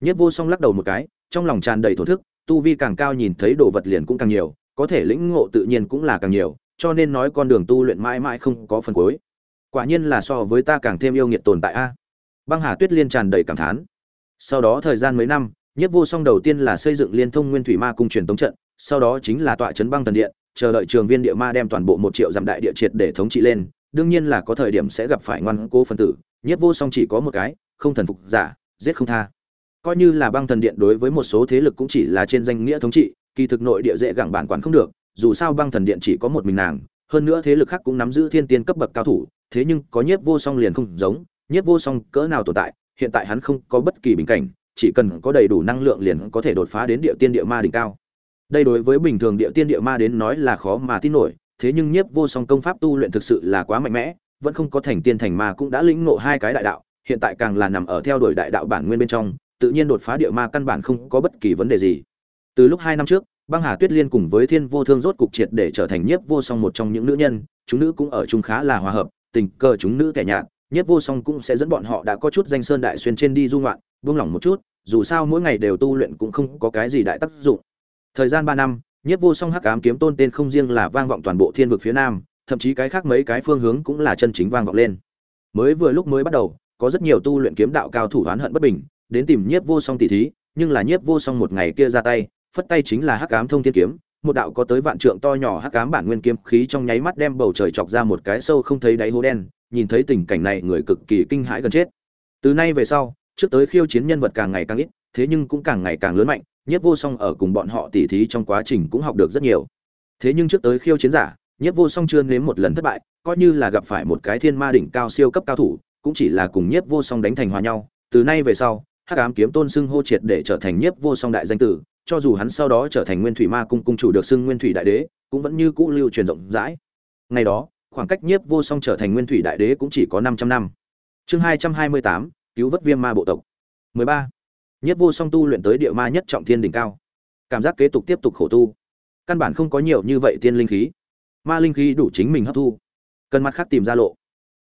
Nhất Vô Song lắc đầu một cái, trong lòng tràn đầy thổ thức, tu vi càng cao nhìn thấy đồ vật liền cũng càng nhiều, có thể lĩnh ngộ tự nhiên cũng là càng nhiều, cho nên nói con đường tu luyện mãi mãi không có phần cuối. Quả nhiên là so với ta càng thêm yêu nghiệt tồn tại a. Băng Hà Tuyết Liên tràn đầy cảm thán. Sau đó thời gian mấy năm, Nhất Vô Song đầu tiên là xây dựng Liên Thông Nguyên Thủy Ma cung truyền tống trận, sau đó chính là tọa trấn băng thần điện, chờ đợi Trường Viên Địa Ma đem toàn bộ một triệu dặm đại địa triệt để thống trị lên, đương nhiên là có thời điểm sẽ gặp phải ngoan cố phân tử, Nhất Vô Song chỉ có một cái, không thần phục giả, giết không tha. Coi như là băng thần điện đối với một số thế lực cũng chỉ là trên danh nghĩa thống trị, kỳ thực nội địa dễ gẳng bản quản không được, dù sao băng thần điện chỉ có một mình nàng, hơn nữa thế lực khác cũng nắm giữ thiên tiên cấp bậc cao thủ, thế nhưng có Nhiếp Vô Song liền không giống, Nhiếp Vô Song cỡ nào tồn tại, hiện tại hắn không có bất kỳ bình cảnh, chỉ cần có đầy đủ năng lượng liền có thể đột phá đến địa tiên địa ma đỉnh cao. Đây đối với bình thường địa tiên địa ma đến nói là khó mà tin nổi, thế nhưng Nhiếp Vô Song công pháp tu luyện thực sự là quá mạnh mẽ, vẫn không có thành tiên thành ma cũng đã lĩnh ngộ hai cái đại đạo, hiện tại càng là nằm ở theo đuổi đại đạo bản nguyên bên trong, tự nhiên đột phá địa ma căn bản không có bất kỳ vấn đề gì. Từ lúc hai năm trước, Băng Hà Tuyết Liên cùng với Thiên Vô Thương rốt cục triệt để trở thành Nhiếp Vô Song một trong những nữ nhân, chúng nữ cũng ở chung khá là hòa hợp, tình cờ chúng nữ kẻ nhạt, Nhiếp Vô Song cũng sẽ dẫn bọn họ đã có chút danh sơn đại xuyên trên đi du ngoạn, buông lỏng một chút, dù sao mỗi ngày đều tu luyện cũng không có cái gì đại tác dụng. Thời gian ba năm, Nhiếp Vô Song Hắc Ám kiếm tôn tên không riêng là vang vọng toàn bộ thiên vực phía nam, thậm chí cái khác mấy cái phương hướng cũng là chân chính vang vọng lên. Mới vừa lúc mới bắt đầu, có rất nhiều tu luyện kiếm đạo cao thủ oán hận bất bình, đến tìm Nhiếp Vô Song tỷ thí, nhưng là Nhiếp Vô Song một ngày kia ra tay, phất tay chính là Hắc Ám Thông Thiên kiếm, một đạo có tới vạn trượng to nhỏ Hắc Ám bản nguyên kiếm khí trong nháy mắt đem bầu trời chọc ra một cái sâu không thấy đáy hố đen, nhìn thấy tình cảnh này người cực kỳ kinh hãi gần chết. Từ nay về sau, trước tới khiêu chiến nhân vật càng ngày càng ít, thế nhưng cũng càng ngày càng lớn mạnh, Nhiếp Vô Song ở cùng bọn họ tỉ thí trong quá trình cũng học được rất nhiều. Thế nhưng trước tới khiêu chiến giả, Nhiếp Vô Song chưa nếm một lần thất bại, coi như là gặp phải một cái thiên ma đỉnh cao siêu cấp cao thủ, cũng chỉ là cùng Nhiếp Vô Song đánh thành hòa nhau. Từ nay về sau, Hắc Ám kiếm tôn xưng hô triệt để trở thành Nhiếp Vô Song đại danh tử, cho dù hắn sau đó trở thành Nguyên Thủy Ma cung cung chủ được xưng Nguyên Thủy đại đế, cũng vẫn như cũ lưu truyền rộng rãi. Ngày đó, khoảng cách Nhiếp Vô Song trở thành Nguyên Thủy đại đế cũng chỉ có 500 năm. Chương 228, cứu vớt Viêm Ma bộ tộc. 13. Nhiếp Vô Song tu luyện tới địa ma nhất trọng thiên đỉnh cao. Cảm giác kế tục tiếp tục khổ tu. Căn bản không có nhiều như vậy tiên linh khí. Ma linh khí đủ chính mình hấp thu. Cần mặt khác tìm ra lộ.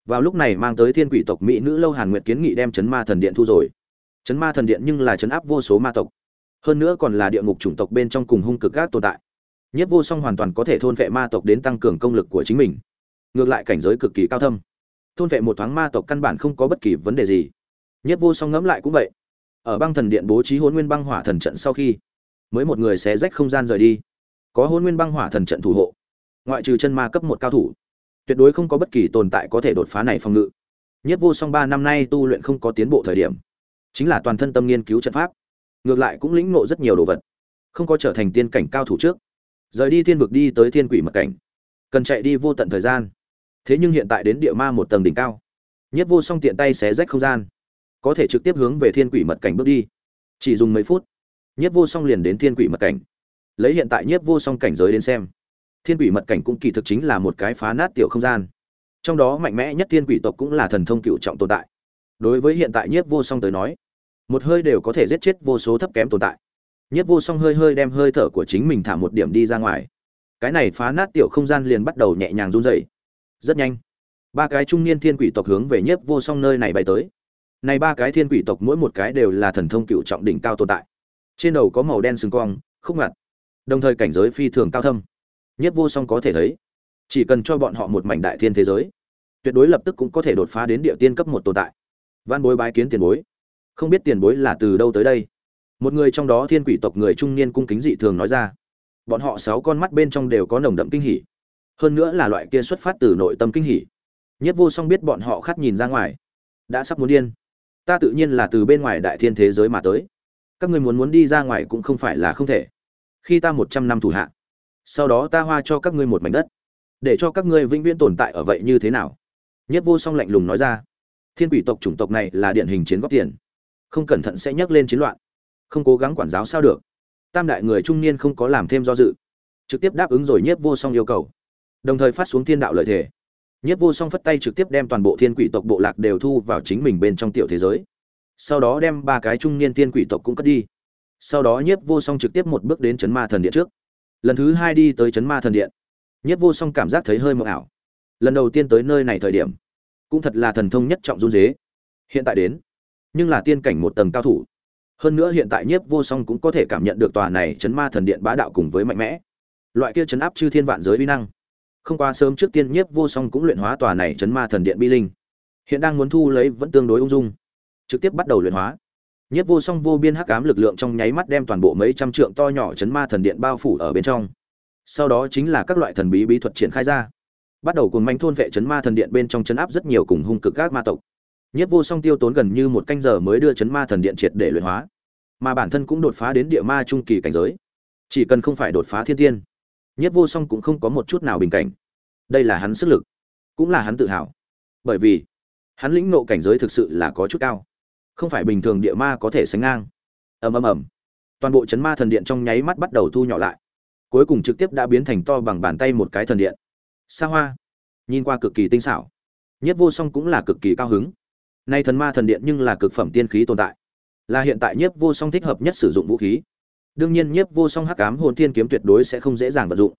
Vào lúc này mang tới thiên quỷ tộc mỹ nữ lâu Hàn Nguyệt kiến nghị đem chấn ma thần điện thu rồi. Chấn ma thần điện nhưng là chấn áp vô số ma tộc. Hơn nữa còn là địa ngục chủng tộc bên trong cùng hung cực các tồn tại. Nhiếp Vô Song hoàn toàn có thể thôn vệ ma tộc đến tăng cường công lực của chính mình. Ngược lại cảnh giới cực kỳ cao thâm. Thôn vệ một thoáng ma tộc căn bản không có bất kỳ vấn đề gì. Nhiếp Vô Song ngẫm lại cũng vậy ở băng thần điện bố trí hôn nguyên băng hỏa thần trận sau khi, mới một người sẽ rách không gian rời đi có hôn nguyên băng hỏa thần trận thủ hộ ngoại trừ chân ma cấp một cao thủ, tuyệt đối không có bất kỳ tồn tại có thể đột phá này phòng ngự nhất vô song ba năm nay tu luyện không có tiến bộ thời điểm chính là toàn thân tâm nghiên cứu trận pháp. Ngược lại cũng lĩnh ngộ rất nhiều đồ vật. Không có trở thành tiên cảnh cao thủ trước. Rời đi thiên vực đi tới thiên quỷ mật cảnh. Cần chạy đi vô tận thời gian. Thế nhưng hiện tại đến địa ma một tầng đỉnh cao. Nhất vô song tiện tay xé rách không gian. Có thể trực tiếp hướng về thiên quỷ mật cảnh bước đi. Chỉ dùng mấy phút, nhất vô song liền đến thiên quỷ mật cảnh. Lấy hiện tại nhất vô song cảnh giới đến xem, thiên quỷ mật cảnh cũng kỳ thực chính là một cái phá nát tiểu không gian. Trong đó mạnh mẽ nhất thiên quỷ tộc cũng là thần thông cựu trọng tồn tại. Đối với hiện tại nhiếp vô song tới nói một hơi đều có thể giết chết vô số thấp kém tồn tại nhất vô song hơi hơi đem hơi thở của chính mình thả một điểm đi ra ngoài cái này phá nát tiểu không gian liền bắt đầu nhẹ nhàng run rẩy rất nhanh ba cái trung niên thiên quỷ tộc hướng về nhiếp vô song nơi này bay tới này ba cái thiên quỷ tộc mỗi một cái đều là thần thông cựu trọng đỉnh cao tồn tại. Trên đầu có màu đen sừng cong, khúc ngặt. Đồng thời cảnh giới phi thường cao thâm. Nhất vô song có thể thấy, chỉ cần cho bọn họ một mảnh đại thiên thế giới, tuyệt đối lập tức cũng có thể đột phá đến địa tiên cấp một tồn tại. Văn bối bái kiến tiền bối. Không biết tiền bối là từ đâu tới đây. Một người trong đó thiên quỷ tộc người trung niên cung kính dị thường nói ra. Bọn họ sáu con mắt bên trong đều có nồng đậm kinh hỉ. Hơn nữa là loại kia xuất phát từ nội tâm kinh hỉ. Nhất vô song biết bọn họ khát nhìn ra ngoài, đã sắp muốn điên ta tự nhiên là từ bên ngoài đại thiên thế giới mà tới các ngươi muốn muốn đi ra ngoài cũng không phải là không thể khi ta một trăm năm thủ hạ sau đó ta hoa cho các ngươi một mảnh đất để cho các ngươi vĩnh viễn tồn tại ở vậy như thế nào nhất vô song lạnh lùng nói ra thiên quỷ tộc chủng tộc này là điển hình chiến góp tiền không cẩn thận sẽ nhắc lên chiến loạn không cố gắng quản giáo sao được tam đại người trung niên không có làm thêm do dự trực tiếp đáp ứng rồi nhiếp vô song yêu cầu đồng thời phát xuống thiên đạo lợi thể nhiếp Vô Song phất tay trực tiếp đem toàn bộ Thiên Quỷ tộc bộ lạc đều thu vào chính mình bên trong tiểu thế giới. Sau đó đem ba cái trung niên Thiên Quỷ tộc cũng cất đi. Sau đó nhiếp Vô Song trực tiếp một bước đến chấn ma thần điện trước. Lần thứ hai đi tới chấn ma thần điện. nhiếp Vô Song cảm giác thấy hơi mộng ảo. Lần đầu tiên tới nơi này thời điểm, cũng thật là thần thông nhất trọng run dế Hiện tại đến, nhưng là tiên cảnh một tầng cao thủ. hơn nữa hiện tại nhiếp vô song cũng có thể cảm nhận được tòa này chấn ma thần điện bá đạo cùng với mạnh mẽ. Loại kia chấn áp chư thiên vạn giới uy năng. Không quá sớm trước tiên nhiếp vô song cũng luyện hóa tòa này chấn ma thần điện bi linh. Hiện đang muốn thu lấy vẫn tương đối ung dung. Trực tiếp bắt đầu luyện hóa. Nhiếp vô song vô biên hắc ám lực lượng trong nháy mắt đem toàn bộ mấy trăm trượng to nhỏ chấn ma thần điện bao phủ ở bên trong. Sau đó chính là các loại thần bí bí thuật triển khai ra. Bắt đầu cùng manh thôn vệ chấn ma thần điện bên trong chấn áp rất nhiều cùng hung cực các ma tộc nhất vô song tiêu tốn gần như một canh giờ mới đưa chấn ma thần điện triệt để luyện hóa. Mà bản thân cũng đột phá đến địa ma trung kỳ cảnh giới. Chỉ cần không phải đột phá thiên tiên nhất vô song cũng không có một chút nào bình cảnh. Đây là hắn sức lực, cũng là hắn tự hào. Bởi vì, hắn lĩnh ngộ cảnh giới thực sự là có chút cao. Không phải bình thường địa ma có thể sánh ngang. Ầm ầm ầm. Toàn bộ chấn ma thần điện trong nháy mắt bắt đầu thu nhỏ lại. Cuối cùng trực tiếp đã biến thành to bằng bàn tay một cái thần điện. Sa hoa. Nhìn qua cực kỳ tinh xảo. Nhất vô song cũng là cực kỳ cao hứng nay thần ma thần điện nhưng là cực phẩm tiên khí tồn tại. Là hiện tại nhất vô song thích hợp nhất sử dụng vũ khí. Đương nhiên nhất vô song hắc ám hồn thiên kiếm tuyệt đối sẽ không dễ dàng vận dụng.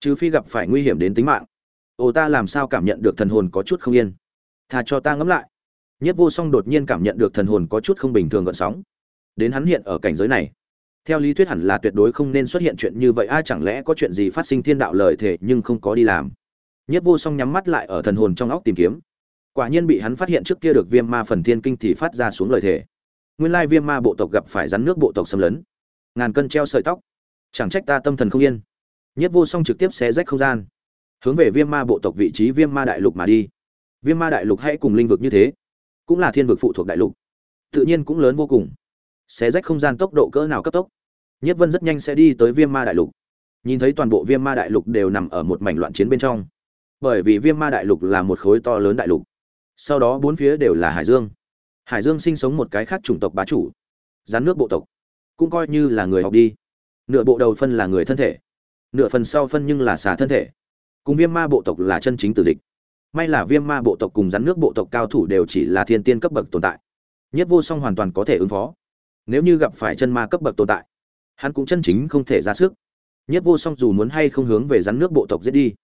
Trừ phi gặp phải nguy hiểm đến tính mạng. Ồ, ta làm sao cảm nhận được thần hồn có chút không yên? Thà cho ta ngẫm lại. Nhất vô song đột nhiên cảm nhận được thần hồn có chút không bình thường gợn sóng. Đến hắn hiện ở cảnh giới này. Theo lý thuyết hẳn là tuyệt đối không nên xuất hiện chuyện như vậy. Ai chẳng lẽ có chuyện gì phát sinh thiên đạo lời thể nhưng không có đi làm? Nhất vô song nhắm mắt lại ở thần hồn trong óc tìm kiếm quả nhiên bị hắn phát hiện trước kia được viêm ma phần thiên kinh thì phát ra xuống lời thề. nguyên lai viêm ma bộ tộc gặp phải rắn nước bộ tộc xâm lấn. Ngàn cân treo sợi tóc. Chẳng trách ta tâm thần không yên. Nhất vô song trực tiếp xé rách không gian. Hướng về viêm ma bộ tộc vị trí viêm ma đại lục mà đi. Viêm ma đại lục hãy cùng linh vực như thế. Cũng là thiên vực phụ thuộc đại lục. Tự nhiên cũng lớn vô cùng. Xé rách không gian tốc độ cỡ nào cấp tốc. Nhất vân rất nhanh sẽ đi tới viêm ma đại lục. Nhìn thấy toàn bộ viêm ma đại lục đều nằm ở một mảnh loạn chiến bên trong. Bởi vì viêm ma đại lục là một khối to lớn đại lục sau đó bốn phía đều là hải dương. Hải dương sinh sống một cái khác chủng tộc bá chủ, rắn nước bộ tộc, cũng coi như là người học đi. Nửa bộ đầu phân là người thân thể, nửa phần sau phân nhưng là xà thân thể. Cùng viêm ma bộ tộc là chân chính tử địch. May là viêm ma bộ tộc cùng rắn nước bộ tộc cao thủ đều chỉ là thiên tiên cấp bậc tồn tại. Nhất vô song hoàn toàn có thể ứng phó. Nếu như gặp phải chân ma cấp bậc tồn tại, hắn cũng chân chính không thể ra sức. Nhất vô song dù muốn hay không hướng về rắn nước bộ tộc giết đi,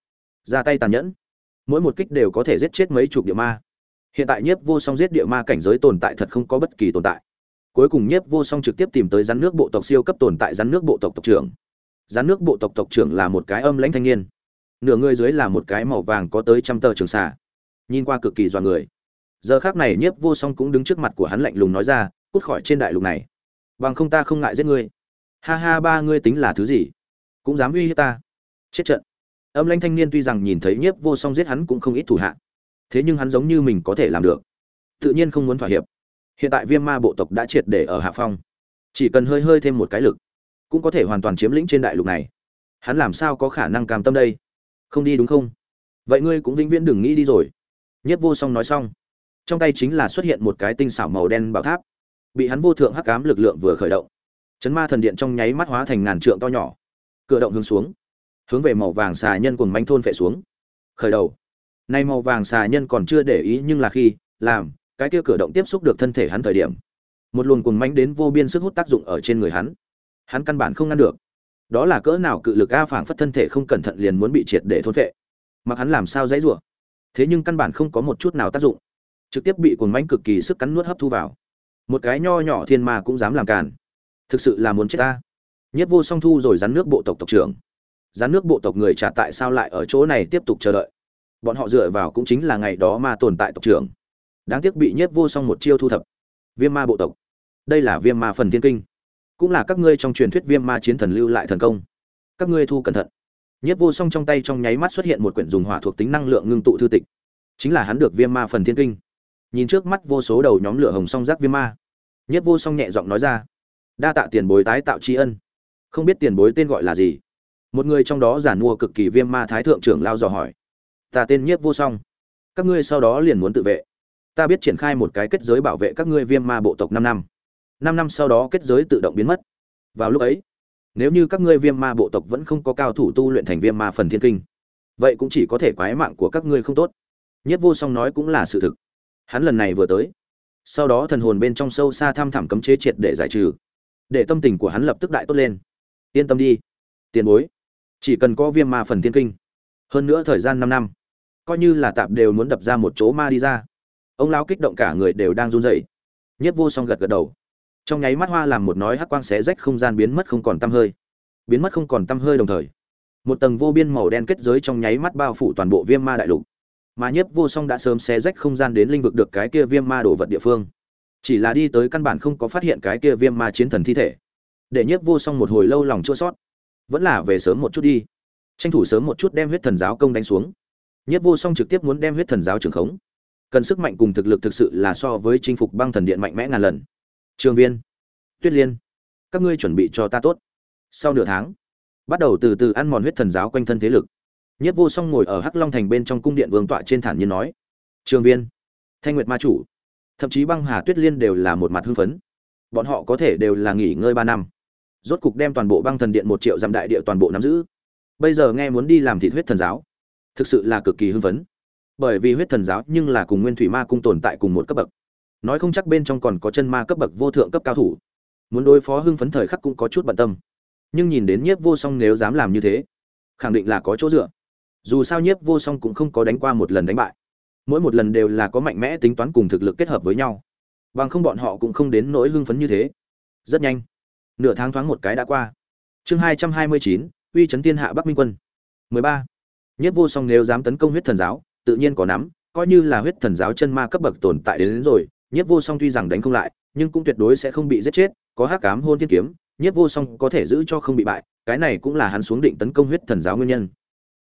ra tay tàn nhẫn, mỗi một kích đều có thể giết chết mấy chục địa ma hiện tại nhiếp vô song giết địa ma cảnh giới tồn tại thật không có bất kỳ tồn tại. Cuối cùng nhiếp vô song trực tiếp tìm tới rắn nước bộ tộc siêu cấp tồn tại rắn nước bộ tộc tộc trưởng. Rắn nước bộ tộc tộc trưởng là một cái âm lãnh thanh niên. Nửa người dưới là một cái màu vàng có tới trăm tờ trường xà. Nhìn qua cực kỳ dọa người. Giờ khác này nhiếp vô song cũng đứng trước mặt của hắn lạnh lùng nói ra, cút khỏi trên đại lục này. Bằng không ta không ngại giết ngươi. Ha ha, ba ngươi tính là thứ gì? Cũng dám uy hiếp ta? Chết trận. Âm lãnh thanh niên tuy rằng nhìn thấy nhiếp vô song giết hắn cũng không ít thủ hạ thế nhưng hắn giống như mình có thể làm được. Tự nhiên không muốn thỏa hiệp. Hiện tại viêm ma bộ tộc đã triệt để ở hạ phong. Chỉ cần hơi hơi thêm một cái lực, cũng có thể hoàn toàn chiếm lĩnh trên đại lục này. Hắn làm sao có khả năng cam tâm đây? Không đi đúng không? Vậy ngươi cũng vĩnh viễn đừng nghĩ đi rồi. Nhất vô song nói xong, trong tay chính là xuất hiện một cái tinh xảo màu đen bảo tháp. Bị hắn vô thượng hắc ám lực lượng vừa khởi động, chấn ma thần điện trong nháy mắt hóa thành ngàn trượng to nhỏ, cửa động hướng xuống, hướng về màu vàng xà nhân cùng manh thôn phệ xuống. Khởi đầu nay màu vàng xà nhân còn chưa để ý nhưng là khi làm, cái kia cửa động tiếp xúc được thân thể hắn thời điểm, một luồng cuồng manh đến vô biên sức hút tác dụng ở trên người hắn. Hắn căn bản không ngăn được. Đó là cỡ nào cự lực a phảng phất thân thể không cẩn thận liền muốn bị triệt để thôn phệ. Mặc hắn làm sao dãy rủa? Thế nhưng căn bản không có một chút nào tác dụng. Trực tiếp bị cuồng manh cực kỳ sức cắn nuốt hấp thu vào. Một cái nho nhỏ thiên ma cũng dám làm càn. Thực sự là muốn chết ta. Nhất vô song thu rồi rắn nước bộ tộc tộc trưởng. Rắn nước bộ tộc người trả tại sao lại ở chỗ này tiếp tục chờ đợi bọn họ dựa vào cũng chính là ngày đó ma tồn tại tộc trưởng. Đáng tiếc bị nhất vô song một chiêu thu thập. Viêm ma bộ tộc. Đây là viêm ma phần thiên kinh. Cũng là các ngươi trong truyền thuyết viêm ma chiến thần lưu lại thần công. Các ngươi thu cẩn thận. Nhất vô song trong tay trong nháy mắt xuất hiện một quyển dùng hỏa thuộc tính năng lượng ngưng tụ thư tịch. Chính là hắn được viêm ma phần thiên kinh. Nhìn trước mắt vô số đầu nhóm lửa hồng song giác viêm ma. Nhất vô song nhẹ giọng nói ra. Đa tạ tiền bối tái tạo tri ân. Không biết tiền bối tên gọi là gì? Một người trong đó giả mua cực kỳ viêm ma thái thượng trưởng lao dò hỏi ta tên nhiếp vô song. Các ngươi sau đó liền muốn tự vệ. Ta biết triển khai một cái kết giới bảo vệ các ngươi viêm ma bộ tộc năm năm. Năm năm sau đó kết giới tự động biến mất. Vào lúc ấy, nếu như các ngươi viêm ma bộ tộc vẫn không có cao thủ tu luyện thành viêm ma phần thiên kinh, vậy cũng chỉ có thể quái mạng của các ngươi không tốt. Nhất vô song nói cũng là sự thực. Hắn lần này vừa tới, sau đó thần hồn bên trong sâu xa tham thẳm cấm chế triệt để giải trừ. Để tâm tình của hắn lập tức đại tốt lên. Yên tâm đi, tiền bối. Chỉ cần có viêm ma phần thiên kinh hơn nữa thời gian năm năm, coi như là tạm đều muốn đập ra một chỗ ma đi ra. Ông lão kích động cả người đều đang run rẩy. Nhất vô song gật gật đầu. Trong nháy mắt hoa làm một nói hắc quang xé rách không gian biến mất không còn tăm hơi. Biến mất không còn tăm hơi đồng thời, một tầng vô biên màu đen kết giới trong nháy mắt bao phủ toàn bộ viêm ma đại lục. Mà nhiếp vô song đã sớm xé rách không gian đến linh vực được cái kia viêm ma đồ vật địa phương. Chỉ là đi tới căn bản không có phát hiện cái kia viêm ma chiến thần thi thể. Để nhiếp vô song một hồi lâu lòng chua sót. Vẫn là về sớm một chút đi tranh thủ sớm một chút đem huyết thần giáo công đánh xuống. Nhất vô song trực tiếp muốn đem huyết thần giáo trường khống. Cần sức mạnh cùng thực lực thực sự là so với chinh phục băng thần điện mạnh mẽ ngàn lần. Trường viên, tuyết liên, các ngươi chuẩn bị cho ta tốt. Sau nửa tháng, bắt đầu từ từ ăn mòn huyết thần giáo quanh thân thế lực. Nhất vô song ngồi ở hắc long thành bên trong cung điện vương tọa trên thản nhiên nói, trường viên, thanh nguyệt ma chủ, thậm chí băng hà tuyết liên đều là một mặt hưng phấn. Bọn họ có thể đều là nghỉ ngơi ba năm. Rốt cục đem toàn bộ băng thần điện một triệu dặm đại địa toàn bộ nắm giữ bây giờ nghe muốn đi làm thịt huyết thần giáo, thực sự là cực kỳ hưng phấn. Bởi vì huyết thần giáo nhưng là cùng nguyên thủy ma cung tồn tại cùng một cấp bậc. Nói không chắc bên trong còn có chân ma cấp bậc vô thượng cấp cao thủ. Muốn đối phó hưng phấn thời khắc cũng có chút bận tâm. Nhưng nhìn đến nhiếp vô song nếu dám làm như thế, khẳng định là có chỗ dựa. Dù sao nhiếp vô song cũng không có đánh qua một lần đánh bại. Mỗi một lần đều là có mạnh mẽ tính toán cùng thực lực kết hợp với nhau. Bằng không bọn họ cũng không đến nỗi hưng phấn như thế. Rất nhanh. Nửa tháng thoáng một cái đã qua. Chương hai trăm hai mươi chín uy chấn thiên hạ bắc minh quân. Mười ba. Nhất vô song nếu dám tấn công huyết thần giáo tự nhiên có nắm coi như là huyết thần giáo chân ma cấp bậc tồn tại đến, đến rồi nhất vô song tuy rằng đánh không lại nhưng cũng tuyệt đối sẽ không bị giết chết có hắc cám hôn thiên kiếm nhất vô song có thể giữ cho không bị bại cái này cũng là hắn xuống định tấn công huyết thần giáo nguyên nhân.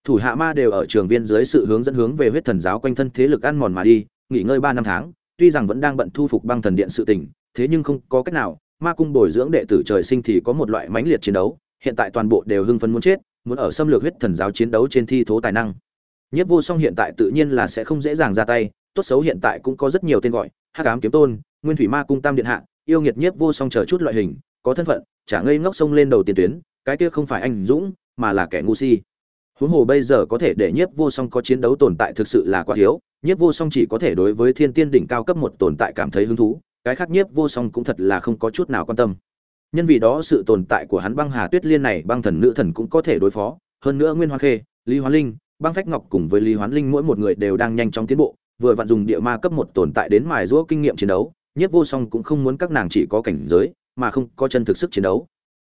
Thủ hạ ma đều ở trường viên dưới sự hướng dẫn hướng về huyết thần giáo quanh thân thế lực ăn mòn mà đi nghỉ ngơi ba năm tháng tuy rằng vẫn đang bận thu phục băng thần điện sự tình thế nhưng không có cách nào ma cung bồi dưỡng đệ tử trời sinh thì có một loại mãnh liệt chiến đấu hiện tại toàn bộ đều hưng phấn muốn chết, muốn ở xâm lược huyết thần giáo chiến đấu trên thi thố tài năng. Nhất vô song hiện tại tự nhiên là sẽ không dễ dàng ra tay, tốt xấu hiện tại cũng có rất nhiều tên gọi, hắc ám kiếm tôn, nguyên thủy ma cung tam điện hạ, yêu nghiệt nhất vô song chờ chút loại hình, có thân phận, chả ngây ngốc sông lên đầu tiền tuyến, cái kia không phải anh dũng, mà là kẻ ngu si. Huống hồ bây giờ có thể để nhiếp vô song có chiến đấu tồn tại thực sự là quá thiếu, nhiếp vô song chỉ có thể đối với thiên tiên đỉnh cao cấp một tồn tại cảm thấy hứng thú, cái khác nhiếp vô song cũng thật là không có chút nào quan tâm nhân vì đó sự tồn tại của hắn băng hà tuyết liên này, băng thần nữ thần cũng có thể đối phó. Hơn nữa nguyên hoa khê, lý hoán linh, băng phách ngọc cùng với lý hoán linh mỗi một người đều đang nhanh chóng tiến bộ, vừa vặn dùng địa ma cấp một tồn tại đến mài giũa kinh nghiệm chiến đấu, nhiếp vô song cũng không muốn các nàng chỉ có cảnh giới, mà không có chân thực sức chiến đấu.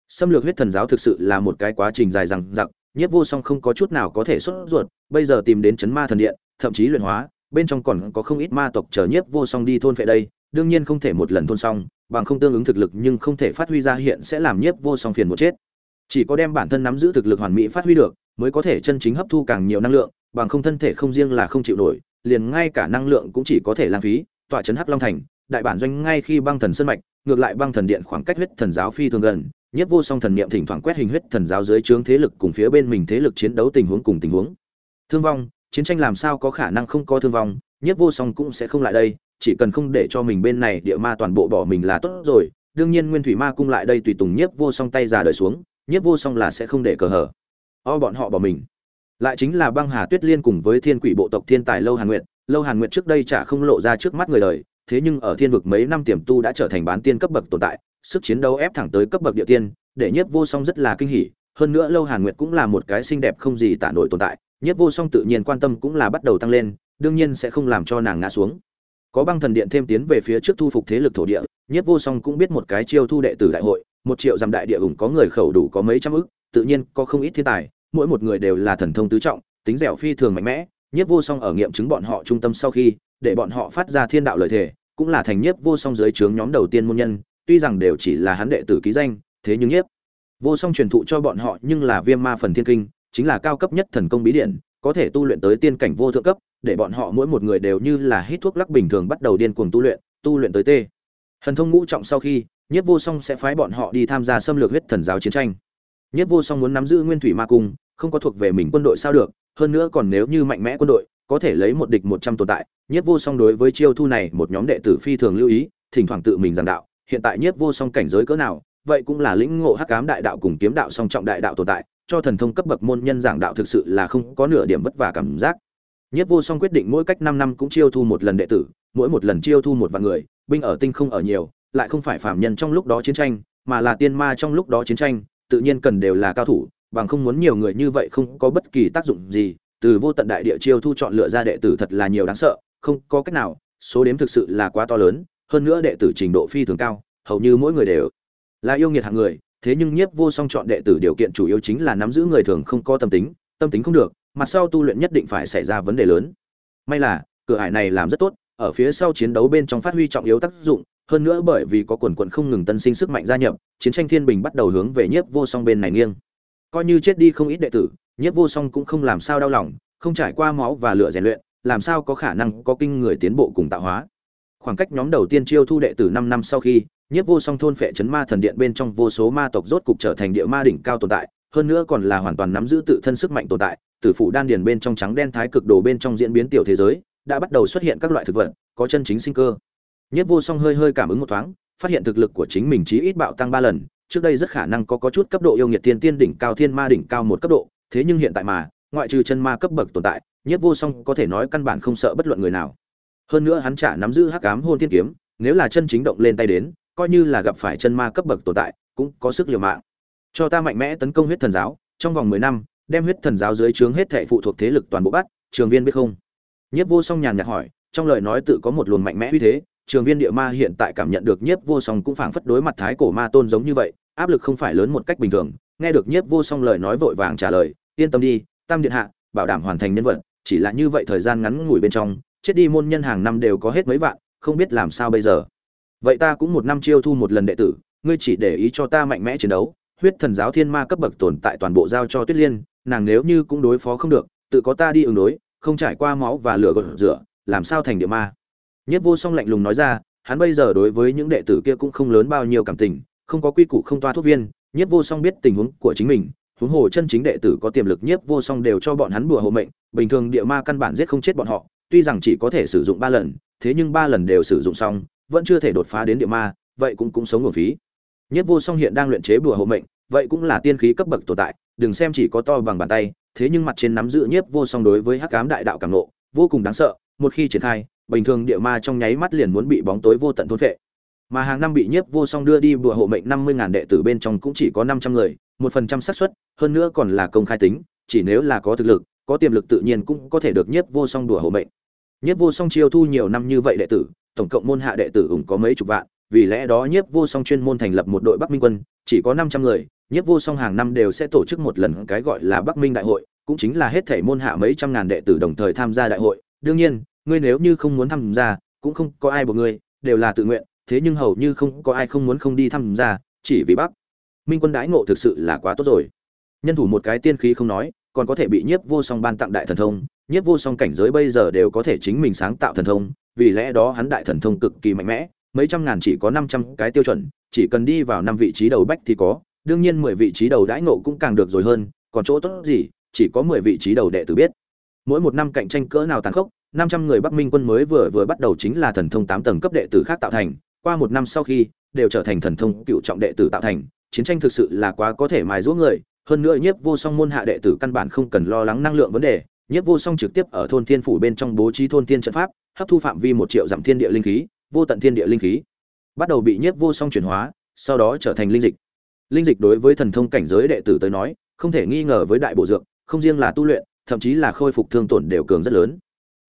Xâm lược huyết thần giáo thực sự là một cái quá trình dài dằng dặc, nhiếp vô song không có chút nào có thể xuất ruột, bây giờ tìm đến chấn ma thần điện, thậm chí luyện hóa, bên trong còn có không ít ma tộc chờ nhiếp vô song đi thôn phệ đây, đương nhiên không thể một lần thôn xong bằng không tương ứng thực lực nhưng không thể phát huy ra hiện sẽ làm nhiếp vô song phiền một chết. Chỉ có đem bản thân nắm giữ thực lực hoàn mỹ phát huy được, mới có thể chân chính hấp thu càng nhiều năng lượng, bằng không thân thể không riêng là không chịu nổi, liền ngay cả năng lượng cũng chỉ có thể lãng phí, tọa chấn hắc long thành, đại bản doanh ngay khi băng thần sân mạch, ngược lại băng thần điện khoảng cách huyết thần giáo phi thường gần nhất vô song thần niệm thỉnh thoảng quét hình huyết thần giáo dưới trướng thế lực cùng phía bên mình thế lực chiến đấu tình huống cùng tình huống. Thương vong, chiến tranh làm sao có khả năng không có thương vong nhất vô song cũng sẽ không lại đây, chỉ cần không để cho mình bên này địa ma toàn bộ bỏ mình là tốt rồi. Đương nhiên nguyên thủy ma cung lại đây tùy tùng nhiếp vô song tay già đời xuống, nhiếp vô song là sẽ không để cờ hở. O, bọn họ bỏ mình. Lại chính là băng hà tuyết liên cùng với thiên quỷ bộ tộc thiên tài lâu hàn nguyện lâu hàn nguyện trước đây chả không lộ ra trước mắt người đời, thế nhưng ở thiên vực mấy năm tiềm tu đã trở thành bán tiên cấp bậc tồn tại, sức chiến đấu ép thẳng tới cấp bậc địa tiên, để nhiếp vô song rất là kinh hỉ. Hơn nữa lâu hàn nguyệt cũng là một cái xinh đẹp không gì tả nổi tồn tại, nhiếp vô song tự nhiên quan tâm cũng là bắt đầu tăng lên đương nhiên sẽ không làm cho nàng ngã xuống. Có băng thần điện thêm tiến về phía trước thu phục thế lực thổ địa, nhiếp vô song cũng biết một cái chiêu thu đệ tử đại hội, một triệu dặm đại địa ủng có người khẩu đủ có mấy trăm ức, tự nhiên có không ít thiên tài, mỗi một người đều là thần thông tứ trọng, tính dẻo phi thường mạnh mẽ. Nhiếp vô song ở nghiệm chứng bọn họ trung tâm sau khi, để bọn họ phát ra thiên đạo lợi thể cũng là thành nhiếp vô song dưới trướng nhóm đầu tiên môn nhân, tuy rằng đều chỉ là hắn đệ tử ký danh, thế nhưng nhiếp vô song truyền thụ cho bọn họ nhưng là viêm ma phần thiên kinh, chính là cao cấp nhất thần công bí điển, có thể tu luyện tới tiên cảnh vô thượng cấp để bọn họ mỗi một người đều như là hít thuốc lắc bình thường bắt đầu điên cuồng tu luyện tu luyện tới tê. Thần thông ngũ trọng sau khi, nhiếp vô song sẽ phái bọn họ đi tham gia xâm lược huyết thần giáo chiến tranh. Nhiếp vô song muốn nắm giữ nguyên thủy ma cung, không có thuộc về mình quân đội sao được, hơn nữa còn nếu như mạnh mẽ quân đội, có thể lấy một địch một trăm tồn tại. Nhiếp vô song đối với chiêu thu này một nhóm đệ tử phi thường lưu ý, thỉnh thoảng tự mình giảng đạo, hiện tại nhiếp vô song cảnh giới cỡ nào, vậy cũng là lĩnh ngộ hắc ám đại đạo cùng kiếm đạo song trọng đại đạo tồn tại, cho thần thông cấp bậc môn nhân giảng đạo thực sự là không có nửa điểm vất vả cảm giác nhiếp vô song quyết định mỗi cách năm năm cũng chiêu thu một lần đệ tử, mỗi một lần chiêu thu một vạn người, binh ở tinh không ở nhiều, lại không phải phạm nhân trong lúc đó chiến tranh, mà là tiên ma trong lúc đó chiến tranh, tự nhiên cần đều là cao thủ, bằng không muốn nhiều người như vậy không có bất kỳ tác dụng gì, từ vô tận đại địa chiêu thu chọn lựa ra đệ tử thật là nhiều đáng sợ, không có cách nào, số đếm thực sự là quá to lớn, hơn nữa đệ tử trình độ phi thường cao, hầu như mỗi người đều là yêu nghiệt hạng người, thế nhưng nhiếp vô song chọn đệ tử điều kiện chủ yếu chính là nắm giữ người thường không có tâm tính tâm tính không được mặt sau tu luyện nhất định phải xảy ra vấn đề lớn. May là, cửa ải này làm rất tốt, ở phía sau chiến đấu bên trong phát huy trọng yếu tác dụng, hơn nữa bởi vì có quần quận không ngừng tân sinh sức mạnh gia nhập, chiến tranh thiên bình bắt đầu hướng về nhiếp vô song bên này nghiêng. Coi như chết đi không ít đệ tử, nhiếp vô song cũng không làm sao đau lòng, không trải qua máu và lửa rèn luyện, làm sao có khả năng có kinh người tiến bộ cùng tạo hóa. Khoảng cách nhóm đầu tiên chiêu thu đệ tử năm năm sau khi, nhiếp vô song thôn phệ chấn ma thần điện bên trong vô số ma tộc rốt cục trở thành địa ma đỉnh cao tồn tại, hơn nữa còn là hoàn toàn nắm giữ tự thân sức mạnh tồn tại tử phụ đan điền bên trong trắng đen thái cực đồ bên trong diễn biến tiểu thế giới, đã bắt đầu xuất hiện các loại thực vật, có chân chính sinh cơ. Nhất vô song hơi hơi cảm ứng một thoáng, phát hiện thực lực của chính mình chí ít bạo tăng ba lần, trước đây rất khả năng có có chút cấp độ yêu nghiệt tiên tiên đỉnh cao, thiên ma đỉnh cao một cấp độ, thế nhưng hiện tại mà, ngoại trừ chân ma cấp bậc tồn tại nhất vô song có thể nói căn bản không sợ bất luận người nào. Hơn nữa hắn trả nắm giữ hắc ám hôn thiên kiếm, nếu là chân chính động lên tay đến, coi như là gặp phải chân ma cấp bậc tồn tại, cũng có sức liều mạng. Cho ta mạnh mẽ tấn công huyết thần giáo, trong vòng mười năm đem huyết thần giáo dưới trướng hết thệ phụ thuộc thế lực toàn bộ bắt, trường viên biết không? Nhất vô song nhàn nhạt hỏi, trong lời nói tự có một luồng mạnh mẽ uy thế, trường viên địa ma hiện tại cảm nhận được nhiếp vô song cũng phảng phất đối mặt thái cổ ma tôn giống như vậy, áp lực không phải lớn một cách bình thường, nghe được nhiếp vô song lời nói vội vàng trả lời, yên tâm đi, tam điện hạ, bảo đảm hoàn thành nhân vật, chỉ là như vậy thời gian ngắn ngủi bên trong, chết đi môn nhân hàng năm đều có hết mấy vạn, không biết làm sao bây giờ. Vậy ta cũng một năm chiêu thu một lần đệ tử, ngươi chỉ để ý cho ta mạnh mẽ chiến đấu huyết thần giáo thiên ma cấp bậc tồn tại toàn bộ giao cho tuyết liên, nàng nếu như cũng đối phó không được, tự có ta đi ứng đối, không trải qua máu và lửa gột rửa, làm sao thành địa ma? Nhất vô song lạnh lùng nói ra, hắn bây giờ đối với những đệ tử kia cũng không lớn bao nhiêu cảm tình, không có quy củ không toa thuốc viên, nhất vô song biết tình huống của chính mình, huống hồ chân chính đệ tử có tiềm lực nhất vô song đều cho bọn hắn bùa hộ mệnh, bình thường địa ma căn bản giết không chết bọn họ, tuy rằng chỉ có thể sử dụng ba lần, thế nhưng ba lần đều sử dụng xong, vẫn chưa thể đột phá đến địa ma, vậy cũng cũng sống nguồn phí nhất vô song hiện đang luyện chế bùa hộ mệnh, vậy cũng là tiên khí cấp bậc tồn tại, đừng xem chỉ có to bằng bàn tay, thế nhưng mặt trên nắm giữ nhiếp vô song đối với hắc ám đại đạo cảm nộ vô cùng đáng sợ, một khi triển khai, bình thường địa ma trong nháy mắt liền muốn bị bóng tối vô tận thôn phệ. Mà hàng năm bị nhiếp vô song đưa đi bùa hộ mệnh năm mươi ngàn đệ tử bên trong cũng chỉ có năm trăm người, một phần trăm xác suất, hơn nữa còn là công khai tính, chỉ nếu là có thực lực, có tiềm lực tự nhiên cũng có thể được nhiếp vô song đùa hộ mệnh. Nhiếp vô song chiêu thu nhiều năm như vậy đệ tử, tổng cộng môn hạ đệ tử ủng có mấy chục vạn vì lẽ đó nhiếp vô song chuyên môn thành lập một đội bắc minh quân, chỉ có năm trăm người, nhiếp vô song hàng năm đều sẽ tổ chức một lần cái gọi là bắc minh đại hội, cũng chính là hết thảy môn hạ mấy trăm ngàn đệ tử đồng thời tham gia đại hội. Đương nhiên, ngươi nếu như không muốn tham gia, cũng không có ai buộc ngươi, đều là tự nguyện, thế nhưng hầu như không có ai không muốn không đi tham gia, chỉ vì bắc minh quân đãi ngộ thực sự là quá tốt rồi. Nhân thủ một cái tiên khí không nói, còn có thể bị nhiếp vô song ban tặng đại thần thông. Nhiếp vô song cảnh giới bây giờ đều có thể chính mình sáng tạo thần thông, vì lẽ đó hắn đại thần thông cực kỳ mạnh mẽ mấy trăm ngàn chỉ có năm trăm cái tiêu chuẩn, chỉ cần đi vào năm vị trí đầu bách thì có, đương nhiên mười vị trí đầu đãi ngộ cũng càng được rồi hơn, còn chỗ tốt gì, chỉ có mười vị trí đầu đệ tử biết. Mỗi một năm cạnh tranh cỡ nào tàn khốc, năm trăm người bắc minh quân mới vừa vừa bắt đầu chính là thần thông tám tầng cấp đệ tử khác tạo thành, qua một năm sau khi, đều trở thành thần thông cựu trọng đệ tử tạo thành, chiến tranh thực sự là quá có thể mài giũa người, hơn nữa nhiếp vô song môn hạ đệ tử căn bản không cần lo lắng năng lượng vấn đề, nhiếp vô song trực tiếp ở thôn thiên phủ bên trong bố trí thôn thiên trận pháp, hấp thu phạm vi một triệu dặm thiên địa linh khí vô tận thiên địa linh khí, bắt đầu bị nhiếp vô song chuyển hóa, sau đó trở thành linh dịch. Linh dịch đối với thần thông cảnh giới đệ tử tới nói, không thể nghi ngờ với đại bộ dược, không riêng là tu luyện, thậm chí là khôi phục thương tổn đều cường rất lớn.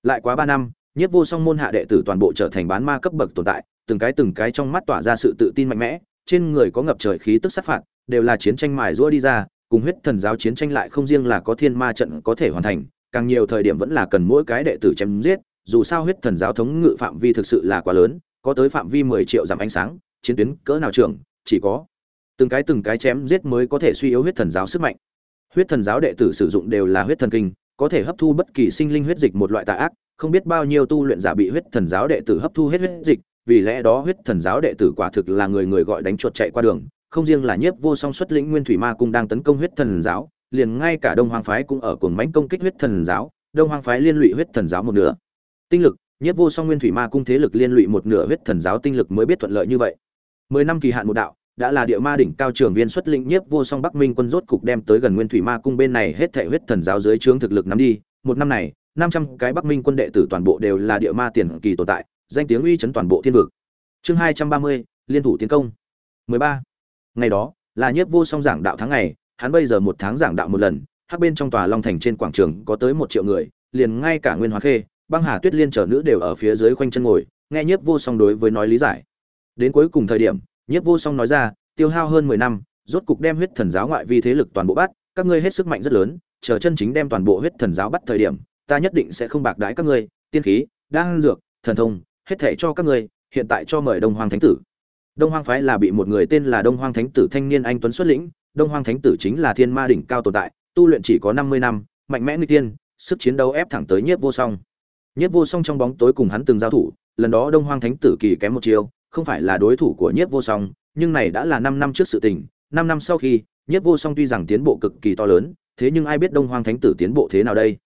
Lại quá ba năm, nhiếp vô song môn hạ đệ tử toàn bộ trở thành bán ma cấp bậc tồn tại, từng cái từng cái trong mắt tỏa ra sự tự tin mạnh mẽ, trên người có ngập trời khí tức sát phạt, đều là chiến tranh mài rũa đi ra, cùng huyết thần giáo chiến tranh lại không riêng là có thiên ma trận có thể hoàn thành, càng nhiều thời điểm vẫn là cần mỗi cái đệ tử chém giết dù sao huyết thần giáo thống ngự phạm vi thực sự là quá lớn, có tới phạm vi mười triệu dặm ánh sáng, chiến tuyến cỡ nào trưởng, chỉ có từng cái từng cái chém giết mới có thể suy yếu huyết thần giáo sức mạnh. Huyết thần giáo đệ tử sử dụng đều là huyết thần kinh, có thể hấp thu bất kỳ sinh linh huyết dịch một loại tà ác, không biết bao nhiêu tu luyện giả bị huyết thần giáo đệ tử hấp thu hết huyết dịch, vì lẽ đó huyết thần giáo đệ tử quả thực là người người gọi đánh chuột chạy qua đường, không riêng là nhiếp vô song xuất lĩnh nguyên thủy ma cung đang tấn công huyết thần giáo, liền ngay cả đông hoàng phái cũng ở cuồng mãnh công kích huyết thần giáo, đông hoàng phái liên lụy huyết thần giáo một nửa tinh lực, nhiếp vô song nguyên thủy ma cung thế lực liên lụy một nửa huyết thần giáo tinh lực mới biết thuận lợi như vậy. Mười năm kỳ hạn một đạo, đã là địa ma đỉnh cao trường viên xuất lĩnh nhiếp vô song bắc minh quân rốt cục đem tới gần nguyên thủy ma cung bên này hết thể huyết thần giáo dưới trướng thực lực nắm đi. Một năm này, năm trăm cái bắc minh quân đệ tử toàn bộ đều là địa ma tiền kỳ tồn tại, danh tiếng uy chấn toàn bộ thiên vực. Chương hai trăm ba mươi, liên thủ tiến công. Mười ba. Ngày đó, là nhiếp vô song giảng đạo tháng ngày, hắn bây giờ một tháng giảng đạo một lần, hắc bên trong tòa long thành trên quảng trường có tới một triệu người, liền ngay cả nguyên hóa khê băng hà tuyết liên trở nữ đều ở phía dưới khoanh chân ngồi nghe nhiếp vô song đối với nói lý giải đến cuối cùng thời điểm Nhiếp Vô Song nói ra, tiêu hao hơn mười năm, rốt cục đem huyết thần giáo ngoại vi thế lực toàn bộ bắt, các ngươi hết sức mạnh rất lớn, chờ chân chính đem toàn bộ huyết thần giáo bắt thời điểm, ta nhất định sẽ không bạc đái các ngươi, tiên khí, đan dược, thần thông, hết thảy cho các ngươi, hiện tại cho mời Đông Hoang Thánh tử. Đông Hoang phái là bị một người tên là Đông Hoang Thánh tử thanh niên anh tuấn xuất lĩnh, Đông Hoang Thánh tử chính là thiên ma đỉnh cao tồn tại, tu luyện chỉ có năm mươi năm, mạnh mẽ như tiên, sức chiến đấu ép thẳng tới Nhiếp Vô Song. Nhiếp Vô Song trong bóng tối cùng hắn từng giao thủ, lần đó Đông Hoang Thánh tử kỳ kém một chiêu, không phải là đối thủ của Nhiếp Vô Song, nhưng này đã là 5 năm trước sự tình, 5 năm sau khi, Nhiếp Vô Song tuy rằng tiến bộ cực kỳ to lớn, thế nhưng ai biết Đông Hoang Thánh tử tiến bộ thế nào đây?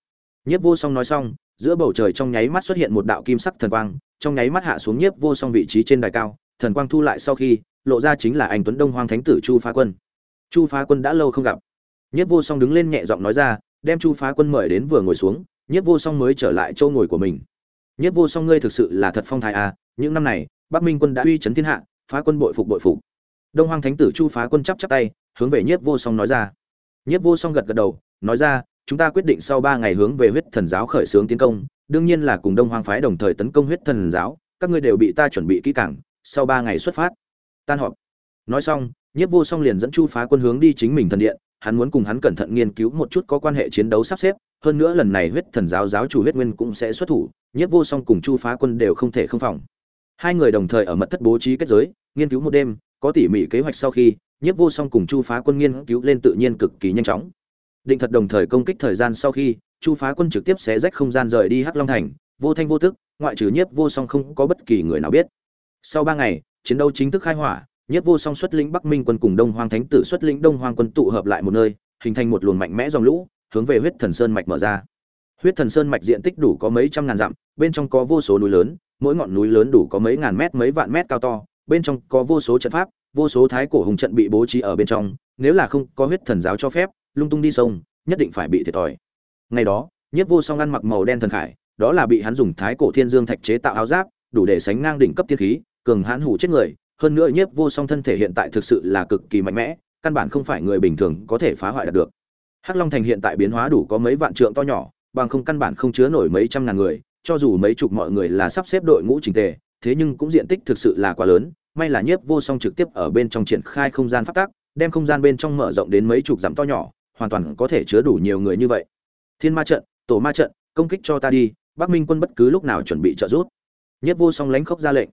Nhiếp Vô Song nói xong, giữa bầu trời trong nháy mắt xuất hiện một đạo kim sắc thần quang, trong nháy mắt hạ xuống Nhiếp Vô Song vị trí trên đài cao, thần quang thu lại sau khi, lộ ra chính là anh tuấn Đông Hoang Thánh tử Chu Phá Quân. Chu Phá Quân đã lâu không gặp. Nhiếp Vô Song đứng lên nhẹ giọng nói ra, đem Chu Phá Quân mời đến vừa ngồi xuống, Nhiếp Vô Song mới trở lại châu ngồi của mình. Nhiếp Vô Song ngươi thực sự là thật phong thái à, những năm này, Bắc Minh quân đã uy chấn thiên hạ, phá quân bội phục bội phục. Đông Hoang Thánh tử Chu Phá Quân chắp chắp tay, hướng về Nhiếp Vô Song nói ra. Nhiếp Vô Song gật gật đầu, nói ra, chúng ta quyết định sau ba ngày hướng về huyết thần giáo khởi xướng tiến công, đương nhiên là cùng Đông Hoang phái đồng thời tấn công huyết thần giáo, các ngươi đều bị ta chuẩn bị kỹ càng, sau ba ngày xuất phát. Tan họp. Nói xong, Nhiếp Vô Song liền dẫn Chu Phá Quân hướng đi chính mình thần điện, hắn muốn cùng hắn cẩn thận nghiên cứu một chút có quan hệ chiến đấu sắp xếp, hơn nữa lần này huyết thần giáo giáo chủ huyết nguyên cũng sẽ xuất thủ, Nhiếp Vô Song cùng Chu Phá Quân đều không thể không phòng. Hai người đồng thời ở mật thất bố trí kết giới, nghiên cứu một đêm, có tỉ mỉ kế hoạch sau khi, Nhiếp Vô Song cùng Chu Phá Quân nghiên cứu lên tự nhiên cực kỳ nhanh chóng. Định thật đồng thời công kích thời gian sau khi, Chu Phá Quân trực tiếp xé rách không gian rời đi Hắc Long Thành, vô thanh vô tức, ngoại trừ Nhiếp Vô Song không có bất kỳ người nào biết. Sau ba ngày, chiến đấu chính thức khai hỏa, Nhiếp Vô Song xuất lĩnh Bắc Minh quân cùng Đông Hoang Thánh tử xuất lĩnh Đông Hoang quân tụ hợp lại một nơi, hình thành một luồng mạnh mẽ dòng lũ, hướng về Huyết Thần Sơn mạch mở ra. Huyết Thần Sơn mạch diện tích đủ có mấy trăm ngàn dặm, bên trong có vô số núi lớn, mỗi ngọn núi lớn đủ có mấy ngàn mét mấy vạn mét cao to, bên trong có vô số trận pháp, vô số thái cổ hùng trận bị bố trí ở bên trong, nếu là không có huyết thần giáo cho phép, lung tung đi sông, nhất định phải bị thiệt thòi. Ngày đó, Nhiếp Vô Song ăn mặc màu đen thần khải, đó là bị hắn dùng thái cổ thiên dương thạch chế tạo áo giáp, đủ để sánh ngang đỉnh cấp tiên khí, cường hãn hủ chết người, hơn nữa Nhiếp Vô Song thân thể hiện tại thực sự là cực kỳ mạnh mẽ, căn bản không phải người bình thường có thể phá hoại được. Hắc Long Thành hiện tại biến hóa đủ có mấy vạn trượng to nhỏ, bằng không căn bản không chứa nổi mấy trăm ngàn người, cho dù mấy chục mọi người là sắp xếp đội ngũ trình tề, thế nhưng cũng diện tích thực sự là quá lớn, may là Nhiếp Vô Song trực tiếp ở bên trong triển khai không gian pháp tắc, đem không gian bên trong mở rộng đến mấy chục dặm to nhỏ, hoàn toàn có thể chứa đủ nhiều người như vậy. Thiên Ma trận, Tổ Ma trận, công kích cho ta đi, Bắc Minh quân bất cứ lúc nào chuẩn bị trợ giúp. Nhiếp Vô Song lánh khóc ra lệnh.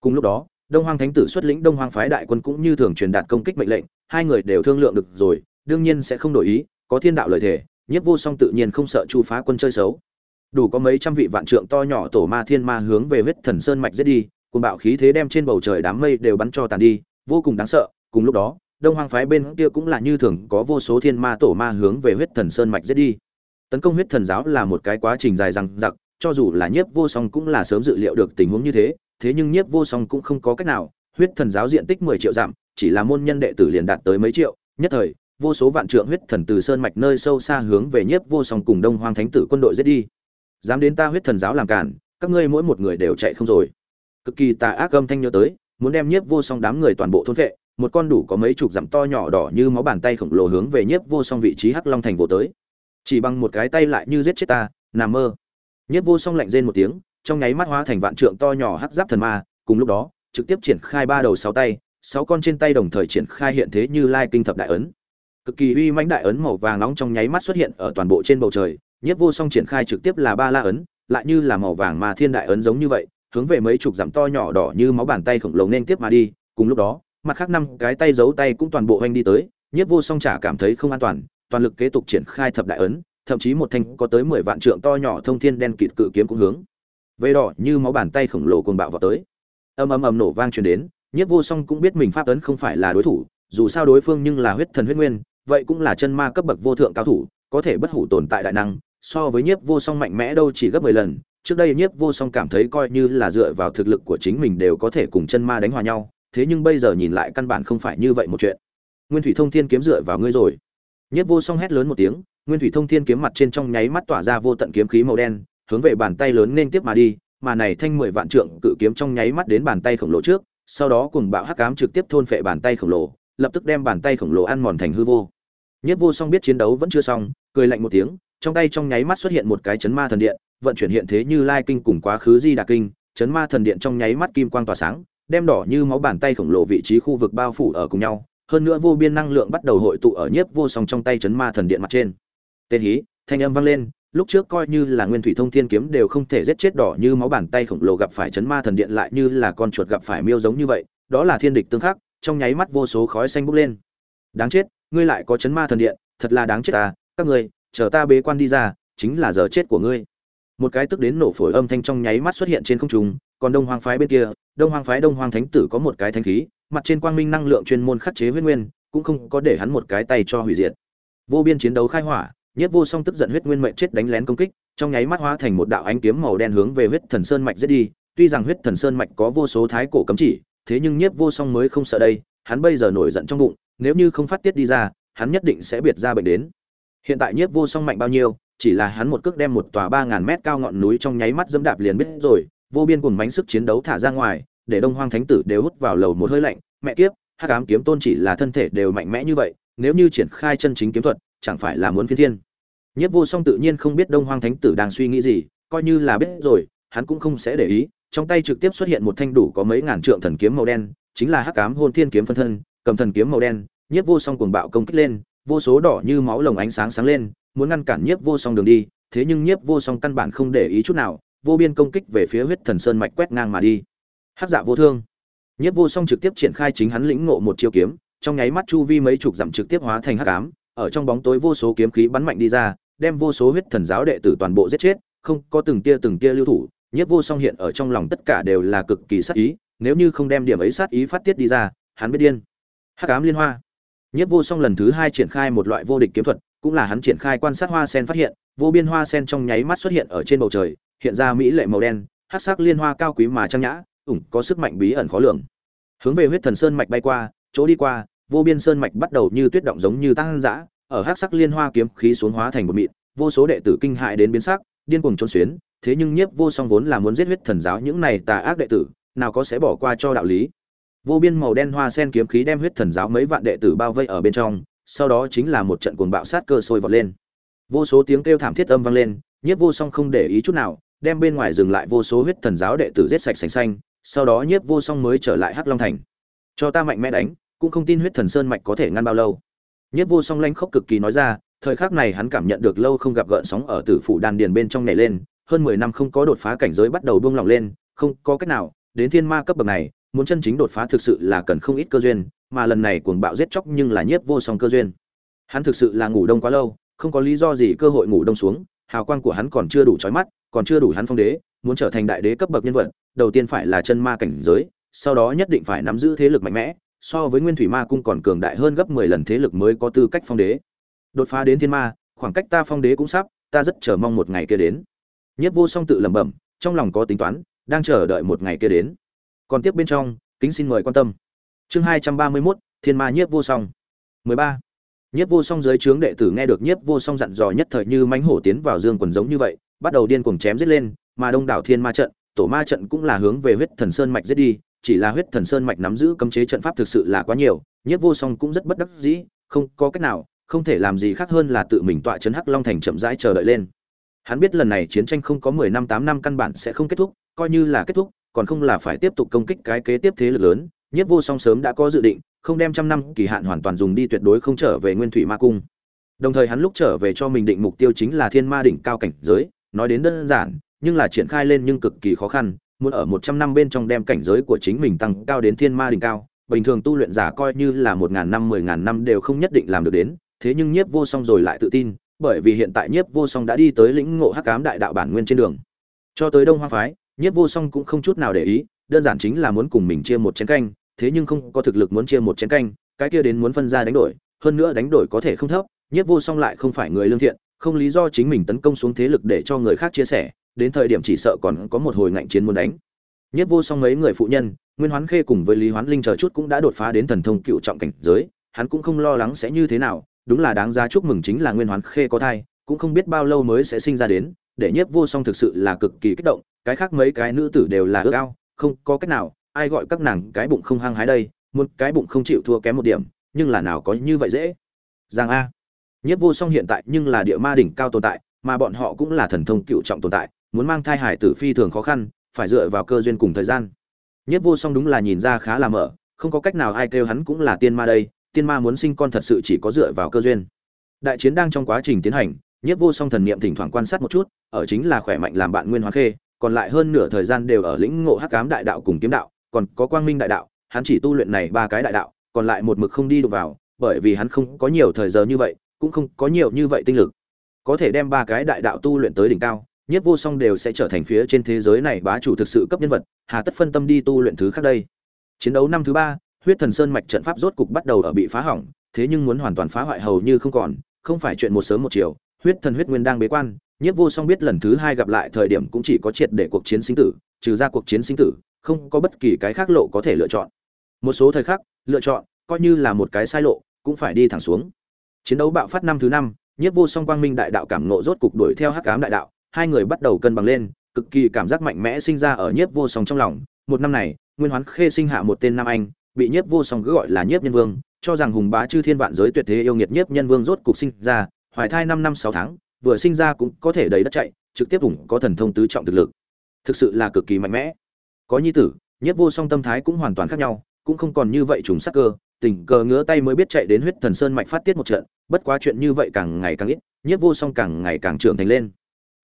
Cùng lúc đó, Đông Hoang Thánh tử xuất lĩnh Đông Hoang phái đại quân cũng như thường truyền đạt công kích mệnh lệnh, hai người đều thương lượng được rồi, đương nhiên sẽ không đổi ý, có thiên đạo lợi thể, Nhiếp Vô Song tự nhiên không sợ Chu Phá quân chơi xấu. Đủ có mấy trăm vị vạn trượng to nhỏ tổ ma thiên ma hướng về huyết thần sơn mạch giết đi, cùng bạo khí thế đem trên bầu trời đám mây đều bắn cho tàn đi, vô cùng đáng sợ. Cùng lúc đó, Đông Hoang phái bên kia cũng là như thường có vô số thiên ma tổ ma hướng về huyết thần sơn mạch giết đi. Tấn công huyết thần giáo là một cái quá trình dài dằng dặc, cho dù là Nhiếp Vô Song cũng là sớm dự liệu được tình huống như thế, thế nhưng Nhiếp Vô Song cũng không có cách nào, huyết thần giáo diện tích 10 triệu dặm, chỉ là môn nhân đệ tử liền đạt tới mấy triệu, nhất thời, vô số vạn trượng huyết thần từ sơn mạch nơi sâu xa hướng về Nhiếp Vô Song cùng Đông Hoang Thánh tử quân đội giết đi. Dám đến ta huyết thần giáo làm cản, các ngươi mỗi một người đều chạy không rồi. Cực kỳ tà ác âm thanh nhớ tới, muốn đem Nhiếp Vô Song đám người toàn bộ thôn vệ, một con đủ có mấy chục dặm to nhỏ đỏ như máu bàn tay khổng lồ hướng về Nhiếp Vô Song vị trí Hắc Long thành vô tới. Chỉ bằng một cái tay lại như giết chết ta, nằm mơ. Nhiếp Vô Song lạnh rên một tiếng, trong nháy mắt hóa thành vạn trượng to nhỏ hắc giáp thần ma, cùng lúc đó, trực tiếp triển khai ba đầu sáu tay, sáu con trên tay đồng thời triển khai hiện thế như lai kinh thập đại ấn. Cực kỳ uy mãnh đại ấn màu vàng nóng trong nháy mắt xuất hiện ở toàn bộ trên bầu trời, Nhiếp Vô Song triển khai trực tiếp là ba la ấn, lại như là màu vàng mà thiên đại ấn giống như vậy, hướng về mấy chục giảm to nhỏ đỏ như máu bàn tay khổng lồ nên tiếp mà đi, cùng lúc đó, mặt khác năm cái tay giấu tay cũng toàn bộ hoành đi tới, Nhiếp Vô Song chả cảm thấy không an toàn, toàn lực kế tục triển khai thập đại ấn, thậm chí một thanh có tới mười vạn trượng to nhỏ thông thiên đen kịt cự kiếm cũng hướng về đỏ như máu bàn tay khổng lồ cuồng bạo vào tới. Ầm ầm ầm nổ vang truyền đến, Nhiếp Vô Song cũng biết mình pháp tấn không phải là đối thủ, dù sao đối phương nhưng là huyết thần huyết nguyên, vậy cũng là chân ma cấp bậc vô thượng cao thủ, có thể bất hủ tồn tại đại năng, so với Nhiếp Vô Song mạnh mẽ đâu chỉ gấp 10 lần. Trước đây Nhiếp Vô Song cảm thấy coi như là dựa vào thực lực của chính mình đều có thể cùng chân ma đánh hòa nhau, thế nhưng bây giờ nhìn lại căn bản không phải như vậy một chuyện. Nguyên Thủy Thông Thiên kiếm dựa vào ngươi rồi. Nhiếp Vô Song hét lớn một tiếng, Nguyên Thủy Thông Thiên kiếm mặt trên trong nháy mắt tỏa ra vô tận kiếm khí màu đen, hướng về bàn tay lớn nên tiếp mà đi, mà này thanh 10 vạn trượng cự kiếm trong nháy mắt đến bàn tay khổng lồ trước, sau đó cùng bạo hắc ám trực tiếp thôn phệ bàn tay khổng lồ, lập tức đem bàn tay khổng lồ ăn mòn thành hư vô. Nhất Vô Song biết chiến đấu vẫn chưa xong, cười lạnh một tiếng, trong tay trong nháy mắt xuất hiện một cái chấn ma thần điện, vận chuyển hiện thế như Lai kinh cùng quá khứ Di Đà kinh, chấn ma thần điện trong nháy mắt kim quang tỏa sáng, đem đỏ như máu bàn tay khổng lồ vị trí khu vực bao phủ ở cùng nhau hơn nữa vô biên năng lượng bắt đầu hội tụ ở nhiếp vô song trong tay chấn ma thần điện mặt trên tên hí thanh âm vang lên lúc trước coi như là nguyên thủy thông thiên kiếm đều không thể giết chết đỏ như máu bàn tay khổng lồ gặp phải chấn ma thần điện lại như là con chuột gặp phải miêu giống như vậy, đó là thiên địch tương khắc, trong nháy mắt vô số khói xanh bốc lên. Đáng chết, ngươi lại có chấn ma thần điện, thật là đáng chết ta, các ngươi, chờ ta bế quan đi ra, chính là giờ chết của ngươi. Một cái tức đến nổ phổi âm thanh trong nháy mắt xuất hiện trên không trung, còn đông hoang phái bên kia, đông hoang phái đông hoang thánh tử có một cái thanh khí, mặt trên quang minh năng lượng chuyên môn khắc chế huyết nguyên, cũng không có để hắn một cái tay cho hủy diệt. Vô biên chiến đấu khai hỏa nhất vô song tức giận huyết nguyên mệnh chết đánh lén công kích, trong nháy mắt hóa thành một đạo ánh kiếm màu đen hướng về huyết thần sơn mạch giết đi. Tuy rằng huyết thần sơn mạch có vô số thái cổ cấm chỉ, thế nhưng nhiếp vô song mới không sợ đây, hắn bây giờ nổi giận trong bụng, nếu như không phát tiết đi ra, hắn nhất định sẽ biệt ra bệnh đến. Hiện tại nhiếp vô song mạnh bao nhiêu, chỉ là hắn một cước đem một tòa ba ngàn mét cao ngọn núi trong nháy mắt dẫm đạp liền biết rồi, vô biên cùng mãnh sức chiến đấu thả ra ngoài, để đông hoang thánh tử đều hút vào lầu một hơi lạnh. Mẹ kiếp, hắc ám kiếm tôn chỉ là thân thể đều mạnh mẽ như vậy, nếu như triển khai chân chính kiếm thuật chẳng phải là muốn phiên thiên. Nhiếp vô song tự nhiên không biết đông hoang thánh tử đang suy nghĩ gì, coi như là biết rồi, hắn cũng không sẽ để ý, trong tay trực tiếp xuất hiện một thanh đủ có mấy ngàn trượng thần kiếm màu đen, chính là hắc ám hôn thiên kiếm phân thân, cầm thần kiếm màu đen, nhiếp vô song cuồng bạo công kích lên, vô số đỏ như máu lồng ánh sáng sáng lên, muốn ngăn cản nhiếp vô song đường đi, thế nhưng nhiếp vô song căn bản không để ý chút nào, vô biên công kích về phía huyết thần sơn mạch quét ngang mà đi. Hắc dạ vô thương. Nhiếp vô song trực tiếp triển khai chính hắn lĩnh ngộ một chiêu kiếm, trong nháy mắt chu vi mấy chục dặm trực tiếp hóa thành hắc ám ở trong bóng tối vô số kiếm khí bắn mạnh đi ra, đem vô số huyết thần giáo đệ tử toàn bộ giết chết, không có từng tia từng tia lưu thủ, nhiếp vô song hiện ở trong lòng tất cả đều là cực kỳ sát ý, nếu như không đem điểm ấy sát ý phát tiết đi ra, hắn biết điên. Hắc ám liên hoa. Nhiếp vô song lần thứ hai triển khai một loại vô địch kiếm thuật, cũng là hắn triển khai quan sát hoa sen phát hiện, vô biên hoa sen trong nháy mắt xuất hiện ở trên bầu trời, hiện ra mỹ lệ màu đen, hắc sắc liên hoa cao quý mà trang nhã, ủng có sức mạnh bí ẩn khó lường. Hướng về huyết thần sơn mạch bay qua, chỗ đi qua vô biên sơn mạch bắt đầu như tuyết động giống như tăng dã, ở hắc sắc liên hoa kiếm khí xuống hóa thành một mịn, vô số đệ tử kinh hại đến biến sắc, điên cuồng trốn xuyến, thế nhưng nhiếp vô song vốn là muốn giết huyết thần giáo những này tà ác đệ tử, nào có sẽ bỏ qua cho đạo lý. Vô biên màu đen hoa sen kiếm khí đem huyết thần giáo mấy vạn đệ tử bao vây ở bên trong, sau đó chính là một trận cuồng bạo sát cơ sôi vọt lên. Vô số tiếng kêu thảm thiết âm vang lên, nhiếp vô song không để ý chút nào, đem bên ngoài dừng lại vô số huyết thần giáo đệ tử giết sạch sành xanh, sau đó nhiếp vô song mới trở lại hắc long thành. Cho ta mạnh mẽ đánh cũng không tin huyết thần sơn mạch có thể ngăn bao lâu. Nhất vô song lanh khốc cực kỳ nói ra, thời khắc này hắn cảm nhận được lâu không gặp gợn sóng ở tử phủ đan điền bên trong nhảy lên, hơn mười năm không có đột phá cảnh giới bắt đầu buông lỏng lên, không có cách nào, đến thiên ma cấp bậc này, muốn chân chính đột phá thực sự là cần không ít cơ duyên, mà lần này cuồng bạo giết chóc nhưng là nhiếp vô song cơ duyên. Hắn thực sự là ngủ đông quá lâu, không có lý do gì cơ hội ngủ đông xuống, hào quang của hắn còn chưa đủ trói mắt, còn chưa đủ hắn phong đế, muốn trở thành đại đế cấp bậc nhân vật, đầu tiên phải là chân ma cảnh giới, sau đó nhất định phải nắm giữ thế lực mạnh mẽ so với nguyên thủy ma cung còn cường đại hơn gấp mười lần thế lực mới có tư cách phong đế. Đột phá đến thiên ma, khoảng cách ta phong đế cũng sắp, ta rất chờ mong một ngày kia đến. Nhất vô song tự lẩm bẩm, trong lòng có tính toán, đang chờ đợi một ngày kia đến. Còn tiếp bên trong, kính xin mời quan tâm. Chương hai trăm ba mươi mốt, thiên ma nhiếp vô song. Mười ba. Nhiếp vô song dưới trướng đệ tử nghe được nhiếp vô song dặn dò nhất thời như mánh hổ tiến vào dương quần giống như vậy, bắt đầu điên cuồng chém giết lên, mà đông đảo thiên ma trận, tổ ma trận cũng là hướng về huyết thần sơn mạch giết đi chỉ là huyết thần sơn mạch nắm giữ cấm chế trận pháp thực sự là quá nhiều, nhiếp vô song cũng rất bất đắc dĩ, không có cách nào, không thể làm gì khác hơn là tự mình tọa chấn hắc long thành chậm rãi chờ đợi lên. Hắn biết lần này chiến tranh không có mười năm, tám năm căn bản sẽ không kết thúc, coi như là kết thúc, còn không là phải tiếp tục công kích cái kế tiếp thế lực lớn, nhiếp vô song sớm đã có dự định, không đem trăm năm kỳ hạn hoàn toàn dùng đi tuyệt đối không trở về nguyên thủy ma cung. Đồng thời hắn lúc trở về cho mình định mục tiêu chính là thiên ma đỉnh cao cảnh giới, nói đến đơn giản, nhưng là triển khai lên nhưng cực kỳ khó khăn muốn ở một trăm năm bên trong đem cảnh giới của chính mình tăng cao đến thiên ma đỉnh cao, bình thường tu luyện giả coi như là một ngàn năm, mười ngàn năm đều không nhất định làm được đến, thế nhưng nhiếp vô song rồi lại tự tin, bởi vì hiện tại nhiếp vô song đã đi tới lĩnh ngộ hắc ám đại đạo bản nguyên trên đường. Cho tới đông hoa phái, nhiếp vô song cũng không chút nào để ý, đơn giản chính là muốn cùng mình chia một chén canh, thế nhưng không có thực lực muốn chia một chén canh, cái kia đến muốn phân ra đánh đổi, hơn nữa đánh đổi có thể không thấp, nhiếp vô song lại không phải người lương thiện, không lý do chính mình tấn công xuống thế lực để cho người khác chia sẻ đến thời điểm chỉ sợ còn có một hồi ngạnh chiến muốn đánh. Nhiếp vô song mấy người phụ nhân, nguyên hoán khê cùng với lý hoán linh chờ chút cũng đã đột phá đến thần thông cựu trọng cảnh giới, hắn cũng không lo lắng sẽ như thế nào, đúng là đáng giá chúc mừng chính là nguyên hoán khê có thai, cũng không biết bao lâu mới sẽ sinh ra đến, để nhiếp vô song thực sự là cực kỳ kích động, cái khác mấy cái nữ tử đều là ước ao, không có cách nào, ai gọi các nàng cái bụng không hăng hái đây một cái bụng không chịu thua kém một điểm, nhưng là nào có như vậy dễ. Giang a. Nhất vô song hiện tại nhưng là địa ma đỉnh cao tồn tại, mà bọn họ cũng là thần thông cựu trọng tồn tại muốn mang thai hải tử phi thường khó khăn phải dựa vào cơ duyên cùng thời gian Nhất Vô Song đúng là nhìn ra khá là mở, không có cách nào ai kêu hắn cũng là tiên ma đây, tiên ma muốn sinh con thật sự chỉ có dựa vào cơ duyên. Đại chiến đang trong quá trình tiến hành, Nhất Vô Song thần niệm thỉnh thoảng quan sát một chút, ở chính là khỏe mạnh làm bạn Nguyên Hóa Khê, còn lại hơn nửa thời gian đều ở lĩnh ngộ Hắc cám đại đạo cùng kiếm đạo, còn có Quang Minh đại đạo, hắn chỉ tu luyện này ba cái đại đạo, còn lại một mực không đi được vào, bởi vì hắn không có nhiều thời giờ như vậy, cũng không có nhiều như vậy tinh lực. Có thể đem ba cái đại đạo tu luyện tới đỉnh cao, Nhất Vô Song đều sẽ trở thành phía trên thế giới này bá chủ thực sự cấp nhân vật, hà tất phân tâm đi tu luyện thứ khác đây. Chiến đấu năm thứ ba, Huyết Thần Sơn mạch trận pháp rốt cục bắt đầu ở bị phá hỏng, thế nhưng muốn hoàn toàn phá hoại hầu như không còn, không phải chuyện một sớm một chiều, Huyết Thần Huyết Nguyên đang bế quan, Nhất Vô Song biết lần thứ hai gặp lại thời điểm cũng chỉ có triệt để cuộc chiến sinh tử, trừ ra cuộc chiến sinh tử, không có bất kỳ cái khác lộ có thể lựa chọn. Một số thời khắc, lựa chọn coi như là một cái sai lộ, cũng phải đi thẳng xuống. Chiến đấu bạo phát năm thứ năm, Nhất Vô Song Quang Minh đại đạo cảm nộ rốt cục đuổi theo Hắc Ám đại đạo, hai người bắt đầu cân bằng lên, cực kỳ cảm giác mạnh mẽ sinh ra ở Nhiếp Vô Song trong lòng. Một năm này, Nguyên Hoán Khê sinh hạ một tên nam anh, bị Nhiếp Vô Song cứ gọi là Nhiếp Nhân Vương, cho rằng hùng bá chư thiên vạn giới tuyệt thế yêu nghiệt Nhiếp Nhân Vương rốt cục sinh ra, hoài thai năm năm sáu tháng, vừa sinh ra cũng có thể đầy đất chạy, trực tiếp vùng có thần thông tứ trọng thực lực. Thực sự là cực kỳ mạnh mẽ. Có nhi tử, Nhiếp Vô Song tâm thái cũng hoàn toàn khác nhau, cũng không còn như vậy trùng sắc cơ, tình cờ ngứa tay mới biết chạy đến huyết thần sơn mạch phát tiết một trận, bất quá chuyện như vậy càng ngày càng ít, Nhiếp Vô Song càng ngày càng trưởng thành lên.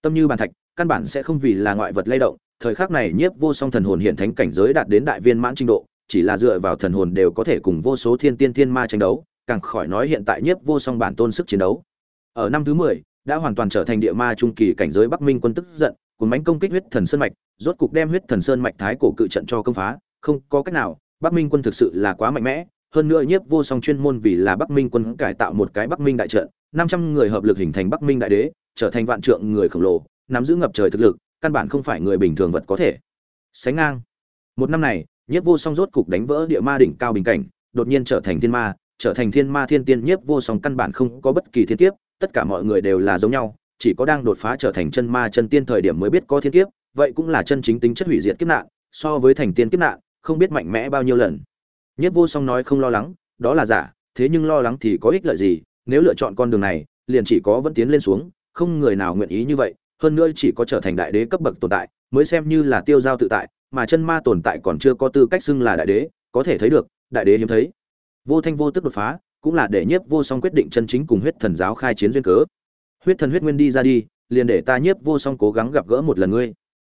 Tâm như bàn thạch, căn bản sẽ không vì là ngoại vật lay động, thời khắc này Nhiếp Vô Song thần hồn hiện thánh cảnh giới đạt đến đại viên mãn trình độ, chỉ là dựa vào thần hồn đều có thể cùng vô số thiên tiên thiên ma tranh đấu, càng khỏi nói hiện tại Nhiếp Vô Song bản tôn sức chiến đấu. Ở năm thứ 10, đã hoàn toàn trở thành địa ma trung kỳ cảnh giới Bắc Minh quân tức giận, cuốn bánh công kích huyết thần sơn mạch, rốt cục đem huyết thần sơn mạch thái cổ cự trận cho công phá, không có cách nào, Bắc Minh quân thực sự là quá mạnh mẽ, hơn nữa Nhiếp Vô Song chuyên môn vì là Bắc Minh quân cải tạo một cái Bắc Minh đại trận, 500 người hợp lực hình thành Bắc Minh đại đế, trở thành vạn trượng người khổng lồ, nắm giữ ngập trời thực lực, căn bản không phải người bình thường vật có thể sánh ngang. Một năm này, Nhiếp Vô Song rốt cục đánh vỡ địa ma đỉnh cao bình cảnh, đột nhiên trở thành thiên ma, trở thành thiên ma thiên tiên Nhiếp Vô Song căn bản không có bất kỳ thiên kiếp, tất cả mọi người đều là giống nhau, chỉ có đang đột phá trở thành chân ma chân tiên thời điểm mới biết có thiên kiếp, vậy cũng là chân chính tính chất hủy diệt kiếp nạn, so với thành tiên kiếp nạn, không biết mạnh mẽ bao nhiêu lần. Nhiếp Vô Song nói không lo lắng, đó là giả, thế nhưng lo lắng thì có ích lợi gì, nếu lựa chọn con đường này, liền chỉ có vẫn tiến lên xuống, không người nào nguyện ý như vậy, hơn nữa chỉ có trở thành đại đế cấp bậc tồn tại, mới xem như là tiêu giao tự tại, mà chân ma tồn tại còn chưa có tư cách xưng là đại đế, có thể thấy được, đại đế hiếm thấy. Vô thanh vô tức đột phá, cũng là để nhiếp vô song quyết định chân chính cùng huyết thần giáo khai chiến duyên cớ. Huyết thần huyết nguyên đi ra đi, liền để ta nhiếp vô song cố gắng gặp gỡ một lần ngươi.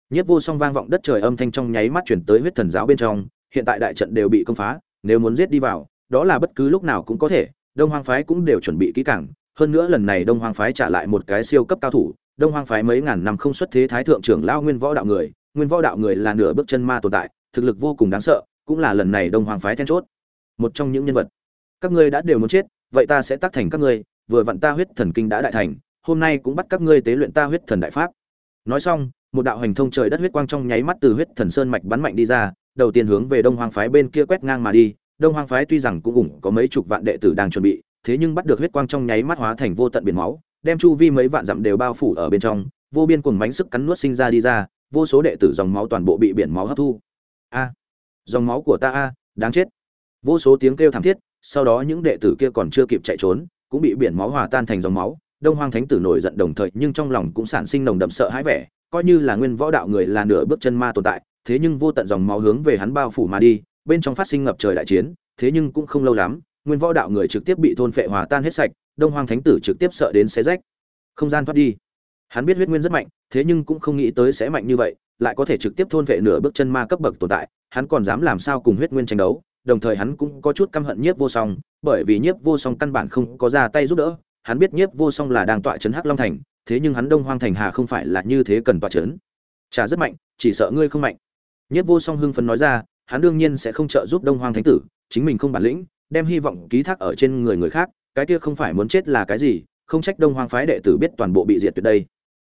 Nhiếp vô song vang vọng đất trời âm thanh trong nháy mắt chuyển tới huyết thần giáo bên trong, hiện tại đại trận đều bị công phá, nếu muốn giết đi vào, đó là bất cứ lúc nào cũng có thể, Đông Hoang phái cũng đều chuẩn bị kỹ càng, hơn nữa lần này Đông Hoang phái trả lại một cái siêu cấp cao thủ, Đông Hoang phái mấy ngàn năm không xuất thế thái thượng trưởng lão Nguyên Võ đạo người, Nguyên Võ đạo người là nửa bước chân ma tồn tại, thực lực vô cùng đáng sợ, cũng là lần này Đông Hoang phái then chốt. Một trong những nhân vật. Các ngươi đã đều muốn chết, vậy ta sẽ tác thành các ngươi, vừa vặn ta huyết thần kinh đã đại thành, hôm nay cũng bắt các ngươi tế luyện ta huyết thần đại pháp. Nói xong, một đạo hành thông trời đất huyết quang trong nháy mắt từ huyết thần sơn mạch bắn mạnh đi ra, đầu tiên hướng về Đông Hoang phái bên kia quét ngang mà đi, Đông Hoang phái tuy rằng cũng ủng có mấy chục vạn đệ tử đang chuẩn bị, thế nhưng bắt được huyết quang trong nháy mắt hóa thành vô tận biển máu, đem chu vi mấy vạn dặm đều bao phủ ở bên trong, vô biên cuồng mãnh sức cắn nuốt sinh ra đi ra, vô số đệ tử dòng máu toàn bộ bị biển máu hấp thu. A, dòng máu của ta a, đáng chết. Vô số tiếng kêu thảm thiết, sau đó những đệ tử kia còn chưa kịp chạy trốn, cũng bị biển máu hòa tan thành dòng máu. Đông Hoang Thánh tử nổi giận đồng thời, nhưng trong lòng cũng sản sinh nồng đậm sợ hãi vẻ, coi như là nguyên võ đạo người là nửa bước chân ma tồn tại, thế nhưng vô tận dòng máu hướng về hắn bao phủ mà đi, bên trong phát sinh ngập trời đại chiến, thế nhưng cũng không lâu lắm, nguyên võ đạo người trực tiếp bị thôn phệ hòa tan hết sạch, Đông Hoang Thánh tử trực tiếp sợ đến xé rách. Không gian thoát đi. Hắn biết huyết nguyên rất mạnh, thế nhưng cũng không nghĩ tới sẽ mạnh như vậy, lại có thể trực tiếp thôn phệ nửa bước chân ma cấp bậc tồn tại, hắn còn dám làm sao cùng huyết nguyên tranh đấu, đồng thời hắn cũng có chút căm hận Nhiếp Vô Song, bởi vì Nhiếp Vô Song căn bản không có ra tay giúp đỡ, hắn biết Nhiếp Vô Song là đang tọa trấn Hắc Long thành, thế nhưng hắn Đông Hoang thành hà không phải là như thế cần tọa trấn. Trả rất mạnh, chỉ sợ ngươi không mạnh. Nhiếp Vô Song hưng phấn nói ra, hắn đương nhiên sẽ không trợ giúp Đông Hoang thánh tử, chính mình không bản lĩnh, đem hy vọng ký thác ở trên người người khác, cái kia không phải muốn chết là cái gì, không trách Đông Hoang phái đệ tử biết toàn bộ bị diệt tuyệt đây.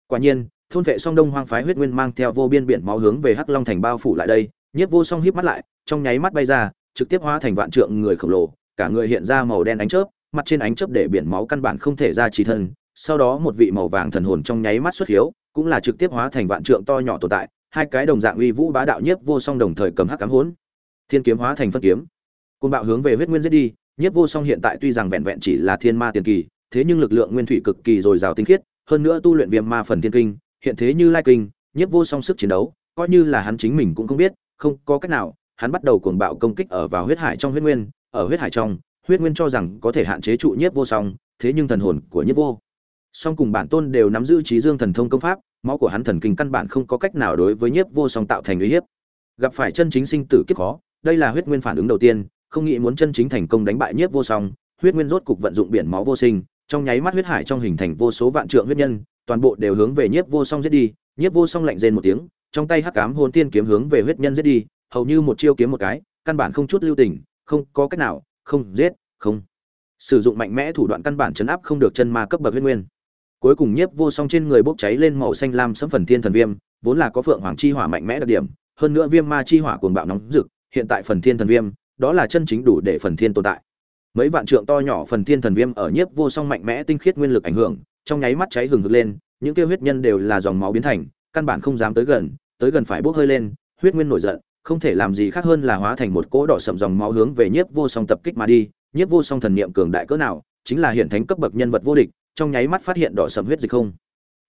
Quả nhiên, thôn vệ song Đông Hoang phái huyết nguyên mang theo vô biên biển máu hướng về Hắc Long thành bao phủ lại đây, Nhiếp Vô Song híp mắt lại, trong nháy mắt bay ra, trực tiếp hóa thành vạn trượng người khổng lồ, cả người hiện ra màu đen ánh chớp, mặt trên ánh chớp để biển máu căn bản không thể ra chỉ thân, sau đó một vị màu vàng thần hồn trong nháy mắt xuất hiếu, cũng là trực tiếp hóa thành vạn trượng to nhỏ tồn tại, hai cái đồng dạng uy vũ bá đạo Nhiếp Vô Song đồng thời cầm hắc cám hỗn, thiên kiếm hóa thành phân kiếm, côn bạo hướng về huyết nguyên giết đi, Nhiếp Vô Song hiện tại tuy rằng vẹn vẹn chỉ là thiên ma tiền kỳ, thế nhưng lực lượng nguyên thủy cực kỳ dồi dào tinh khiết, hơn nữa tu luyện viêm ma phần thiên kinh, hiện thế như lai kinh, Nhiếp Vô Song sức chiến đấu, coi như là hắn chính mình cũng không biết, không có cách nào, hắn bắt đầu cuồng bạo công kích ở vào huyết hải trong huyết nguyên ở huyết hải trong huyết nguyên cho rằng có thể hạn chế trụ nhiếp vô song thế nhưng thần hồn của nhiếp vô song cùng bản tôn đều nắm giữ trí dương thần thông công pháp máu của hắn thần kinh căn bản không có cách nào đối với nhiếp vô song tạo thành uy hiếp. Gặp phải chân chính sinh tử kiếp khó đây là huyết nguyên phản ứng đầu tiên không nghĩ muốn chân chính thành công đánh bại nhiếp vô song, huyết nguyên rốt cục vận dụng biển máu vô sinh, trong nháy mắt huyết hải trong hình thành vô số vạn trượng huyết nhân, toàn bộ đều hướng về nhiếp vô song giết đi. Nhiếp vô song lạnh rên một tiếng, trong tay hắc cám hồn tiên kiếm hướng về huyết nhân giết đi, hầu như một chiêu kiếm một cái, căn bản không chút lưu tình, không có cách nào, không giết, không. Sử dụng mạnh mẽ thủ đoạn căn bản chấn áp không được chân ma cấp bậc huyết nguyên. Cuối cùng nhiếp vô song trên người bốc cháy lên màu xanh lam sấm phần thiên thần viêm, vốn là có phượng hoàng chi hỏa mạnh mẽ đặc điểm, hơn nữa viêm ma chi hỏa cuồng bạo nóng rực, hiện tại phần thiên thần viêm đó là chân chính đủ để phần thiên tồn tại. Mấy vạn trượng to nhỏ phần thiên thần viêm ở nhiếp vô song mạnh mẽ tinh khiết nguyên lực ảnh hưởng, trong nháy mắt cháy hừng hực lên, những kêu huyết nhân đều là dòng máu biến thành, căn bản không dám tới gần tới gần phải bốc hơi lên, huyết nguyên nổi giận, không thể làm gì khác hơn là hóa thành một cỗ đỏ sậm dòng máu hướng về nhiếp vô song tập kích mà đi, nhiếp vô song thần niệm cường đại cỡ nào, chính là hiện thánh cấp bậc nhân vật vô địch, trong nháy mắt phát hiện đỏ sậm huyết dịch không.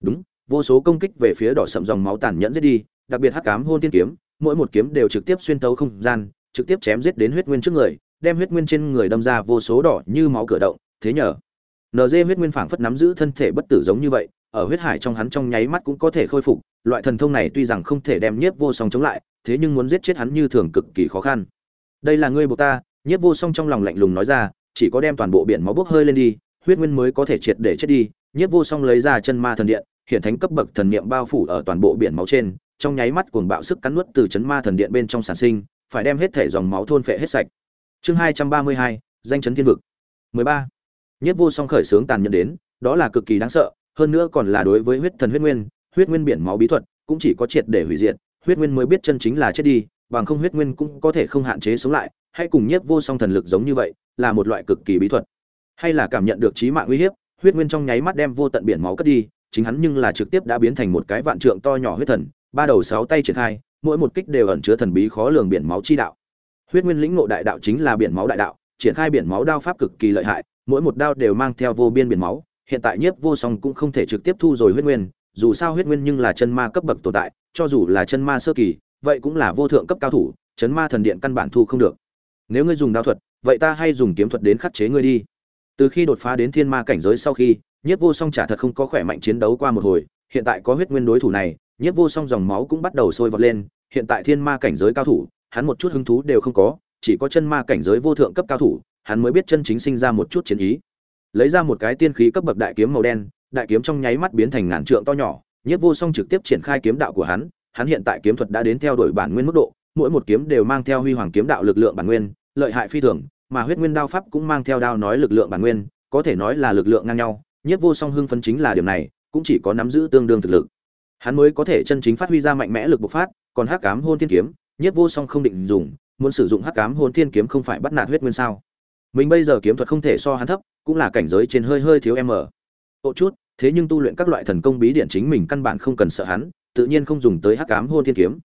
Đúng, vô số công kích về phía đỏ sậm dòng máu tàn nhẫn giết đi, đặc biệt hắc cám hôn tiên kiếm, mỗi một kiếm đều trực tiếp xuyên tấu không gian trực tiếp chém giết đến huyết nguyên trước người, đem huyết nguyên trên người đâm ra vô số đỏ như máu cửa động, thế nhờ. Nd huyết nguyên phảng phất nắm giữ thân thể bất tử giống như vậy, ở huyết hải trong hắn trong nháy mắt cũng có thể khôi phục, loại thần thông này tuy rằng không thể đem nhiếp vô song chống lại, thế nhưng muốn giết chết hắn như thường cực kỳ khó khăn. Đây là ngươi buộc ta, nhiếp vô song trong lòng lạnh lùng nói ra, chỉ có đem toàn bộ biển máu bốc hơi lên đi, huyết nguyên mới có thể triệt để chết đi. Nhiếp vô song lấy ra chân ma thần điện, hiện thánh cấp bậc thần niệm bao phủ ở toàn bộ biển máu trên, trong nháy mắt cuồng bạo sức cắn nuốt từ chấn ma thần điện bên trong sản sinh phải đem hết thể dòng máu thôn phệ hết sạch. Chương hai trăm ba mươi hai, danh chấn thiên vực. mười ba. Nhiếp vô song khởi sướng tàn nhẫn đến, đó là cực kỳ đáng sợ, hơn nữa còn là đối với huyết thần huyết nguyên huyết nguyên biển máu bí thuật, cũng chỉ có triệt để hủy diệt, huyết nguyên mới biết chân chính là chết đi, bằng không huyết nguyên cũng có thể không hạn chế sống lại, hay cùng nhiếp vô song thần lực giống như vậy, là một loại cực kỳ bí thuật. Hay là cảm nhận được chí mạng uy hiếp, huyết nguyên trong nháy mắt đem vô tận biển máu cất đi, chính hắn nhưng là trực tiếp đã biến thành một cái vạn trượng to nhỏ huyết thần, ba đầu sáu tay triển khai mỗi một kích đều ẩn chứa thần bí khó lường biển máu chi đạo. Huyết nguyên lĩnh ngộ đại đạo chính là biển máu đại đạo, triển khai biển máu đao pháp cực kỳ lợi hại, mỗi một đao đều mang theo vô biên biển máu, hiện tại nhiếp vô song cũng không thể trực tiếp thu rồi huyết nguyên, dù sao huyết nguyên nhưng là chân ma cấp bậc tồn tại, cho dù là chân ma sơ kỳ, vậy cũng là vô thượng cấp cao thủ, chấn ma thần điện căn bản thu không được. Nếu ngươi dùng đao thuật, vậy ta hay dùng kiếm thuật đến khắc chế ngươi đi. Từ khi đột phá đến thiên ma cảnh giới sau khi, nhiếp vô song trả thật không có khỏe mạnh chiến đấu qua một hồi, hiện tại có huyết nguyên đối thủ này, nhiếp vô song dòng máu cũng bắt đầu sôi vọt lên hiện tại thiên ma cảnh giới cao thủ, hắn một chút hứng thú đều không có, chỉ có chân ma cảnh giới vô thượng cấp cao thủ, hắn mới biết chân chính sinh ra một chút chiến ý. Lấy ra một cái tiên khí cấp bậc đại kiếm màu đen, đại kiếm trong nháy mắt biến thành ngàn trượng to nhỏ, nhiếp vô song trực tiếp triển khai kiếm đạo của hắn hắn hiện tại kiếm thuật đã đến theo đuổi bản nguyên mức độ, mỗi một kiếm đều mang theo huy hoàng kiếm đạo lực lượng bản nguyên, lợi hại phi thường, mà huyết nguyên đao pháp cũng mang theo đao nói lực lượng bản nguyên, có thể nói là lực lượng ngang nhau, nhiếp vô song hưng phấn chính là điểm này, cũng chỉ có nắm giữ tương đương thực lực hắn mới có thể chân chính phát huy ra mạnh mẽ lực bộc phát, còn hắc cám hôn thiên kiếm, nhiếp vô song không định dùng, muốn sử dụng hắc cám hôn thiên kiếm không phải bắt nạt huyết nguyên sao? Mình bây giờ kiếm thuật không thể so hắn thấp, cũng là cảnh giới trên hơi hơi thiếu em ở hộ chút, thế nhưng tu luyện các loại thần công bí điển chính mình căn bản không cần sợ hắn, tự nhiên không dùng tới hắc cám hôn thiên kiếm.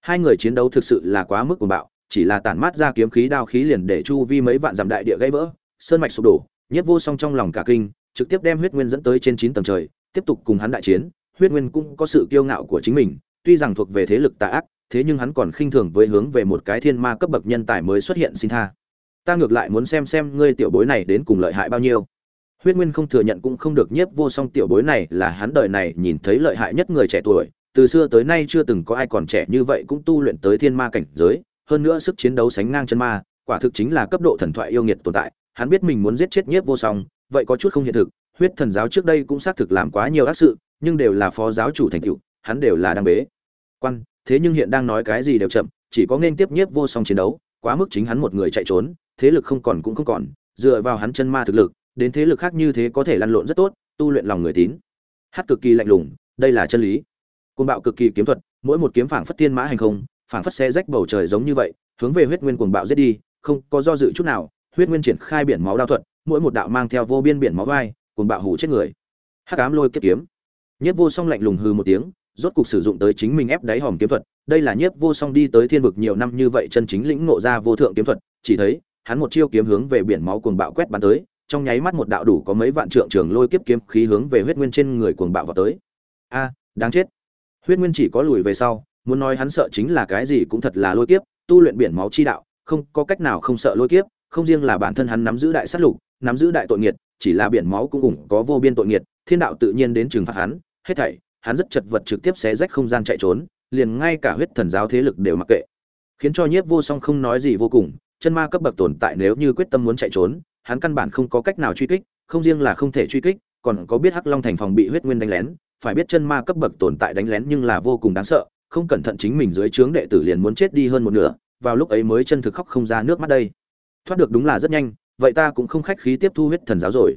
Hai người chiến đấu thực sự là quá mức cuồng bạo, chỉ là tản mát ra kiếm khí đao khí liền để chu vi mấy vạn dặm đại địa gãy vỡ, sơn mạch sụp đổ, nhiếp vô song trong lòng cả kinh, trực tiếp đem huyết nguyên dẫn tới trên chín tầng trời, tiếp tục cùng hắn đại chiến huyết nguyên cũng có sự kiêu ngạo của chính mình, tuy rằng thuộc về thế lực tà ác, thế nhưng hắn còn khinh thường với hướng về một cái thiên ma cấp bậc nhân tài mới xuất hiện xin tha. Ta ngược lại muốn xem xem ngươi tiểu bối này đến cùng lợi hại bao nhiêu. Huyết nguyên không thừa nhận cũng không được nhiếp vô song tiểu bối này là hắn đời này nhìn thấy lợi hại nhất người trẻ tuổi, từ xưa tới nay chưa từng có ai còn trẻ như vậy cũng tu luyện tới thiên ma cảnh giới, hơn nữa sức chiến đấu sánh ngang chân ma, quả thực chính là cấp độ thần thoại yêu nghiệt tồn tại, hắn biết mình muốn giết chết nhiếp vô song, vậy có chút không hiện thực huyết thần giáo trước đây cũng xác thực làm quá nhiều ác sự, nhưng đều là phó giáo chủ thành tựu, hắn đều là đang bế. Quan, thế nhưng hiện đang nói cái gì đều chậm, chỉ có nên tiếp nhiếp vô song chiến đấu, quá mức chính hắn một người chạy trốn, thế lực không còn cũng không còn, dựa vào hắn chân ma thực lực, đến thế lực khác như thế có thể lăn lộn rất tốt, tu luyện lòng người tín. Hát cực kỳ lạnh lùng, đây là chân lý. Côn bạo cực kỳ kiếm thuật, mỗi một kiếm phảng phất tiên mã hành không, phảng phất xe rách bầu trời giống như vậy, hướng về huyết nguyên cuồng bạo giết đi, không có do dự chút nào, huyết nguyên triển khai biển máu đao thuật, mỗi một đạo mang theo vô biên biển máu vai cuồng bạo hủ chết người. Hắc ám lôi kiếp kiếm. Nhiếp vô song lạnh lùng hừ một tiếng, rốt cục sử dụng tới chính mình ép đáy hòm kiếm thuật. Đây là nhiếp vô song đi tới thiên vực nhiều năm như vậy chân chính lĩnh ngộ ra vô thượng kiếm thuật, chỉ thấy, hắn một chiêu kiếm hướng về biển máu cuồng bạo quét bắn tới, trong nháy mắt một đạo đủ có mấy vạn trượng trường lôi kiếp kiếm khí hướng về huyết nguyên trên người cuồng bạo vào tới. A, đáng chết. Huyết nguyên chỉ có lùi về sau, muốn nói hắn sợ chính là cái gì cũng thật là lôi kiếp, tu luyện biển máu chi đạo, không có cách nào không sợ lôi kiếp, không riêng là bản thân hắn nắm giữ đại sát lục, nắm giữ đại tội nghiệt chỉ là biển máu cũng ủng có vô biên tội nghiệt, thiên đạo tự nhiên đến trừng phạt hắn, hết thảy, hắn rất chật vật trực tiếp xé rách không gian chạy trốn, liền ngay cả huyết thần giáo thế lực đều mặc kệ. Khiến cho nhiếp vô song không nói gì vô cùng, chân ma cấp bậc tồn tại nếu như quyết tâm muốn chạy trốn, hắn căn bản không có cách nào truy kích, không riêng là không thể truy kích, còn có biết hắc long thành phòng bị huyết nguyên đánh lén, phải biết chân ma cấp bậc tồn tại đánh lén nhưng là vô cùng đáng sợ, không cẩn thận chính mình dưới trướng đệ tử liền muốn chết đi hơn một nửa, vào lúc ấy mới chân thực khóc không ra nước mắt đây. Thoát được đúng là rất nhanh vậy ta cũng không khách khí tiếp thu huyết thần giáo rồi.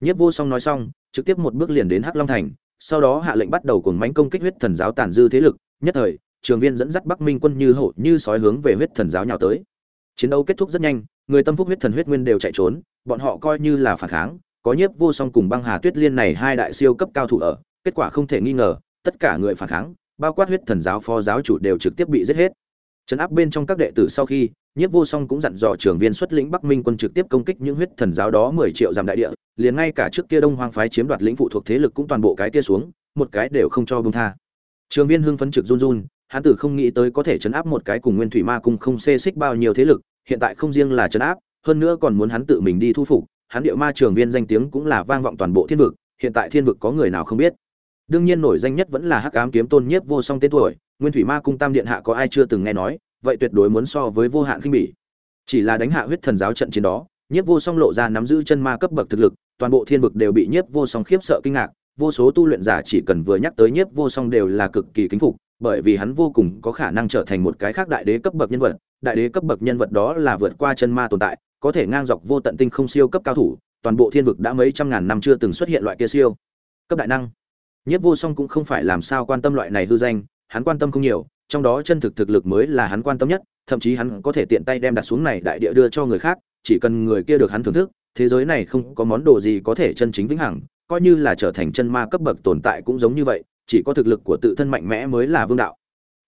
Nhất vô song nói xong, trực tiếp một bước liền đến hắc long thành, sau đó hạ lệnh bắt đầu cùng mánh công kích huyết thần giáo tàn dư thế lực, nhất thời, trường viên dẫn dắt bắc minh quân như hổ như sói hướng về huyết thần giáo nhào tới. Chiến đấu kết thúc rất nhanh, người tâm phúc huyết thần huyết nguyên đều chạy trốn, bọn họ coi như là phản kháng, có nhiếp vô song cùng băng hà tuyết liên này hai đại siêu cấp cao thủ ở, kết quả không thể nghi ngờ, tất cả người phản kháng, bao quát huyết thần giáo phó giáo chủ đều trực tiếp bị giết hết. Trấn áp bên trong các đệ tử sau khi nhiếp vô song cũng dặn dò trường viên xuất lĩnh bắc minh quân trực tiếp công kích những huyết thần giáo đó mười triệu giảm đại địa, liền ngay cả trước kia đông hoang phái chiếm đoạt lĩnh phụ thuộc thế lực cũng toàn bộ cái kia xuống, một cái đều không cho bông tha. Trường viên hưng phấn trực run run, hắn tử không nghĩ tới có thể chấn áp một cái cùng nguyên thủy ma cung không xê xích bao nhiêu thế lực, hiện tại không riêng là chấn áp, hơn nữa còn muốn hắn tự mình đi thu phục, hắn địa ma trường viên danh tiếng cũng là vang vọng toàn bộ thiên vực, hiện tại thiên vực có người nào không biết. Đương nhiên nổi danh nhất vẫn là hắc ám kiếm tôn nhiếp vô song tên tuổi, nguyên thủy ma cung tam điện hạ có ai chưa từng nghe nói vậy tuyệt đối muốn so với vô hạn khinh bỉ. Chỉ là đánh hạ huyết thần giáo trận chiến đó nhiếp vô song lộ ra nắm giữ chân ma cấp bậc thực lực toàn bộ thiên vực đều bị nhiếp vô song khiếp sợ kinh ngạc vô số tu luyện giả chỉ cần vừa nhắc tới nhiếp vô song đều là cực kỳ kính phục bởi vì hắn vô cùng có khả năng trở thành một cái khác đại đế cấp bậc nhân vật đại đế cấp bậc nhân vật đó là vượt qua chân ma tồn tại có thể ngang dọc vô tận tinh không siêu cấp cao thủ toàn bộ thiên vực đã mấy trăm ngàn năm chưa từng xuất hiện loại kia siêu cấp đại năng. Nhất Vô Song cũng không phải làm sao quan tâm loại này hư danh, hắn quan tâm không nhiều, trong đó chân thực thực lực mới là hắn quan tâm nhất, thậm chí hắn có thể tiện tay đem đặt xuống này đại địa đưa cho người khác, chỉ cần người kia được hắn thưởng thức, thế giới này không có món đồ gì có thể chân chính vĩnh hằng, coi như là trở thành chân ma cấp bậc tồn tại cũng giống như vậy, chỉ có thực lực của tự thân mạnh mẽ mới là vương đạo.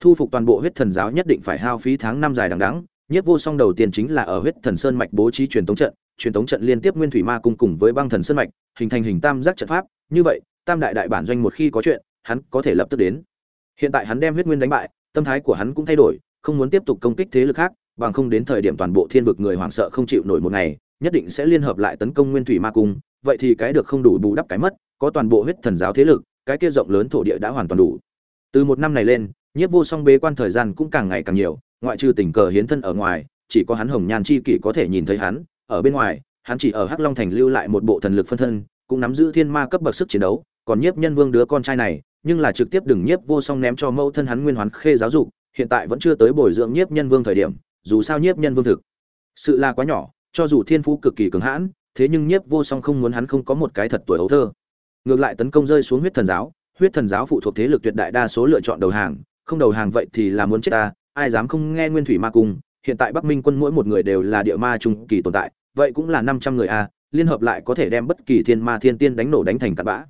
Thu phục toàn bộ huyết thần giáo nhất định phải hao phí tháng năm dài đằng đẵng, Nhất Vô Song đầu tiên chính là ở huyết thần sơn mạch bố trí truyền tống trận, truyền tống trận liên tiếp nguyên thủy ma cung cùng với băng thần sơn mạch, hình thành hình tam giác trận pháp, như vậy, tam đại đại bản doanh một khi có chuyện, hắn có thể lập tức đến. Hiện tại hắn đem huyết nguyên đánh bại, tâm thái của hắn cũng thay đổi, không muốn tiếp tục công kích thế lực khác, bằng không đến thời điểm toàn bộ thiên vực người hoảng sợ không chịu nổi một ngày, nhất định sẽ liên hợp lại tấn công Nguyên Thủy Ma Cung, vậy thì cái được không đủ bù đắp cái mất, có toàn bộ huyết thần giáo thế lực, cái kia rộng lớn thổ địa đã hoàn toàn đủ. Từ một năm này lên, Nhiếp Vô Song bế quan thời gian cũng càng ngày càng nhiều, ngoại trừ tình cờ hiến thân ở ngoài, chỉ có hắn Hồng Nhan chi kỷ có thể nhìn thấy hắn, ở bên ngoài, hắn chỉ ở Hắc Long thành lưu lại một bộ thần lực phân thân, cũng nắm giữ thiên ma cấp bậc sức chiến đấu, còn Nhiếp Nhân Vương đứa con trai này, nhưng là trực tiếp đừng nhiếp vô song ném cho mẫu thân hắn nguyên hoán khê giáo dục, hiện tại vẫn chưa tới bồi dưỡng nhiếp nhân vương thời điểm, dù sao nhiếp nhân vương thực. Sự là quá nhỏ, cho dù thiên phú cực kỳ cứng hãn, thế nhưng nhiếp vô song không muốn hắn không có một cái thật tuổi ấu thơ. Ngược lại tấn công rơi xuống huyết thần giáo, huyết thần giáo phụ thuộc thế lực tuyệt đại đa số lựa chọn đầu hàng, không đầu hàng vậy thì là muốn chết ta, ai dám không nghe nguyên thủy ma cung, hiện tại bắc minh quân mỗi một người đều là địa ma trung kỳ tồn tại, vậy cũng là năm trăm người a, liên hợp lại có thể đem bất kỳ thiên ma thiên tiên đánh nổ đánh thành tạt bã.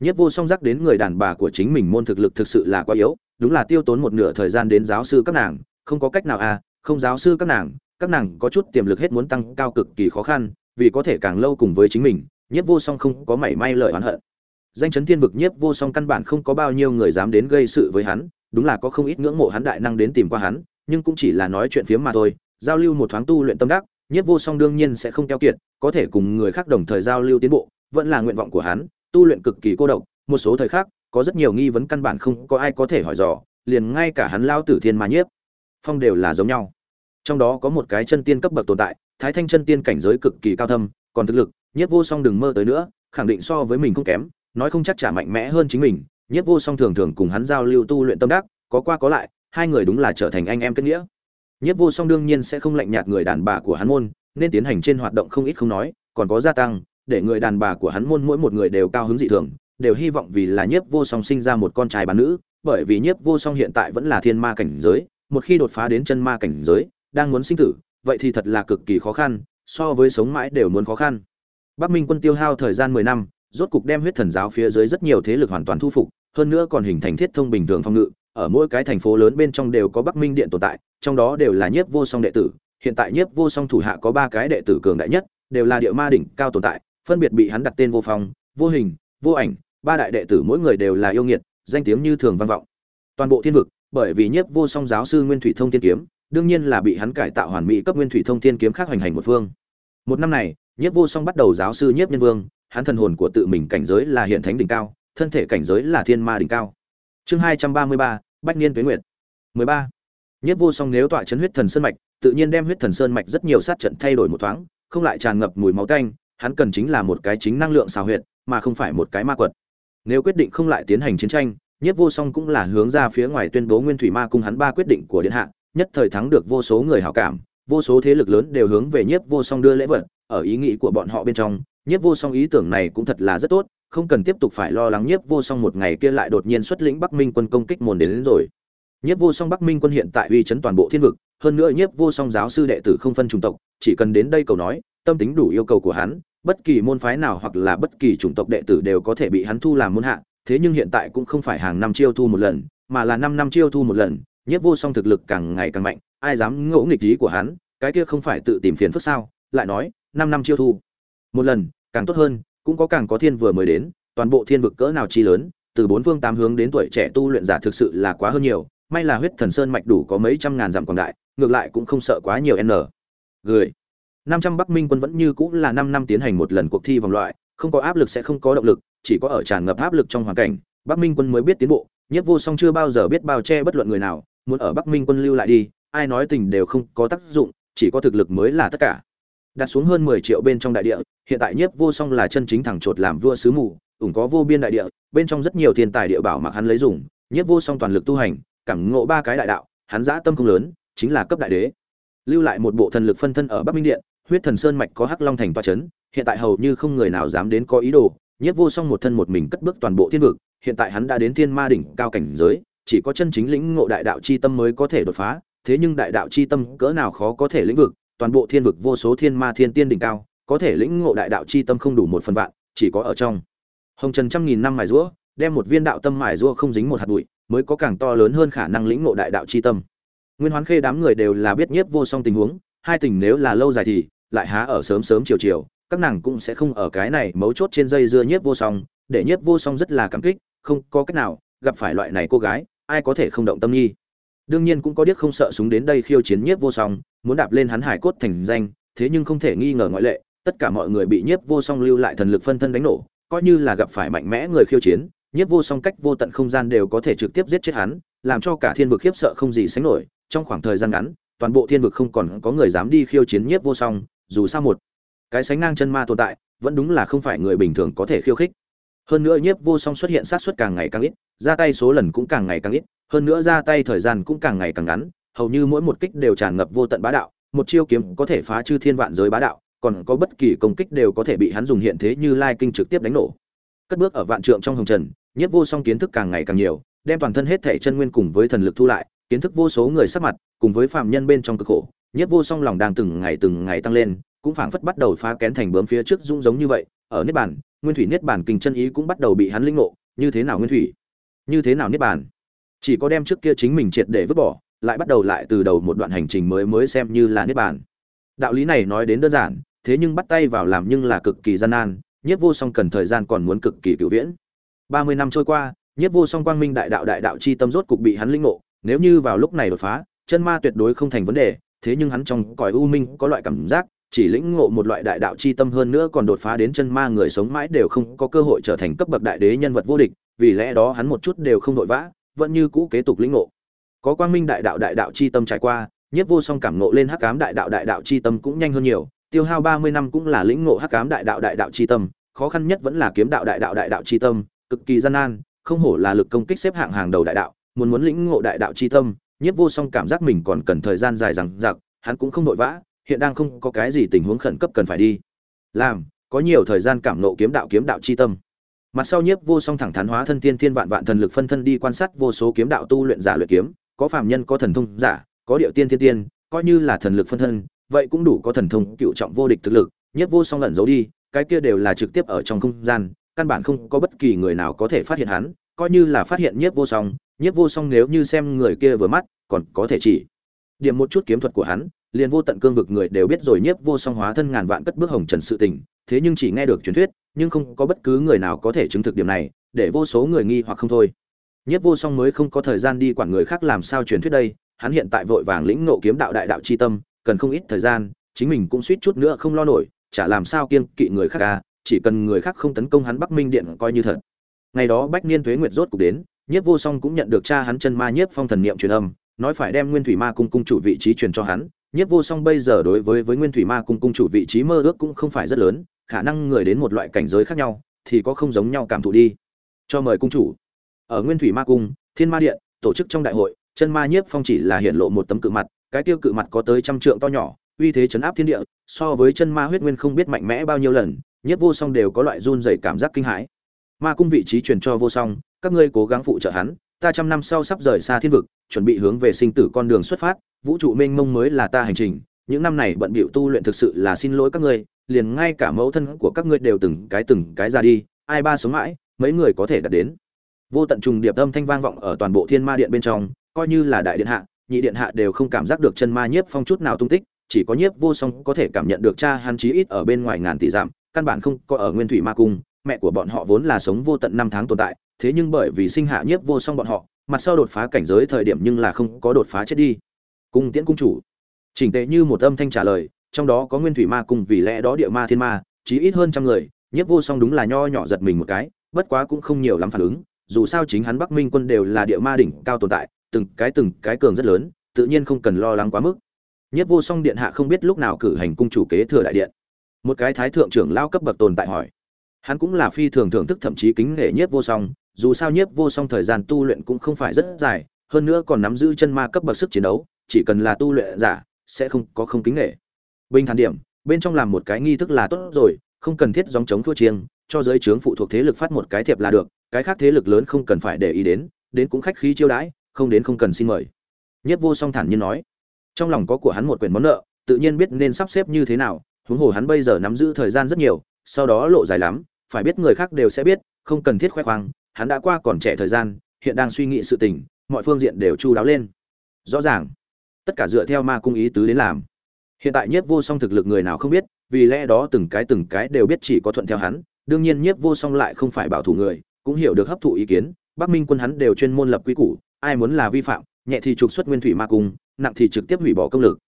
Nhất Vô Song giác đến người đàn bà của chính mình môn thực lực thực sự là quá yếu, đúng là tiêu tốn một nửa thời gian đến giáo sư các nàng, không có cách nào à, không giáo sư các nàng, các nàng có chút tiềm lực hết muốn tăng cao cực kỳ khó khăn, vì có thể càng lâu cùng với chính mình, Nhất Vô Song không có mảy may lợi oán hận. Danh chấn thiên vực Nhất Vô Song căn bản không có bao nhiêu người dám đến gây sự với hắn, đúng là có không ít ngưỡng mộ hắn đại năng đến tìm qua hắn, nhưng cũng chỉ là nói chuyện phiếm mà thôi, giao lưu một thoáng tu luyện tâm đắc, Nhất Vô Song đương nhiên sẽ không keo kiệt, có thể cùng người khác đồng thời giao lưu tiến bộ, vẫn là nguyện vọng của hắn, tu luyện cực kỳ cô độc, một số thời khắc, có rất nhiều nghi vấn căn bản không có ai có thể hỏi dò, liền ngay cả hắn lao tử thiên ma nhiếp, phong đều là giống nhau. Trong đó có một cái chân tiên cấp bậc tồn tại, Thái Thanh chân tiên cảnh giới cực kỳ cao thâm, còn thực lực, nhiếp vô song đừng mơ tới nữa, khẳng định so với mình không kém, nói không chắc trả mạnh mẽ hơn chính mình, nhiếp vô song thường thường cùng hắn giao lưu tu luyện tâm đắc, có qua có lại, hai người đúng là trở thành anh em kết nghĩa. Nhiếp vô song đương nhiên sẽ không lạnh nhạt người đàn bà của hắn môn, nên tiến hành trên hoạt động không ít không nói, còn có gia tăng, để người đàn bà của hắn môn mỗi một người đều cao hứng dị thường, đều hy vọng vì là nhiếp vô song sinh ra một con trai bán nữ bởi vì nhiếp vô song hiện tại vẫn là thiên ma cảnh giới một khi đột phá đến chân ma cảnh giới đang muốn sinh tử vậy thì thật là cực kỳ khó khăn so với sống mãi đều muốn khó khăn. Bắc minh quân tiêu hao thời gian mười năm rốt cục đem huyết thần giáo phía dưới rất nhiều thế lực hoàn toàn thu phục hơn nữa còn hình thành thiết thông bình thường phong ngự ở mỗi cái thành phố lớn bên trong đều có bắc minh điện tồn tại trong đó đều là nhiếp vô song đệ tử hiện tại nhiếp vô song thủ hạ có ba cái đệ tử cường đại nhất đều là địa ma đỉnh cao tồn tại phân biệt bị hắn đặt tên vô phong, vô hình, vô ảnh, ba đại đệ tử mỗi người đều là yêu nghiệt, danh tiếng như thường vang vọng. Toàn bộ thiên vực, bởi vì nhiếp vô song giáo sư nguyên thủy thông thiên kiếm, đương nhiên là bị hắn cải tạo hoàn mỹ cấp nguyên thủy thông thiên kiếm khác hoành hành một phương. Một năm này, nhiếp vô song bắt đầu giáo sư nhiếp nhân vương, hắn thần hồn của tự mình cảnh giới là hiện thánh đỉnh cao, thân thể cảnh giới là thiên ma đỉnh cao. Chương hai trăm ba mươi ba, bách niên tuế nguyệt. Mười ba. Nhiếp vô song nếu tọa chấn huyết thần sơn mạch, tự nhiên đem huyết thần sơn mạch rất nhiều sát trận thay đổi một thoáng, không lại tràn ngập mùi máu tanh hắn cần chính là một cái chính năng lượng xào huyệt mà không phải một cái ma quật. Nếu quyết định không lại tiến hành chiến tranh nhiếp vô song cũng là hướng ra phía ngoài tuyên bố nguyên thủy ma cung hắn ba quyết định của điện hạ nhất thời thắng được vô số người hảo cảm vô số thế lực lớn đều hướng về nhiếp vô song đưa lễ vật ở ý nghĩ của bọn họ bên trong nhiếp vô song ý tưởng này cũng thật là rất tốt không cần tiếp tục phải lo lắng nhiếp vô song một ngày kia lại đột nhiên xuất lĩnh bắc minh quân công kích môn đến, đến rồi. Nhiếp vô song bắc minh quân hiện tại uy chấn toàn bộ thiên vực hơn nữa nhiếp vô song giáo sư đệ tử không phân chủng tộc chỉ cần đến đây cầu nói tâm tính đủ yêu cầu của hắn bất kỳ môn phái nào hoặc là bất kỳ chủng tộc đệ tử đều có thể bị hắn thu làm môn hạ, thế nhưng hiện tại cũng không phải hàng năm chiêu thu một lần, mà là năm năm chiêu thu một lần, Nhiếp Vô Song thực lực càng ngày càng mạnh, ai dám ngỗ nghịch ý của hắn, cái kia không phải tự tìm phiền phức sao? Lại nói, năm năm chiêu thu một lần, càng tốt hơn, cũng có càng có thiên vừa mới đến, toàn bộ thiên vực cỡ nào chi lớn, từ bốn phương tám hướng đến tuổi trẻ tu luyện giả thực sự là quá hơn nhiều, may là huyết thần sơn mạch đủ có mấy trăm ngàn dặm còn đại, ngược lại cũng không sợ quá nhiều n. Gửi. 500 Bắc Minh quân vẫn như cũng là 5 năm tiến hành một lần cuộc thi vòng loại, không có áp lực sẽ không có động lực, chỉ có ở tràn ngập áp lực trong hoàn cảnh, Bắc Minh quân mới biết tiến bộ, Nhiếp Vô Song chưa bao giờ biết bao che bất luận người nào, muốn ở Bắc Minh quân lưu lại đi, ai nói tình đều không có tác dụng, chỉ có thực lực mới là tất cả. Đặt xuống hơn 10 triệu bên trong đại địa, hiện tại Nhiếp Vô Song là chân chính thẳng chột làm vua sứ mù, ủng có vô biên đại địa, bên trong rất nhiều tiền tài địa bảo mà hắn lấy dùng, Nhiếp Vô Song toàn lực tu hành, cảm ngộ ba cái đại đạo, hắn dã tâm không lớn, chính là cấp đại đế. Lưu lại một bộ thần lực phân thân ở Bắc Minh điện, huyết thần sơn mạch có hắc long thành toa chấn, hiện tại hầu như không người nào dám đến có ý đồ, nhiếp vô song một thân một mình cất bước toàn bộ thiên vực, hiện tại hắn đã đến thiên ma đỉnh cao cảnh giới, chỉ có chân chính lĩnh ngộ đại đạo chi tâm mới có thể đột phá, thế nhưng đại đạo chi tâm cỡ nào khó có thể lĩnh vực, toàn bộ thiên vực vô số thiên ma thiên tiên đỉnh cao, có thể lĩnh ngộ đại đạo chi tâm không đủ một phần vạn, chỉ có ở trong. Hồng trần trăm nghìn năm mài rũa đem một viên đạo tâm mài rũa không dính một hạt bụi, mới có càng to lớn hơn khả năng lĩnh ngộ đại đạo chi tâm. Nguyên hoán khê đám người đều là biết nhiếp vô song tình huống, hai tình nếu là lâu dài thì lại há ở sớm sớm chiều chiều, các nàng cũng sẽ không ở cái này mấu chốt trên dây dưa nhiếp vô song, để nhiếp vô song rất là cảm kích, không có cách nào, gặp phải loại này cô gái, ai có thể không động tâm nghi đương nhiên cũng có điếc không sợ súng đến đây khiêu chiến nhiếp vô song, muốn đạp lên hắn hải cốt thành danh, thế nhưng không thể nghi ngờ ngoại lệ, tất cả mọi người bị nhiếp vô song lưu lại thần lực phân thân đánh nổ, coi như là gặp phải mạnh mẽ người khiêu chiến, nhiếp vô song cách vô tận không gian đều có thể trực tiếp giết chết hắn, làm cho cả thiên vực khiếp sợ không gì sánh nổi, trong khoảng thời gian ngắn, toàn bộ thiên vực không còn có người dám đi khiêu chiến nhiếp vô song dù sao một cái sánh ngang chân ma tồn tại, vẫn đúng là không phải người bình thường có thể khiêu khích. Hơn nữa nhiếp vô song xuất hiện sát xuất càng ngày càng ít, ra tay số lần cũng càng ngày càng ít, hơn nữa ra tay thời gian cũng càng ngày càng ngắn, hầu như mỗi một kích đều tràn ngập vô tận bá đạo, một chiêu kiếm có thể phá chư thiên vạn giới bá đạo, còn có bất kỳ công kích đều có thể bị hắn dùng hiện thế như lai kinh trực tiếp đánh nổ. Cất bước ở vạn trượng trong hồng trần, nhiếp vô song kiến thức càng ngày càng nhiều, đem toàn thân hết thể chân nguyên cùng với thần lực thu lại, kiến thức vô số người sắc mặt, cùng với phạm nhân bên trong cực khổ nhiếp vô song lòng đang từng ngày từng ngày tăng lên, cũng phảng phất bắt đầu phá kén thành bướm phía trước rung giống như vậy, ở niết bàn, nguyên thủy niết bàn kinh chân ý cũng bắt đầu bị hắn linh ngộ, như thế nào nguyên thủy? Như thế nào niết bàn? Chỉ có đem trước kia chính mình triệt để vứt bỏ, lại bắt đầu lại từ đầu một đoạn hành trình mới mới xem như là niết bàn. Đạo lý này nói đến đơn giản, thế nhưng bắt tay vào làm nhưng là cực kỳ gian nan, nhiếp vô song cần thời gian còn muốn cực kỳ cựu viễn. Ba mươi năm trôi qua, nhiếp vô song quang minh đại đạo đại đạo chi tâm rốt cục bị hắn linh ngộ, nếu như vào lúc này đột phá, chân ma tuyệt đối không thành vấn đề thế nhưng hắn trong cõi u minh có loại cảm giác chỉ lĩnh ngộ một loại đại đạo chi tâm hơn nữa còn đột phá đến chân ma người sống mãi đều không có cơ hội trở thành cấp bậc đại đế nhân vật vô địch, vì lẽ đó hắn một chút đều không vội vã, vẫn như cũ kế tục lĩnh ngộ. Có quang minh đại đạo đại đạo chi tâm trải qua, Nhất Vô Song cảm ngộ lên hắc ám đại đạo đại đạo chi tâm cũng nhanh hơn nhiều, tiêu hao 30 năm cũng là lĩnh ngộ hắc ám đại đạo đại đạo chi tâm, khó khăn nhất vẫn là kiếm đạo đại đạo đại đạo chi tâm, cực kỳ gian nan, không hổ là lực công kích xếp hạng hàng đầu đại đạo, muốn muốn lĩnh ngộ đại đạo chi tâm, Nhất Vô Song cảm giác mình còn cần thời gian dài dằng dặc, hắn cũng không vội vã, hiện đang không có cái gì tình huống khẩn cấp cần phải đi. Làm có nhiều thời gian cảm nộ kiếm đạo kiếm đạo chi tâm. Mặt sau nhiếp vô song thẳng thắn hóa thân tiên thiên vạn vạn thần lực phân thân đi quan sát vô số kiếm đạo tu luyện giả luyện kiếm có phàm nhân có thần thông giả có điệu tiên thiên tiên coi như là thần lực phân thân vậy cũng đủ có thần thông cựu trọng vô địch thực lực. Nhiếp vô song lẩn giấu đi cái kia đều là trực tiếp ở trong không gian căn bản không có bất kỳ người nào có thể phát hiện hắn coi như là phát hiện nhiếp vô song nhiếp vô song nếu như xem người kia vừa mắt, còn có thể chỉ điểm một chút kiếm thuật của hắn, liền vô tận cương vực người đều biết rồi nhiếp vô song hóa thân ngàn vạn cất bước hồng trần sự tình, thế nhưng chỉ nghe được truyền thuyết, nhưng không có bất cứ người nào có thể chứng thực điểm này, để vô số người nghi hoặc không thôi. Nhiếp vô song mới không có thời gian đi quản người khác làm sao truyền thuyết đây, hắn hiện tại vội vàng lĩnh ngộ kiếm đạo đại đạo chi tâm, cần không ít thời gian, chính mình cũng suýt chút nữa không lo nổi, chả làm sao kiên kỵ người khác ca chỉ cần người khác không tấn công hắn bắc minh điện coi như thật. Ngày đó bách niên thuế nguyệt rốt cục đến nhiếp vô song cũng nhận được cha hắn chân ma nhiếp phong thần niệm truyền âm, nói phải đem nguyên thủy ma cung cung chủ vị trí truyền cho hắn. Nhiếp vô song bây giờ đối với với nguyên thủy ma cung cung chủ vị trí mơ ước cũng không phải rất lớn, khả năng người đến một loại cảnh giới khác nhau, thì có không giống nhau cảm thụ đi. Cho mời cung chủ. Ở nguyên thủy ma cung, thiên ma điện, tổ chức trong đại hội, chân ma nhiếp phong chỉ là hiện lộ một tấm cự mặt, cái tiêu cự mặt có tới trăm trượng to nhỏ, uy thế chấn áp thiên địa, so với chân ma huyết nguyên không biết mạnh mẽ bao nhiêu lần, nhiếp vô song đều có loại run dày cảm giác kinh hãi ma cung vị trí truyền cho vô song, các ngươi cố gắng phụ trợ hắn, ta trăm năm sau sắp rời xa thiên vực, chuẩn bị hướng về sinh tử con đường xuất phát, vũ trụ mênh mông mới là ta hành trình, những năm này bận bịu tu luyện thực sự là xin lỗi các ngươi, liền ngay cả mẫu thân của các ngươi đều từng cái từng cái ra đi, ai ba sống mãi, mấy người có thể đạt đến. Vô tận trùng điệp âm thanh vang vọng ở toàn bộ thiên ma điện bên trong, coi như là đại điện hạ, nhị điện hạ đều không cảm giác được chân ma nhiếp phong chút nào tung tích, chỉ có nhiếp vô song có thể cảm nhận được cha hắn chí ít ở bên ngoài ngàn tỷ giảm căn bản không có ở nguyên thủy ma cung mẹ của bọn họ vốn là sống vô tận năm tháng tồn tại, thế nhưng bởi vì sinh hạ nhiếp vô song bọn họ, mặt sau đột phá cảnh giới thời điểm nhưng là không có đột phá chết đi. Cung tiễn cung chủ. Chỉnh tệ như một âm thanh trả lời, trong đó có nguyên thủy ma cung vì lẽ đó địa ma thiên ma, chí ít hơn trăm người, nhiếp vô song đúng là nho nhỏ giật mình một cái, bất quá cũng không nhiều lắm phản ứng, dù sao chính hắn bắc minh quân đều là địa ma đỉnh cao tồn tại, từng cái từng cái cường rất lớn, tự nhiên không cần lo lắng quá mức. Nhiếp vô song điện hạ không biết lúc nào cử hành cung chủ kế thừa đại điện. Một cái thái thượng trưởng lao cấp bậc tồn tại hỏi hắn cũng là phi thường thưởng thức thậm chí kính nể nhất vô song, dù sao nhất vô song thời gian tu luyện cũng không phải rất dài, hơn nữa còn nắm giữ chân ma cấp bậc sức chiến đấu, chỉ cần là tu luyện giả, sẽ không có không kính nể. Bình thản điểm, bên trong làm một cái nghi thức là tốt rồi, không cần thiết dòng chống thua chiêng, cho giới trướng phụ thuộc thế lực phát một cái thiệp là được, cái khác thế lực lớn không cần phải để ý đến đến cũng khách khí chiêu đãi, không đến không cần xin mời. Nhất vô song thản nhiên nói, trong lòng có của hắn một quyển món nợ, tự nhiên biết nên sắp xếp như thế nào, huống hồ hắn bây giờ nắm giữ thời gian rất nhiều, sau đó lộ dài lắm phải biết người khác đều sẽ biết, không cần thiết khoe khoang, hắn đã qua còn trẻ thời gian, hiện đang suy nghĩ sự tình, mọi phương diện đều chu đáo lên. Rõ ràng, tất cả dựa theo ma cung ý tứ đến làm. Hiện tại nhiếp vô song thực lực người nào không biết, vì lẽ đó từng cái từng cái đều biết chỉ có thuận theo hắn, đương nhiên nhiếp vô song lại không phải bảo thủ người, cũng hiểu được hấp thụ ý kiến, bắc minh quân hắn đều chuyên môn lập quy củ, ai muốn là vi phạm, nhẹ thì trục xuất nguyên thủy ma cung, nặng thì trực tiếp hủy bỏ công lực.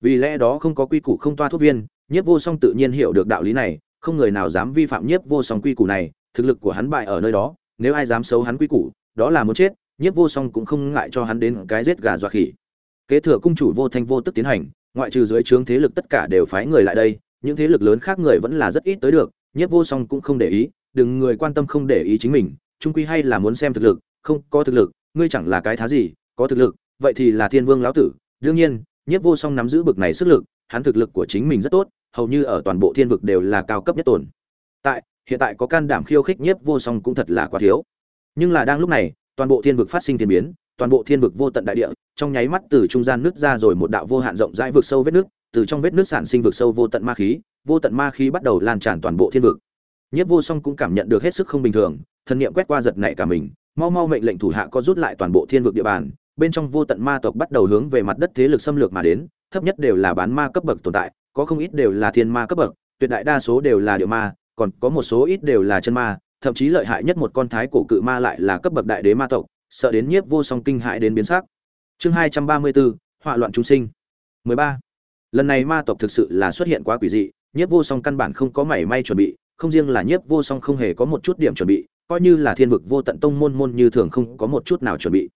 Vì lẽ đó không có quy củ không toa thuốc viên, nhiếp vô song tự nhiên hiểu được đạo lý này không người nào dám vi phạm nhiếp vô song quy củ này, thực lực của hắn bại ở nơi đó, nếu ai dám xấu hắn quy củ, đó là muốn chết, nhiếp vô song cũng không ngại cho hắn đến cái giết gà dọa khỉ. Kế thừa cung chủ vô thanh vô tức tiến hành, ngoại trừ dưới trướng thế lực tất cả đều phái người lại đây, những thế lực lớn khác người vẫn là rất ít tới được, nhiếp vô song cũng không để ý, đừng người quan tâm không để ý chính mình, trung quy hay là muốn xem thực lực, không, có thực lực, ngươi chẳng là cái thá gì, có thực lực, vậy thì là thiên vương lão tử. Đương nhiên, nhiếp vô song nắm giữ bực này sức lực, hắn thực lực của chính mình rất tốt hầu như ở toàn bộ thiên vực đều là cao cấp nhất tồn. Tại hiện tại có can đảm khiêu khích nhiếp vô song cũng thật là quá thiếu. Nhưng là đang lúc này toàn bộ thiên vực phát sinh thiên biến toàn bộ thiên vực vô tận đại địa trong nháy mắt từ trung gian nứt ra rồi một đạo vô hạn rộng rãi vực sâu vết nước từ trong vết nước sản sinh vực sâu vô tận ma khí vô tận ma khí bắt đầu lan tràn toàn bộ thiên vực. Nhiếp Vô Song cũng cảm nhận được hết sức không bình thường, thần niệm quét qua giật nảy cả mình, mau mau mệnh lệnh thủ hạ có rút lại toàn bộ thiên vực địa bàn, bên trong vô tận ma tộc bắt đầu hướng về mặt đất thế lực xâm lược mà đến, thấp nhất đều là bán ma cấp bậc tồn tại, có không ít đều là thiên ma cấp bậc, tuyệt đại đa số đều là địa ma, còn có một số ít đều là chân ma, thậm chí lợi hại nhất một con thái cổ cự ma lại là cấp bậc đại đế ma tộc, sợ đến Nhiếp Vô Song kinh hại đến biến sắc. Chương 234, họa loạn chúng sinh. 13. Lần này ma tộc thực sự là xuất hiện quá quỷ dị, Nhiếp Vô Song căn bản không có mảy may chuẩn bị, không riêng là nhiếp vô song không hề có một chút điểm chuẩn bị coi như là thiên vực vô tận tông môn môn như thường không có một chút nào chuẩn bị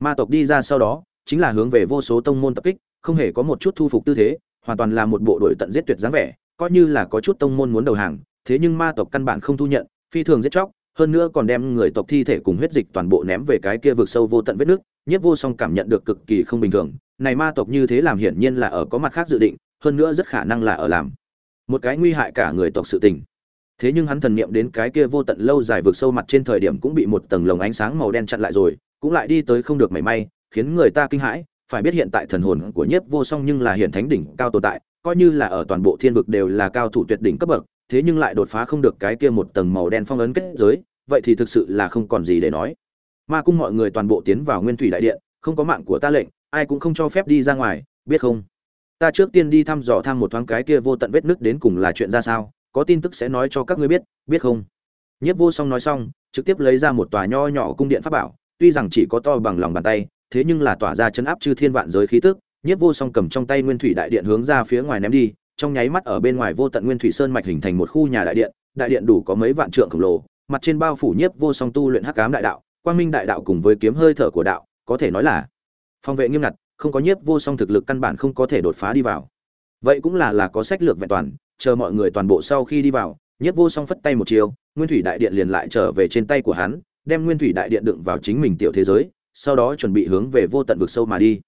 ma tộc đi ra sau đó chính là hướng về vô số tông môn tập kích không hề có một chút thu phục tư thế hoàn toàn là một bộ đội tận giết tuyệt dáng vẻ, coi như là có chút tông môn muốn đầu hàng, thế nhưng ma tộc căn bản không thu nhận, phi thường giết chóc, hơn nữa còn đem người tộc thi thể cùng huyết dịch toàn bộ ném về cái kia vực sâu vô tận vết nước, nhiếp vô song cảm nhận được cực kỳ không bình thường, này ma tộc như thế làm hiển nhiên là ở có mặt khác dự định, hơn nữa rất khả năng là ở làm một cái nguy hại cả người tộc sự tình. Thế nhưng hắn thần niệm đến cái kia vô tận lâu dài vực sâu mặt trên thời điểm cũng bị một tầng lồng ánh sáng màu đen chặn lại rồi, cũng lại đi tới không được mảy may, khiến người ta kinh hãi phải biết hiện tại thần hồn của nhiếp vô song nhưng là hiện thánh đỉnh cao tồn tại, coi như là ở toàn bộ thiên vực đều là cao thủ tuyệt đỉnh cấp bậc, thế nhưng lại đột phá không được cái kia một tầng màu đen phong ấn kết giới, vậy thì thực sự là không còn gì để nói. Ma cung mọi người toàn bộ tiến vào nguyên thủy đại điện, không có mạng của ta lệnh, ai cũng không cho phép đi ra ngoài, biết không? Ta trước tiên đi thăm dò thăm một thoáng cái kia vô tận vết nứt đến cùng là chuyện ra sao, có tin tức sẽ nói cho các ngươi biết biết không? Nhiếp vô song nói xong, trực tiếp lấy ra một tòa nho nhỏ cung điện pháp bảo, tuy rằng chỉ có to bằng lòng bàn tay thế nhưng là tỏa ra chấn áp chư thiên vạn giới khí tức, nhiếp vô song cầm trong tay nguyên thủy đại điện hướng ra phía ngoài ném đi, trong nháy mắt ở bên ngoài vô tận nguyên thủy sơn mạch hình thành một khu nhà đại điện đại điện đủ có mấy vạn trượng khổng lồ, mặt trên bao phủ nhiếp vô song tu luyện hắc cám đại đạo, quang minh đại đạo cùng với kiếm hơi thở của đạo, có thể nói là phòng vệ nghiêm ngặt, không có nhiếp vô song thực lực căn bản không có thể đột phá đi vào. Vậy cũng là là có sách lược vẹn toàn, chờ mọi người toàn bộ sau khi đi vào, nhiếp vô song phất tay một chiều nguyên thủy đại điện liền lại trở về trên tay của hắn, đem nguyên thủy đại điện đựng vào chính mình tiểu thế giới sau đó chuẩn bị hướng về vô tận vực sâu mà đi.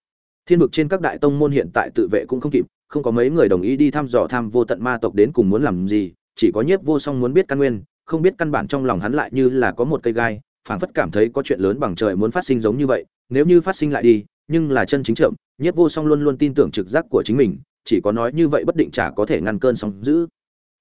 Thiên vực trên các đại tông môn hiện tại tự vệ cũng không kịp, không có mấy người đồng ý đi thăm dò tham vô tận ma tộc đến cùng muốn làm gì, chỉ có nhiếp vô song muốn biết căn nguyên, không biết căn bản trong lòng hắn lại như là có một cây gai, phảng phất cảm thấy có chuyện lớn bằng trời muốn phát sinh giống như vậy, nếu như phát sinh lại đi, nhưng là chân chính chậm, nhiếp vô song luôn luôn tin tưởng trực giác của chính mình, chỉ có nói như vậy bất định chả có thể ngăn cơn sóng dữ.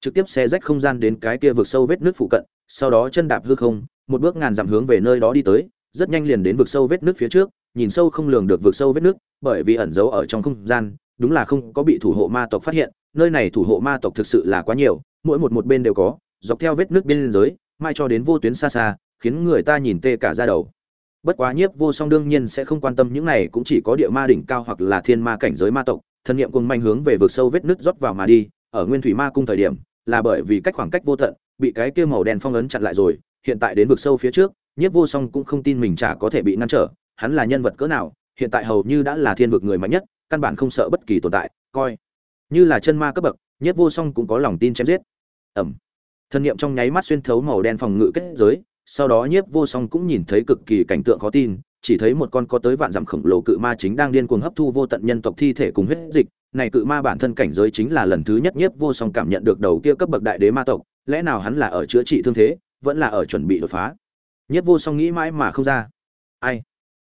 Trực tiếp xe rách không gian đến cái kia vực sâu vết nước phụ cận, sau đó chân đạp hư không, một bước ngàn dặm hướng về nơi đó đi tới rất nhanh liền đến vực sâu vết nước phía trước, nhìn sâu không lường được vực sâu vết nước, bởi vì ẩn giấu ở trong không gian, đúng là không có bị thủ hộ ma tộc phát hiện, nơi này thủ hộ ma tộc thực sự là quá nhiều, mỗi một một bên đều có, dọc theo vết nước biên giới, mai cho đến vô tuyến xa xa, khiến người ta nhìn tê cả ra đầu. Bất quá nhiếp vô song đương nhiên sẽ không quan tâm những này, cũng chỉ có địa ma đỉnh cao hoặc là thiên ma cảnh giới ma tộc, thân nhiệm cùng manh hướng về vực sâu vết nước rót vào mà đi, ở nguyên thủy ma cung thời điểm, là bởi vì cách khoảng cách vô tận, bị cái kia màu đen phong ấn chặn lại rồi, hiện tại đến vực sâu phía trước nhiếp vô song cũng không tin mình chả có thể bị ngăn trở, hắn là nhân vật cỡ nào, hiện tại hầu như đã là thiên vực người mạnh nhất, căn bản không sợ bất kỳ tồn tại, coi như là chân ma cấp bậc, nhiếp vô song cũng có lòng tin chém giết. Ẩm. Thân nhiệm trong nháy mắt xuyên thấu màu đen phòng ngự kết giới, sau đó nhiếp vô song cũng nhìn thấy cực kỳ cảnh tượng khó tin, chỉ thấy một con có tới vạn dặm khổng lồ cự ma chính đang điên cuồng hấp thu vô tận nhân tộc thi thể cùng huyết dịch. Này cự ma bản thân cảnh giới chính là lần thứ nhất nhiếp vô song cảm nhận được đầu kia cấp bậc đại đế ma tộc, lẽ nào hắn là ở chữa trị thương thế, vẫn là ở chuẩn bị đột phá? Nhiếp vô song nghĩ mãi mà không ra. Ai?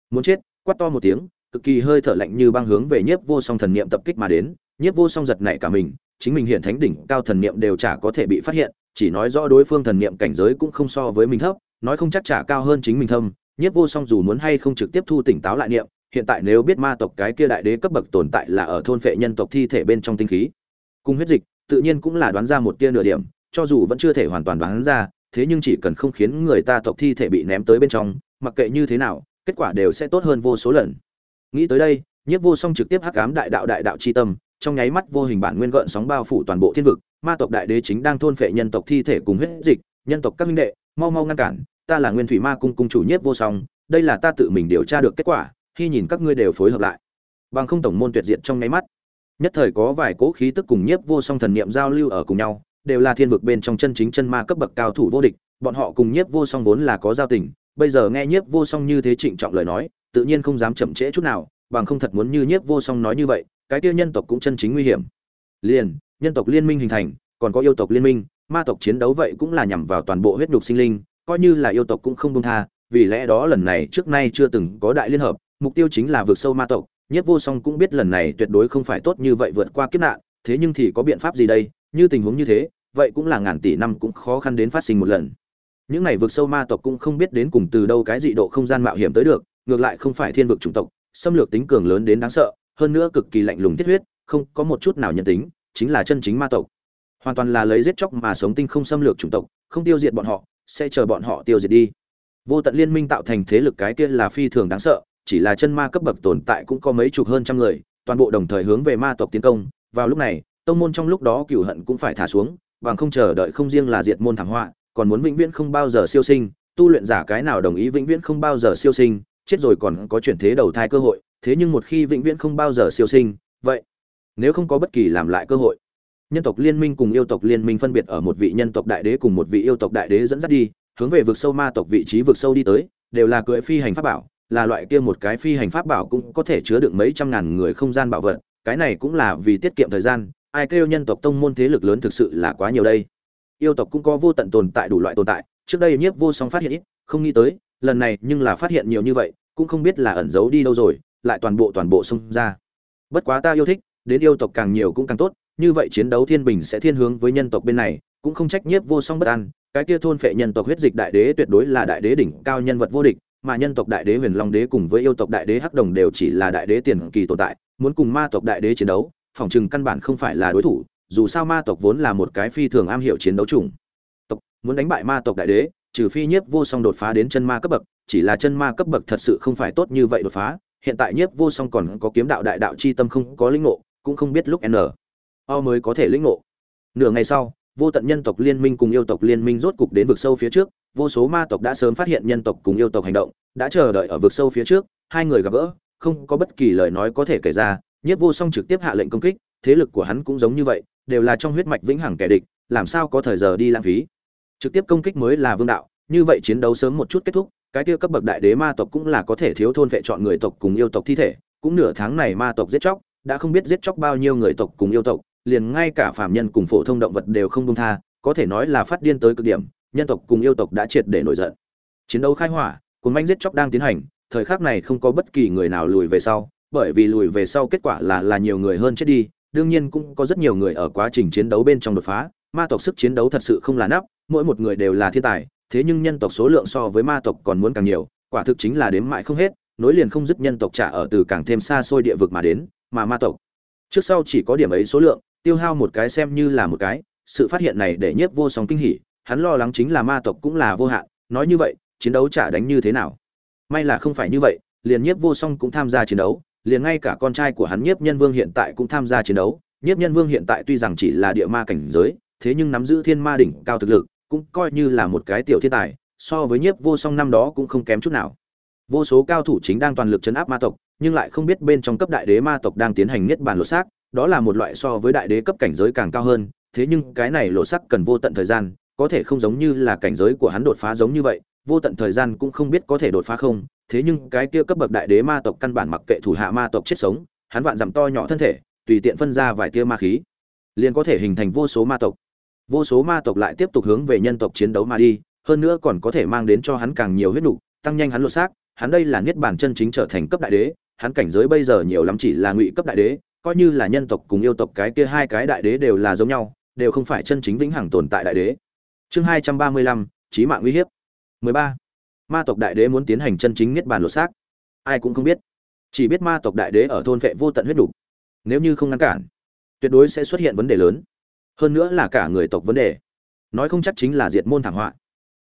Muốn chết, quát to một tiếng, cực kỳ hơi thở lạnh như băng hướng về nhiếp vô song thần niệm tập kích mà đến. Nhiếp vô song giật nảy cả mình, chính mình hiện thánh đỉnh cao thần niệm đều chả có thể bị phát hiện, chỉ nói rõ đối phương thần niệm cảnh giới cũng không so với mình thấp, nói không chắc chả cao hơn chính mình thâm. Nhiếp vô song dù muốn hay không trực tiếp thu tỉnh táo lại niệm, hiện tại nếu biết ma tộc cái kia đại đế cấp bậc tồn tại là ở thôn phệ nhân tộc thi thể bên trong tinh khí. Cùng huyết dịch, tự nhiên cũng là đoán ra một tia nửa điểm, cho dù vẫn chưa thể hoàn toàn đoán ra thế nhưng chỉ cần không khiến người ta tộc thi thể bị ném tới bên trong, mặc kệ như thế nào, kết quả đều sẽ tốt hơn vô số lần. Nghĩ tới đây, nhiếp vô song trực tiếp hắc ám đại đạo đại đạo chi tâm, trong nháy mắt vô hình bản nguyên gợn sóng bao phủ toàn bộ thiên vực, ma tộc đại đế chính đang thôn phệ nhân tộc thi thể cùng huyết dịch, nhân tộc các minh đệ, mau mau ngăn cản, ta là nguyên thủy ma cung cung chủ nhiếp vô song, đây là ta tự mình điều tra được kết quả, khi nhìn các ngươi đều phối hợp lại. Bằng không tổng môn tuyệt diệt trong nháy mắt. Nhất thời có vài cố khí tức cùng nhiếp vô song thần niệm giao lưu ở cùng nhau đều là thiên vực bên trong chân chính chân ma cấp bậc cao thủ vô địch, bọn họ cùng nhiếp vô song vốn là có giao tình, bây giờ nghe nhiếp vô song như thế trịnh trọng lời nói, tự nhiên không dám chậm trễ chút nào, bằng không thật muốn như nhiếp vô song nói như vậy, cái kia nhân tộc cũng chân chính nguy hiểm. Liền, nhân tộc liên minh hình thành, còn có yêu tộc liên minh, ma tộc chiến đấu vậy cũng là nhằm vào toàn bộ huyết nục sinh linh, coi như là yêu tộc cũng không buông tha, vì lẽ đó lần này trước nay chưa từng có đại liên hợp, mục tiêu chính là vượt sâu ma tộc, nhiếp vô song cũng biết lần này tuyệt đối không phải tốt như vậy vượt qua kiếp nạn, thế nhưng thì có biện pháp gì đây, như tình huống như thế vậy cũng là ngàn tỷ năm cũng khó khăn đến phát sinh một lần. Những này vượt sâu ma tộc cũng không biết đến cùng từ đâu cái dị độ không gian mạo hiểm tới được, ngược lại không phải thiên vực chủng tộc, xâm lược tính cường lớn đến đáng sợ, hơn nữa cực kỳ lạnh lùng thiết huyết, không có một chút nào nhân tính, chính là chân chính ma tộc. Hoàn toàn là lấy giết chóc mà sống tinh không xâm lược chủng tộc, không tiêu diệt bọn họ, sẽ chờ bọn họ tiêu diệt đi. Vô tận liên minh tạo thành thế lực cái kia là phi thường đáng sợ, chỉ là chân ma cấp bậc tồn tại cũng có mấy chục hơn trăm người, toàn bộ đồng thời hướng về ma tộc tiến công. Vào lúc này, tông môn trong lúc đó cửu hận cũng phải thả xuống bằng không chờ đợi không riêng là diệt môn thảm họa, còn muốn vĩnh viễn không bao giờ siêu sinh, tu luyện giả cái nào đồng ý vĩnh viễn không bao giờ siêu sinh, chết rồi còn có chuyển thế đầu thai cơ hội, thế nhưng một khi vĩnh viễn không bao giờ siêu sinh, vậy nếu không có bất kỳ làm lại cơ hội, nhân tộc liên minh cùng yêu tộc liên minh phân biệt ở một vị nhân tộc đại đế cùng một vị yêu tộc đại đế dẫn dắt đi, hướng về vực sâu ma tộc vị trí vực sâu đi tới, đều là cưỡi phi hành pháp bảo, là loại kia một cái phi hành pháp bảo cũng có thể chứa được mấy trăm ngàn người không gian bảo vật, cái này cũng là vì tiết kiệm thời gian ai kêu nhân tộc tông môn thế lực lớn thực sự là quá nhiều đây? Yêu tộc cũng có vô tận tồn tại, đủ loại tồn tại. Trước đây nhiếp vô song phát hiện ít, không nghĩ tới, lần này nhưng là phát hiện nhiều như vậy, cũng không biết là ẩn giấu đi đâu rồi, lại toàn bộ toàn bộ xông ra. Bất quá ta yêu thích, đến yêu tộc càng nhiều cũng càng tốt, như vậy chiến đấu thiên bình sẽ thiên hướng với nhân tộc bên này, cũng không trách nhiếp vô song bất an, cái kia thôn phệ nhân tộc huyết dịch đại đế tuyệt đối là đại đế đỉnh cao nhân vật vô địch, mà nhân tộc đại đế huyền long đế cùng với yêu tộc đại đế hắc đồng đều chỉ là đại đế tiền kỳ tồn tại, muốn cùng ma tộc đại đế chiến đấu phòng chừng căn bản không phải là đối thủ, dù sao ma tộc vốn là một cái phi thường am hiểu chiến đấu chủng. Tộc, muốn đánh bại ma tộc đại đế, trừ phi nhiếp vô song đột phá đến chân ma cấp bậc, chỉ là chân ma cấp bậc thật sự không phải tốt như vậy đột phá. Hiện tại nhiếp vô song còn có kiếm đạo đại đạo chi tâm không có lĩnh ngộ, cũng không biết lúc n. O mới có thể lĩnh ngộ. Nửa ngày sau, vô tận nhân tộc liên minh cùng yêu tộc liên minh rốt cục đến vực sâu phía trước, vô số ma tộc đã sớm phát hiện nhân tộc cùng yêu tộc hành động, đã chờ đợi ở vực sâu phía trước, hai người gặp gỡ, không có bất kỳ lời nói có thể kể ra nhiếp vô song trực tiếp hạ lệnh công kích, thế lực của hắn cũng giống như vậy, đều là trong huyết mạch vĩnh hằng kẻ địch, làm sao có thời giờ đi lãng phí? Trực tiếp công kích mới là vương đạo, như vậy chiến đấu sớm một chút kết thúc, cái kia cấp bậc đại đế ma tộc cũng là có thể thiếu thôn vệ chọn người tộc cùng yêu tộc thi thể, cũng nửa tháng này ma tộc giết chóc, đã không biết giết chóc bao nhiêu người tộc cùng yêu tộc, liền ngay cả phạm nhân cùng phổ thông động vật đều không buông tha, có thể nói là phát điên tới cực điểm, nhân tộc cùng yêu tộc đã triệt để nổi giận. Chiến đấu khai hỏa cùng manh giết chóc đang tiến hành, thời khắc này không có bất kỳ người nào lùi về sau bởi vì lùi về sau kết quả là là nhiều người hơn chết đi, đương nhiên cũng có rất nhiều người ở quá trình chiến đấu bên trong đột phá. Ma tộc sức chiến đấu thật sự không là nắp, mỗi một người đều là thiên tài, thế nhưng nhân tộc số lượng so với ma tộc còn muốn càng nhiều, quả thực chính là đếm mãi không hết, nối liền không dứt nhân tộc trả ở từ càng thêm xa xôi địa vực mà đến, mà ma tộc. Trước sau chỉ có điểm ấy số lượng, tiêu hao một cái xem như là một cái, sự phát hiện này để nhiếp vô song kinh hỉ, hắn lo lắng chính là ma tộc cũng là vô hạn, nói như vậy, chiến đấu trả đánh như thế nào. May là không phải như vậy, liền nhiếp vô song cũng tham gia chiến đấu liền ngay cả con trai của hắn nhiếp nhân vương hiện tại cũng tham gia chiến đấu. Nhiếp nhân vương hiện tại tuy rằng chỉ là địa ma cảnh giới, thế nhưng nắm giữ thiên ma đỉnh cao thực lực, cũng coi như là một cái tiểu thiên tài, so với nhiếp vô song năm đó cũng không kém chút nào. Vô số cao thủ chính đang toàn lực chấn áp ma tộc, nhưng lại không biết bên trong cấp đại đế ma tộc đang tiến hành niết bàn lột xác, đó là một loại so với đại đế cấp cảnh giới càng cao hơn, thế nhưng cái này lột xác cần vô tận thời gian, có thể không giống như là cảnh giới của hắn đột phá giống như vậy vô tận thời gian cũng không biết có thể đột phá không, thế nhưng cái kia cấp bậc đại đế ma tộc căn bản mặc kệ thủ hạ ma tộc chết sống, hắn vạn dặm to nhỏ thân thể, tùy tiện phân ra vài tia ma khí, liền có thể hình thành vô số ma tộc. Vô số ma tộc lại tiếp tục hướng về nhân tộc chiến đấu mà đi, hơn nữa còn có thể mang đến cho hắn càng nhiều huyết nục, tăng nhanh hắn lột xác, hắn đây là niết bàn chân chính trở thành cấp đại đế, hắn cảnh giới bây giờ nhiều lắm chỉ là ngụy cấp đại đế, coi như là nhân tộc cùng yêu tộc cái kia hai cái đại đế đều là giống nhau, đều không phải chân chính vĩnh hằng tồn tại đại đế. Chương hai trăm ba mươi lăm trí mạng uy hiếp mười ba. Ma tộc đại đế muốn tiến hành chân chính niết bàn lột xác. Ai cũng không biết. Chỉ biết ma tộc đại đế ở thôn vệ vô tận huyết đủ. nếu như không ngăn cản, tuyệt đối sẽ xuất hiện vấn đề lớn. Hơn nữa là cả người tộc vấn đề. Nói không chắc chính là diệt môn thảm họa.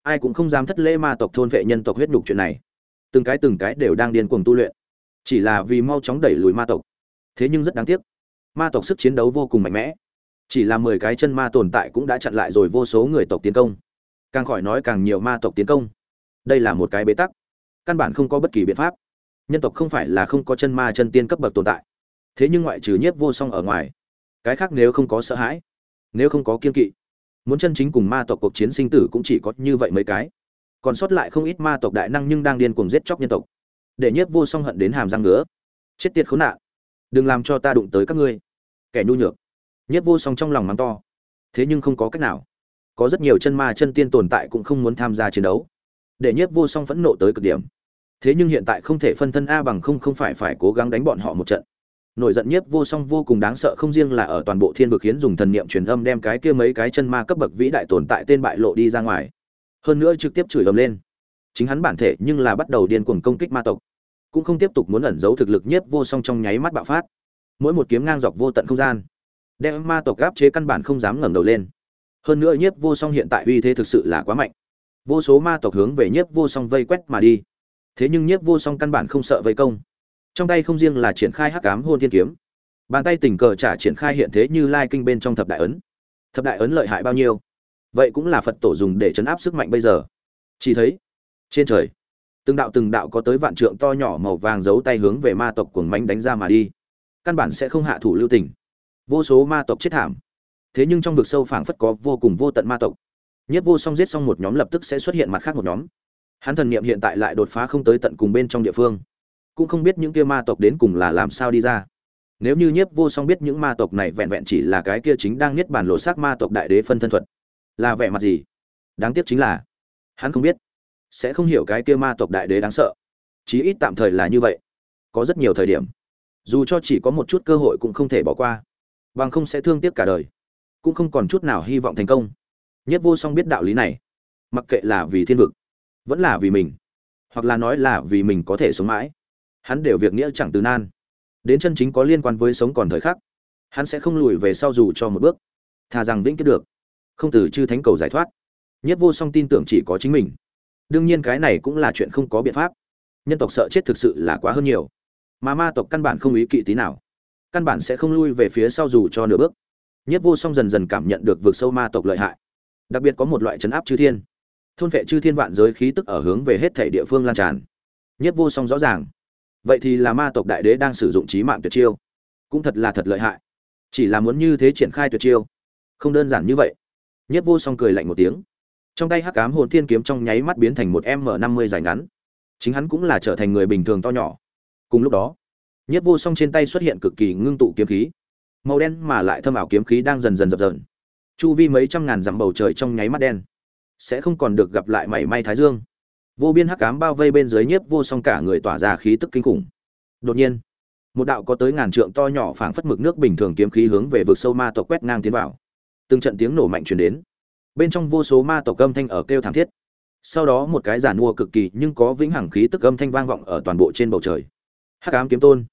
Ai cũng không dám thất lễ ma tộc thôn vệ nhân tộc huyết nhục chuyện này. Từng cái từng cái đều đang điên cuồng tu luyện. Chỉ là vì mau chóng đẩy lùi ma tộc. Thế nhưng rất đáng tiếc, ma tộc sức chiến đấu vô cùng mạnh mẽ. Chỉ là mười cái chân ma tồn tại cũng đã chặn lại rồi vô số người tộc tiến công càng khỏi nói càng nhiều ma tộc tiến công. Đây là một cái bế tắc. Căn bản không có bất kỳ biện pháp. Nhân tộc không phải là không có chân ma chân tiên cấp bậc tồn tại. Thế nhưng ngoại trừ nhiếp vô song ở ngoài, cái khác nếu không có sợ hãi, nếu không có kiên kỵ, muốn chân chính cùng ma tộc cuộc chiến sinh tử cũng chỉ có như vậy mấy cái. Còn sót lại không ít ma tộc đại năng nhưng đang điên cuồng giết chóc nhân tộc. Để nhiếp vô song hận đến hàm răng ngứa. Chết tiệt khốn nạn. Đừng làm cho ta đụng tới các ngươi. Kẻ nhu nhược. Nhiếp vô song trong lòng mắng to. Thế nhưng không có cách nào có rất nhiều chân ma chân tiên tồn tại cũng không muốn tham gia chiến đấu. Để nhiếp vô song phẫn nộ tới cực điểm. Thế nhưng hiện tại không thể phân thân a bằng không không phải phải cố gắng đánh bọn họ một trận. Nổi giận nhiếp vô song vô cùng đáng sợ không riêng là ở toàn bộ thiên vực khiến dùng thần niệm truyền âm đem cái kia mấy cái chân ma cấp bậc vĩ đại tồn tại tên bại lộ đi ra ngoài. Hơn nữa trực tiếp chửi ầm lên. Chính hắn bản thể nhưng là bắt đầu điên cuồng công kích ma tộc. Cũng không tiếp tục muốn ẩn giấu thực lực nhiếp vô song trong nháy mắt bạo phát. Mỗi một kiếm ngang dọc vô tận không gian, đem ma tộc gáp chế căn bản không dám ngẩng đầu lên hơn nữa nhiếp vô song hiện tại uy thế thực sự là quá mạnh. Vô số ma tộc hướng về nhiếp vô song vây quét mà đi. Thế nhưng nhiếp vô song căn bản không sợ vây công. Trong tay không riêng là triển khai hắc ám hôn thiên kiếm, bàn tay tình cờ trả triển khai hiện thế như lai kinh bên trong thập đại ấn. Thập đại ấn lợi hại bao nhiêu? Vậy cũng là phật tổ dùng để chấn áp sức mạnh bây giờ. Chỉ thấy, trên trời, từng đạo từng đạo có tới vạn trượng to nhỏ màu vàng giấu tay hướng về ma tộc cuồng mánh đánh ra mà đi. Căn bản sẽ không hạ thủ lưu tình. Vô số ma tộc chết thảm thế nhưng trong vực sâu phảng phất có vô cùng vô tận ma tộc. Nhất vô song giết xong một nhóm lập tức sẽ xuất hiện mặt khác một nhóm. Hắn thần niệm hiện tại lại đột phá không tới tận cùng bên trong địa phương. Cũng không biết những kia ma tộc đến cùng là làm sao đi ra. Nếu như nhiếp vô song biết những ma tộc này vẹn vẹn chỉ là cái kia chính đang niết bàn lộ xác ma tộc đại đế phân thân thuật, là vẻ mặt gì? Đáng tiếc chính là, hắn không biết. Sẽ không hiểu cái kia ma tộc đại đế đáng sợ. Chí ít tạm thời là như vậy. Có rất nhiều thời điểm, dù cho chỉ có một chút cơ hội cũng không thể bỏ qua. Bằng không sẽ thương tiếc cả đời cũng không còn chút nào hy vọng thành công. Nhất vô song biết đạo lý này. Mặc kệ là vì thiên vực, vẫn là vì mình, hoặc là nói là vì mình có thể sống mãi, hắn đều việc nghĩa chẳng từ nan. Đến chân chính có liên quan với sống còn thời khắc, hắn sẽ không lùi về sau dù cho một bước. Thà rằng vĩnh kết được, không từ chư thánh cầu giải thoát. Nhất vô song tin tưởng chỉ có chính mình. Đương nhiên cái này cũng là chuyện không có biện pháp. Nhân tộc sợ chết thực sự là quá hơn nhiều. Mà ma tộc căn bản không ý kỵ tí nào. Căn bản sẽ không lui về phía sau dù cho nửa bước nhất vô song dần dần cảm nhận được vực sâu ma tộc lợi hại. Đặc biệt có một loại chấn áp chư thiên. Thôn vệ chư thiên vạn giới khí tức ở hướng về hết thể địa phương lan tràn. Nhất vô song rõ ràng. Vậy thì là ma tộc đại đế đang sử dụng trí mạng tuyệt chiêu. Cũng thật là thật lợi hại. Chỉ là muốn như thế triển khai tuyệt chiêu. Không đơn giản như vậy. Nhất vô song cười lạnh một tiếng. Trong tay hắc ám hồn thiên kiếm trong nháy mắt biến thành một m năm mươi dài ngắn. Chính hắn cũng là trở thành người bình thường to nhỏ. Cùng lúc đó nhất vô song trên tay xuất hiện cực kỳ ngưng tụ kiếm khí màu đen mà lại thâm ảo kiếm khí đang dần dần dập dờn. Chu vi mấy trăm ngàn dặm bầu trời trong nháy mắt đen. Sẽ không còn được gặp lại mảy may thái dương. Vô biên hắc ám bao vây bên dưới nhiếp vô song cả người tỏa ra khí tức kinh khủng. Đột nhiên, một đạo có tới ngàn trượng to nhỏ phảng phất mực nước bình thường kiếm khí hướng về vực sâu ma tộc quét ngang tiến vào. Từng trận tiếng nổ mạnh truyền đến. Bên trong vô số ma tộc âm thanh ở kêu thảm thiết. Sau đó một cái giản mua cực kỳ nhưng có vĩnh hằng khí tức âm thanh vang vọng ở toàn bộ trên bầu trời. Hắc ám kiếm tôn,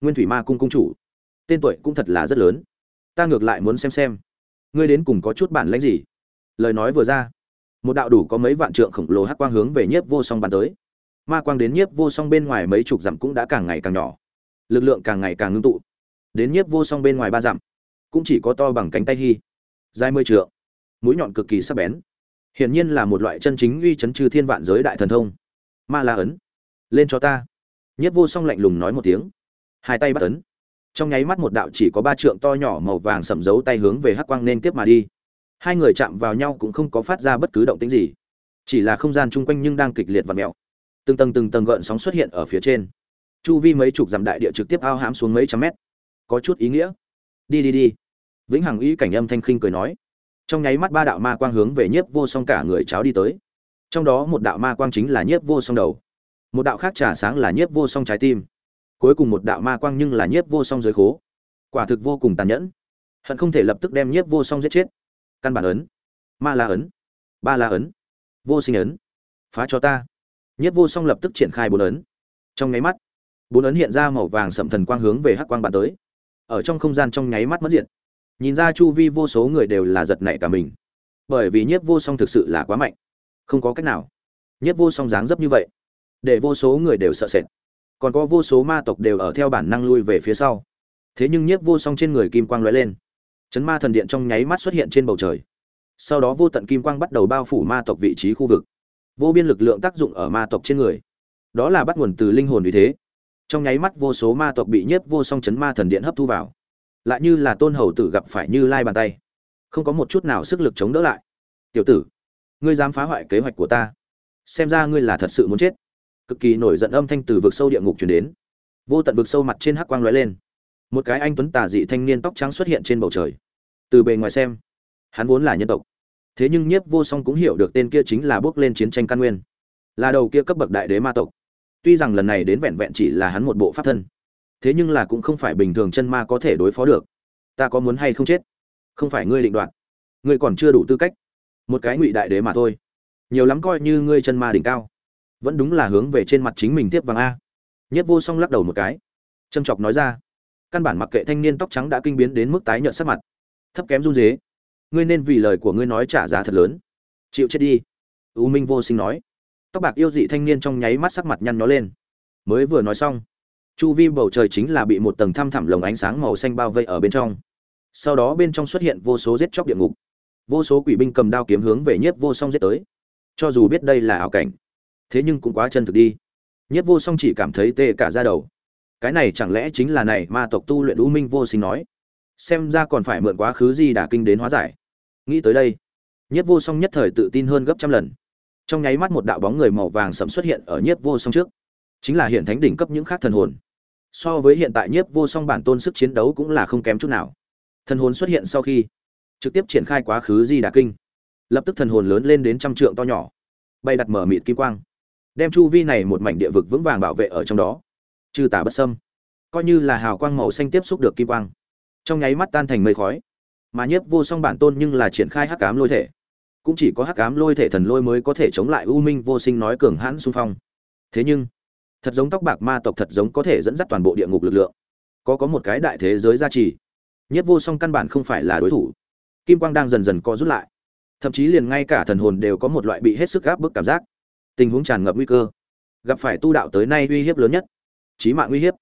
nguyên thủy ma cung cung chủ tên tuổi cũng thật là rất lớn. Ta ngược lại muốn xem xem. Ngươi đến cùng có chút bản lãnh gì? Lời nói vừa ra, một đạo đủ có mấy vạn trượng khổng lồ hắc quang hướng về nhiếp vô song bàn tới. Ma quang đến nhiếp vô song bên ngoài mấy chục dặm cũng đã càng ngày càng nhỏ. Lực lượng càng ngày càng ngưng tụ. Đến nhiếp vô song bên ngoài ba dặm, cũng chỉ có to bằng cánh tay hy dài mươi trượng, mũi nhọn cực kỳ sắc bén. Hiển nhiên là một loại chân chính uy chấn trừ thiên vạn giới đại thần thông. Ma la ấn, lên cho ta. Nhiếp vô song lạnh lùng nói một tiếng, hai tay bắt ấn trong nháy mắt một đạo chỉ có ba trượng to nhỏ màu vàng sẩm giấu tay hướng về hắc quang nên tiếp mà đi. Hai người chạm vào nhau cũng không có phát ra bất cứ động tĩnh gì, chỉ là không gian chung quanh nhưng đang kịch liệt và mèo. Từng tầng từng tầng gợn sóng xuất hiện ở phía trên. Chu vi mấy chục dặm đại địa trực tiếp ao hãm xuống mấy trăm mét. Có chút ý nghĩa. Đi đi đi. Vĩnh hằng ý cảnh âm thanh khinh cười nói. Trong nháy mắt ba đạo ma quang hướng về nhiếp vô song cả người cháo đi tới. Trong đó một đạo ma quang chính là nhiếp vô song đầu. Một đạo khác trả sáng là nhiếp vô song trái tim cuối cùng một đạo ma quang nhưng là nhiếp vô song dưới khố. Quả thực vô cùng tàn nhẫn. Hận không thể lập tức đem nhiếp vô song giết chết. Căn bản ấn. Ma la ấn. Ba la ấn. Vô sinh ấn. Phá cho ta. Nhiếp vô song lập tức triển khai bốn ấn. Trong nháy mắt, bốn ấn hiện ra màu vàng sậm thần quang hướng về hắc quang bàn tới. Ở trong không gian trong nháy mắt mất diện. Nhìn ra chu vi vô số người đều là giật nảy cả mình. Bởi vì nhiếp vô song thực sự là quá mạnh. Không có cách nào. Nhiếp vô song dáng dấp như vậy. Để vô số người đều sợ sệt còn có vô số ma tộc đều ở theo bản năng lui về phía sau. Thế nhưng nhiếp vô song trên người kim quang lóe lên. Chấn ma thần điện trong nháy mắt xuất hiện trên bầu trời. Sau đó vô tận kim quang bắt đầu bao phủ ma tộc vị trí khu vực. Vô biên lực lượng tác dụng ở ma tộc trên người. Đó là bắt nguồn từ linh hồn vì thế. Trong nháy mắt vô số ma tộc bị nhiếp vô song chấn ma thần điện hấp thu vào. Lại như là tôn hầu tử gặp phải như lai bàn tay. Không có một chút nào sức lực chống đỡ lại. Tiểu tử, ngươi dám phá hoại kế hoạch của ta. Xem ra ngươi là thật sự muốn chết cực kỳ nổi giận âm thanh từ vực sâu địa ngục truyền đến. Vô tận vực sâu mặt trên hắc quang lóe lên. Một cái anh tuấn tà dị thanh niên tóc trắng xuất hiện trên bầu trời. Từ bề ngoài xem, hắn vốn là nhân tộc. Thế nhưng nhiếp vô song cũng hiểu được tên kia chính là bước lên chiến tranh căn nguyên. Là đầu kia cấp bậc đại đế ma tộc. Tuy rằng lần này đến vẹn vẹn chỉ là hắn một bộ pháp thân, thế nhưng là cũng không phải bình thường chân ma có thể đối phó được. Ta có muốn hay không chết? Không phải ngươi định đoạt. Ngươi còn chưa đủ tư cách. Một cái ngụy đại đế mà thôi. Nhiều lắm coi như ngươi chân ma đỉnh cao vẫn đúng là hướng về trên mặt chính mình tiếp vàng a. Nhất vô song lắc đầu một cái. Trâm chọc nói ra, căn bản mặc kệ thanh niên tóc trắng đã kinh biến đến mức tái nhợt sắc mặt. Thấp kém run dế ngươi nên vì lời của ngươi nói trả giá thật lớn. Chịu chết đi. U minh vô sinh nói. Tóc bạc yêu dị thanh niên trong nháy mắt sắc mặt nhăn nhó lên. Mới vừa nói xong, chu vi bầu trời chính là bị một tầng thăm thẳm lồng ánh sáng màu xanh bao vây ở bên trong. Sau đó bên trong xuất hiện vô số giết chóc địa ngục. Vô số quỷ binh cầm đao kiếm hướng về nhiếp vô song giết tới. Cho dù biết đây là ảo cảnh thế nhưng cũng quá chân thực đi. Nhất vô song chỉ cảm thấy tê cả ra đầu. Cái này chẳng lẽ chính là này ma tộc tu luyện u minh vô sinh nói? Xem ra còn phải mượn quá khứ gì đả kinh đến hóa giải. Nghĩ tới đây, nhất vô song nhất thời tự tin hơn gấp trăm lần. Trong nháy mắt một đạo bóng người màu vàng sẫm xuất hiện ở nhiếp vô song trước. Chính là hiện thánh đỉnh cấp những khác thần hồn. So với hiện tại nhiếp vô song bản tôn sức chiến đấu cũng là không kém chút nào. Thần hồn xuất hiện sau khi, trực tiếp triển khai quá khứ di đà kinh. Lập tức thần hồn lớn lên đến trăm trượng to nhỏ. Bay đặt mở mịt kim quang đem chu vi này một mảnh địa vực vững vàng bảo vệ ở trong đó. Chư tả bất sâm coi như là hào quang màu xanh tiếp xúc được kim quang. Trong nháy mắt tan thành mây khói. Mà nhiếp vô song bản tôn nhưng là triển khai hắc cám lôi thể. Cũng chỉ có hắc cám lôi thể thần lôi mới có thể chống lại u minh vô sinh nói cường hãn xung phong. Thế nhưng, thật giống tóc bạc ma tộc thật giống có thể dẫn dắt toàn bộ địa ngục lực lượng. Có có một cái đại thế giới gia trì. Nhất vô song căn bản không phải là đối thủ. Kim quang đang dần dần co rút lại. Thậm chí liền ngay cả thần hồn đều có một loại bị hết sức gáp bức cảm giác tình huống tràn ngập nguy cơ. Gặp phải tu đạo tới nay uy hiếp lớn nhất trí mạng uy hiếp,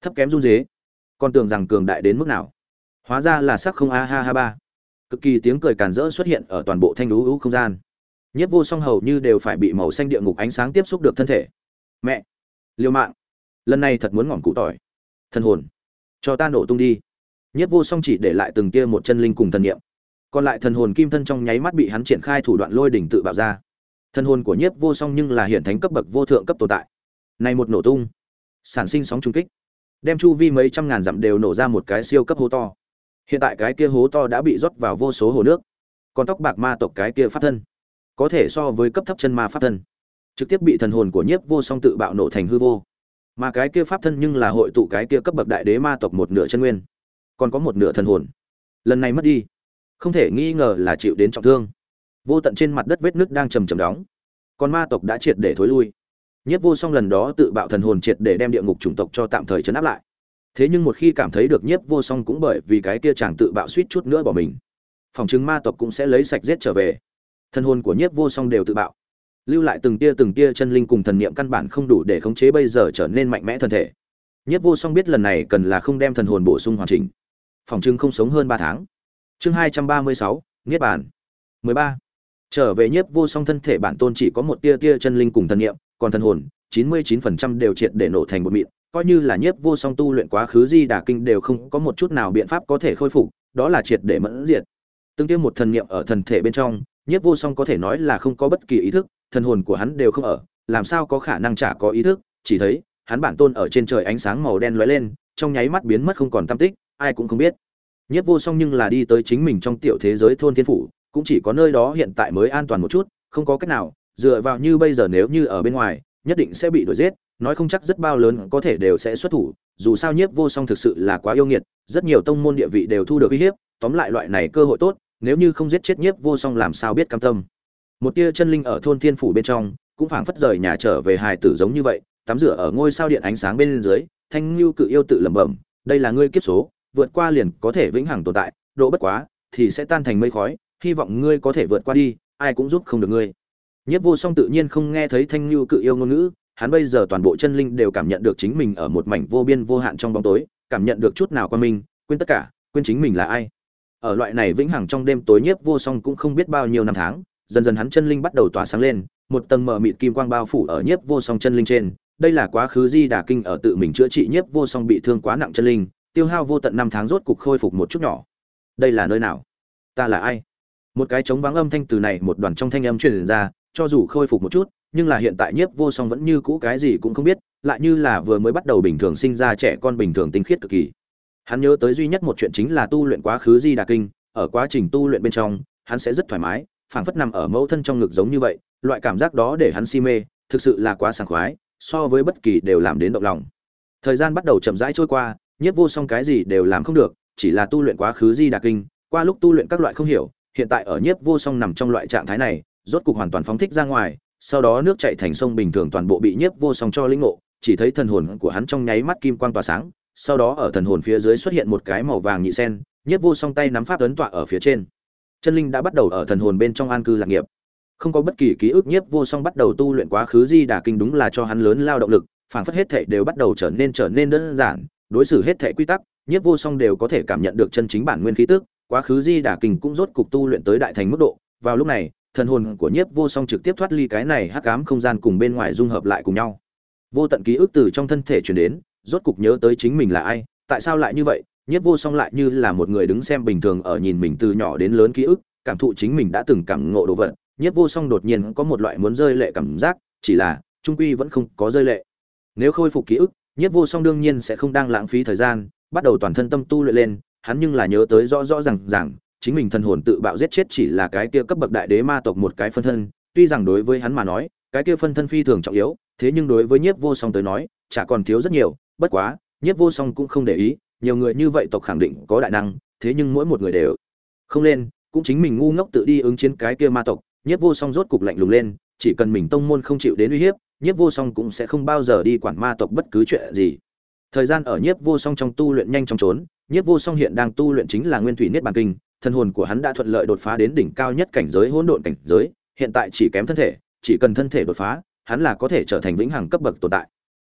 thấp kém run dế còn tưởng rằng cường đại đến mức nào. Hóa ra là sắc không a ha ha ba. Cực kỳ tiếng cười càn rỡ xuất hiện ở toàn bộ thanh lũ hữu không gian. Nhất vô song hầu như đều phải bị màu xanh địa ngục ánh sáng tiếp xúc được thân thể. Mẹ! Liêu mạng! Lần này thật muốn ngỏm cụ tỏi. Thân hồn! Cho ta nổ tung đi. Nhất vô song chỉ để lại từng tia một chân linh cùng thần niệm. Còn lại thần hồn kim thân trong nháy mắt bị hắn triển khai thủ đoạn lôi đỉnh tự bạo ra thân hồn của nhiếp vô song nhưng là hiện thánh cấp bậc vô thượng cấp tồn tại. Này một nổ tung, sản sinh sóng trung kích, đem chu vi mấy trăm ngàn dặm đều nổ ra một cái siêu cấp hố to. Hiện tại cái kia hố to đã bị rót vào vô số hồ nước, còn tóc bạc ma tộc cái kia pháp thân, có thể so với cấp thấp chân ma pháp thân, trực tiếp bị thần hồn của nhiếp vô song tự bạo nổ thành hư vô. Mà cái kia pháp thân nhưng là hội tụ cái kia cấp bậc đại đế ma tộc một nửa chân nguyên, còn có một nửa thần hồn. Lần này mất đi, không thể nghi ngờ là chịu đến trọng thương vô tận trên mặt đất vết nứt đang trầm trầm đóng. Còn ma tộc đã triệt để thối lui. Nhất vô song lần đó tự bạo thần hồn triệt để đem địa ngục chủng tộc cho tạm thời chấn áp lại. Thế nhưng một khi cảm thấy được nhiếp vô song cũng bởi vì cái kia chàng tự bạo suýt chút nữa bỏ mình, phòng chứng ma tộc cũng sẽ lấy sạch giết trở về. Thân hồn của nhiếp vô song đều tự bạo. Lưu lại từng tia từng tia chân linh cùng thần niệm căn bản không đủ để khống chế bây giờ trở nên mạnh mẽ thân thể. Nhiếp vô song biết lần này cần là không đem thần hồn bổ sung hoàn chỉnh. Phòng chứng không sống hơn ba tháng. Chương hai trăm ba mươi sáu, niết bản mười ba trở về nhiếp vô song thân thể bản tôn chỉ có một tia tia chân linh cùng thần niệm, còn thần hồn, chín mươi chín phần trăm đều triệt để nổ thành một mịn, coi như là nhiếp vô song tu luyện quá khứ di đà kinh đều không có một chút nào biện pháp có thể khôi phục, đó là triệt để mẫn diệt. Tương tiêu một thần niệm ở thần thể bên trong, nhiếp vô song có thể nói là không có bất kỳ ý thức, thần hồn của hắn đều không ở, làm sao có khả năng chả có ý thức, chỉ thấy, hắn bản tôn ở trên trời ánh sáng màu đen lóe lên, trong nháy mắt biến mất không còn tam tích, ai cũng không biết. Nhiếp vô song nhưng là đi tới chính mình trong tiểu thế giới thôn thiên phủ cũng chỉ có nơi đó hiện tại mới an toàn một chút, không có cách nào, dựa vào như bây giờ nếu như ở bên ngoài, nhất định sẽ bị đuổi giết, nói không chắc rất bao lớn có thể đều sẽ xuất thủ, dù sao nhiếp vô song thực sự là quá yêu nghiệt, rất nhiều tông môn địa vị đều thu được uy hiếp, tóm lại loại này cơ hội tốt, nếu như không giết chết nhiếp vô song làm sao biết cam tâm. Một tia chân linh ở thôn thiên phủ bên trong, cũng phảng phất rời nhà trở về hài tử giống như vậy, tắm rửa ở ngôi sao điện ánh sáng bên dưới, thanh lưu cự yêu tự lẩm bẩm, đây là ngươi kiếp số, vượt qua liền có thể vĩnh hằng tồn tại, độ bất quá thì sẽ tan thành mây khói hy vọng ngươi có thể vượt qua đi, ai cũng giúp không được ngươi. Nhất vô song tự nhiên không nghe thấy thanh lưu cự yêu ngôn ngữ, hắn bây giờ toàn bộ chân linh đều cảm nhận được chính mình ở một mảnh vô biên vô hạn trong bóng tối, cảm nhận được chút nào qua mình, quên tất cả, quên chính mình là ai. Ở loại này vĩnh hằng trong đêm tối nhiếp vô song cũng không biết bao nhiêu năm tháng, dần dần hắn chân linh bắt đầu tỏa sáng lên, một tầng mờ mịt kim quang bao phủ ở nhiếp vô song chân linh trên. Đây là quá khứ di đà kinh ở tự mình chữa trị nhiếp vô song bị thương quá nặng chân linh, tiêu hao vô tận năm tháng rốt cục khôi phục một chút nhỏ. Đây là nơi nào? Ta là ai? Một cái trống vắng âm thanh từ này một đoàn trong thanh âm truyền ra, cho dù khôi phục một chút, nhưng là hiện tại nhiếp vô song vẫn như cũ cái gì cũng không biết, lại như là vừa mới bắt đầu bình thường sinh ra trẻ con bình thường tinh khiết cực kỳ. Hắn nhớ tới duy nhất một chuyện chính là tu luyện quá khứ di đà kinh, ở quá trình tu luyện bên trong, hắn sẽ rất thoải mái, phảng phất nằm ở mẫu thân trong ngực giống như vậy, loại cảm giác đó để hắn si mê, thực sự là quá sảng khoái, so với bất kỳ đều làm đến động lòng. Thời gian bắt đầu chậm rãi trôi qua, nhiếp vô song cái gì đều làm không được, chỉ là tu luyện quá khứ di đà kinh, qua lúc tu luyện các loại không hiểu hiện tại ở nhiếp vô song nằm trong loại trạng thái này, rốt cục hoàn toàn phóng thích ra ngoài, sau đó nước chảy thành sông bình thường toàn bộ bị nhiếp vô song cho linh ngộ, chỉ thấy thần hồn của hắn trong nháy mắt kim quang tỏa sáng, sau đó ở thần hồn phía dưới xuất hiện một cái màu vàng nhị sen, nhiếp vô song tay nắm pháp ấn tọa ở phía trên. Chân linh đã bắt đầu ở thần hồn bên trong an cư lạc nghiệp. Không có bất kỳ ký ức nhiếp vô song bắt đầu tu luyện quá khứ di đà kinh đúng là cho hắn lớn lao động lực phản phất hết thệ đều bắt đầu trở nên trở nên đơn giản, đối xử hết thệ quy tắc, nhiếp vô song đều có thể cảm nhận được chân chính bản nguyên khí tức quá khứ di đà kinh cũng rốt cục tu luyện tới đại thành mức độ. Vào lúc này, thần hồn của nhiếp vô song trực tiếp thoát ly cái này hắc ám không gian cùng bên ngoài dung hợp lại cùng nhau. Vô tận ký ức từ trong thân thể chuyển đến, rốt cục nhớ tới chính mình là ai, tại sao lại như vậy? Nhiếp vô song lại như là một người đứng xem bình thường ở nhìn mình từ nhỏ đến lớn ký ức, cảm thụ chính mình đã từng cảm ngộ đồ vật. Nhiếp vô song đột nhiên có một loại muốn rơi lệ cảm giác, chỉ là trung quy vẫn không có rơi lệ. Nếu khôi phục ký ức, nhiếp vô song đương nhiên sẽ không đang lãng phí thời gian, bắt đầu toàn thân tâm tu luyện lên hắn nhưng là nhớ tới rõ rõ rằng rằng chính mình thần hồn tự bạo giết chết chỉ là cái kia cấp bậc đại đế ma tộc một cái phân thân, tuy rằng đối với hắn mà nói, cái kia phân thân phi thường trọng yếu, thế nhưng đối với nhiếp vô song tới nói, chả còn thiếu rất nhiều, bất quá, nhiếp vô song cũng không để ý, nhiều người như vậy tộc khẳng định có đại năng, thế nhưng mỗi một người đều không lên, cũng chính mình ngu ngốc tự đi ứng chiến cái kia ma tộc, nhiếp vô song rốt cục lạnh lùng lên, chỉ cần mình tông môn không chịu đến uy hiếp, nhiếp vô song cũng sẽ không bao giờ đi quản ma tộc bất cứ chuyện gì. Thời gian ở nhiếp vô song trong tu luyện nhanh chóng trốn nhiếp vô song hiện đang tu luyện chính là nguyên thủy niết bàn kinh, thân hồn của hắn đã thuận lợi đột phá đến đỉnh cao nhất cảnh giới, hỗn độn cảnh giới, hiện tại chỉ kém thân thể, chỉ cần thân thể đột phá, hắn là có thể trở thành vĩnh hằng cấp bậc tồn tại.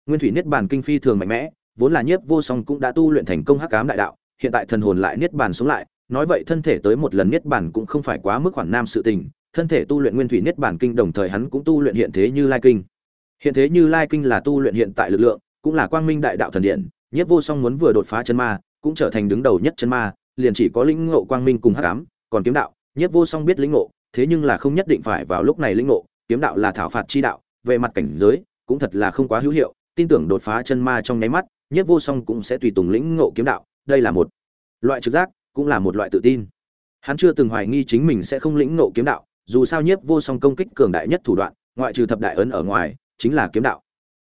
Nguyên thủy niết bàn kinh phi thường mạnh mẽ, vốn là nhiếp vô song cũng đã tu luyện thành công hắc ám đại đạo, hiện tại thần hồn lại niết bàn xuống lại, nói vậy thân thể tới một lần niết bàn cũng không phải quá mức khoản nam sự tình, thân thể tu luyện nguyên thủy niết bàn kinh đồng thời hắn cũng tu luyện hiện thế như lai kinh. Hiện thế như lai kinh là tu luyện hiện tại lực lượng, cũng là quang minh đại đạo thần điện, nhiếp vô song muốn vừa đột phá chân ma cũng trở thành đứng đầu nhất chân ma, liền chỉ có lĩnh ngộ quang minh cùng hắc ám, còn kiếm đạo, nhiếp vô song biết lĩnh ngộ, thế nhưng là không nhất định phải vào lúc này lĩnh ngộ, kiếm đạo là thảo phạt chi đạo, về mặt cảnh giới cũng thật là không quá hữu hiệu, tin tưởng đột phá chân ma trong nháy mắt, nhiếp vô song cũng sẽ tùy tùng lĩnh ngộ kiếm đạo, đây là một loại trực giác, cũng là một loại tự tin. Hắn chưa từng hoài nghi chính mình sẽ không lĩnh ngộ kiếm đạo, dù sao nhiếp vô song công kích cường đại nhất thủ đoạn, ngoại trừ thập đại ấn ở ngoài, chính là kiếm đạo.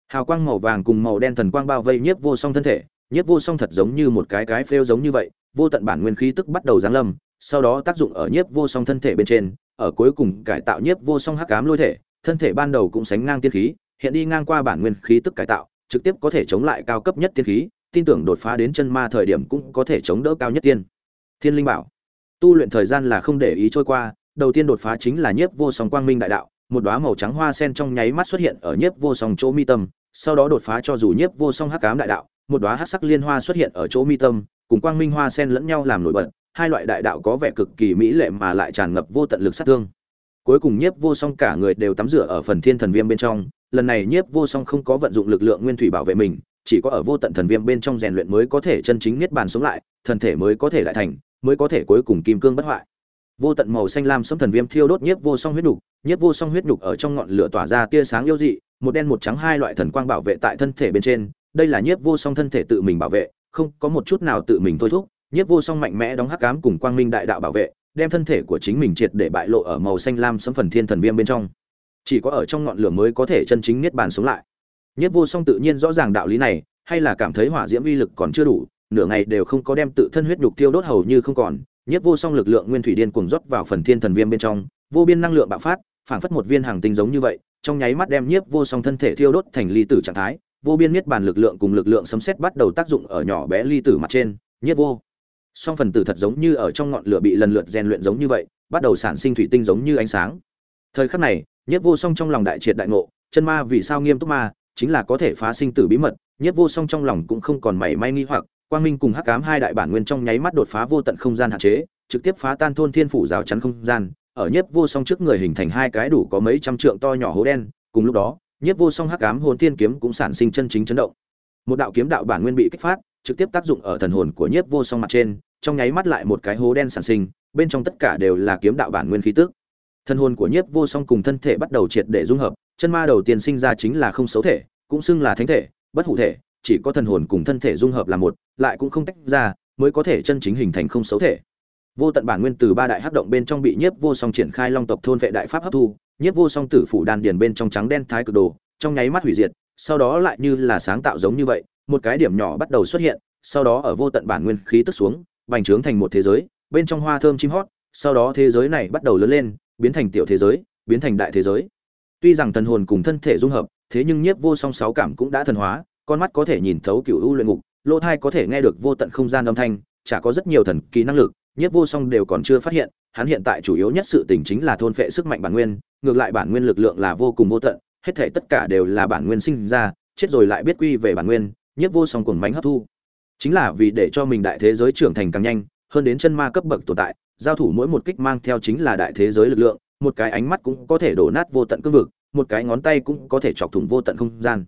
Hào quang màu vàng cùng màu đen thần quang bao vây nhiếp vô song thân thể nhiếp vô song thật giống như một cái cái phêu giống như vậy, vô tận bản nguyên khí tức bắt đầu giáng lâm, sau đó tác dụng ở nhiếp vô song thân thể bên trên, ở cuối cùng cải tạo nhiếp vô song hắc ám lôi thể, thân thể ban đầu cũng sánh ngang tiên khí, hiện đi ngang qua bản nguyên khí tức cải tạo, trực tiếp có thể chống lại cao cấp nhất tiên khí, tin tưởng đột phá đến chân ma thời điểm cũng có thể chống đỡ cao nhất tiên. Thiên linh bảo. Tu luyện thời gian là không để ý trôi qua, đầu tiên đột phá chính là nhiếp vô song quang minh đại đạo, một đóa màu trắng hoa sen trong nháy mắt xuất hiện ở nhiếp vô song chỗ mi tâm, sau đó đột phá cho dù nhiếp vô song hắc ám đại đạo một đóa hắc sắc liên hoa xuất hiện ở chỗ mi tâm cùng quang minh hoa sen lẫn nhau làm nổi bật hai loại đại đạo có vẻ cực kỳ mỹ lệ mà lại tràn ngập vô tận lực sát thương. Cuối cùng nhiếp vô song cả người đều tắm rửa ở phần thiên thần viêm bên trong lần này nhiếp vô song không có vận dụng lực lượng nguyên thủy bảo vệ mình chỉ có ở vô tận thần viêm bên trong rèn luyện mới có thể chân chính niết bàn sống lại thần thể mới có thể lại thành mới có thể cuối cùng kim cương bất hoại. Vô tận màu xanh lam sấm thần viêm thiêu đốt nhiếp vô song huyết nục, nhiếp vô song huyết nục ở trong ngọn lửa tỏa ra tia sáng yêu dị một đen một trắng hai loại thần quang bảo vệ tại thân thể bên trên đây là nhiếp vô song thân thể tự mình bảo vệ, không có một chút nào tự mình thôi thúc. Nhiếp vô song mạnh mẽ đóng hắc cám cùng quang minh đại đạo bảo vệ, đem thân thể của chính mình triệt để bại lộ ở màu xanh lam sấm phần thiên thần viêm bên trong. Chỉ có ở trong ngọn lửa mới có thể chân chính niết bàn sống lại. Nhiếp vô song tự nhiên rõ ràng đạo lý này, hay là cảm thấy hỏa diễm uy lực còn chưa đủ, nửa ngày đều không có đem tự thân huyết nhục tiêu đốt hầu như không còn. Nhiếp vô song lực lượng nguyên thủy điên cuồng rót vào phần thiên thần viêm bên trong, vô biên năng lượng bạo phát, phảng phất một viên hàng tinh giống như vậy, trong nháy mắt đem nhiếp vô song thân thể thiêu đốt thành ly tử trạng thái vô biên niết bàn lực lượng cùng lực lượng sấm sét bắt đầu tác dụng ở nhỏ bé ly tử mặt trên, nhiếp vô. Song phần tử thật giống như ở trong ngọn lửa bị lần lượt rèn luyện giống như vậy, bắt đầu sản sinh thủy tinh giống như ánh sáng. Thời khắc này, nhiếp vô song trong lòng đại triệt đại ngộ, chân ma vì sao nghiêm túc ma, chính là có thể phá sinh tử bí mật, nhiếp vô song trong lòng cũng không còn mảy may nghi hoặc, quang minh cùng hắc ám hai đại bản nguyên trong nháy mắt đột phá vô tận không gian hạn chế, trực tiếp phá tan thôn thiên phủ rào chắn không gian, ở nhiếp vô song trước người hình thành hai cái đủ có mấy trăm trượng to nhỏ hố đen, cùng lúc đó nhiếp vô song hắc ám hồn thiên kiếm cũng sản sinh chân chính chấn động. Một đạo kiếm đạo bản nguyên bị kích phát, trực tiếp tác dụng ở thần hồn của nhiếp vô song mặt trên, trong nháy mắt lại một cái hố đen sản sinh, bên trong tất cả đều là kiếm đạo bản nguyên khí tức. Thần hồn của nhiếp vô song cùng thân thể bắt đầu triệt để dung hợp, chân ma đầu tiên sinh ra chính là không xấu thể, cũng xưng là thánh thể, bất hủ thể, chỉ có thần hồn cùng thân thể dung hợp là một, lại cũng không tách ra, mới có thể chân chính hình thành không xấu thể vô tận bản nguyên từ ba đại hắc động bên trong bị nhiếp vô song triển khai long tộc thôn vệ đại pháp hấp thu, nhiếp vô song tử phủ đan điền bên trong trắng đen thái cực đồ, trong nháy mắt hủy diệt, sau đó lại như là sáng tạo giống như vậy, một cái điểm nhỏ bắt đầu xuất hiện, sau đó ở vô tận bản nguyên khí tức xuống, bành trướng thành một thế giới, bên trong hoa thơm chim hót, sau đó thế giới này bắt đầu lớn lên, biến thành tiểu thế giới, biến thành đại thế giới. Tuy rằng thần hồn cùng thân thể dung hợp, thế nhưng nhiếp vô song sáu cảm cũng đã thần hóa, con mắt có thể nhìn thấu cựu u luyện ngục, lỗ thai có thể nghe được vô tận không gian âm thanh, chả có rất nhiều thần kỳ năng lực nhiếp vô song đều còn chưa phát hiện, hắn hiện tại chủ yếu nhất sự tình chính là thôn phệ sức mạnh bản nguyên, ngược lại bản nguyên lực lượng là vô cùng vô tận, hết thể tất cả đều là bản nguyên sinh ra, chết rồi lại biết quy về bản nguyên, nhiếp vô song cùng mánh hấp thu. Chính là vì để cho mình đại thế giới trưởng thành càng nhanh, hơn đến chân ma cấp bậc tồn tại, giao thủ mỗi một kích mang theo chính là đại thế giới lực lượng, một cái ánh mắt cũng có thể đổ nát vô tận cương vực, một cái ngón tay cũng có thể chọc thủng vô tận không gian.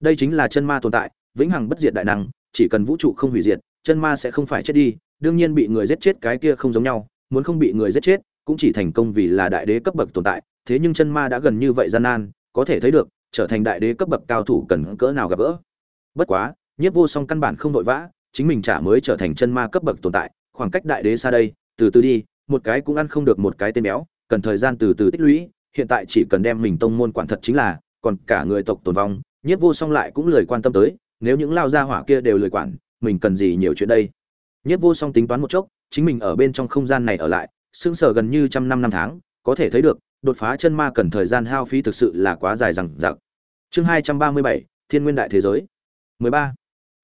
Đây chính là chân ma tồn tại, vĩnh hằng bất diệt đại năng, chỉ cần vũ trụ không hủy diệt, chân ma sẽ không phải chết đi đương nhiên bị người giết chết cái kia không giống nhau, muốn không bị người giết chết, cũng chỉ thành công vì là đại đế cấp bậc tồn tại, thế nhưng chân ma đã gần như vậy gian nan, có thể thấy được, trở thành đại đế cấp bậc cao thủ cần cỡ nào gặp gỡ. Bất quá, nhiếp vô song căn bản không vội vã, chính mình chả mới trở thành chân ma cấp bậc tồn tại, khoảng cách đại đế xa đây, từ từ đi, một cái cũng ăn không được một cái tên béo, cần thời gian từ từ tích lũy, hiện tại chỉ cần đem mình tông môn quản thật chính là, còn cả người tộc tồn vong, nhiếp vô song lại cũng lười quan tâm tới, nếu những lao gia hỏa kia đều lười quản, mình cần gì nhiều chuyện đây? Nhiếp vô song tính toán một chốc, chính mình ở bên trong không gian này ở lại, sững sờ gần như trăm năm năm tháng, có thể thấy được, đột phá chân ma cần thời gian hao phí thực sự là quá dài rằng dặc. chương hai trăm ba mươi bảy, thiên nguyên đại thế giới mười ba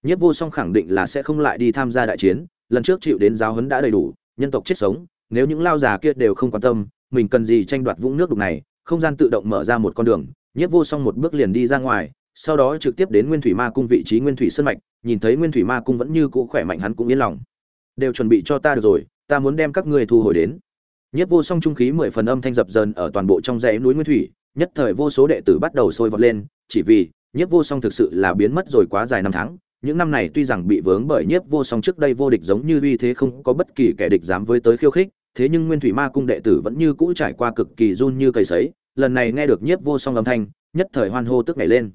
nhiếp vô song khẳng định là sẽ không lại đi tham gia đại chiến, lần trước chịu đến giáo huấn đã đầy đủ, nhân tộc chết sống, nếu những lao già kia đều không quan tâm, mình cần gì tranh đoạt vũng nước đục này, không gian tự động mở ra một con đường, nhiếp vô song một bước liền đi ra ngoài sau đó trực tiếp đến nguyên thủy ma cung vị trí nguyên thủy sân mạch, nhìn thấy nguyên thủy ma cung vẫn như cũ khỏe mạnh hắn cũng yên lòng. Đều chuẩn bị cho ta được rồi, ta muốn đem các ngươi thu hồi đến. Nhất vô song trung khí mười phần âm thanh dập dờn ở toàn bộ trong dãy núi nguyên thủy, nhất thời vô số đệ tử bắt đầu sôi vọt lên, chỉ vì nhất vô song thực sự là biến mất rồi quá dài năm tháng, những năm này tuy rằng bị vướng bởi nhiếp vô song trước đây vô địch giống như uy thế không có bất kỳ kẻ địch dám với tới khiêu khích, thế nhưng nguyên thủy ma cung đệ tử vẫn như cũ trải qua cực kỳ run như cây sấy, lần này nghe được nhiếp vô song âm thanh, nhất thời hoan hô tức nhảy lên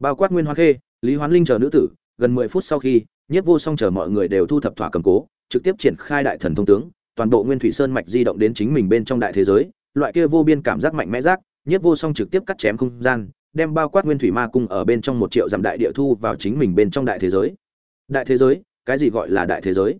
bao quát nguyên hoa khê, lý hoán linh chờ nữ tử, gần mười phút sau khi, nhiếp vô song chờ mọi người đều thu thập thỏa cầm cố, trực tiếp triển khai đại thần thông tướng, toàn bộ nguyên thủy sơn mạch di động đến chính mình bên trong đại thế giới, loại kia vô biên cảm giác mạnh mẽ rác, nhiếp vô song trực tiếp cắt chém không gian, đem bao quát nguyên thủy ma cung ở bên trong một triệu dặm đại địa thu vào chính mình bên trong đại thế giới. Đại thế giới, cái gì gọi là đại thế giới?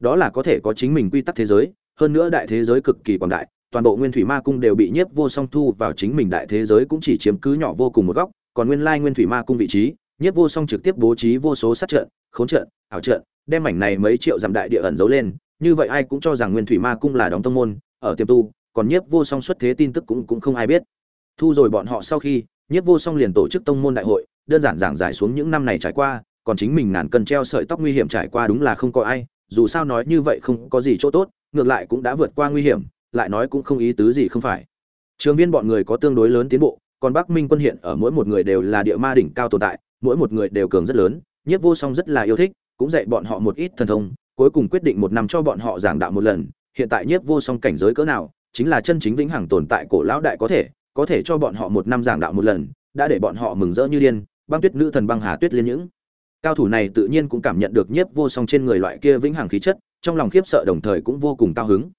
Đó là có thể có chính mình quy tắc thế giới, hơn nữa đại thế giới cực kỳ quảng đại, toàn bộ nguyên thủy ma cung đều bị nhiếp vô song thu vào chính mình đại thế giới cũng chỉ chiếm cứ nhỏ vô cùng một góc còn nguyên lai nguyên thủy ma cung vị trí, nhiếp vô song trực tiếp bố trí vô số sát trận, khốn trận, ảo trận, đem mảnh này mấy triệu dặm đại địa ẩn giấu lên, như vậy ai cũng cho rằng nguyên thủy ma cung là đóng tông môn, ở tiềm tu, còn nhiếp vô song xuất thế tin tức cũng cũng không ai biết. Thu rồi bọn họ sau khi, nhiếp vô song liền tổ chức tông môn đại hội, đơn giản giảng giải xuống những năm này trải qua, còn chính mình ngàn cần treo sợi tóc nguy hiểm trải qua đúng là không có ai, dù sao nói như vậy không có gì chỗ tốt, ngược lại cũng đã vượt qua nguy hiểm, lại nói cũng không ý tứ gì không phải. Trường viên bọn người có tương đối lớn tiến bộ còn bắc minh quân hiện ở mỗi một người đều là địa ma đỉnh cao tồn tại, mỗi một người đều cường rất lớn, nhiếp vô song rất là yêu thích, cũng dạy bọn họ một ít thần thông, cuối cùng quyết định một năm cho bọn họ giảng đạo một lần. Hiện tại nhiếp vô song cảnh giới cỡ nào, chính là chân chính vĩnh hằng tồn tại cổ lão đại có thể có thể cho bọn họ một năm giảng đạo một lần, đã để bọn họ mừng rỡ như điên, băng tuyết nữ thần băng hà tuyết liên những. Cao thủ này tự nhiên cũng cảm nhận được nhiếp vô song trên người loại kia vĩnh hằng khí chất, trong lòng khiếp sợ đồng thời cũng vô cùng cao hứng.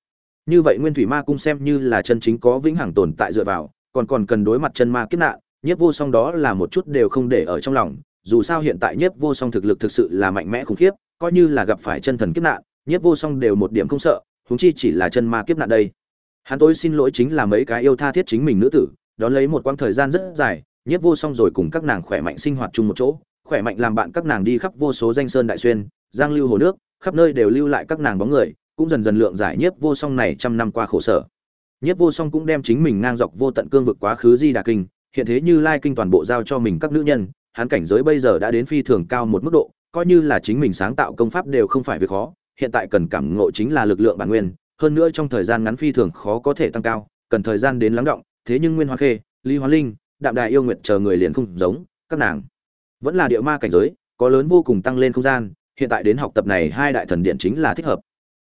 Như vậy nguyên thủy ma cung xem như là chân chính có vĩnh hằng tồn tại dựa vào còn còn cần đối mặt chân ma kiếp nạn, nhiếp vô song đó là một chút đều không để ở trong lòng, dù sao hiện tại nhiếp vô song thực lực thực sự là mạnh mẽ khủng khiếp, coi như là gặp phải chân thần kiếp nạn, nhiếp vô song đều một điểm không sợ, huống chi chỉ là chân ma kiếp nạn đây. Hắn tôi xin lỗi chính là mấy cái yêu tha thiết chính mình nữ tử, đón lấy một quãng thời gian rất dài, nhiếp vô song rồi cùng các nàng khỏe mạnh sinh hoạt chung một chỗ, khỏe mạnh làm bạn các nàng đi khắp vô số danh sơn đại xuyên, giang lưu hồ nước, khắp nơi đều lưu lại các nàng bóng người, cũng dần dần lượng giải nhiếp vô song này trăm năm qua khổ sở nhiếp vô song cũng đem chính mình ngang dọc vô tận cương vực quá khứ di đà kinh, hiện thế như lai kinh toàn bộ giao cho mình các nữ nhân, hắn cảnh giới bây giờ đã đến phi thường cao một mức độ, coi như là chính mình sáng tạo công pháp đều không phải việc khó, hiện tại cần cảm ngộ chính là lực lượng bản nguyên, hơn nữa trong thời gian ngắn phi thường khó có thể tăng cao, cần thời gian đến lắng động, thế nhưng nguyên hoa khê, lý hoa linh, đạm đại yêu nguyệt chờ người liền không giống, các nàng vẫn là địa ma cảnh giới, có lớn vô cùng tăng lên không gian, hiện tại đến học tập này hai đại thần điện chính là thích hợp.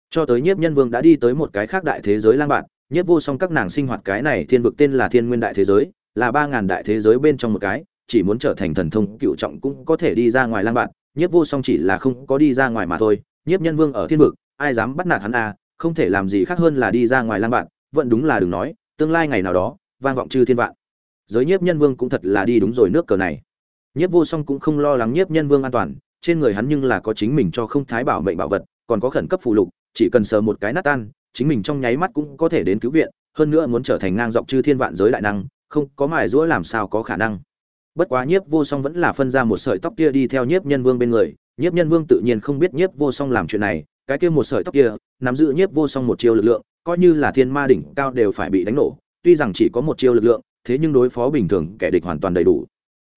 Cho tới nhiếp nhân vương đã đi tới một cái khác đại thế giới lang bạn nhất vô song các nàng sinh hoạt cái này thiên vực tên là thiên nguyên đại thế giới, là ba ngàn đại thế giới bên trong một cái, chỉ muốn trở thành thần thông cựu trọng cũng có thể đi ra ngoài lang bạn. Nhất vô song chỉ là không có đi ra ngoài mà thôi. Nhất nhân vương ở thiên vực, ai dám bắt nạt hắn à? Không thể làm gì khác hơn là đi ra ngoài lang bạn. Vẫn đúng là đừng nói, tương lai ngày nào đó, vang vọng chư thiên vạn. Giới nhiếp nhân vương cũng thật là đi đúng rồi nước cờ này. Nhiếp vô song cũng không lo lắng nhiếp nhân vương an toàn. Trên người hắn nhưng là có chính mình cho không thái bảo mệnh bảo vật, còn có khẩn cấp phụ lục, chỉ cần sờ một cái nát tan chính mình trong nháy mắt cũng có thể đến cứu viện, hơn nữa muốn trở thành ngang dọc chư thiên vạn giới đại năng, không có mài rũa làm sao có khả năng. Bất quá nhiếp vô song vẫn là phân ra một sợi tóc kia đi theo nhiếp nhân vương bên người, nhiếp nhân vương tự nhiên không biết nhiếp vô song làm chuyện này, cái kia một sợi tóc kia, nắm giữ nhiếp vô song một chiêu lực lượng, coi như là thiên ma đỉnh cao đều phải bị đánh nổ, tuy rằng chỉ có một chiêu lực lượng, thế nhưng đối phó bình thường kẻ địch hoàn toàn đầy đủ.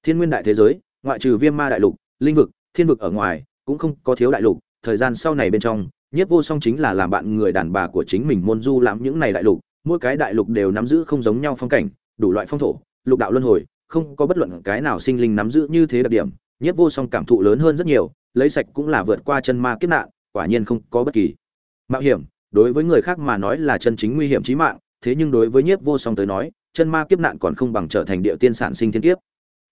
Thiên nguyên đại thế giới, ngoại trừ viêm ma đại lục, linh vực, thiên vực ở ngoài, cũng không có thiếu đại lục, thời gian sau này bên trong nhiếp vô song chính là làm bạn người đàn bà của chính mình môn du lãm những này đại lục, mỗi cái đại lục đều nắm giữ không giống nhau phong cảnh, đủ loại phong thổ, lục đạo luân hồi, không có bất luận cái nào sinh linh nắm giữ như thế đặc điểm. Nhiếp vô song cảm thụ lớn hơn rất nhiều, lấy sạch cũng là vượt qua chân ma kiếp nạn, quả nhiên không có bất kỳ mạo hiểm. Đối với người khác mà nói là chân chính nguy hiểm chí mạng, thế nhưng đối với nhiếp vô song tới nói, chân ma kiếp nạn còn không bằng trở thành địa tiên sản sinh thiên kiếp.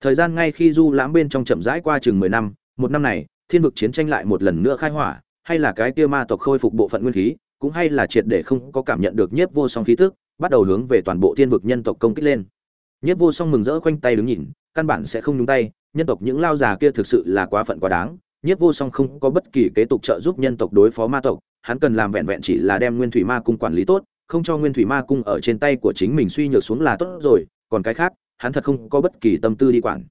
Thời gian ngay khi du lãm bên trong chậm rãi qua chừng mười năm, một năm này, thiên vực chiến tranh lại một lần nữa khai hỏa hay là cái kia ma tộc khôi phục bộ phận nguyên khí, cũng hay là triệt để không có cảm nhận được nhiếp vô song khí tức, bắt đầu hướng về toàn bộ thiên vực nhân tộc công kích lên. Nhiếp vô song mừng rỡ khoanh tay đứng nhìn, căn bản sẽ không nhúng tay, nhân tộc những lao già kia thực sự là quá phận quá đáng. Nhiếp vô song không có bất kỳ kế tục trợ giúp nhân tộc đối phó ma tộc, hắn cần làm vẹn vẹn chỉ là đem nguyên thủy ma cung quản lý tốt, không cho nguyên thủy ma cung ở trên tay của chính mình suy nhược xuống là tốt rồi, còn cái khác, hắn thật không có bất kỳ tâm tư đi quản.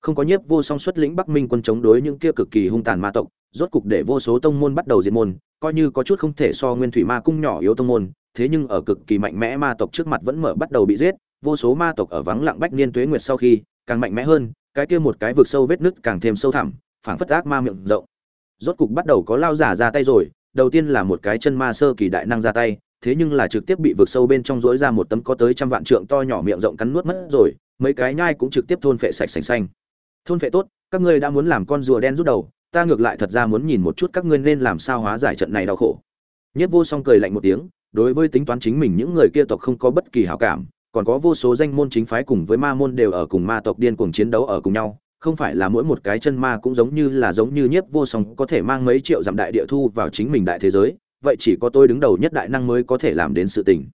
Không có nhiếp vô song xuất lĩnh bắc minh quân chống đối những kia cực kỳ hung tàn ma tộc rốt cục để vô số tông môn bắt đầu diệt môn, coi như có chút không thể so nguyên thủy ma cung nhỏ yếu tông môn, thế nhưng ở cực kỳ mạnh mẽ ma tộc trước mặt vẫn mở bắt đầu bị giết, vô số ma tộc ở vắng lặng bách niên tuế nguyệt sau khi, càng mạnh mẽ hơn, cái kia một cái vực sâu vết nứt càng thêm sâu thẳm, phảng phất ác ma miệng rộng. Rốt cục bắt đầu có lao giả ra tay rồi, đầu tiên là một cái chân ma sơ kỳ đại năng ra tay, thế nhưng là trực tiếp bị vực sâu bên trong rỗi ra một tấm có tới trăm vạn trượng to nhỏ miệng rộng cắn nuốt mất rồi, mấy cái nhai cũng trực tiếp thôn phệ sạch sành xanh. Thôn phệ tốt, các ngươi đã muốn làm con rùa đen rút đầu ta ngược lại thật ra muốn nhìn một chút các ngươi nên làm sao hóa giải trận này đau khổ. Nhất vô song cười lạnh một tiếng, đối với tính toán chính mình những người kia tộc không có bất kỳ hảo cảm, còn có vô số danh môn chính phái cùng với ma môn đều ở cùng ma tộc điên cuồng chiến đấu ở cùng nhau, không phải là mỗi một cái chân ma cũng giống như là giống như nhiếp vô song có thể mang mấy triệu dặm đại địa thu vào chính mình đại thế giới, vậy chỉ có tôi đứng đầu nhất đại năng mới có thể làm đến sự tình.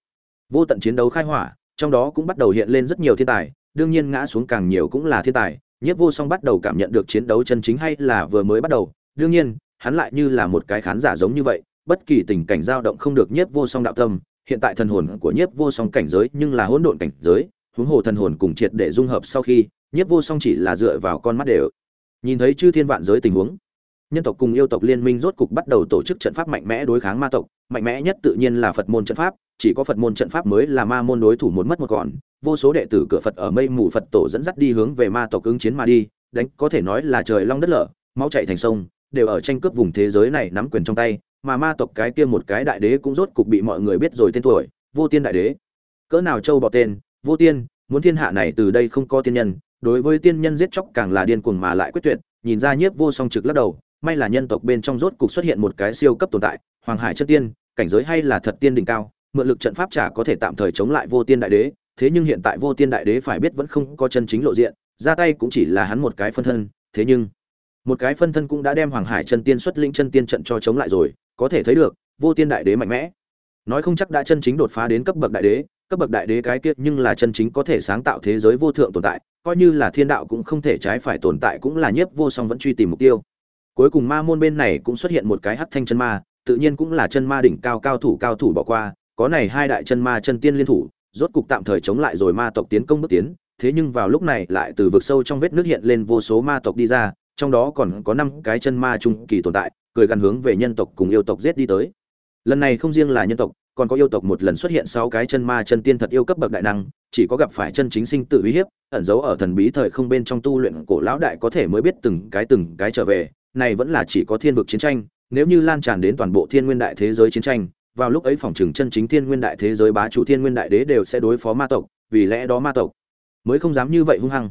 Vô tận chiến đấu khai hỏa, trong đó cũng bắt đầu hiện lên rất nhiều thiên tài, đương nhiên ngã xuống càng nhiều cũng là thiên tài nhiếp vô song bắt đầu cảm nhận được chiến đấu chân chính hay là vừa mới bắt đầu. Đương nhiên, hắn lại như là một cái khán giả giống như vậy, bất kỳ tình cảnh dao động không được nhiếp vô song đạo tâm. Hiện tại thần hồn của nhiếp vô song cảnh giới nhưng là hỗn độn cảnh giới, huống hồ thần hồn cùng triệt để dung hợp sau khi, nhiếp vô song chỉ là dựa vào con mắt đều. Nhìn thấy chư thiên vạn giới tình huống, nhân tộc cùng yêu tộc liên minh rốt cục bắt đầu tổ chức trận pháp mạnh mẽ đối kháng ma tộc. Mạnh mẽ nhất tự nhiên là phật môn trận pháp chỉ có phật môn trận pháp mới là ma môn đối thủ một mất một còn. Vô số đệ tử cửa phật ở mây mù phật tổ dẫn dắt đi hướng về ma tộc ứng chiến mà đi, đánh, có thể nói là trời long đất lở, máu chạy thành sông, đều ở tranh cướp vùng thế giới này nắm quyền trong tay, mà ma tộc cái kia một cái đại đế cũng rốt cục bị mọi người biết rồi tên tuổi, vô tiên đại đế. Cỡ nào châu bỏ tên, vô tiên, muốn thiên hạ này từ đây không có tiên nhân, đối với tiên nhân giết chóc càng là điên cuồng mà lại quyết tuyệt, nhìn ra nhiếp vô song trực lắc đầu, may là nhân tộc bên trong rốt cục xuất hiện một cái siêu cấp tồn tại, hoàng hải chất tiên, cảnh giới hay là thật tiên đỉnh cao mượn lực trận pháp trả có thể tạm thời chống lại vô tiên đại đế, thế nhưng hiện tại vô tiên đại đế phải biết vẫn không có chân chính lộ diện, ra tay cũng chỉ là hắn một cái phân thân, thế nhưng, một cái phân thân cũng đã đem hoàng hải chân tiên xuất lĩnh chân tiên trận cho chống lại rồi, có thể thấy được, vô tiên đại đế mạnh mẽ. Nói không chắc đã chân chính đột phá đến cấp bậc đại đế, cấp bậc đại đế cái kiết nhưng là chân chính có thể sáng tạo thế giới vô thượng tồn tại, coi như là thiên đạo cũng không thể trái phải tồn tại cũng là nhiếp vô song vẫn truy tìm mục tiêu. Cuối cùng ma môn bên này cũng xuất hiện một cái hắc thanh chân ma, tự nhiên cũng là chân ma đỉnh cao cao thủ cao thủ bỏ qua có này hai đại chân ma chân tiên liên thủ, rốt cục tạm thời chống lại rồi ma tộc tiến công bước tiến, thế nhưng vào lúc này lại từ vực sâu trong vết nước hiện lên vô số ma tộc đi ra, trong đó còn có năm cái chân ma trung kỳ tồn tại, cười gắn hướng về nhân tộc cùng yêu tộc giết đi tới. Lần này không riêng là nhân tộc, còn có yêu tộc một lần xuất hiện sáu cái chân ma chân tiên thật yêu cấp bậc đại năng, chỉ có gặp phải chân chính sinh tự uy hiếp, ẩn giấu ở thần bí thời không bên trong tu luyện cổ lão đại có thể mới biết từng cái từng cái trở về, này vẫn là chỉ có thiên vực chiến tranh, nếu như lan tràn đến toàn bộ thiên nguyên đại thế giới chiến tranh vào lúc ấy phòng trường chân chính thiên nguyên đại thế giới bá chủ thiên nguyên đại đế đều sẽ đối phó ma tộc, vì lẽ đó ma tộc mới không dám như vậy hung hăng.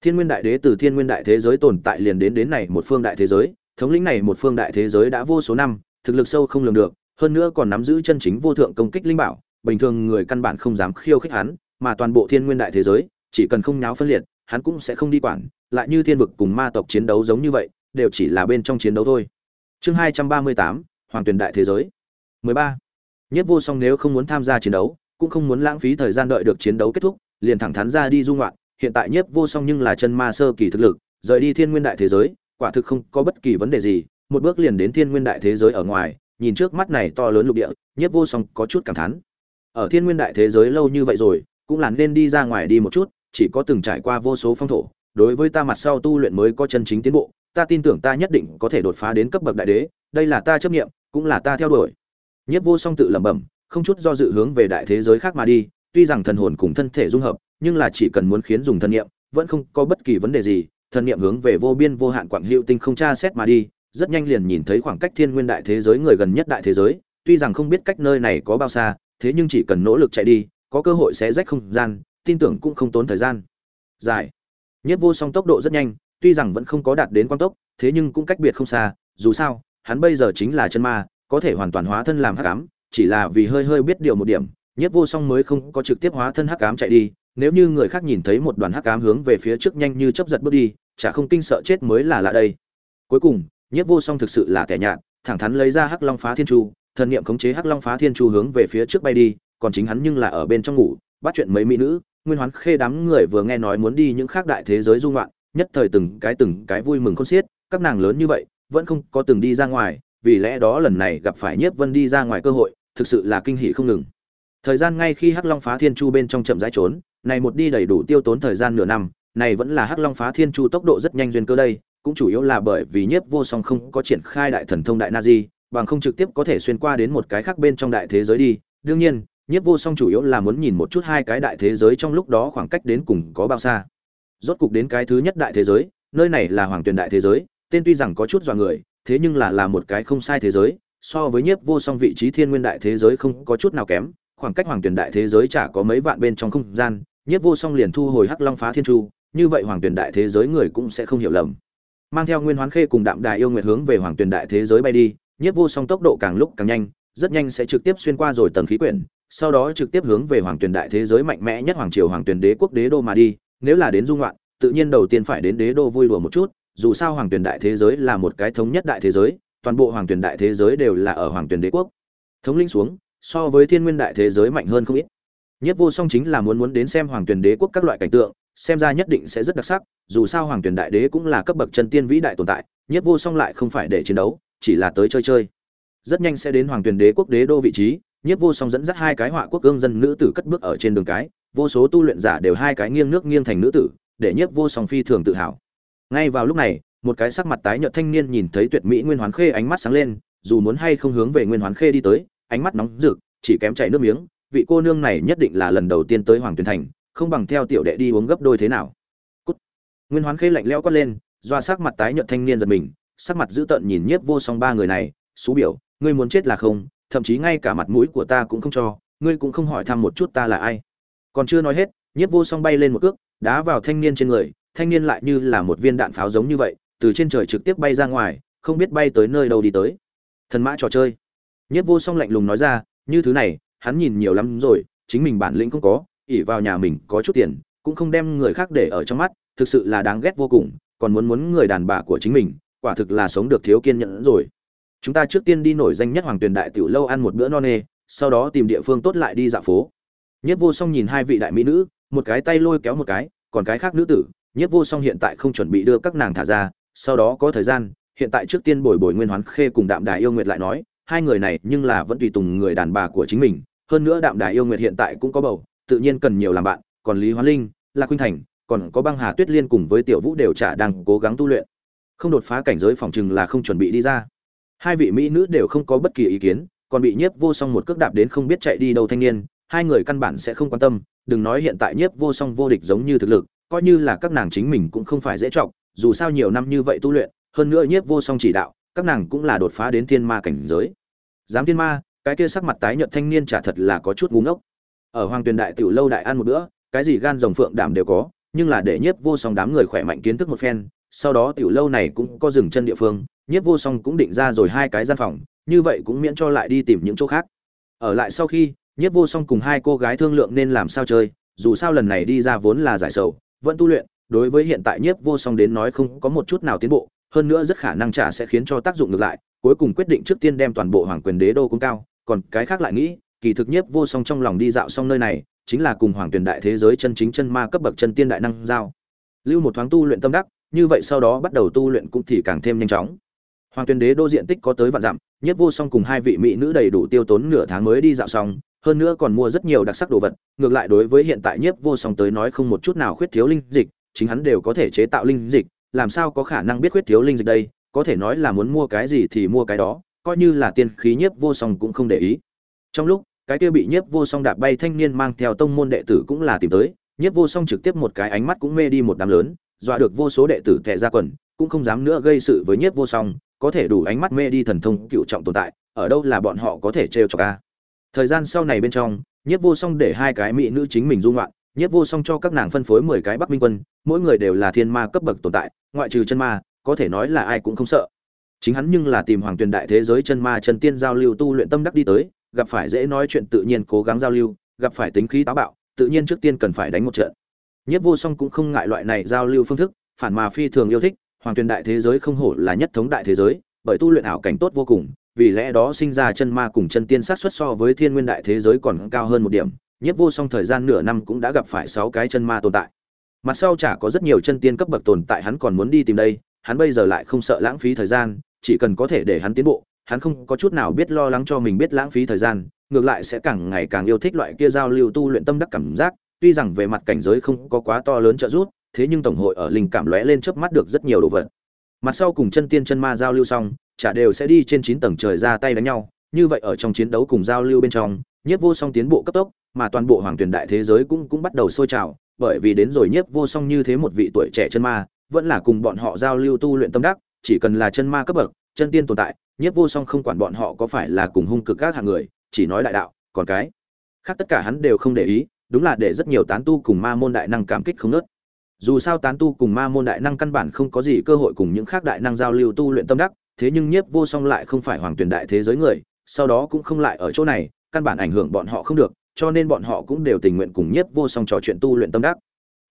Thiên nguyên đại đế từ thiên nguyên đại thế giới tồn tại liền đến đến này một phương đại thế giới, thống lĩnh này một phương đại thế giới đã vô số năm, thực lực sâu không lường được, hơn nữa còn nắm giữ chân chính vô thượng công kích linh bảo, bình thường người căn bản không dám khiêu khích hắn, mà toàn bộ thiên nguyên đại thế giới, chỉ cần không nháo phân liệt, hắn cũng sẽ không đi quản, lại như thiên vực cùng ma tộc chiến đấu giống như vậy, đều chỉ là bên trong chiến đấu thôi. Chương hai trăm ba mươi tám, hoàng tuyền đại thế giới. 13. Nhiếp Vô Song nếu không muốn tham gia chiến đấu, cũng không muốn lãng phí thời gian đợi được chiến đấu kết thúc, liền thẳng thắn ra đi du ngoạn, hiện tại Nhiếp Vô Song nhưng là chân ma sơ kỳ thực lực, rời đi Thiên Nguyên đại thế giới, quả thực không có bất kỳ vấn đề gì, một bước liền đến Thiên Nguyên đại thế giới ở ngoài, nhìn trước mắt này to lớn lục địa, Nhiếp Vô Song có chút cảm thán. Ở Thiên Nguyên đại thế giới lâu như vậy rồi, cũng là nên đi ra ngoài đi một chút, chỉ có từng trải qua vô số phong thổ, đối với ta mặt sau tu luyện mới có chân chính tiến bộ, ta tin tưởng ta nhất định có thể đột phá đến cấp bậc đại đế, đây là ta chấp niệm, cũng là ta theo đuổi nhất vô song tự lẩm bẩm, không chút do dự hướng về đại thế giới khác mà đi, tuy rằng thần hồn cùng thân thể dung hợp, nhưng là chỉ cần muốn khiến dùng thần niệm, vẫn không có bất kỳ vấn đề gì thần niệm hướng về vô biên vô hạn quảng hữu tinh không tra xét mà đi, rất nhanh liền nhìn thấy khoảng cách thiên nguyên đại thế giới người gần nhất đại thế giới, tuy rằng không biết cách nơi này có bao xa, thế nhưng chỉ cần nỗ lực chạy đi, có cơ hội sẽ rách không gian, tin tưởng cũng không tốn thời gian. Dài. Nhất vô song tốc độ rất nhanh, tuy rằng vẫn không có đạt đến quan tốc, thế nhưng cũng cách biệt không xa, dù sao, hắn bây giờ chính là chân ma có thể hoàn toàn hóa thân làm hắc ám chỉ là vì hơi hơi biết điều một điểm nhất vô song mới không có trực tiếp hóa thân hắc ám chạy đi nếu như người khác nhìn thấy một đoàn hắc ám hướng về phía trước nhanh như chớp giật bước đi chả không kinh sợ chết mới là lạ đây. Cuối cùng nhất vô song thực sự là kẻ nhạt thẳng thắn lấy ra hắc long phá thiên chu thần niệm khống chế hắc long phá thiên chu hướng về phía trước bay đi còn chính hắn nhưng là ở bên trong ngủ bắt chuyện mấy mỹ nữ nguyên hoán khê đám người vừa nghe nói muốn đi những khác đại thế giới dung ngoạn, nhất thời từng cái từng cái vui mừng khôn xiết các nàng lớn như vậy vẫn không có từng đi ra ngoài vì lẽ đó lần này gặp phải nhiếp vân đi ra ngoài cơ hội, thực sự là kinh hỉ không ngừng. Thời gian ngay khi hắc long phá thiên chu bên trong chậm rãi trốn, này một đi đầy đủ tiêu tốn thời gian nửa năm, này vẫn là hắc long phá thiên chu tốc độ rất nhanh duyên cơ đây, cũng chủ yếu là bởi vì nhiếp vô song không có triển khai đại thần thông đại na di, bằng không trực tiếp có thể xuyên qua đến một cái khác bên trong đại thế giới đi. Đương nhiên, nhiếp vô song chủ yếu là muốn nhìn một chút hai cái đại thế giới trong lúc đó khoảng cách đến cùng có bao xa. Rốt cục đến cái thứ nhất đại thế giới, nơi này là hoàng Tuyền đại thế giới, tên tuy rằng có chút dọa người thế nhưng là là một cái không sai thế giới, so với nhiếp vô song vị trí thiên nguyên đại thế giới không có chút nào kém, khoảng cách hoàng tuyển đại thế giới chả có mấy vạn bên trong không gian, nhiếp vô song liền thu hồi hắc long phá thiên chu, như vậy hoàng tuyển đại thế giới người cũng sẽ không hiểu lầm. Mang theo nguyên hoán khê cùng đạm đài yêu nguyệt hướng về hoàng tuyển đại thế giới bay đi, nhiếp vô song tốc độ càng lúc càng nhanh, rất nhanh sẽ trực tiếp xuyên qua rồi tầng khí quyển, sau đó trực tiếp hướng về hoàng tuyển đại thế giới mạnh mẽ nhất hoàng triều hoàng tuyển đế quốc đế đô mà đi, nếu là đến dung loạn, tự nhiên đầu tiên phải đến đế đô vui đùa một chút dù sao hoàng tuyển đại thế giới là một cái thống nhất đại thế giới, toàn bộ hoàng tuyển đại thế giới đều là ở hoàng tuyển đế quốc. Thống linh xuống, so với thiên nguyên đại thế giới mạnh hơn không ít. Nhất vô song chính là muốn muốn đến xem hoàng tuyển đế quốc các loại cảnh tượng, xem ra nhất định sẽ rất đặc sắc, dù sao hoàng tuyển đại đế cũng là cấp bậc chân tiên vĩ đại tồn tại, nhất vô song lại không phải để chiến đấu, chỉ là tới chơi chơi. Rất nhanh sẽ đến hoàng tuyển đế quốc đế đô vị trí, nhất vô song dẫn dắt hai cái họa quốc ương dân nữ tử cất bước ở trên đường cái, vô số tu luyện giả đều hai cái nghiêng nước nghiêng thành nữ tử, để nhất vô song phi thường tự hào ngay vào lúc này, một cái sắc mặt tái nhợt thanh niên nhìn thấy tuyệt mỹ nguyên hoán khê ánh mắt sáng lên, dù muốn hay không hướng về nguyên hoán khê đi tới, ánh mắt nóng rực, chỉ kém chảy nước miếng, vị cô nương này nhất định là lần đầu tiên tới hoàng tuyền thành, không bằng theo tiểu đệ đi uống gấp đôi thế nào Cút. nguyên hoán khê lạnh lẽo quát lên doa sắc mặt tái nhợt thanh niên giật mình, sắc mặt dữ tợn nhìn nhiếp vô song ba người này xú biểu, ngươi muốn chết là không, thậm chí ngay cả mặt mũi của ta cũng không cho, ngươi cũng không hỏi thăm một chút ta là ai còn chưa nói hết, nhiếp vô song bay lên một cước, đá vào thanh niên trên người thanh niên lại như là một viên đạn pháo giống như vậy, từ trên trời trực tiếp bay ra ngoài, không biết bay tới nơi đâu đi tới. Thần mã trò chơi. Nhiếp vô song lạnh lùng nói ra, như thứ này, hắn nhìn nhiều lắm rồi, chính mình bản lĩnh không có ỉ vào nhà mình có chút tiền, cũng không đem người khác để ở trong mắt, thực sự là đáng ghét vô cùng, còn muốn muốn người đàn bà của chính mình, quả thực là sống được thiếu kiên nhẫn rồi. Chúng ta trước tiên đi nổi danh nhất hoàng tuyền đại tiểu lâu ăn một bữa no nê, sau đó tìm địa phương tốt lại đi dạo phố. Nhất vô song nhìn hai vị đại mỹ nữ, một cái tay lôi kéo một cái, còn cái khác nữ tử nhiếp vô song hiện tại không chuẩn bị đưa các nàng thả ra, sau đó có thời gian, hiện tại trước tiên bồi bồi nguyên hoán khê cùng đạm đài yêu nguyệt lại nói, hai người này nhưng là vẫn tùy tùng người đàn bà của chính mình, hơn nữa đạm đài yêu nguyệt hiện tại cũng có bầu, tự nhiên cần nhiều làm bạn, còn lý hoán linh, lạc huynh thành, còn có băng hà tuyết liên cùng với tiểu vũ đều trả đang cố gắng tu luyện. Không đột phá cảnh giới phòng chừng là không chuẩn bị đi ra. Hai vị mỹ nữ đều không có bất kỳ ý kiến, còn bị nhiếp vô song một cước đạp đến không biết chạy đi đâu thanh niên, hai người căn bản sẽ không quan tâm, đừng nói hiện tại nhiếp vô song vô địch giống như thực lực coi như là các nàng chính mình cũng không phải dễ trọng dù sao nhiều năm như vậy tu luyện, hơn nữa nhiếp vô song chỉ đạo, các nàng cũng là đột phá đến thiên ma cảnh giới. Dám thiên ma, cái kia sắc mặt tái nhợt thanh niên chả thật là có chút ngu ngốc. Ở hoàng tuyền đại tiểu lâu đại ăn một bữa, cái gì gan rồng phượng đảm đều có, nhưng là để nhiếp vô song đám người khỏe mạnh kiến thức một phen, sau đó tiểu lâu này cũng có dừng chân địa phương, nhiếp vô song cũng định ra rồi hai cái gian phòng, như vậy cũng miễn cho lại đi tìm những chỗ khác. Ở lại sau khi, nhiếp vô song cùng hai cô gái thương lượng nên làm sao chơi, dù sao lần này đi ra vốn là giải sầu vẫn tu luyện, đối với hiện tại nhiếp vô song đến nói không có một chút nào tiến bộ, hơn nữa rất khả năng trả sẽ khiến cho tác dụng ngược lại, cuối cùng quyết định trước tiên đem toàn bộ hoàng quyền đế đô cũng cao. Còn cái khác lại nghĩ, kỳ thực nhiếp vô song trong lòng đi dạo xong nơi này, chính là cùng hoàng tuyển đại thế giới chân chính chân ma cấp bậc chân tiên đại năng giao. Lưu một thoáng tu luyện tâm đắc, như vậy sau đó bắt đầu tu luyện cũng thì càng thêm nhanh chóng. Hoàng tuyển đế đô diện tích có tới vạn dặm, nhiếp vô song cùng hai vị mỹ nữ đầy đủ tiêu tốn nửa tháng mới đi dạo xong hơn nữa còn mua rất nhiều đặc sắc đồ vật, ngược lại đối với hiện tại nhiếp vô song tới nói không một chút nào khuyết thiếu linh dịch, chính hắn đều có thể chế tạo linh dịch, làm sao có khả năng biết khuyết thiếu linh dịch đây, có thể nói là muốn mua cái gì thì mua cái đó, coi như là tiên khí nhiếp vô song cũng không để ý. Trong lúc, cái kia bị nhiếp vô song đạp bay thanh niên mang theo tông môn đệ tử cũng là tìm tới, nhiếp vô song trực tiếp một cái ánh mắt cũng mê đi một đám lớn, dọa được vô số đệ tử thẹ ra quần, cũng không dám nữa gây sự với nhiếp vô song, có thể đủ ánh mắt mê đi thần thông cựu trọng tồn tại, ở đâu là bọn họ có thể trêu cho ca thời gian sau này bên trong, nhiếp vô song để hai cái mỹ nữ chính mình dung loạn, nhiếp vô song cho các nàng phân phối mười cái bắc minh quân, mỗi người đều là thiên ma cấp bậc tồn tại, ngoại trừ chân ma, có thể nói là ai cũng không sợ. Chính hắn nhưng là tìm hoàng tuyền đại thế giới chân ma chân tiên giao lưu tu luyện tâm đắc đi tới, gặp phải dễ nói chuyện tự nhiên cố gắng giao lưu, gặp phải tính khí táo bạo, tự nhiên trước tiên cần phải đánh một trận. Nhất vô song cũng không ngại loại này giao lưu phương thức, phản mà phi thường yêu thích, hoàng tuyền đại thế giới không hổ là nhất thống đại thế giới, bởi tu luyện ảo cảnh tốt vô cùng vì lẽ đó sinh ra chân ma cùng chân tiên sát xuất so với thiên nguyên đại thế giới còn cao hơn một điểm, nhất vô song thời gian nửa năm cũng đã gặp phải sáu cái chân ma tồn tại. Mặt sau chả có rất nhiều chân tiên cấp bậc tồn tại hắn còn muốn đi tìm đây, hắn bây giờ lại không sợ lãng phí thời gian, chỉ cần có thể để hắn tiến bộ, hắn không có chút nào biết lo lắng cho mình biết lãng phí thời gian, ngược lại sẽ càng ngày càng yêu thích loại kia giao lưu tu luyện tâm đắc cảm giác, tuy rằng về mặt cảnh giới không có quá to lớn trợ giúp, thế nhưng tổng hội ở linh cảm lóe lên chớp mắt được rất nhiều đồ vật. Mặt sau cùng chân tiên chân ma giao lưu xong chả đều sẽ đi trên chín tầng trời ra tay đánh nhau, như vậy ở trong chiến đấu cùng giao lưu bên trong nhất vô song tiến bộ cấp tốc, mà toàn bộ hoàng tuyển đại thế giới cũng cũng bắt đầu sôi trào, bởi vì đến rồi nhiếp vô song như thế một vị tuổi trẻ chân ma, vẫn là cùng bọn họ giao lưu tu luyện tâm đắc, chỉ cần là chân ma cấp bậc, chân tiên tồn tại, nhiếp vô song không quản bọn họ có phải là cùng hung cực các hạng người, chỉ nói đại đạo, còn cái khác tất cả hắn đều không để ý, đúng là để rất nhiều tán tu cùng ma môn đại năng cảm kích không nớt. Dù sao tán tu cùng ma môn đại năng căn bản không có gì cơ hội cùng những khác đại năng giao lưu tu luyện tâm đắc thế nhưng nhiếp vô song lại không phải hoàng tuyển đại thế giới người, sau đó cũng không lại ở chỗ này, căn bản ảnh hưởng bọn họ không được, cho nên bọn họ cũng đều tình nguyện cùng nhiếp vô song trò chuyện tu luyện tâm đắc.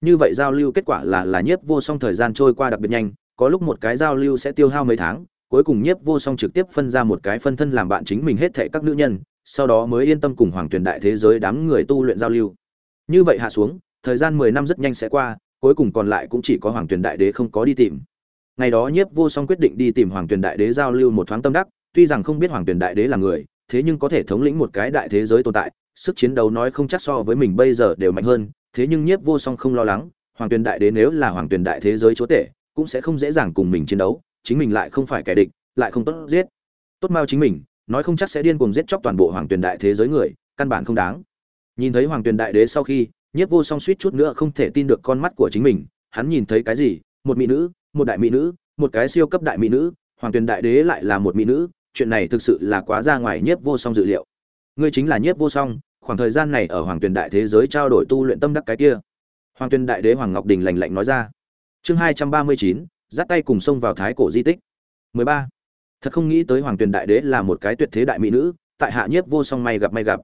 Như vậy giao lưu kết quả là là nhiếp vô song thời gian trôi qua đặc biệt nhanh, có lúc một cái giao lưu sẽ tiêu hao mấy tháng, cuối cùng nhiếp vô song trực tiếp phân ra một cái phân thân làm bạn chính mình hết thệ các nữ nhân, sau đó mới yên tâm cùng hoàng tuyển đại thế giới đám người tu luyện giao lưu. Như vậy hạ xuống, thời gian mười năm rất nhanh sẽ qua, cuối cùng còn lại cũng chỉ có hoàng tuyển đại đế không có đi tìm ngày đó nhiếp vô song quyết định đi tìm hoàng tuyển đại đế giao lưu một thoáng tâm đắc, tuy rằng không biết hoàng tuyển đại đế là người, thế nhưng có thể thống lĩnh một cái đại thế giới tồn tại, sức chiến đấu nói không chắc so với mình bây giờ đều mạnh hơn, thế nhưng nhiếp vô song không lo lắng, hoàng tuyển đại đế nếu là hoàng tuyển đại thế giới chúa tể, cũng sẽ không dễ dàng cùng mình chiến đấu, chính mình lại không phải kẻ địch, lại không tốt giết. Tốt mau chính mình, nói không chắc sẽ điên cuồng giết chóc toàn bộ hoàng tuyển đại thế giới người, căn bản không đáng. Nhìn thấy hoàng tuyển đại đế sau khi, nhiếp vô song suýt chút nữa không thể tin được con mắt của chính mình, hắn nhìn thấy cái gì, một mỹ nữ một đại mỹ nữ, một cái siêu cấp đại mỹ nữ, hoàng tuyển đại đế lại là một mỹ nữ, chuyện này thực sự là quá ra ngoài nhiếp vô song dự liệu. Ngươi chính là nhiếp vô song, khoảng thời gian này ở hoàng tuyển đại thế giới trao đổi tu luyện tâm đắc cái kia. Hoàng tuyển đại đế hoàng ngọc đình lành lạnh nói ra. Chương hai trăm ba mươi chín, dắt tay cùng xông vào thái cổ di tích. Mười ba. Thật không nghĩ tới hoàng tuyển đại đế là một cái tuyệt thế đại mỹ nữ, tại hạ nhiếp vô song may gặp may gặp.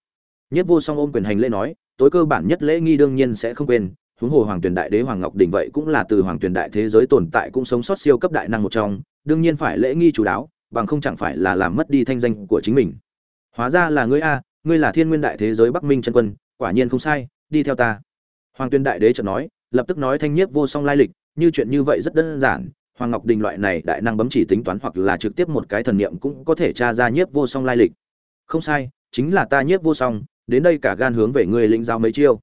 Nhiếp vô song ôm quyền hành lễ nói, tối cơ bản nhất lễ nghi đương nhiên sẽ không quên huống hồ hoàng tuyển đại đế hoàng ngọc đình vậy cũng là từ hoàng tuyển đại thế giới tồn tại cũng sống sót siêu cấp đại năng một trong, đương nhiên phải lễ nghi chú đáo, bằng không chẳng phải là làm mất đi thanh danh của chính mình. Hóa ra là ngươi a, ngươi là thiên nguyên đại thế giới bắc minh chân quân, quả nhiên không sai, đi theo ta. Hoàng tuyên đại đế chợt nói, lập tức nói thanh nhiếp vô song lai lịch, như chuyện như vậy rất đơn giản, hoàng ngọc đình loại này đại năng bấm chỉ tính toán hoặc là trực tiếp một cái thần niệm cũng có thể tra ra nhiếp vô song lai lịch. Không sai, chính là ta nhiếp vô song, đến đây cả gan hướng về ngươi lĩnh giao mấy chiêu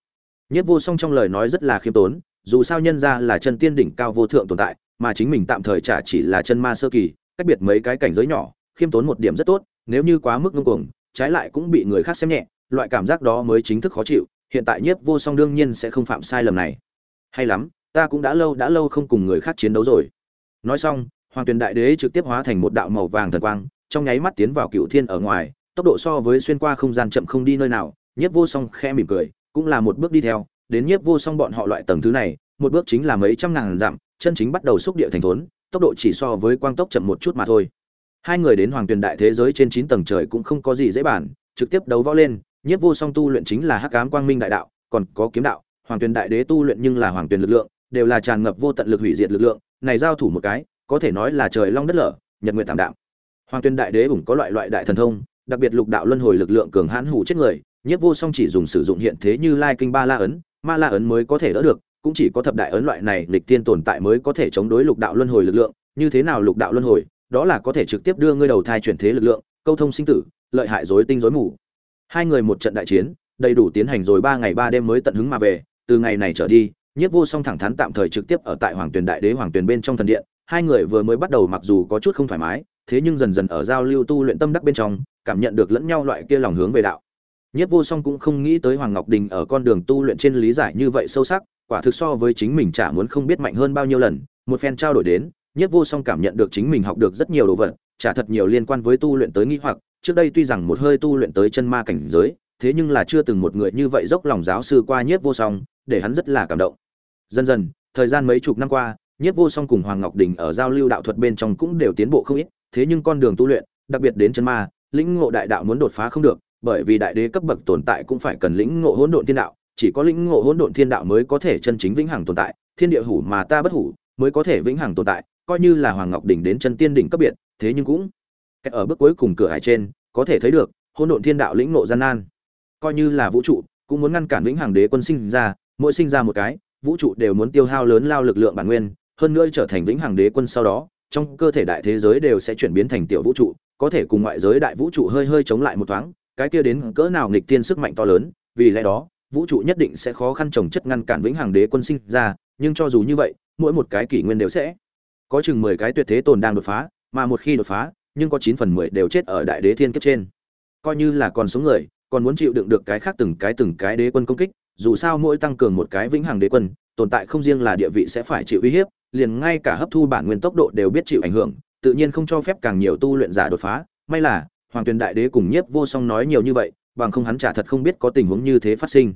nhiếp vô song trong lời nói rất là khiêm tốn, dù sao nhân ra là chân tiên đỉnh cao vô thượng tồn tại, mà chính mình tạm thời chả chỉ là chân ma sơ kỳ, cách biệt mấy cái cảnh giới nhỏ, khiêm tốn một điểm rất tốt, nếu như quá mức ngông cuồng, trái lại cũng bị người khác xem nhẹ, loại cảm giác đó mới chính thức khó chịu, hiện tại nhiếp vô song đương nhiên sẽ không phạm sai lầm này. Hay lắm, ta cũng đã lâu đã lâu không cùng người khác chiến đấu rồi. Nói xong, hoàng tuyền đại đế trực tiếp hóa thành một đạo màu vàng thần quang, trong nháy mắt tiến vào cựu thiên ở ngoài, tốc độ so với xuyên qua không gian chậm không đi nơi nào nhiếp vô song khe mỉm cười cũng là một bước đi theo, đến nhiếp vô song bọn họ loại tầng thứ này, một bước chính là mấy trăm ngàn dặm, chân chính bắt đầu xúc địa thành thốn, tốc độ chỉ so với quang tốc chậm một chút mà thôi. Hai người đến hoàng tuyền đại thế giới trên chín tầng trời cũng không có gì dễ bản trực tiếp đấu võ lên, nhiếp vô song tu luyện chính là hắc ám quang minh đại đạo, còn có kiếm đạo, hoàng tuyền đại đế tu luyện nhưng là hoàng tuyền lực lượng, đều là tràn ngập vô tận lực hủy diệt lực lượng, này giao thủ một cái, có thể nói là trời long đất lở, nhật nguyện tạm đạm. Hoàng tuyền đại đế cũng có loại loại đại thần thông, đặc biệt lục đạo luân hồi lực lượng cường hãn hủ chết người nhiếp vô song chỉ dùng sử dụng hiện thế như lai kinh ba la ấn, ma la ấn mới có thể đỡ được, cũng chỉ có thập đại ấn loại này lịch tiên tồn tại mới có thể chống đối lục đạo luân hồi lực lượng, như thế nào lục đạo luân hồi, đó là có thể trực tiếp đưa ngươi đầu thai chuyển thế lực lượng, câu thông sinh tử, lợi hại dối tinh dối mù. Hai người một trận đại chiến, đầy đủ tiến hành rồi ba ngày ba đêm mới tận hứng mà về, từ ngày này trở đi, nhiếp vô song thẳng thắn tạm thời trực tiếp ở tại hoàng tuyền đại đế hoàng tuyền bên trong thần điện, hai người vừa mới bắt đầu mặc dù có chút không thoải mái, thế nhưng dần dần ở giao lưu tu luyện tâm đắc bên trong, cảm nhận được lẫn nhau loại kia lòng hướng về đạo. Nhất Vô Song cũng không nghĩ tới Hoàng Ngọc Đình ở con đường tu luyện trên lý giải như vậy sâu sắc, quả thực so với chính mình chả muốn không biết mạnh hơn bao nhiêu lần, một phen trao đổi đến, Nhất Vô Song cảm nhận được chính mình học được rất nhiều đồ vật, chả thật nhiều liên quan với tu luyện tới nghi hoặc, trước đây tuy rằng một hơi tu luyện tới chân ma cảnh giới, thế nhưng là chưa từng một người như vậy dốc lòng giáo sư qua Nhất Vô Song, để hắn rất là cảm động. Dần dần, thời gian mấy chục năm qua, Nhất Vô Song cùng Hoàng Ngọc Đình ở giao lưu đạo thuật bên trong cũng đều tiến bộ không ít, thế nhưng con đường tu luyện, đặc biệt đến chân ma, lĩnh ngộ đại đạo muốn đột phá không được, bởi vì đại đế cấp bậc tồn tại cũng phải cần lĩnh ngộ hỗn độn thiên đạo, chỉ có lĩnh ngộ hỗn độn thiên đạo mới có thể chân chính vĩnh hằng tồn tại, thiên địa hủ mà ta bất hủ, mới có thể vĩnh hằng tồn tại, coi như là Hoàng Ngọc đỉnh đến chân tiên đỉnh cấp biệt, thế nhưng cũng ở bước cuối cùng cửa hải trên, có thể thấy được, hỗn độn thiên đạo lĩnh ngộ gian nan. Coi như là vũ trụ, cũng muốn ngăn cản vĩnh hằng đế quân sinh ra, mỗi sinh ra một cái, vũ trụ đều muốn tiêu hao lớn lao lực lượng bản nguyên, hơn nữa trở thành vĩnh hằng đế quân sau đó, trong cơ thể đại thế giới đều sẽ chuyển biến thành tiểu vũ trụ, có thể cùng ngoại giới đại vũ trụ hơi hơi chống lại một thoáng, cái kia đến cỡ nào nghịch tiên sức mạnh to lớn, vì lẽ đó, vũ trụ nhất định sẽ khó khăn trồng chất ngăn cản vĩnh hằng đế quân sinh ra, nhưng cho dù như vậy, mỗi một cái kỷ nguyên đều sẽ có chừng mười cái tuyệt thế tồn đang đột phá, mà một khi đột phá, nhưng có chín phần mười đều chết ở đại đế thiên kiếp trên. Coi như là còn sống người, còn muốn chịu đựng được cái khác từng cái từng cái đế quân công kích, dù sao mỗi tăng cường một cái vĩnh hằng đế quân tồn tại không riêng là địa vị sẽ phải chịu uy hiếp liền ngay cả hấp thu bản nguyên tốc độ đều biết chịu ảnh hưởng tự nhiên không cho phép càng nhiều tu luyện giả đột phá may là hoàng tuyền đại đế cùng nhiếp vô song nói nhiều như vậy, bằng không hắn chả thật không biết có tình huống như thế phát sinh.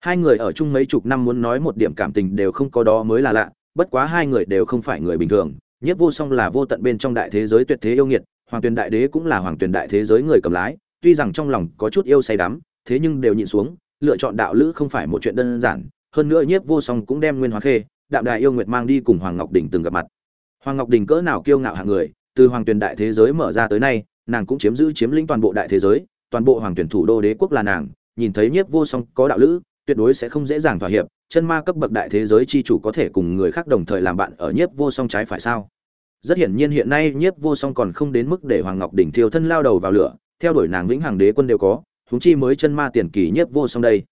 Hai người ở chung mấy chục năm muốn nói một điểm cảm tình đều không có đó mới là lạ, bất quá hai người đều không phải người bình thường. Nhiếp vô song là vô tận bên trong đại thế giới tuyệt thế yêu nghiệt, hoàng tuyền đại đế cũng là hoàng tuyền đại thế giới người cầm lái, tuy rằng trong lòng có chút yêu say đắm, thế nhưng đều nhịn xuống, lựa chọn đạo lữ không phải một chuyện đơn giản. Hơn nữa nhiếp vô song cũng đem nguyên hóa khê, đạm đại yêu nguyệt mang đi cùng hoàng ngọc đình từng gặp mặt. Hoàng ngọc đình cỡ nào kiêu ngạo hạng người, từ hoàng tuyền đại thế giới mở ra tới nay nàng cũng chiếm giữ chiếm lĩnh toàn bộ đại thế giới, toàn bộ hoàng tuyển thủ đô đế quốc là nàng, nhìn thấy nhiếp vô song có đạo lữ, tuyệt đối sẽ không dễ dàng thỏa hiệp, chân ma cấp bậc đại thế giới chi chủ có thể cùng người khác đồng thời làm bạn ở nhiếp vô song trái phải sao? Rất hiển nhiên hiện nay nhiếp vô song còn không đến mức để hoàng ngọc đỉnh thiêu thân lao đầu vào lửa, theo đuổi nàng vĩnh hằng đế quân đều có, huống chi mới chân ma tiền kỳ nhiếp vô song đây.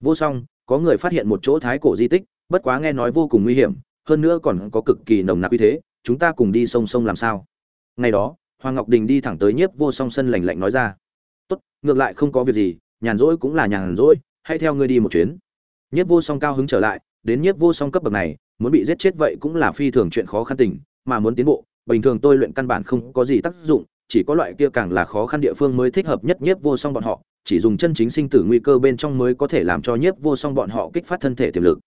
Vô song, có người phát hiện một chỗ thái cổ di tích, bất quá nghe nói vô cùng nguy hiểm, hơn nữa còn có cực kỳ nồng nặc uy thế, chúng ta cùng đi song song làm sao? Ngày đó hoàng ngọc đình đi thẳng tới nhiếp vô song sân lạnh lạnh nói ra. Tốt, ngược lại không có việc gì, nhàn rỗi cũng là nhàn rỗi, hãy theo ngươi đi một chuyến. Nhiếp vô song cao hứng trở lại, đến nhiếp vô song cấp bậc này, muốn bị giết chết vậy cũng là phi thường chuyện khó khăn tình, mà muốn tiến bộ, bình thường tôi luyện căn bản không có gì tác dụng, chỉ có loại kia càng là khó khăn địa phương mới thích hợp nhất nhiếp vô song bọn họ, chỉ dùng chân chính sinh tử nguy cơ bên trong mới có thể làm cho nhiếp vô song bọn họ kích phát thân thể tiềm lực.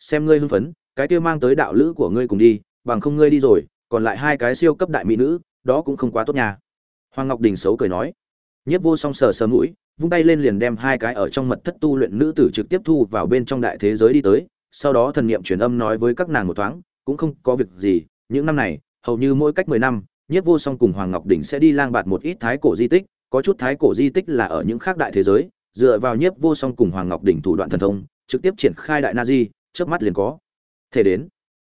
Xem ngươi hưng phấn, cái kia mang tới đạo lữ của ngươi cùng đi, bằng không ngươi đi rồi, còn lại hai cái siêu cấp đại mỹ nữ đó cũng không quá tốt nha. Hoàng ngọc đình xấu cười nói. Nhiếp vô song sờ sờ mũi, vung tay lên liền đem hai cái ở trong mật thất tu luyện nữ tử trực tiếp thu vào bên trong đại thế giới đi tới, sau đó thần niệm truyền âm nói với các nàng một thoáng, cũng không có việc gì, những năm này, hầu như mỗi cách mười năm, nhiếp vô song cùng hoàng ngọc đình sẽ đi lang bạt một ít thái cổ di tích, có chút thái cổ di tích là ở những khác đại thế giới, dựa vào nhiếp vô song cùng hoàng ngọc đình thủ đoạn thần thông, trực tiếp triển khai đại na di trước mắt liền có thể đến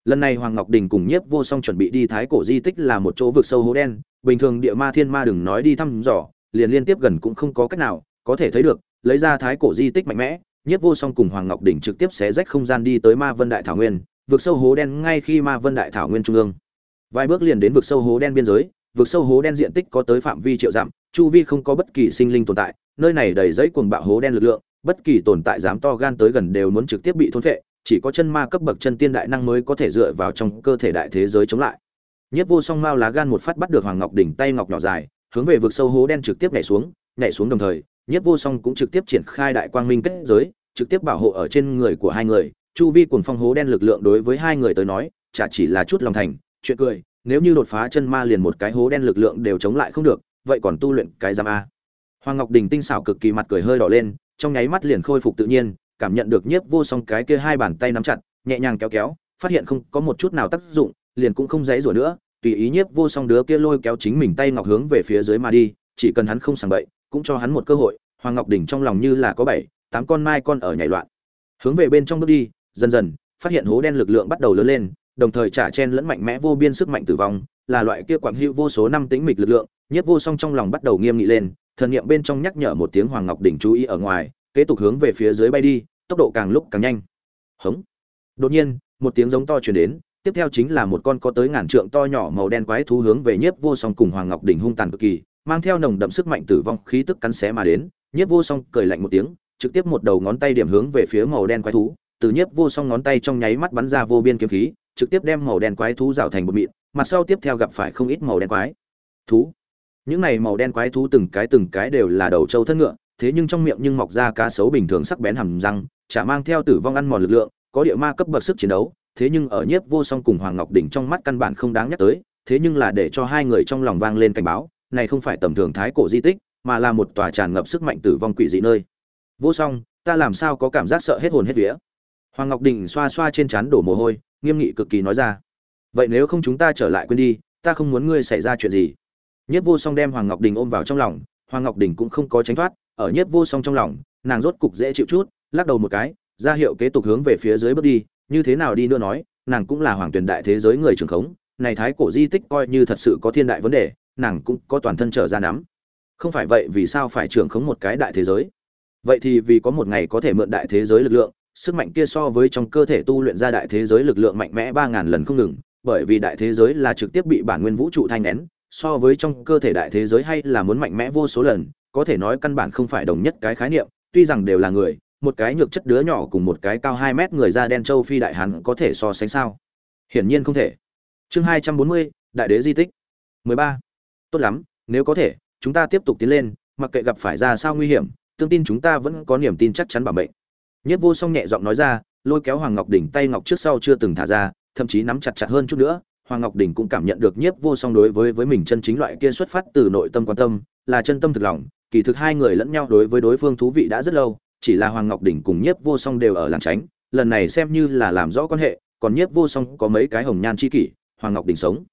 lần này hoàng ngọc đình cùng nhiếp vô song chuẩn bị đi thái cổ di tích là một chỗ vực sâu hố đen, bình thường địa ma thiên ma đừng nói đi thăm dò, liền liên tiếp gần cũng không có cách nào, có thể thấy được, lấy ra thái cổ di tích mạnh mẽ, nhiếp vô song cùng hoàng ngọc đình trực tiếp xé rách không gian đi tới ma vân đại thảo nguyên, vực sâu hố đen ngay khi ma vân đại thảo nguyên trung ương. Vài bước liền đến vực sâu hố đen biên giới, vực sâu hố đen diện tích có tới phạm vi triệu dặm, chu vi không có bất kỳ sinh linh tồn tại, nơi này đầy giấy cuồng bạo hố đen lực lượng, bất kỳ tồn tại dám to gan tới gần đều muốn trực tiếp bị thôn phệ chỉ có chân ma cấp bậc chân tiên đại năng mới có thể dựa vào trong cơ thể đại thế giới chống lại. Nhất vô song mao lá gan một phát bắt được hoàng ngọc đỉnh tay ngọc nhỏ dài, hướng về vực sâu hố đen trực tiếp nhảy xuống nhảy xuống đồng thời, nhất vô song cũng trực tiếp triển khai đại quang minh kết giới, trực tiếp bảo hộ ở trên người của hai người. Chu vi cuồng phong hố đen lực lượng đối với hai người tới nói, chả chỉ là chút lòng thành, chuyện cười, nếu như đột phá chân ma liền một cái hố đen lực lượng đều chống lại không được, vậy còn tu luyện cái giam a. Hoàng ngọc đình tinh xảo cực kỳ mặt cười hơi đỏ lên, trong nháy mắt liền khôi phục tự nhiên cảm nhận được nhiếp vô song cái kia hai bàn tay nắm chặt, nhẹ nhàng kéo kéo, phát hiện không có một chút nào tác dụng, liền cũng không dãy rủa nữa, tùy ý nhiếp vô song đứa kia lôi kéo chính mình tay ngọc hướng về phía dưới mà đi, chỉ cần hắn không sàng bậy, cũng cho hắn một cơ hội, hoàng ngọc đỉnh trong lòng như là có bảy, tám con mai con ở nhảy loạn. Hướng về bên trong bước đi, dần dần, phát hiện hố đen lực lượng bắt đầu lớn lên, đồng thời trả chen lẫn mạnh mẽ vô biên sức mạnh tử vong, là loại kia quảng hữu vô số năm tính mịch lực lượng, nhiếp vô song trong lòng bắt đầu nghiêm nghị lên, thần niệm bên trong nhắc nhở một tiếng hoàng ngọc đỉnh chú ý ở ngoài kế tục hướng về phía dưới bay đi, tốc độ càng lúc càng nhanh. Hống. Đột nhiên, một tiếng giống to truyền đến, tiếp theo chính là một con có tới ngàn trượng to nhỏ màu đen quái thú hướng về nhiếp vô song cùng hoàng ngọc đỉnh hung tàn cực kỳ, mang theo nồng đậm sức mạnh tử vong, khí tức cắn xé mà đến. Nhiếp vô song cười lạnh một tiếng, trực tiếp một đầu ngón tay điểm hướng về phía màu đen quái thú. Từ nhiếp vô song ngón tay trong nháy mắt bắn ra vô biên kiếm khí, trực tiếp đem màu đen quái thú rào thành một mịn, mặt sau tiếp theo gặp phải không ít màu đen quái thú. Những này màu đen quái thú từng cái từng cái đều là đầu trâu thân ngựa thế nhưng trong miệng nhưng mọc ra cá sấu bình thường sắc bén hầm răng, chả mang theo tử vong ăn mòn lực lượng, có địa ma cấp bậc sức chiến đấu, thế nhưng ở nhiếp vô song cùng hoàng ngọc đỉnh trong mắt căn bản không đáng nhắc tới, thế nhưng là để cho hai người trong lòng vang lên cảnh báo, này không phải tầm thường thái cổ di tích, mà là một tòa tràn ngập sức mạnh tử vong quỷ dị nơi. Vô song, ta làm sao có cảm giác sợ hết hồn hết vía? Hoàng ngọc đỉnh xoa xoa trên trán đổ mồ hôi, nghiêm nghị cực kỳ nói ra. Vậy nếu không chúng ta trở lại quên đi, ta không muốn ngươi xảy ra chuyện gì. Nhất vô song đem hoàng ngọc đình ôm vào trong lòng, hoàng ngọc đình cũng không có tránh thoát ở nhất vô song trong lòng, nàng rốt cục dễ chịu chút, lắc đầu một cái, ra hiệu kế tục hướng về phía dưới bước đi, như thế nào đi nữa nói, nàng cũng là hoàng tuyển đại thế giới người trường khống, này thái cổ di tích coi như thật sự có thiên đại vấn đề, nàng cũng có toàn thân trở ra nắm. Không phải vậy vì sao phải trường khống một cái đại thế giới? Vậy thì vì có một ngày có thể mượn đại thế giới lực lượng, sức mạnh kia so với trong cơ thể tu luyện ra đại thế giới lực lượng mạnh mẽ ba ngàn lần không ngừng, bởi vì đại thế giới là trực tiếp bị bản nguyên vũ trụ thanh nén, so với trong cơ thể đại thế giới hay là muốn mạnh mẽ vô số lần có thể nói căn bản không phải đồng nhất cái khái niệm, tuy rằng đều là người, một cái nhược chất đứa nhỏ cùng một cái cao hai mét người da đen châu phi đại hán có thể so sánh sao? Hiển nhiên không thể. Chương hai trăm bốn mươi, đại đế di tích. mười ba. Tốt lắm, nếu có thể, chúng ta tiếp tục tiến lên, mặc kệ gặp phải ra sao nguy hiểm, tương tin chúng ta vẫn có niềm tin chắc chắn bảo mệnh. Nhất vô song nhẹ giọng nói ra, lôi kéo hoàng ngọc đỉnh tay ngọc trước sau chưa từng thả ra, thậm chí nắm chặt chặt hơn chút nữa, hoàng ngọc đỉnh cũng cảm nhận được nhiếp vô song đối với với mình chân chính loại kia xuất phát từ nội tâm quan tâm, là chân tâm thực lòng kỳ thực hai người lẫn nhau đối với đối phương thú vị đã rất lâu, chỉ là hoàng ngọc đỉnh cùng nhiếp vô song đều ở làng tránh, lần này xem như là làm rõ quan hệ, còn nhiếp vô song có mấy cái hồng nhan chi kỷ, hoàng ngọc đỉnh sống.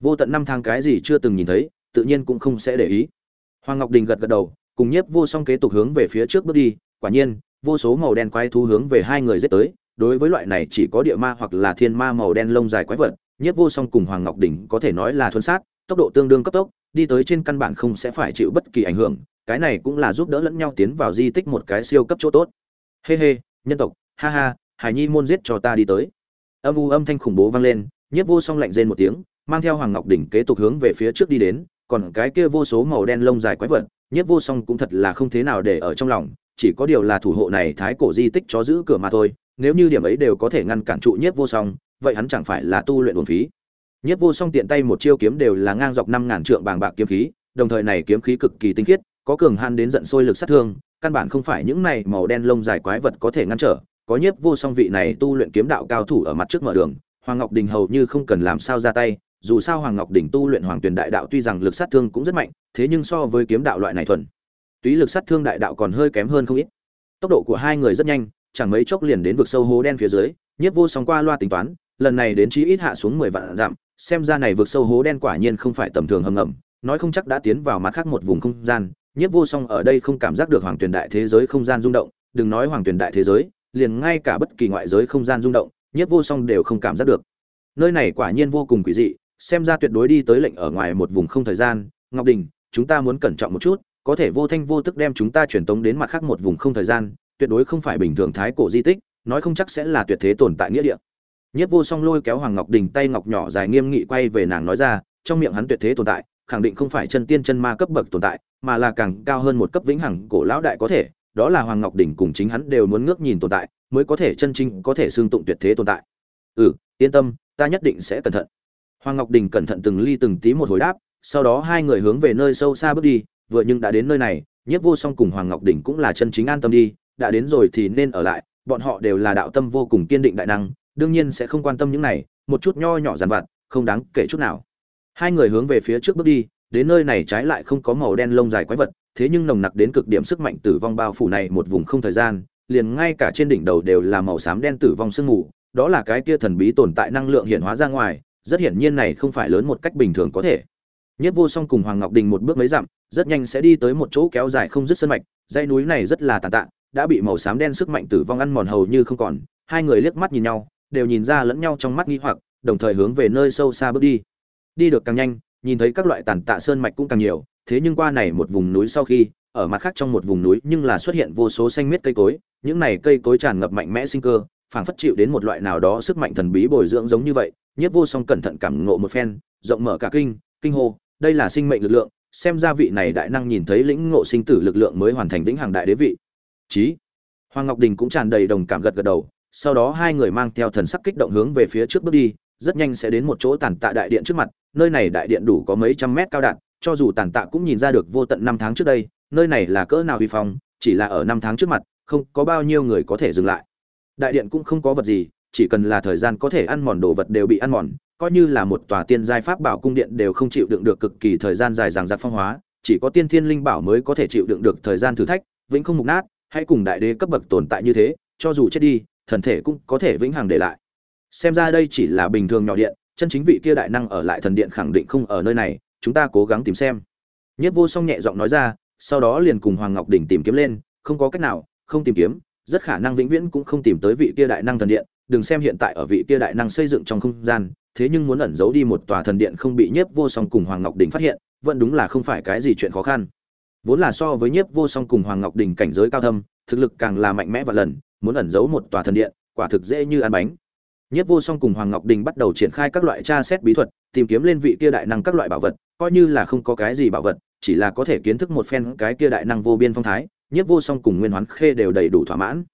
Vô tận năm tháng cái gì chưa từng nhìn thấy, tự nhiên cũng không sẽ để ý. Hoàng ngọc đình gật gật đầu, cùng nhiếp vô song kế tục hướng về phía trước bước đi, quả nhiên, vô số màu đen quái thú hướng về hai người dết tới, đối với loại này chỉ có địa ma hoặc là thiên ma màu đen lông dài quái vật, nhiếp vô song cùng hoàng ngọc đỉnh có thể nói là thuần sát tốc độ tương đương cấp tốc, đi tới trên căn bản không sẽ phải chịu bất kỳ ảnh hưởng, cái này cũng là giúp đỡ lẫn nhau tiến vào di tích một cái siêu cấp chỗ tốt. Hê hê, nhân tộc, ha ha, hải nhi môn giết cho ta đi tới. Âm u âm thanh khủng bố vang lên, nhiếp vô song lạnh rên một tiếng, mang theo hoàng ngọc đỉnh kế tục hướng về phía trước đi đến, còn cái kia vô số màu đen lông dài quái vật, nhiếp vô song cũng thật là không thế nào để ở trong lòng, chỉ có điều là thủ hộ này thái cổ di tích chó giữ cửa mà thôi, nếu như điểm ấy đều có thể ngăn cản trụ nhiếp vô song, vậy hắn chẳng phải là tu luyện buồn phí nhiếp vô song tiện tay một chiêu kiếm đều là ngang dọc năm ngàn trượng bàng bạc kiếm khí, đồng thời này kiếm khí cực kỳ tinh khiết, có cường han đến giận sôi lực sát thương, căn bản không phải những này màu đen lông dài quái vật có thể ngăn trở có nhiếp vô song vị này tu luyện kiếm đạo cao thủ ở mặt trước mở đường, hoàng ngọc đình hầu như không cần làm sao ra tay, dù sao hoàng ngọc Đình tu luyện hoàng tuyền đại đạo tuy rằng lực sát thương cũng rất mạnh, thế nhưng so với kiếm đạo loại này thuần, túy lực sát thương đại đạo còn hơi kém hơn không ít tốc độ của hai người rất nhanh, chẳng mấy chốc liền đến vực sâu hố đen phía dưới nhiếp vô song qua loa tính toán, lần này đến chí ít hạ xuống mười vạn giảm xem ra này vượt sâu hố đen quả nhiên không phải tầm thường hầm ngầm, nói không chắc đã tiến vào mặt khác một vùng không gian. Nhiếp vô song ở đây không cảm giác được hoàng tuyền đại thế giới không gian rung động, đừng nói hoàng tuyền đại thế giới, liền ngay cả bất kỳ ngoại giới không gian rung động, nhiếp vô song đều không cảm giác được. Nơi này quả nhiên vô cùng quỷ dị, xem ra tuyệt đối đi tới lệnh ở ngoài một vùng không thời gian. Ngọc đình, chúng ta muốn cẩn trọng một chút, có thể vô thanh vô tức đem chúng ta truyền tống đến mặt khác một vùng không thời gian, tuyệt đối không phải bình thường thái cổ di tích, nói không chắc sẽ là tuyệt thế tồn tại nghĩa địa nhất vô song lôi kéo hoàng ngọc đình tay ngọc nhỏ dài nghiêm nghị quay về nàng nói ra trong miệng hắn tuyệt thế tồn tại khẳng định không phải chân tiên chân ma cấp bậc tồn tại mà là càng cao hơn một cấp vĩnh hằng cổ lão đại có thể đó là hoàng ngọc đình cùng chính hắn đều muốn ngước nhìn tồn tại mới có thể chân chính có thể xương tụng tuyệt thế tồn tại. Ừ yên tâm ta nhất định sẽ cẩn thận. Hoàng Ngọc Đình cẩn thận từng ly từng tí một hồi đáp, sau đó hai người hướng về nơi sâu xa bước đi, vừa nhưng đã đến nơi này, Nhiếp Vô Song cùng Hoàng Ngọc Đình cũng là chân chính an tâm đi, đã đến rồi thì nên ở lại, bọn họ đều là đạo tâm vô cùng kiên định đại năng, đương nhiên sẽ không quan tâm những này, một chút nho nhỏ giản vặt, không đáng kể chút nào. Hai người hướng về phía trước bước đi, đến nơi này trái lại không có màu đen lông dài quái vật, thế nhưng nồng nặc đến cực điểm sức mạnh tử vong bao phủ này một vùng không thời gian, liền ngay cả trên đỉnh đầu đều là màu xám đen tử vong sương mù, đó là cái kia thần bí tồn tại năng lượng hiện hóa ra ngoài, rất hiển nhiên này không phải lớn một cách bình thường có thể nhất vô song cùng hoàng ngọc đình một bước mấy dặm rất nhanh sẽ đi tới một chỗ kéo dài không dứt sân mạch dãy núi này rất là tàn tạ đã bị màu xám đen sức mạnh tử vong ăn mòn hầu như không còn hai người liếc mắt nhìn nhau đều nhìn ra lẫn nhau trong mắt nghi hoặc đồng thời hướng về nơi sâu xa bước đi đi được càng nhanh nhìn thấy các loại tàn tạ sơn mạch cũng càng nhiều thế nhưng qua này một vùng núi sau khi ở mặt khác trong một vùng núi nhưng là xuất hiện vô số xanh miết cây cối những này cây cối tràn ngập mạnh mẽ sinh cơ phảng phất chịu đến một loại nào đó sức mạnh thần bí bồi dưỡng giống như vậy Nhiếp Vô Song cẩn thận cảm ngộ một phen, rộng mở cả kinh, kinh hô, đây là sinh mệnh lực lượng, xem ra vị này đại năng nhìn thấy lĩnh ngộ sinh tử lực lượng mới hoàn thành vĩnh hằng đại đế vị. Chí. Hoàng Ngọc Đình cũng tràn đầy đồng cảm gật gật đầu, sau đó hai người mang theo thần sắc kích động hướng về phía trước bước đi, rất nhanh sẽ đến một chỗ tàn tạ đại điện trước mặt, nơi này đại điện đủ có mấy trăm mét cao đạt, cho dù tàn tạ cũng nhìn ra được vô tận năm tháng trước đây, nơi này là cỡ nào uy phong, chỉ là ở năm tháng trước mặt, không có bao nhiêu người có thể dừng lại. Đại điện cũng không có vật gì, chỉ cần là thời gian có thể ăn mòn đồ vật đều bị ăn mòn coi như là một tòa tiên giai pháp bảo cung điện đều không chịu đựng được cực kỳ thời gian dài dằng dặc phong hóa chỉ có tiên thiên linh bảo mới có thể chịu đựng được thời gian thử thách vĩnh không mục nát hãy cùng đại đế cấp bậc tồn tại như thế cho dù chết đi thần thể cũng có thể vĩnh hằng để lại xem ra đây chỉ là bình thường nhỏ điện chân chính vị kia đại năng ở lại thần điện khẳng định không ở nơi này chúng ta cố gắng tìm xem nhất vô song nhẹ giọng nói ra sau đó liền cùng hoàng ngọc đỉnh tìm kiếm lên không có cách nào không tìm kiếm rất khả năng vĩnh viễn cũng không tìm tới vị kia đại năng thần điện đừng xem hiện tại ở vị kia đại năng xây dựng trong không gian, thế nhưng muốn ẩn giấu đi một tòa thần điện không bị Nhiếp Vô Song cùng Hoàng Ngọc Đình phát hiện, vẫn đúng là không phải cái gì chuyện khó khăn. Vốn là so với Nhiếp Vô Song cùng Hoàng Ngọc Đình cảnh giới cao thâm, thực lực càng là mạnh mẽ và lần, muốn ẩn giấu một tòa thần điện, quả thực dễ như ăn bánh. Nhiếp Vô Song cùng Hoàng Ngọc Đình bắt đầu triển khai các loại tra xét bí thuật, tìm kiếm lên vị kia đại năng các loại bảo vật, coi như là không có cái gì bảo vật, chỉ là có thể kiến thức một phen cái kia đại năng vô biên phong thái, nhiếp vô song cùng nguyên hoán khê đều đầy đủ thỏa mãn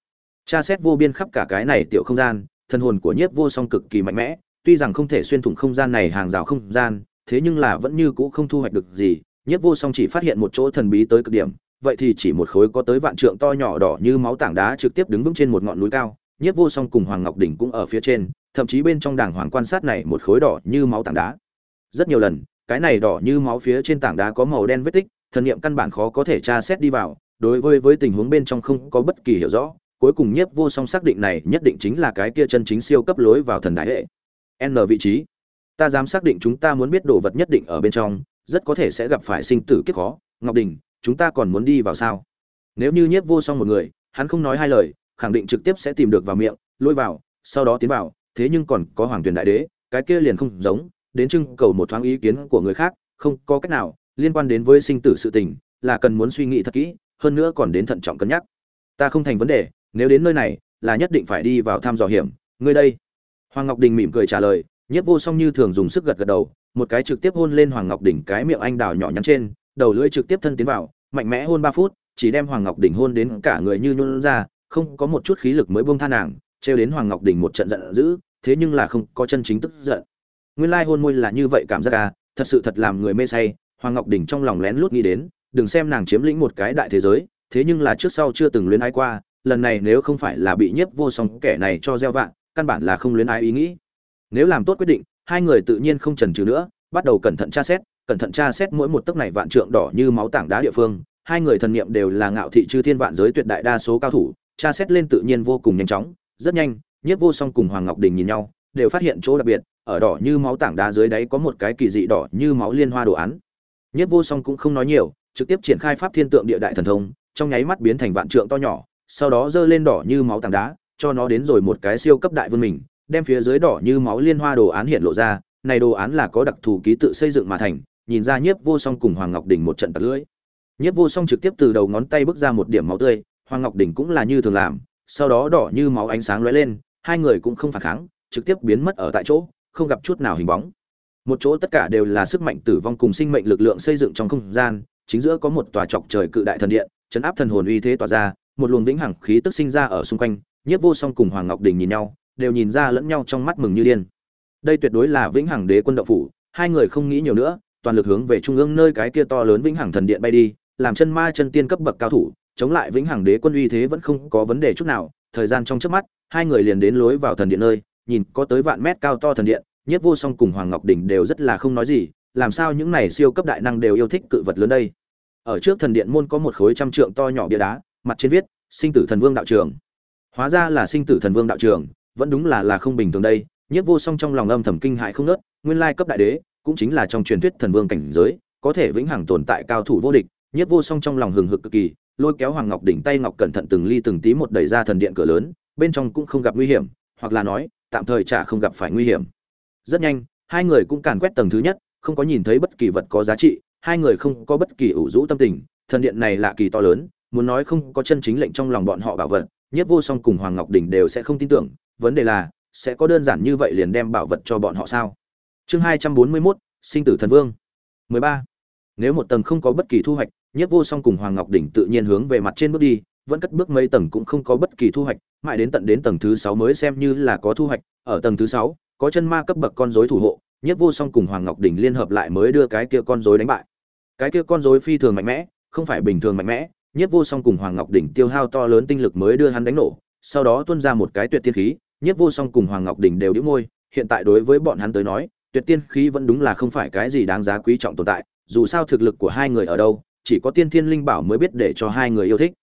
tra xét vô biên khắp cả cái này tiểu không gian thân hồn của nhiếp vô song cực kỳ mạnh mẽ tuy rằng không thể xuyên thủng không gian này hàng rào không gian thế nhưng là vẫn như cũ không thu hoạch được gì nhiếp vô song chỉ phát hiện một chỗ thần bí tới cực điểm vậy thì chỉ một khối có tới vạn trượng to nhỏ đỏ như máu tảng đá trực tiếp đứng vững trên một ngọn núi cao, nhiếp vô song cùng hoàng ngọc đỉnh cũng ở phía trên, thậm chí bên trong đàng hoàng quan sát này một khối đỏ như máu tảng đá. Rất nhiều lần, cái này đỏ như máu phía trên tảng đá có màu đen vết tích, thần niệm căn bản khó có thể tra xét đi vào, đối với với tình huống bên trong không có bất kỳ hiểu rõ, cuối cùng nhiếp vô song xác định này nhất định chính là cái kia chân chính siêu cấp lối vào thần đại hệ. N vị trí. Ta dám xác định chúng ta muốn biết đồ vật nhất định ở bên trong, rất có thể sẽ gặp phải sinh tử kiếp khó, ngọc đình chúng ta còn muốn đi vào sao? Nếu như nhiếp vô song một người, hắn không nói hai lời, khẳng định trực tiếp sẽ tìm được vào miệng, lôi vào, sau đó tiến vào, thế nhưng còn có hoàng tuyền đại đế, cái kia liền không giống, đến trưng cầu một thoáng ý kiến của người khác, không có cách nào, liên quan đến với sinh tử sự tình, là cần muốn suy nghĩ thật kỹ, hơn nữa còn đến thận trọng cân nhắc. Ta không thành vấn đề, nếu đến nơi này, là nhất định phải đi vào thăm dò hiểm. Ngươi đây. Hoàng ngọc đình mỉm cười trả lời, nhiếp vô song như thường dùng sức gật gật đầu, một cái trực tiếp hôn lên hoàng ngọc đỉnh cái miệng anh đào nhỏ nhắn trên đầu lưỡi trực tiếp thân tiến vào, mạnh mẽ hôn ba phút, chỉ đem hoàng ngọc đỉnh hôn đến cả người như nhũn ra, không có một chút khí lực mới buông tha nàng, trêu đến hoàng ngọc đỉnh một trận giận dữ, thế nhưng là không có chân chính tức giận. Nguyên lai hôn môi là như vậy cảm giác à thật sự thật làm người mê say, hoàng ngọc đỉnh trong lòng lén lút nghĩ đến, đừng xem nàng chiếm lĩnh một cái đại thế giới, thế nhưng là trước sau chưa từng luyến ái qua, lần này nếu không phải là bị nhiếp vô song kẻ này cho gieo vạn căn bản là không luyến ái ý nghĩ. Nếu làm tốt quyết định, hai người tự nhiên không chần chừ nữa, bắt đầu cẩn thận tra xét cẩn thận tra xét mỗi một tấc này vạn trượng đỏ như máu tảng đá địa phương, hai người thần niệm đều là ngạo thị chư thiên vạn giới tuyệt đại đa số cao thủ, tra xét lên tự nhiên vô cùng nhanh chóng, rất nhanh nhất vô song cùng hoàng ngọc đình nhìn nhau, đều phát hiện chỗ đặc biệt, ở đỏ như máu tảng đá dưới đáy có một cái kỳ dị đỏ như máu liên hoa đồ án. Nhất vô song cũng không nói nhiều, trực tiếp triển khai pháp thiên tượng địa đại thần thông, trong nháy mắt biến thành vạn trượng to nhỏ, sau đó dơ lên đỏ như máu tảng đá, cho nó đến rồi một cái siêu cấp đại vương mình, đem phía dưới đỏ như máu liên hoa đồ án hiện lộ ra, này đồ án là có đặc thù ký tự xây dựng mà thành nhìn ra nhiếp vô song cùng hoàng ngọc đình một trận tạt lưỡi. Nhiếp vô song trực tiếp từ đầu ngón tay bước ra một điểm máu tươi, hoàng ngọc đình cũng là như thường làm, sau đó đỏ như máu ánh sáng lóe lên, hai người cũng không phản kháng, trực tiếp biến mất ở tại chỗ, không gặp chút nào hình bóng. Một chỗ tất cả đều là sức mạnh tử vong cùng sinh mệnh lực lượng xây dựng trong không gian, chính giữa có một tòa chọc trời cự đại thần điện, chấn áp thần hồn uy thế tỏa ra, một luồng vĩnh hằng khí tức sinh ra ở xung quanh, nhiếp vô song cùng hoàng ngọc đình nhìn nhau, đều nhìn ra lẫn nhau trong mắt mừng như điên. Đây tuyệt đối là vĩnh hằng đế quân đậu phủ, hai người không nghĩ nhiều nữa toàn lực hướng về trung ương nơi cái kia to lớn vĩnh hằng thần điện bay đi làm chân ma chân tiên cấp bậc cao thủ chống lại vĩnh hằng đế quân uy thế vẫn không có vấn đề chút nào. Thời gian trong chớp mắt hai người liền đến lối vào thần điện nơi nhìn có tới vạn mét cao to thần điện nhiếp vô song cùng hoàng ngọc đỉnh đều rất là không nói gì làm sao những này siêu cấp đại năng đều yêu thích cự vật lớn đây? Ở trước thần điện môn có một khối trăm trượng to nhỏ bia đá mặt trên viết sinh tử thần vương đạo trường. Hóa ra là sinh tử thần vương đạo trường vẫn đúng là là không bình thường đây. Nhiếp vô song trong lòng âm thầm kinh hãi không ngớt, nguyên lai cấp đại đế cũng chính là trong truyền thuyết thần vương cảnh giới, có thể vĩnh hằng tồn tại cao thủ vô địch, nhiếp vô song trong lòng hừng hực cực kỳ, lôi kéo hoàng ngọc đỉnh tay ngọc cẩn thận từng ly từng tí một đẩy ra thần điện cửa lớn, bên trong cũng không gặp nguy hiểm, hoặc là nói, tạm thời chả không gặp phải nguy hiểm. Rất nhanh, hai người cũng càn quét tầng thứ nhất, không có nhìn thấy bất kỳ vật có giá trị, hai người không có bất kỳ ủ rũ tâm tình, thần điện này lạ kỳ to lớn, muốn nói không có chân chính lệnh trong lòng bọn họ bảo vật nhất vô song cùng hoàng ngọc đỉnh đều sẽ không tin tưởng, vấn đề là, sẽ có đơn giản như vậy liền đem bảo vật cho bọn họ sao? Chương hai trăm bốn mươi mốt, sinh tử thần vương. mười ba. Nếu một tầng không có bất kỳ thu hoạch nhất vô song cùng hoàng ngọc đỉnh tự nhiên hướng về mặt trên bước đi, vẫn cất bước mấy tầng cũng không có bất kỳ thu hoạch, mãi đến tận đến tầng thứ sáu mới xem như là có thu hoạch. Ở tầng thứ sáu, có chân ma cấp bậc con rối thủ hộ nhất vô song cùng hoàng ngọc đỉnh liên hợp lại mới đưa cái kia con rối đánh bại. Cái kia con rối phi thường mạnh mẽ, không phải bình thường mạnh mẽ. Nhất vô song cùng hoàng ngọc đỉnh tiêu hao to lớn tinh lực mới đưa hắn đánh nổ, sau đó tuôn ra một cái tuyệt tiên khí. Nhất vô song cùng hoàng ngọc đỉnh đều đĩu môi, hiện tại đối với bọn hắn tới nói tuyệt tiên khí vẫn đúng là không phải cái gì đáng giá quý trọng tồn tại, dù sao thực lực của hai người ở đâu, chỉ có tiên thiên linh bảo mới biết để cho hai người yêu thích.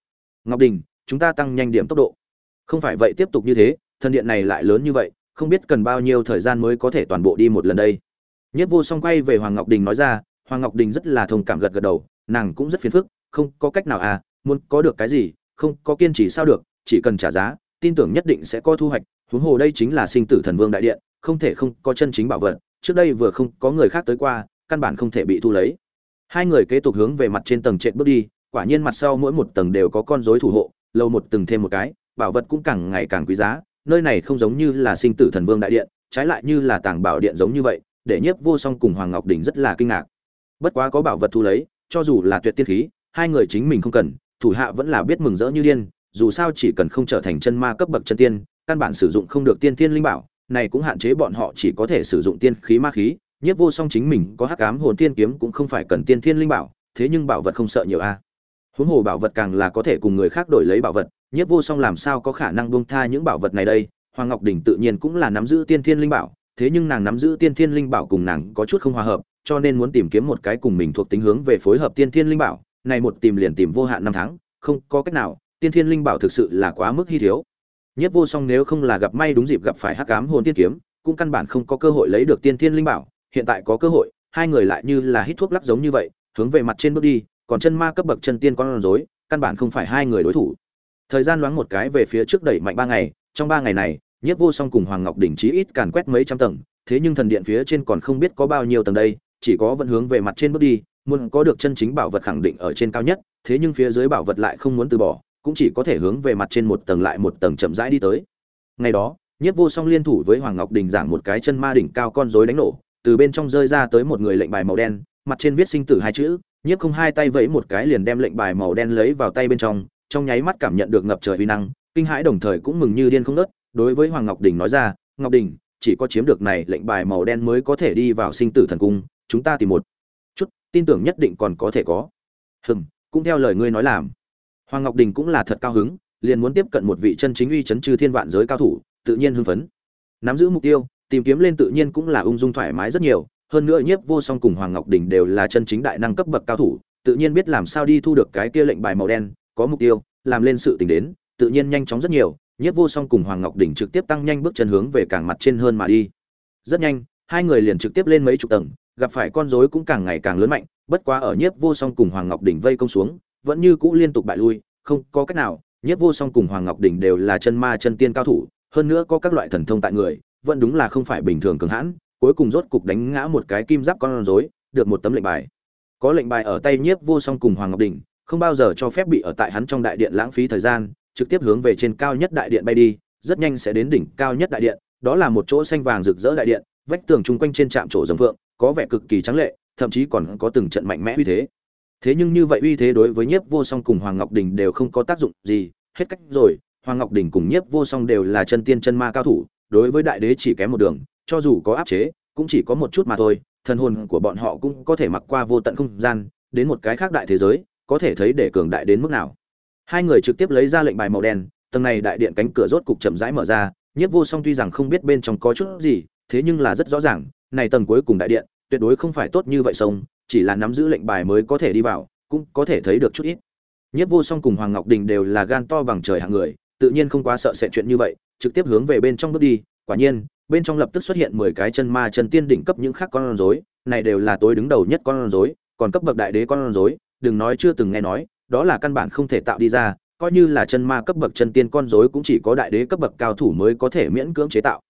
Ngọc đình, chúng ta tăng nhanh điểm tốc độ. Không phải vậy tiếp tục như thế thần điện này lại lớn như vậy, không biết cần bao nhiêu thời gian mới có thể toàn bộ đi một lần đây. Nhất vô song quay về hoàng ngọc đình nói ra, hoàng ngọc đình rất là thông cảm gật gật đầu, nàng cũng rất phiền phức, không có cách nào à muốn có được cái gì, không có kiên trì sao được, chỉ cần trả giá, tin tưởng nhất định sẽ có thu hoạch, huống hồ đây chính là sinh tử thần vương đại điện, không thể không có chân chính bảo vật trước đây vừa không có người khác tới qua, căn bản không thể bị thu lấy. Hai người kế tục hướng về mặt trên tầng trệt bước đi, quả nhiên mặt sau mỗi một tầng đều có con rối thủ hộ, lâu một từng thêm một cái, bảo vật cũng càng ngày càng quý giá, nơi này không giống như là sinh tử thần vương đại điện, trái lại như là tàng bảo điện giống như vậy, để nhiếp vô song cùng hoàng ngọc đình rất là kinh ngạc. Bất quá có bảo vật thu lấy, cho dù là tuyệt tiên khí, hai người chính mình không cần, thủ hạ vẫn là biết mừng rỡ như điên, dù sao chỉ cần không trở thành chân ma cấp bậc chân tiên, căn bản sử dụng không được tiên thiên linh bảo này cũng hạn chế bọn họ chỉ có thể sử dụng tiên khí ma khí nhất vô song chính mình có hắc ám hồn tiên kiếm cũng không phải cần tiên thiên linh bảo, thế nhưng bảo vật không sợ nhiều a. Huống hồ bảo vật càng là có thể cùng người khác đổi lấy bảo vật nhất vô song làm sao có khả năng buông tha những bảo vật này đây? Hoàng ngọc đình tự nhiên cũng là nắm giữ tiên thiên linh bảo, thế nhưng nàng nắm giữ tiên thiên linh bảo cùng nàng có chút không hòa hợp, cho nên muốn tìm kiếm một cái cùng mình thuộc tính hướng về phối hợp tiên thiên linh bảo, này một tìm liền tìm vô hạn năm tháng, không có cách nào, tiên thiên linh bảo thực sự là quá mức hy thiếu nhất vô song nếu không là gặp may đúng dịp gặp phải hắc ám hồn tiên kiếm, cũng căn bản không có cơ hội lấy được tiên thiên linh bảo. Hiện tại có cơ hội, hai người lại như là hít thuốc lắc giống như vậy, hướng về mặt trên bước đi, còn chân ma cấp bậc chân tiên con rối, căn bản không phải hai người đối thủ. Thời gian loáng một cái về phía trước đẩy mạnh ba ngày, trong ba ngày này nhiếp vô song cùng hoàng ngọc đỉnh chí ít càn quét mấy trăm tầng, thế nhưng thần điện phía trên còn không biết có bao nhiêu tầng đây, chỉ có vẫn hướng về mặt trên bước đi, muốn có được chân chính bảo vật khẳng định ở trên cao nhất, thế nhưng phía dưới bảo vật lại không muốn từ bỏ cũng chỉ có thể hướng về mặt trên một tầng lại một tầng chậm rãi đi tới. Ngày đó, nhiếp vô song liên thủ với hoàng ngọc đình giảng một cái chân ma đỉnh cao con rối đánh nổ, từ bên trong rơi ra tới một người lệnh bài màu đen, mặt trên viết sinh tử hai chữ, nhiếp không hai tay vẫy một cái liền đem lệnh bài màu đen lấy vào tay bên trong trong nháy mắt cảm nhận được ngập trời uy năng, kinh hãi đồng thời cũng mừng như điên không nớt đối với hoàng ngọc đình nói ra, ngọc đình, chỉ có chiếm được này lệnh bài màu đen mới có thể đi vào sinh tử thần cung, chúng ta tìm một chút, tin tưởng nhất định còn có thể có. Hừm, cũng theo lời ngươi nói làm hoàng ngọc đình cũng là thật cao hứng, liền muốn tiếp cận một vị chân chính uy chấn trừ thiên vạn giới cao thủ, tự nhiên hưng phấn. Nắm giữ mục tiêu, tìm kiếm lên tự nhiên cũng là ung dung thoải mái rất nhiều, hơn nữa nhiếp vô song cùng hoàng ngọc đình đều là chân chính đại năng cấp bậc cao thủ, tự nhiên biết làm sao đi thu được cái kia lệnh bài màu đen, có mục tiêu, làm lên sự tình đến, tự nhiên nhanh chóng rất nhiều, nhiếp vô song cùng hoàng ngọc đình trực tiếp tăng nhanh bước chân hướng về càng mặt trên hơn mà đi. Rất nhanh, hai người liền trực tiếp lên mấy chục tầng, gặp phải con rối cũng càng ngày càng lớn mạnh, bất quá ở nhiếp vô song cùng hoàng ngọc đình vây công xuống vẫn như cũ liên tục bại lui, không có cách nào, nhiếp vô song cùng hoàng ngọc đình đều là chân ma chân tiên cao thủ, hơn nữa có các loại thần thông tại người, vẫn đúng là không phải bình thường cường hãn, cuối cùng rốt cục đánh ngã một cái kim giáp con rối, được một tấm lệnh bài. Có lệnh bài ở tay nhiếp vô song cùng hoàng ngọc đình không bao giờ cho phép bị ở tại hắn trong đại điện lãng phí thời gian, trực tiếp hướng về trên cao nhất đại điện bay đi, rất nhanh sẽ đến đỉnh cao nhất đại điện, đó là một chỗ xanh vàng rực rỡ đại điện, vách tường chung quanh trên trạm trổ rồng phượng, có vẻ cực kỳ trắng lệ, thậm chí còn có từng trận mạnh mẽ uy thế thế nhưng như vậy uy thế đối với nhiếp vô song cùng hoàng ngọc đình đều không có tác dụng gì. Hết cách rồi, hoàng ngọc đình cùng nhiếp vô song đều là chân tiên chân ma cao thủ, đối với đại đế chỉ kém một đường, cho dù có áp chế, cũng chỉ có một chút mà thôi. Thần hồn của bọn họ cũng có thể mặc qua vô tận không gian, đến một cái khác đại thế giới, có thể thấy để cường đại đến mức nào. Hai người trực tiếp lấy ra lệnh bài màu đen, tầng này đại điện cánh cửa rốt cục chậm rãi mở ra. Nhiếp vô song tuy rằng không biết bên trong có chút gì, thế nhưng là rất rõ ràng, này tầng cuối cùng đại điện, tuyệt đối không phải tốt như vậy sông chỉ là nắm giữ lệnh bài mới có thể đi vào, cũng có thể thấy được chút ít. Nhiếp vô song cùng hoàng ngọc đình đều là gan to bằng trời hạng người, tự nhiên không quá sợ sẽ chuyện như vậy, trực tiếp hướng về bên trong bước đi. Quả nhiên, bên trong lập tức xuất hiện mười cái chân ma chân tiên đỉnh cấp những khác con rối, này đều là tối đứng đầu nhất con rối, còn cấp bậc đại đế con rối, đừng nói chưa từng nghe nói, đó là căn bản không thể tạo đi ra, coi như là chân ma cấp bậc chân tiên con rối cũng chỉ có đại đế cấp bậc cao thủ mới có thể miễn cưỡng chế tạo.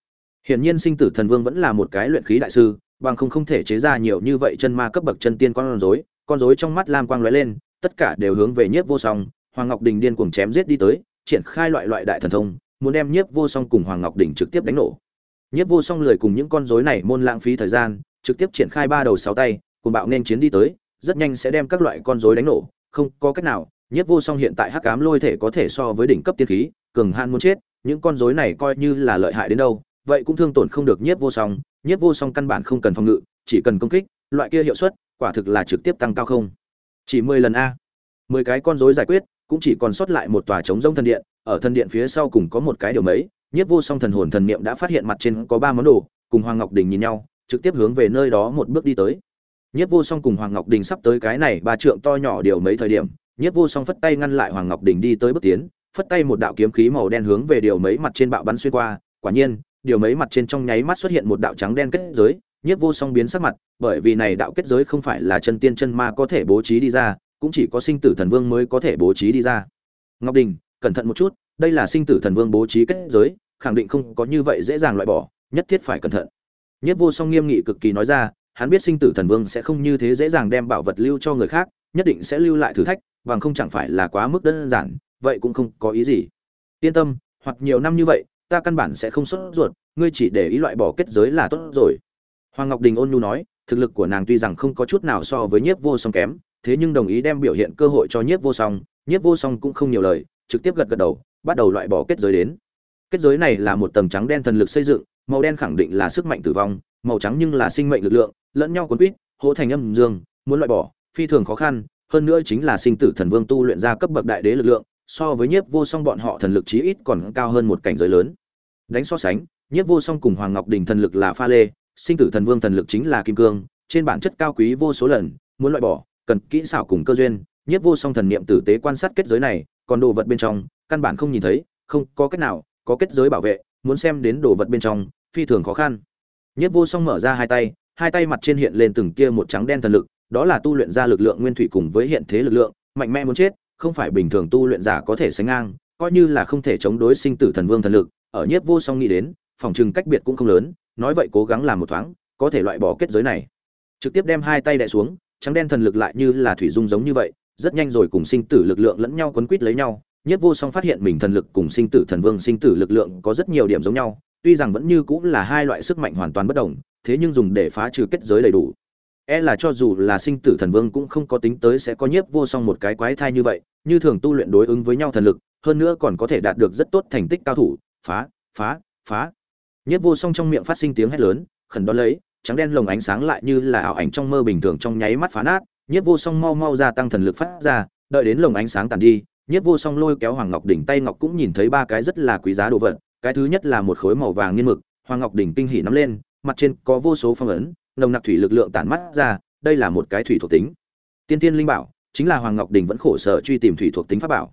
Hiển nhiên sinh tử thần vương vẫn là một cái luyện khí đại sư bằng không không thể chế ra nhiều như vậy chân ma cấp bậc chân tiên con rối con rối trong mắt lam quang lóe lên, tất cả đều hướng về nhiếp vô song, hoàng ngọc đình điên cuồng chém giết đi tới, triển khai loại loại đại thần thông, muốn đem nhiếp vô song cùng hoàng ngọc đình trực tiếp đánh nổ. Nhiếp vô song lười cùng những con rối này môn lãng phí thời gian, trực tiếp triển khai ba đầu sáu tay cùng bạo nên chiến đi tới, rất nhanh sẽ đem các loại con rối đánh nổ, không có cách nào, nhiếp vô song hiện tại hắc ám lôi thể có thể so với đỉnh cấp tiên khí, cường hạn muốn chết, những con rối này coi như là lợi hại đến đâu, vậy cũng thương tổn không được nhiếp vô song nhiếp vô song căn bản không cần phòng ngự, chỉ cần công kích, loại kia hiệu suất, quả thực là trực tiếp tăng cao không. Chỉ mười lần a. Mười cái con rối giải quyết, cũng chỉ còn sót lại một tòa trống rông thần điện, ở thần điện phía sau cùng có một cái điều mấy, nhiếp vô song thần hồn thần niệm đã phát hiện mặt trên có ba món đồ, cùng hoàng ngọc đình nhìn nhau, trực tiếp hướng về nơi đó một bước đi tới. Nhiếp vô song cùng hoàng ngọc đình sắp tới cái này ba trượng to nhỏ điều mấy thời điểm, nhiếp vô song phất tay ngăn lại hoàng ngọc đình đi tới bước tiến, phất tay một đạo kiếm khí màu đen hướng về điều mấy mặt trên bạo bắn xuyên qua, quả nhiên điều mấy mặt trên trong nháy mắt xuất hiện một đạo trắng đen kết giới, nhiếp vô song biến sắc mặt, bởi vì này đạo kết giới không phải là chân tiên chân ma có thể bố trí đi ra, cũng chỉ có sinh tử thần vương mới có thể bố trí đi ra. Ngọc đình, cẩn thận một chút, đây là sinh tử thần vương bố trí kết giới, khẳng định không có như vậy dễ dàng loại bỏ, nhất thiết phải cẩn thận. Nhất vô song nghiêm nghị cực kỳ nói ra, hắn biết sinh tử thần vương sẽ không như thế dễ dàng đem bảo vật lưu cho người khác, nhất định sẽ lưu lại thử thách, bằng không chẳng phải là quá mức đơn giản, vậy cũng không có ý gì. Yên tâm, hoặc nhiều năm như vậy ta căn bản sẽ không sốt ruột, ngươi chỉ để ý loại bỏ kết giới là tốt rồi. Hoàng ngọc đình ôn nhu nói, thực lực của nàng tuy rằng không có chút nào so với nhiếp vô song kém, thế nhưng đồng ý đem biểu hiện cơ hội cho nhiếp vô song, nhiếp vô song cũng không nhiều lời, trực tiếp gật gật đầu, bắt đầu loại bỏ kết giới đến. Kết giới này là một tầng trắng đen thần lực xây dựng, màu đen khẳng định là sức mạnh tử vong, màu trắng nhưng là sinh mệnh lực lượng, lẫn nhau cuốn quýt, hỗ thành âm dương, muốn loại bỏ, phi thường khó khăn, hơn nữa chính là sinh tử thần vương tu luyện ra cấp bậc đại đế lực lượng, so với nhiếp vô song bọn họ thần lực chí ít còn cao hơn một cảnh giới lớn đánh so sánh, nhiếp vô song cùng hoàng ngọc đình thần lực là pha lê, sinh tử thần vương thần lực chính là kim cương, trên bản chất cao quý vô số lần, muốn loại bỏ, cần kỹ xảo cùng cơ duyên. Nhiếp vô song thần niệm tử tế quan sát kết giới này, còn đồ vật bên trong, căn bản không nhìn thấy, không có cách nào có kết giới bảo vệ, muốn xem đến đồ vật bên trong, phi thường khó khăn. Nhiếp vô song mở ra hai tay hai tay mặt trên hiện lên từng kia một trắng đen thần lực, đó là tu luyện ra lực lượng nguyên thủy cùng với hiện thế lực lượng, mạnh mẽ muốn chết, không phải bình thường tu luyện giả có thể sánh ngang, coi như là không thể chống đối sinh tử thần vương thần lực ở nhiếp vô song nghĩ đến, phòng chừng cách biệt cũng không lớn, nói vậy cố gắng làm một thoáng, có thể loại bỏ kết giới này. Trực tiếp đem hai tay đè xuống, trắng đen thần lực lại như là thủy dung giống như vậy, rất nhanh rồi cùng sinh tử lực lượng lẫn nhau quấn quýt lấy nhau. Nhất vô song phát hiện mình thần lực cùng sinh tử thần vương sinh tử lực lượng có rất nhiều điểm giống nhau, tuy rằng vẫn như cũng là hai loại sức mạnh hoàn toàn bất đồng, thế nhưng dùng để phá trừ kết giới đầy đủ. E là cho dù là sinh tử thần vương cũng không có tính tới sẽ có nhiếp vô song một cái quái thai như vậy, như thường tu luyện đối ứng với nhau thần lực, hơn nữa còn có thể đạt được rất tốt thành tích cao thủ phá phá phá. Nhất vô song trong miệng phát sinh tiếng hét lớn, khẩn đón lấy, trắng đen lồng ánh sáng lại như là ảo ảnh trong mơ bình thường trong nháy mắt phá nát. Nhất vô song mau mau gia tăng thần lực phát ra, đợi đến lồng ánh sáng tàn đi, Nhất vô song lôi kéo hoàng ngọc đỉnh tay ngọc cũng nhìn thấy ba cái rất là quý giá đồ vật. Cái thứ nhất là một khối màu vàng nghiên mực, hoàng ngọc đỉnh kinh hỉ nắm lên, mặt trên có vô số phong ấn, nồng nặc thủy lực lượng tản mắt ra, đây là một cái thủy thuộc tính. Tiên tiên linh bảo, chính là hoàng ngọc đỉnh vẫn khổ sở truy tìm thủy thuộc tính pháp bảo.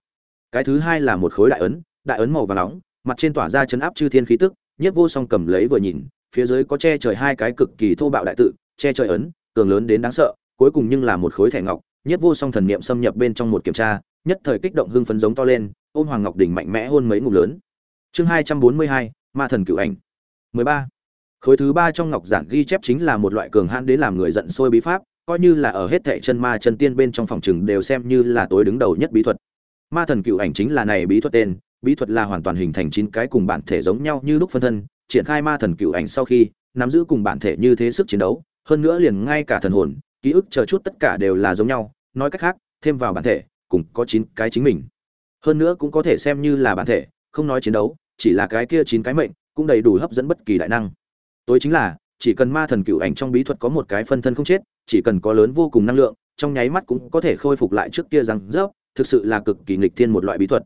Cái thứ hai là một khối đại ấn đại ấn màu vàng nóng mặt trên tỏa ra chấn áp chư thiên khí tức nhiếp vô song cầm lấy vừa nhìn, phía dưới có che trời hai cái cực kỳ thô bạo đại tự, che trời ấn, cường lớn đến đáng sợ, cuối cùng nhưng là một khối thẻ ngọc. Nhiếp vô song thần niệm xâm nhập bên trong một kiểm tra, nhất thời kích động hưng phấn giống to lên ôm hoàng ngọc đỉnh mạnh mẽ hôn mấy ngụm lớn. Chương hai trăm bốn mươi hai, ma thần cựu ảnh. mười ba. Khối thứ ba trong ngọc giản ghi chép chính là một loại cường hãn đến làm người giận sôi bí pháp, coi như là ở hết thệ chân ma chân tiên bên trong phòng chừng đều xem như là tối đứng đầu nhất bí thuật. Ma thần cựu ảnh chính là này bí thuật tên bí thuật là hoàn toàn hình thành chín cái cùng bản thể giống nhau như lúc phân thân, triển khai ma thần cựu ảnh sau khi, nắm giữ cùng bản thể như thế sức chiến đấu, hơn nữa liền ngay cả thần hồn, ký ức chờ chút tất cả đều là giống nhau, nói cách khác, thêm vào bản thể, cùng có chín cái chính mình. Hơn nữa cũng có thể xem như là bản thể, không nói chiến đấu, chỉ là cái kia chín cái mệnh, cũng đầy đủ hấp dẫn bất kỳ đại năng. Tối chính là, chỉ cần ma thần cựu ảnh trong bí thuật có một cái phân thân không chết, chỉ cần có lớn vô cùng năng lượng, trong nháy mắt cũng có thể khôi phục lại trước kia rằng rớp, thực sự là cực kỳ nghịch thiên một loại bí thuật.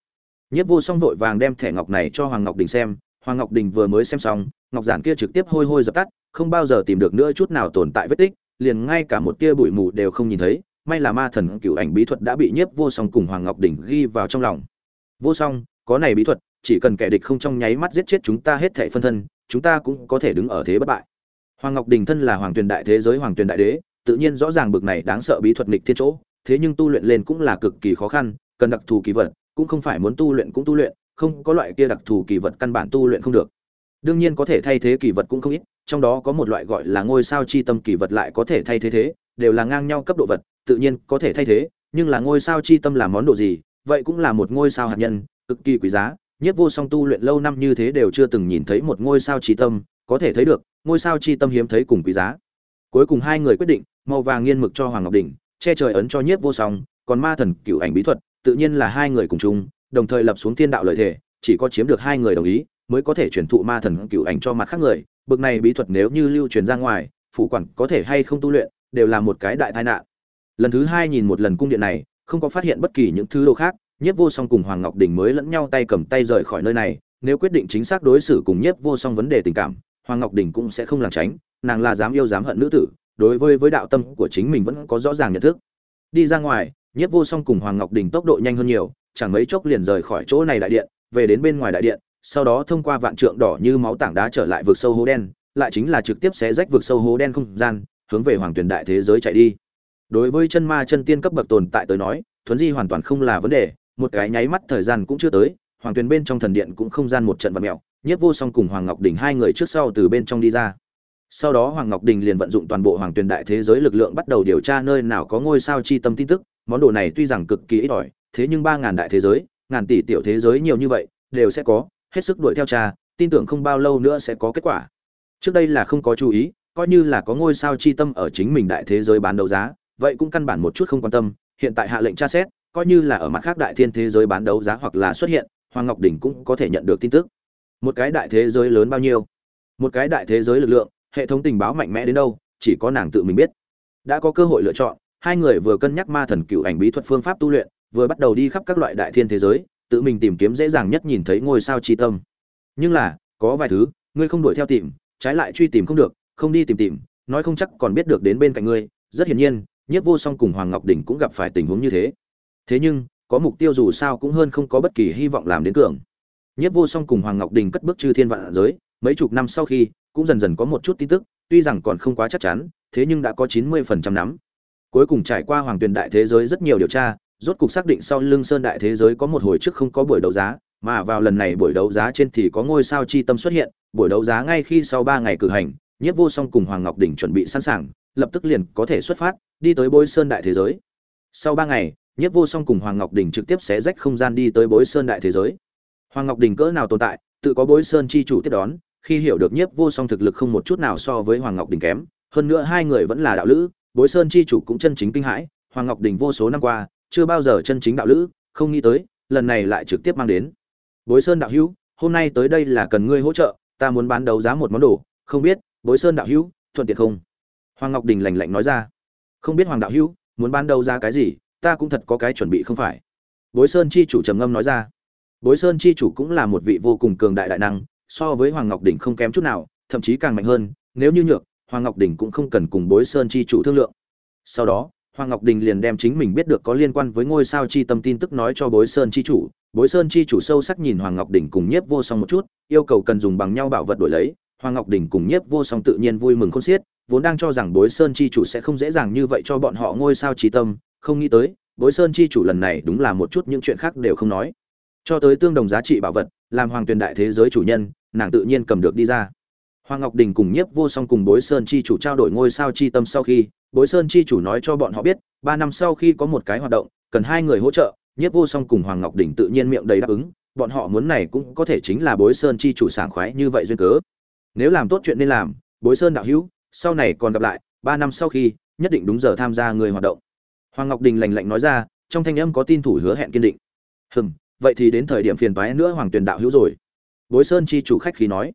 Nhiếp vô song vội vàng đem thẻ ngọc này cho hoàng ngọc đình xem, hoàng ngọc đình vừa mới xem xong, ngọc giản kia trực tiếp hôi hôi dập tắt, không bao giờ tìm được nữa chút nào tồn tại vết tích, liền ngay cả một tia bụi mù đều không nhìn thấy, may là ma thần cựu ảnh bí thuật đã bị nhiếp vô song cùng hoàng ngọc đỉnh ghi vào trong lòng. Vô song, có này bí thuật, chỉ cần kẻ địch không trong nháy mắt giết chết chúng ta hết thảy phân thân, chúng ta cũng có thể đứng ở thế bất bại. Hoàng ngọc đình thân là hoàng tuyền đại thế giới hoàng tuyền đại đế, tự nhiên rõ ràng bực này đáng sợ bí thuật nghịch thiên chỗ, thế nhưng tu luyện lên cũng là cực kỳ khó khăn, cần đặc thù kỳ vật cũng không phải muốn tu luyện cũng tu luyện, không có loại kia đặc thù kỳ vật căn bản tu luyện không được. Đương nhiên có thể thay thế kỳ vật cũng không ít, trong đó có một loại gọi là ngôi sao chi tâm kỳ vật lại có thể thay thế thế, đều là ngang nhau cấp độ vật, tự nhiên có thể thay thế, nhưng là ngôi sao chi tâm là món đồ gì, vậy cũng là một ngôi sao hạt nhân, cực kỳ quý giá. Nhất vô song tu luyện lâu năm như thế đều chưa từng nhìn thấy một ngôi sao chi tâm, có thể thấy được, ngôi sao chi tâm hiếm thấy cùng quý giá. Cuối cùng hai người quyết định, màu vàng nghiên mực cho hoàng ngọc đỉnh, che trời ấn cho nhiếp vô song, còn ma thần cựu ảnh bí thuật tự nhiên là hai người cùng chung, đồng thời lập xuống thiên đạo lợi thể, chỉ có chiếm được hai người đồng ý, mới có thể truyền thụ ma thần cựu ảnh cho mặt khác người. Bực này bí thuật nếu như lưu truyền ra ngoài phủ quản có thể hay không tu luyện, đều là một cái đại tai nạn. Lần thứ hai nhìn một lần cung điện này, không có phát hiện bất kỳ những thứ đồ khác, nhiếp vô song cùng hoàng ngọc đình mới lẫn nhau tay cầm tay rời khỏi nơi này. Nếu quyết định chính xác đối xử cùng nhiếp vô song vấn đề tình cảm, hoàng ngọc đình cũng sẽ không lảng tránh, nàng là dám yêu dám hận nữ tử, đối với với đạo tâm của chính mình vẫn có rõ ràng nhận thức. Đi ra ngoài nhiếp vô song cùng hoàng ngọc đình tốc độ nhanh hơn nhiều, chẳng mấy chốc liền rời khỏi chỗ này đại điện, về đến bên ngoài đại điện, sau đó thông qua vạn trượng đỏ như máu tảng đá trở lại vực sâu hố đen, lại chính là trực tiếp xé rách vực sâu hố đen không gian, hướng về hoàng tuyển đại thế giới chạy đi. Đối với chân ma chân tiên cấp bậc tồn tại tới nói, thuấn di hoàn toàn không là vấn đề, một cái nháy mắt thời gian cũng chưa tới, hoàng tuyền bên trong thần điện cũng không gian một trận vật mẹo nhất vô song cùng hoàng ngọc đình hai người trước sau từ bên trong đi ra. Sau đó hoàng ngọc đình liền vận dụng toàn bộ hoàng tuyền đại thế giới lực lượng bắt đầu điều tra nơi nào có ngôi sao chi tâm tin tức món đồ này tuy rằng cực kỳ ít ỏi, thế nhưng ba ngàn đại thế giới, ngàn tỷ tiểu thế giới nhiều như vậy, đều sẽ có, hết sức đuổi theo cha, tin tưởng không bao lâu nữa sẽ có kết quả. Trước đây là không có chú ý, coi như là có ngôi sao chi tâm ở chính mình đại thế giới bán đấu giá, vậy cũng căn bản một chút không quan tâm, hiện tại hạ lệnh tra xét, coi như là ở mặt khác đại thiên thế giới bán đấu giá hoặc là xuất hiện, hoàng ngọc đỉnh cũng có thể nhận được tin tức. Một cái đại thế giới lớn bao nhiêu? Một cái đại thế giới lực lượng, hệ thống tình báo mạnh mẽ đến đâu, chỉ có nàng tự mình biết. Đã có cơ hội lựa chọn hai người vừa cân nhắc ma thần cựu ảnh bí thuật phương pháp tu luyện, vừa bắt đầu đi khắp các loại đại thiên thế giới, tự mình tìm kiếm dễ dàng nhất nhìn thấy ngôi sao chi tâm. Nhưng là, có vài thứ, ngươi không đuổi theo tìm, trái lại truy tìm không được, không đi tìm tìm, nói không chắc còn biết được đến bên cạnh ngươi. Rất hiển nhiên, nhiếp vô song cùng hoàng ngọc đỉnh cũng gặp phải tình huống như thế. Thế nhưng, có mục tiêu dù sao cũng hơn không có bất kỳ hy vọng làm đến cường. Nhiếp vô song cùng hoàng ngọc đình cất bước chư thiên vạn giới, mấy chục năm sau khi, cũng dần dần có một chút tin tức, tuy rằng còn không quá chắc chắn, thế nhưng đã có chín mươi phần trăm nắm cuối cùng trải qua hoàng tuyền đại thế giới rất nhiều điều tra, rốt cục xác định sau lưng sơn đại thế giới có một hồi trước không có buổi đấu giá, mà vào lần này buổi đấu giá trên thì có ngôi sao chi tâm xuất hiện, buổi đấu giá ngay khi sau ba ngày cử hành, nhiếp vô song cùng hoàng ngọc Đỉnh chuẩn bị sẵn sàng, lập tức liền có thể xuất phát, đi tới bối sơn đại thế giới. Sau ba ngày, nhiếp vô song cùng hoàng ngọc Đỉnh trực tiếp xé rách không gian đi tới bối sơn đại thế giới. Hoàng ngọc Đỉnh cỡ nào tồn tại, tự có bối sơn chi chủ tiếp đón, khi hiểu được nhiếp vô song thực lực không một chút nào so với hoàng ngọc Đỉnh kém, hơn nữa hai người vẫn là đạo lữ bối sơn chi chủ cũng chân chính kinh hãi, hoàng ngọc đình vô số năm qua, chưa bao giờ chân chính đạo lữ, không nghĩ tới, lần này lại trực tiếp mang đến. Bối sơn đạo hữu, hôm nay tới đây là cần ngươi hỗ trợ, ta muốn bán đấu giá một món đồ, không biết, bối sơn đạo hữu, thuận tiện không? Hoàng ngọc đình lành lạnh nói ra. Không biết hoàng đạo hữu, muốn bán đấu giá cái gì, ta cũng thật có cái chuẩn bị không phải. Bối sơn chi chủ trầm ngâm nói ra. Bối sơn chi chủ cũng là một vị vô cùng cường đại đại năng, so với hoàng ngọc đình không kém chút nào, thậm chí càng mạnh hơn, nếu như nhược hoàng ngọc đình cũng không cần cùng bối sơn chi chủ thương lượng. Sau đó, hoàng ngọc đình liền đem chính mình biết được có liên quan với ngôi sao chi tâm tin tức nói cho bối sơn chi chủ. Bối sơn chi chủ sâu sắc nhìn hoàng ngọc đình cùng nhiếp vô song một chút, yêu cầu cần dùng bằng nhau bảo vật đổi lấy. Hoàng ngọc đình cùng nhiếp vô song tự nhiên vui mừng khôn xiết, vốn đang cho rằng bối sơn chi chủ sẽ không dễ dàng như vậy cho bọn họ ngôi sao chi tâm, không nghĩ tới, bối sơn chi chủ lần này đúng là một chút những chuyện khác đều không nói. Cho tới tương đồng giá trị bảo vật, làm hoàng tuyền đại thế giới chủ nhân, nàng tự nhiên cầm được đi ra hoàng ngọc đình cùng nhiếp vô song cùng bối sơn chi chủ trao đổi ngôi sao chi tâm sau khi, bối sơn chi chủ nói cho bọn họ biết, ba năm sau khi có một cái hoạt động, cần hai người hỗ trợ, nhiếp vô song cùng hoàng ngọc đình tự nhiên miệng đầy đáp ứng, bọn họ muốn này cũng có thể chính là bối sơn chi chủ sảng khoái như vậy duyên cớ. Nếu làm tốt chuyện nên làm, bối sơn đạo hữu, sau này còn gặp lại, ba năm sau khi, nhất định đúng giờ tham gia người hoạt động. Hoàng ngọc đình lạnh lạnh nói ra, trong thanh âm có tin thủ hứa hẹn kiên định. Hừm, vậy thì đến thời điểm phiền toái nữa hoàng tuyền đạo hữu rồi. Bối sơn chi chủ khách khí nói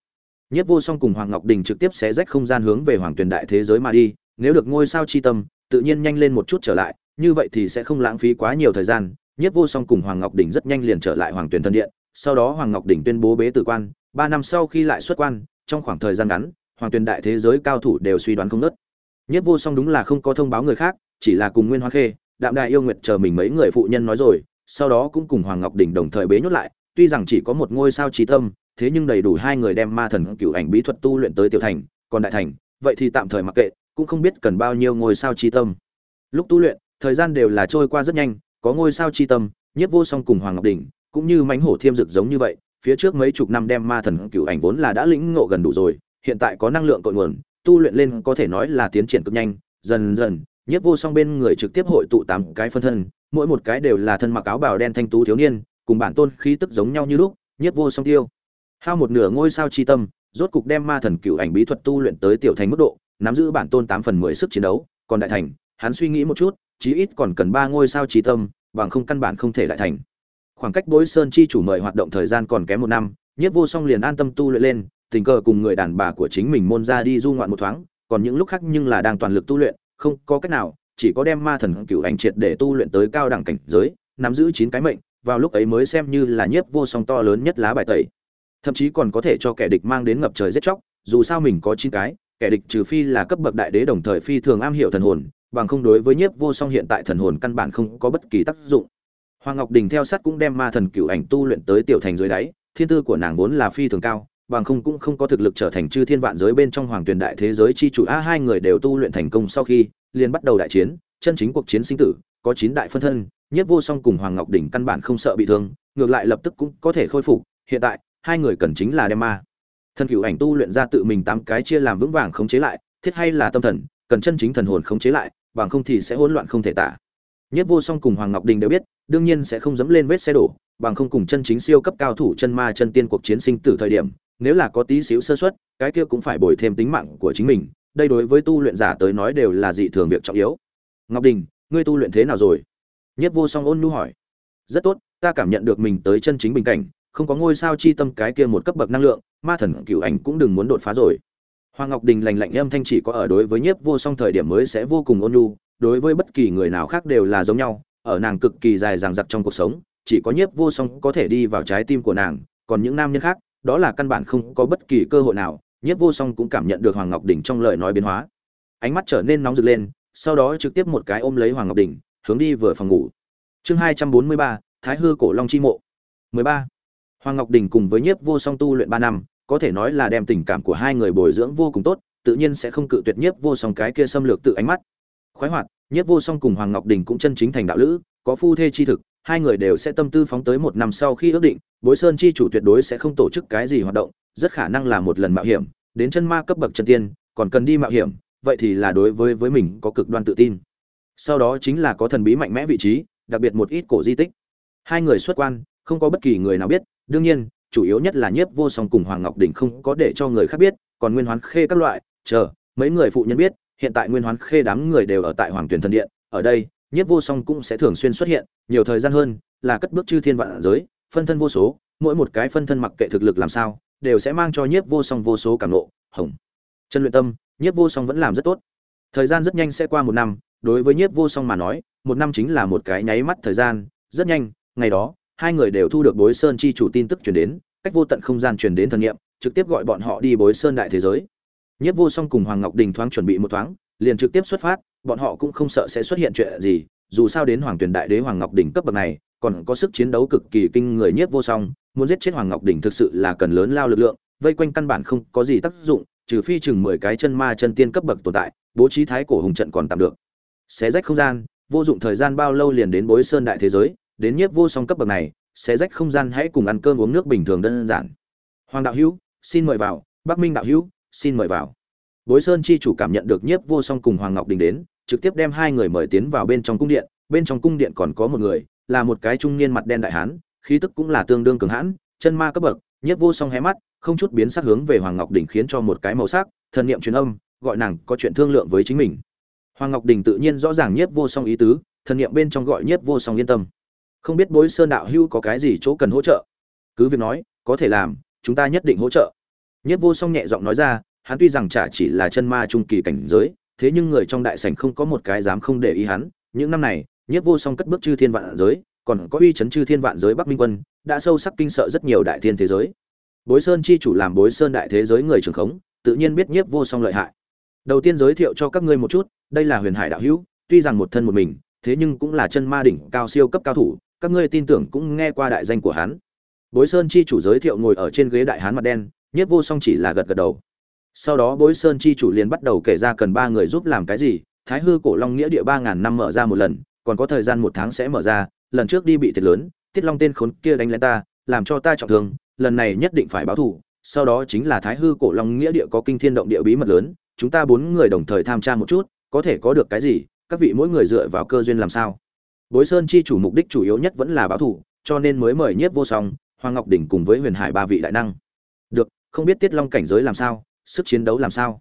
nhất vô song cùng hoàng ngọc đình trực tiếp xé rách không gian hướng về hoàng tuyền đại thế giới mà đi, nếu được ngôi sao chi tâm, tự nhiên nhanh lên một chút trở lại, như vậy thì sẽ không lãng phí quá nhiều thời gian nhất vô song cùng hoàng ngọc đình rất nhanh liền trở lại hoàng tuyền Thần điện, sau đó hoàng ngọc đình tuyên bố bế tử quan, ba năm sau khi lại xuất quan, trong khoảng thời gian ngắn, hoàng tuyền đại thế giới cao thủ đều suy đoán không ngớt. nhất vô song đúng là không có thông báo người khác, chỉ là cùng nguyên hoa khê, đạm đại yêu nguyệt chờ mình mấy người phụ nhân nói rồi, sau đó cũng cùng hoàng ngọc đình đồng thời bế nhốt lại, tuy rằng chỉ có một ngôi sao trí tâm thế nhưng đầy đủ hai người đem ma thần cựu ảnh bí thuật tu luyện tới tiểu thành, còn đại thành, vậy thì tạm thời mặc kệ, cũng không biết cần bao nhiêu ngôi sao chi tâm. Lúc tu luyện, thời gian đều là trôi qua rất nhanh, có ngôi sao chi tâm, nhiếp vô song cùng hoàng ngọc đình cũng như mánh hổ thiêm dực giống như vậy, phía trước mấy chục năm đem ma thần cựu ảnh vốn là đã lĩnh ngộ gần đủ rồi, hiện tại có năng lượng cội nguồn, tu luyện lên có thể nói là tiến triển cực nhanh, dần dần, nhiếp vô song bên người trực tiếp hội tụ tám cái phân thân, mỗi một cái đều là thân mặc áo bào đen thanh tú thiếu niên, cùng bản tôn khí tức giống nhau như lúc, nhiếp vô song tiêu hao một nửa ngôi sao chi tâm, rốt cục đem ma thần cựu ảnh bí thuật tu luyện tới tiểu thành mức độ, nắm giữ bản tôn tám phần mười sức chiến đấu, còn đại thành, hắn suy nghĩ một chút, chí ít còn cần ba ngôi sao chi tâm, bằng không căn bản không thể đại thành. Khoảng cách bối sơn chi chủ mời hoạt động thời gian còn kém một năm, nhiếp vô song liền an tâm tu luyện lên, tình cờ cùng người đàn bà của chính mình môn ra đi du ngoạn một thoáng, còn những lúc khác nhưng là đang toàn lực tu luyện, không có cách nào, chỉ có đem ma thần cựu ảnh triệt để tu luyện tới cao đẳng cảnh giới, nắm giữ chín cái mệnh, vào lúc ấy mới xem như là nhiếp vô song to lớn nhất lá bài tẩy thậm chí còn có thể cho kẻ địch mang đến ngập trời giết chóc, dù sao mình có chín cái, kẻ địch trừ phi là cấp bậc đại đế đồng thời phi thường am hiểu thần hồn, bằng không đối với nhiếp vô song hiện tại thần hồn căn bản không có bất kỳ tác dụng. Hoàng ngọc đình theo sát cũng đem ma thần cựu ảnh tu luyện tới tiểu thành dưới đáy, thiên tư của nàng vốn là phi thường cao, bằng không cũng không có thực lực trở thành chư thiên vạn giới bên trong hoàng tuyển đại thế giới chi chủ. A, hai người đều tu luyện thành công sau khi, liền bắt đầu đại chiến, chân chính cuộc chiến sinh tử, có chín đại phân thân nhất vô song cùng hoàng ngọc đỉnh căn bản không sợ bị thương, ngược lại lập tức cũng có thể khôi phục. Hiện tại hai người cần chính là đem ma. Thần cửu ảnh tu luyện ra tự mình tám cái chia làm vững vàng khống chế lại thiết hay là tâm thần cần chân chính thần hồn khống chế lại bằng không thì sẽ hỗn loạn không thể tả. Nhất vô song cùng hoàng ngọc đình đều biết đương nhiên sẽ không dẫm lên vết xe đổ bằng không cùng chân chính siêu cấp cao thủ chân ma chân tiên cuộc chiến sinh tử thời điểm nếu là có tí xíu sơ suất cái kia cũng phải bồi thêm tính mạng của chính mình đây đối với tu luyện giả tới nói đều là dị thường việc trọng yếu. Ngọc đình ngươi tu luyện thế nào rồi? Nhất Vô Song ôn nhu hỏi. Rất tốt, ta cảm nhận được mình tới chân chính bình cảnh, không có ngôi sao chi tâm cái kia một cấp bậc năng lượng, ma thần cửu ảnh cũng đừng muốn đột phá rồi. Hoàng Ngọc Đình lạnh lạnh âm thanh chỉ có ở đối với Nhiếp Vô Song thời điểm mới sẽ vô cùng ôn nhu, đối với bất kỳ người nào khác đều là giống nhau, ở nàng cực kỳ dài dằng dặc trong cuộc sống, chỉ có Nhiếp Vô Song có thể đi vào trái tim của nàng, còn những nam nhân khác, đó là căn bản không có bất kỳ cơ hội nào. Nhiếp Vô Song cũng cảm nhận được Hoàng Ngọc Đình trong lời nói biến hóa. Ánh mắt trở nên nóng rực lên, sau đó trực tiếp một cái ôm lấy Hoàng Ngọc Đình, hướng đi vừa phòng ngủ. Chương hai trăm bốn mươi ba Thái hư cổ long chi mộ. mười ba Hoàng Ngọc Đình cùng với Nhiếp Vô Song tu luyện ba năm, có thể nói là đem tình cảm của hai người bồi dưỡng vô cùng tốt, tự nhiên sẽ không cự tuyệt Nhiếp Vô Song cái kia xâm lược tự ánh mắt. Khoái hoạt, Nhiếp Vô Song cùng Hoàng Ngọc Đình cũng chân chính thành đạo lữ, có phu thê chi thực, hai người đều sẽ tâm tư phóng tới một năm sau khi ước định, Bối Sơn chi chủ tuyệt đối sẽ không tổ chức cái gì hoạt động, rất khả năng là một lần mạo hiểm, đến chân ma cấp bậc chân tiên, còn cần đi mạo hiểm, vậy thì là đối với với mình có cực đoan tự tin. Sau đó chính là có thần bí mạnh mẽ vị trí, đặc biệt một ít cổ di tích. Hai người xuất quan, không có bất kỳ người nào biết, đương nhiên, chủ yếu nhất là Nhiếp Vô Song cùng Hoàng Ngọc Đình không có để cho người khác biết, còn Nguyên Hoán Khê các loại, chờ, mấy người phụ nhân biết, hiện tại Nguyên Hoán Khê đám người đều ở tại Hoàng Tuyển Thần Điện, ở đây, Nhiếp Vô Song cũng sẽ thường xuyên xuất hiện, nhiều thời gian hơn, là cất bước chư thiên vạn giới, phân thân vô số, mỗi một cái phân thân mặc kệ thực lực làm sao, đều sẽ mang cho Nhiếp Vô Song vô số cảm nộ, hồng. Chân luyện tâm, Nhiếp Vô Song vẫn làm rất tốt. Thời gian rất nhanh sẽ qua một năm, đối với Nhiếp Vô Song mà nói, một năm chính là một cái nháy mắt thời gian, rất nhanh, ngày đó, hai người đều thu được Bối Sơn chi chủ tin tức truyền đến, cách vô tận không gian truyền đến thần niệm, trực tiếp gọi bọn họ đi Bối Sơn đại thế giới. Nhiếp Vô Song cùng Hoàng Ngọc Đình thoáng chuẩn bị một thoáng, liền trực tiếp xuất phát, bọn họ cũng không sợ sẽ xuất hiện chuyện gì, dù sao đến Hoàng Tuyển Đại Đế Hoàng Ngọc Đình cấp bậc này, còn có sức chiến đấu cực kỳ kinh người Nhiếp Vô Song, muốn giết chết Hoàng Ngọc Đình thực sự là cần lớn lao lực lượng, vây quanh căn bản không có gì tác dụng, trừ phi chừng mười cái chân ma chân tiên cấp bậc tồn tại, bố trí thái cổ hùng trận còn tạm được. Xé rách không gian, vô dụng thời gian bao lâu liền đến Bối Sơn đại thế giới, đến Nhiếp Vô Song cấp bậc này, sẽ rách không gian hãy cùng ăn cơm uống nước bình thường đơn giản. Hoàng đạo hữu, xin mời vào, Bắc Minh đạo hữu, xin mời vào. Bối Sơn chi chủ cảm nhận được Nhiếp Vô Song cùng Hoàng Ngọc Đình đến, trực tiếp đem hai người mời tiến vào bên trong cung điện, bên trong cung điện còn có một người, là một cái trung niên mặt đen đại hán, khí tức cũng là tương đương cường hãn, chân ma cấp bậc, Nhiếp Vô Song hé mắt, không chút biến sắc hướng về Hoàng Ngọc Đình khiến cho một cái màu sắc, thần niệm truyền âm, gọi nàng có chuyện thương lượng với chính mình. Hoàng Ngọc Đình tự nhiên rõ ràng Nhiếp Vô Song ý tứ, thần niệm bên trong gọi Nhiếp Vô Song yên tâm. Không biết Bối Sơn đạo hữu có cái gì chỗ cần hỗ trợ? Cứ việc nói, có thể làm, chúng ta nhất định hỗ trợ. nhất Vô Song nhẹ giọng nói ra, hắn tuy rằng chả chỉ là chân ma trung kỳ cảnh giới, thế nhưng người trong đại sảnh không có một cái dám không để ý hắn, những năm này, nhất Vô Song cất bước chư thiên vạn giới, còn có uy chấn chư thiên vạn giới Bắc Minh Quân, đã sâu sắc kinh sợ rất nhiều đại thiên thế giới. Bối Sơn chi chủ làm Bối Sơn đại thế giới người trưởng khống, tự nhiên biết Nhiếp Vô Song lợi hại. Đầu tiên giới thiệu cho các ngươi một chút, đây là Huyền Hải đạo hữu, tuy rằng một thân một mình, thế nhưng cũng là chân ma đỉnh cao siêu cấp cao thủ, các ngươi tin tưởng cũng nghe qua đại danh của hắn. Bối Sơn chi chủ giới thiệu ngồi ở trên ghế đại hán mặt đen, Nhiếp Vô Song chỉ là gật gật đầu. Sau đó Bối Sơn chi chủ liền bắt đầu kể ra cần ba người giúp làm cái gì, Thái hư cổ long nghĩa địa ba ngàn năm mở ra một lần, còn có thời gian một tháng sẽ mở ra, lần trước đi bị thiệt lớn, Tiết Long tên khốn kia đánh lên ta, làm cho ta trọng thương, lần này nhất định phải báo thù. Sau đó chính là Thái hư cổ long nghĩa địa có kinh thiên động địa bí mật lớn, chúng ta bốn người đồng thời tham tra một chút, có thể có được cái gì, các vị mỗi người dựa vào cơ duyên làm sao. Bối Sơn chi chủ mục đích chủ yếu nhất vẫn là báo thủ, cho nên mới mời Nhiếp Vô Song, Hoàng Ngọc Đỉnh cùng với Huyền Hải ba vị đại năng. Được, không biết Tiết Long cảnh giới làm sao, sức chiến đấu làm sao?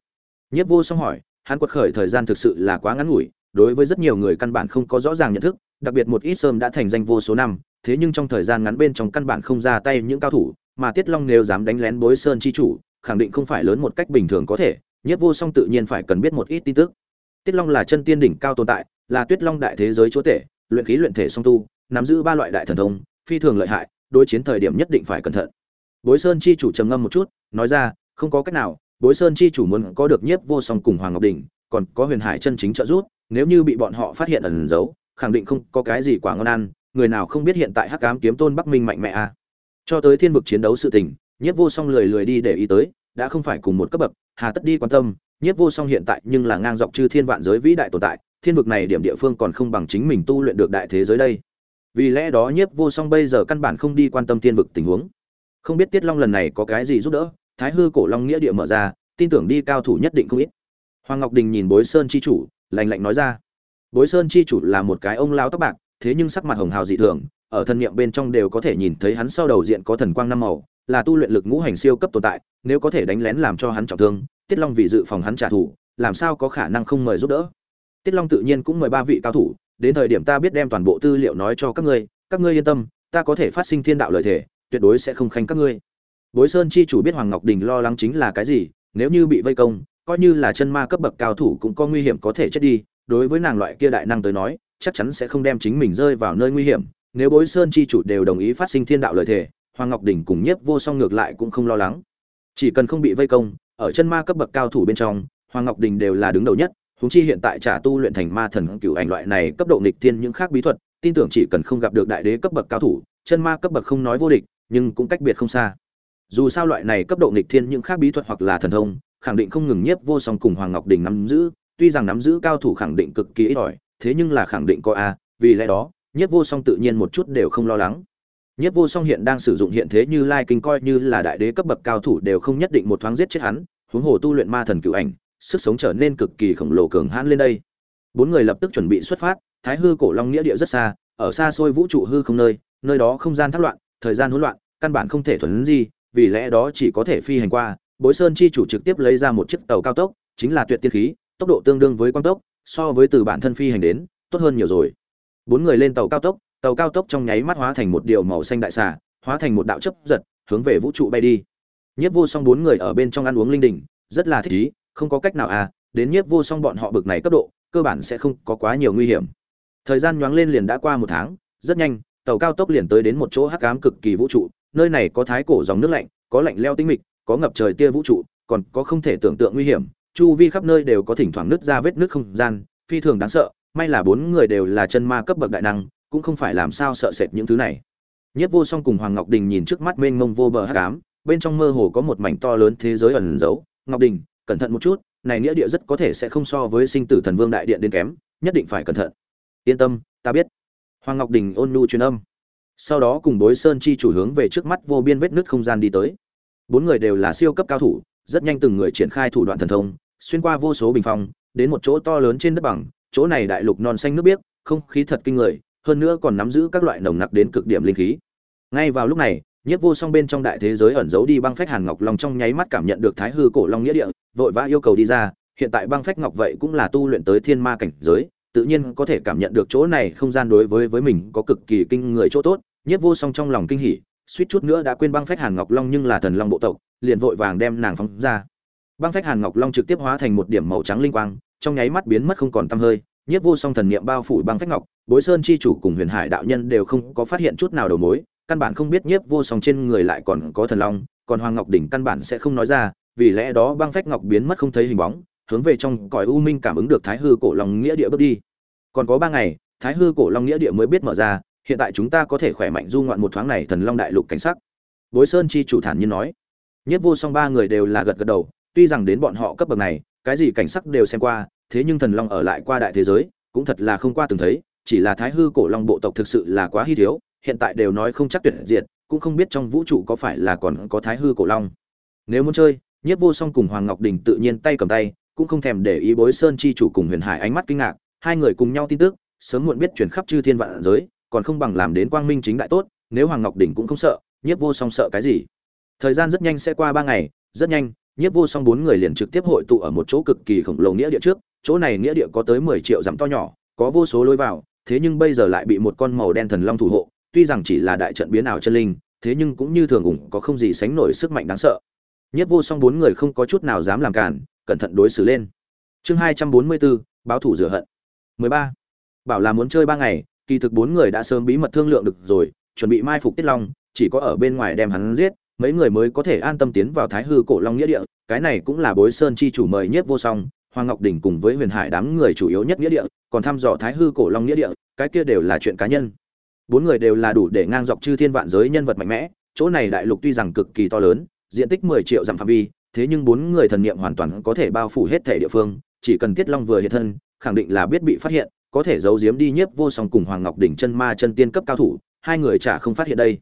Nhiếp Vô Song hỏi, hắn quật khởi thời gian thực sự là quá ngắn ngủi, đối với rất nhiều người căn bản không có rõ ràng nhận thức, đặc biệt một ít sơm đã thành danh vô số năm, thế nhưng trong thời gian ngắn bên trong căn bản không ra tay những cao thủ, mà Tiết Long nếu dám đánh lén Bối Sơn chi chủ, khẳng định không phải lớn một cách bình thường có thể, Nhiếp Vô Song tự nhiên phải cần biết một ít tin tức. Tiết Long là chân tiên đỉnh cao tồn tại, là Tuyết Long đại thế giới chúa tể, luyện khí luyện thể song tu, nắm giữ ba loại đại thần thông, phi thường lợi hại, đối chiến thời điểm nhất định phải cẩn thận. Bối Sơn chi chủ trầm ngâm một chút, nói ra, không có cách nào, Bối Sơn chi chủ muốn có được nhiếp vô song cùng Hoàng Ngọc Đỉnh, còn có Huyền Hải chân chính trợ giúp, nếu như bị bọn họ phát hiện ẩn giấu, khẳng định không có cái gì quả ngon ăn, người nào không biết hiện tại Hắc Ám kiếm tôn Bắc Minh mạnh mẽ à? Cho tới thiên vực chiến đấu sự tình, nhiếp vô song lười lười đi để ý tới, đã không phải cùng một cấp bậc, hà tất đi quan tâm, nhiếp vô song hiện tại nhưng là ngang dọc chư thiên vạn giới vĩ đại tồn tại, thiên vực này điểm địa phương còn không bằng chính mình tu luyện được đại thế giới đây. Vì lẽ đó nhiếp vô song bây giờ căn bản không đi quan tâm thiên vực tình huống. Không biết tiết long lần này có cái gì giúp đỡ, thái hư cổ long nghĩa địa mở ra, tin tưởng đi cao thủ nhất định không ít. Hoàng ngọc đình nhìn bối sơn chi chủ, lạnh lạnh nói ra. Bối sơn chi chủ là một cái ông lao tóc bạc, thế nhưng sắc mặt hồng hào dị thường, ở thân niệm bên trong đều có thể nhìn thấy hắn sau đầu diện có thần quang năm màu, là tu luyện lực ngũ hành siêu cấp tồn tại, nếu có thể đánh lén làm cho hắn trọng thương, tiết long vì dự phòng hắn trả thù, làm sao có khả năng không mời giúp đỡ. Tiết Long tự nhiên cũng mời ba vị cao thủ, đến thời điểm ta biết đem toàn bộ tư liệu nói cho các ngươi các ngươi yên tâm ta có thể phát sinh thiên đạo lợi thể tuyệt đối sẽ không khanh các ngươi. Bối sơn chi chủ biết hoàng ngọc đình lo lắng chính là cái gì nếu như bị vây công coi như là chân ma cấp bậc cao thủ cũng có nguy hiểm có thể chết đi đối với nàng loại kia đại năng tới nói chắc chắn sẽ không đem chính mình rơi vào nơi nguy hiểm. Nếu bối sơn chi chủ đều đồng ý phát sinh thiên đạo lợi thể hoàng ngọc đình cùng nhiếp vô song ngược lại cũng không lo lắng. Chỉ cần không bị vây công ở chân ma cấp bậc cao thủ bên trong hoàng ngọc đình đều là đứng đầu nhất huống chi hiện tại trả tu luyện thành ma thần cửu ảnh loại này cấp độ nghịch thiên những khác bí thuật, tin tưởng chỉ cần không gặp được đại đế cấp bậc cao thủ, chân ma cấp bậc không nói vô địch, nhưng cũng cách biệt không xa. Dù sao loại này cấp độ nghịch thiên những khác bí thuật hoặc là thần thông, khẳng định không ngừng nhiếp vô song cùng hoàng ngọc đình nắm giữ, tuy rằng nắm giữ cao thủ khẳng định cực kỳ ít ỏi, thế nhưng là khẳng định có a, vì lẽ đó, nhiếp vô song tự nhiên một chút đều không lo lắng. Nhiếp vô song hiện đang sử dụng hiện thế như lai kinh coi như là đại đế cấp bậc cao thủ đều không nhất định một thoáng giết chết hắn, huống hồ tu luyện ma thần cựu ảnh sức sống trở nên cực kỳ khổng lồ cường hãn lên đây. Bốn người lập tức chuẩn bị xuất phát, thái hư cổ long nghĩa địa rất xa, ở xa xôi vũ trụ hư không nơi nơi đó không gian thác loạn, thời gian hỗn loạn, căn bản không thể thuần gì, vì lẽ đó chỉ có thể phi hành qua. Bối sơn chi chủ trực tiếp lấy ra một chiếc tàu cao tốc, chính là tuyệt tiên khí, tốc độ tương đương với quang tốc, so với từ bản thân phi hành đến, tốt hơn nhiều rồi. Bốn người lên tàu cao tốc, tàu cao tốc trong nháy mắt hóa thành một điều màu xanh đại xà, hóa thành một đạo chấp giật, hướng về vũ trụ bay đi. Nhiếp vô song bốn người ở bên trong ăn uống linh đình, rất là thích ý không có cách nào à đến nhiếp vô song bọn họ bực này cấp độ, cơ bản sẽ không có quá nhiều nguy hiểm. Thời gian nhoáng lên liền đã qua một tháng, rất nhanh, tàu cao tốc liền tới đến một chỗ hắc ám cực kỳ vũ trụ, nơi này có thái cổ dòng nước lạnh, có lạnh leo tinh mịch, có ngập trời tia vũ trụ, còn có không thể tưởng tượng nguy hiểm, chu vi khắp nơi đều có thỉnh thoảng nứt ra vết nước không gian, phi thường đáng sợ, may là bốn người đều là chân ma cấp bậc đại năng, cũng không phải làm sao sợ sệt những thứ này. Nhất vô song cùng hoàng ngọc đình nhìn trước mắt mênh mông vô bờ hắc ám, bên trong mơ hồ có một mảnh to lớn thế giới ẩn giấu, ngọc đình cẩn thận một chút, này nghĩa địa rất có thể sẽ không so với sinh tử thần vương đại điện đến kém, nhất định phải cẩn thận. Yên tâm, ta biết. Hoàng ngọc đình ôn nhu truyền âm. Sau đó cùng bối sơn chi chủ hướng về trước mắt vô biên vết nứt không gian đi tới. Bốn người đều là siêu cấp cao thủ, rất nhanh từng người triển khai thủ đoạn thần thông, xuyên qua vô số bình phong, đến một chỗ to lớn trên đất bằng, chỗ này đại lục non xanh nước biếc, không khí thật kinh người, hơn nữa còn nắm giữ các loại nồng nặc đến cực điểm linh khí. Ngay vào lúc này nhất vô song bên trong đại thế giới ẩn giấu đi băng phách hàn ngọc long trong nháy mắt cảm nhận được thái hư cổ long nghĩa địa, vội vã yêu cầu đi ra. Hiện tại băng phách ngọc vậy cũng là tu luyện tới thiên ma cảnh giới, tự nhiên có thể cảm nhận được chỗ này không gian đối với với mình có cực kỳ kinh người chỗ tốt. Nhất vô song trong lòng kinh hỉ, suýt chút nữa đã quên băng phách hàn ngọc long nhưng là thần long bộ tộc, liền vội vàng đem nàng phóng ra. Băng phách hàn ngọc long trực tiếp hóa thành một điểm màu trắng linh quang, trong nháy mắt biến mất không còn tăm hơi. Nhất vô song thần niệm bao phủ băng phách ngọc, bối sơn chi chủ cùng huyền hải đạo nhân đều không có phát hiện chút nào đầu mối căn bản không biết nhiếp vô song trên người lại còn có thần long, còn hoàng ngọc đỉnh căn bản sẽ không nói ra, vì lẽ đó băng phách ngọc biến mất không thấy hình bóng, hướng về trong cõi u minh cảm ứng được thái hư cổ long nghĩa địa bước đi. Còn có ba ngày, thái hư cổ long nghĩa địa mới biết mở ra, hiện tại chúng ta có thể khỏe mạnh du ngoạn một thoáng này thần long đại lục cảnh sắc. Bối sơn chi chủ thản nhiên nói. Nhất vô song ba người đều là gật gật đầu, tuy rằng đến bọn họ cấp bậc này, cái gì cảnh sắc đều xem qua, thế nhưng thần long ở lại qua đại thế giới, cũng thật là không qua từng thấy, chỉ là thái hư cổ long bộ tộc thực sự là quá hy thiếu hiện tại đều nói không chắc tuyệt diệt, cũng không biết trong vũ trụ có phải là còn có thái hư cổ long. Nếu muốn chơi, nhiếp vô song cùng hoàng ngọc đình tự nhiên tay cầm tay, cũng không thèm để ý bối sơn chi chủ cùng huyền hải ánh mắt kinh ngạc, hai người cùng nhau tin tức, sớm muộn biết truyền khắp chư thiên vạn giới, còn không bằng làm đến quang minh chính đại tốt, nếu hoàng ngọc đình cũng không sợ, nhiếp vô song sợ cái gì? Thời gian rất nhanh sẽ qua ba ngày, rất nhanh, nhiếp vô song bốn người liền trực tiếp hội tụ ở một chỗ cực kỳ khổng lồ nghĩa địa trước, chỗ này nghĩa địa có tới mười triệu dặm to nhỏ, có vô số lối vào, thế nhưng bây giờ lại bị một con màu đen thần long thủ hộ tuy rằng chỉ là đại trận biến ảo chân linh, thế nhưng cũng như thường ủng có không gì sánh nổi sức mạnh đáng sợ. Nhiếp vô song bốn người không có chút nào dám làm cản, cẩn thận đối xử lên. Chương hai trăm bốn mươi bốn, báo thủ rửa hận. Mười ba. Bảo là muốn chơi ba ngày, kỳ thực bốn người đã sớm bí mật thương lượng được rồi, chuẩn bị mai phục tiết long, chỉ có ở bên ngoài đem hắn giết, mấy người mới có thể an tâm tiến vào thái hư cổ long nghĩa địa, cái này cũng là bối sơn chi chủ mời nhất vô song, hoàng ngọc đỉnh cùng với huyền hải đám người chủ yếu nhất nghĩa địa, còn thăm dò thái hư cổ long nghĩa địa, cái kia đều là chuyện cá nhân bốn người đều là đủ để ngang dọc chư thiên vạn giới nhân vật mạnh mẽ, chỗ này đại lục tuy rằng cực kỳ to lớn, diện tích mười triệu dặm phạm vi, thế nhưng bốn người thần niệm hoàn toàn có thể bao phủ hết thể địa phương, chỉ cần tiết long vừa hiện thân, khẳng định là biết bị phát hiện, có thể giấu giếm đi nhiếp vô song cùng hoàng ngọc đỉnh chân ma chân tiên cấp cao thủ, hai người chả không phát hiện đây.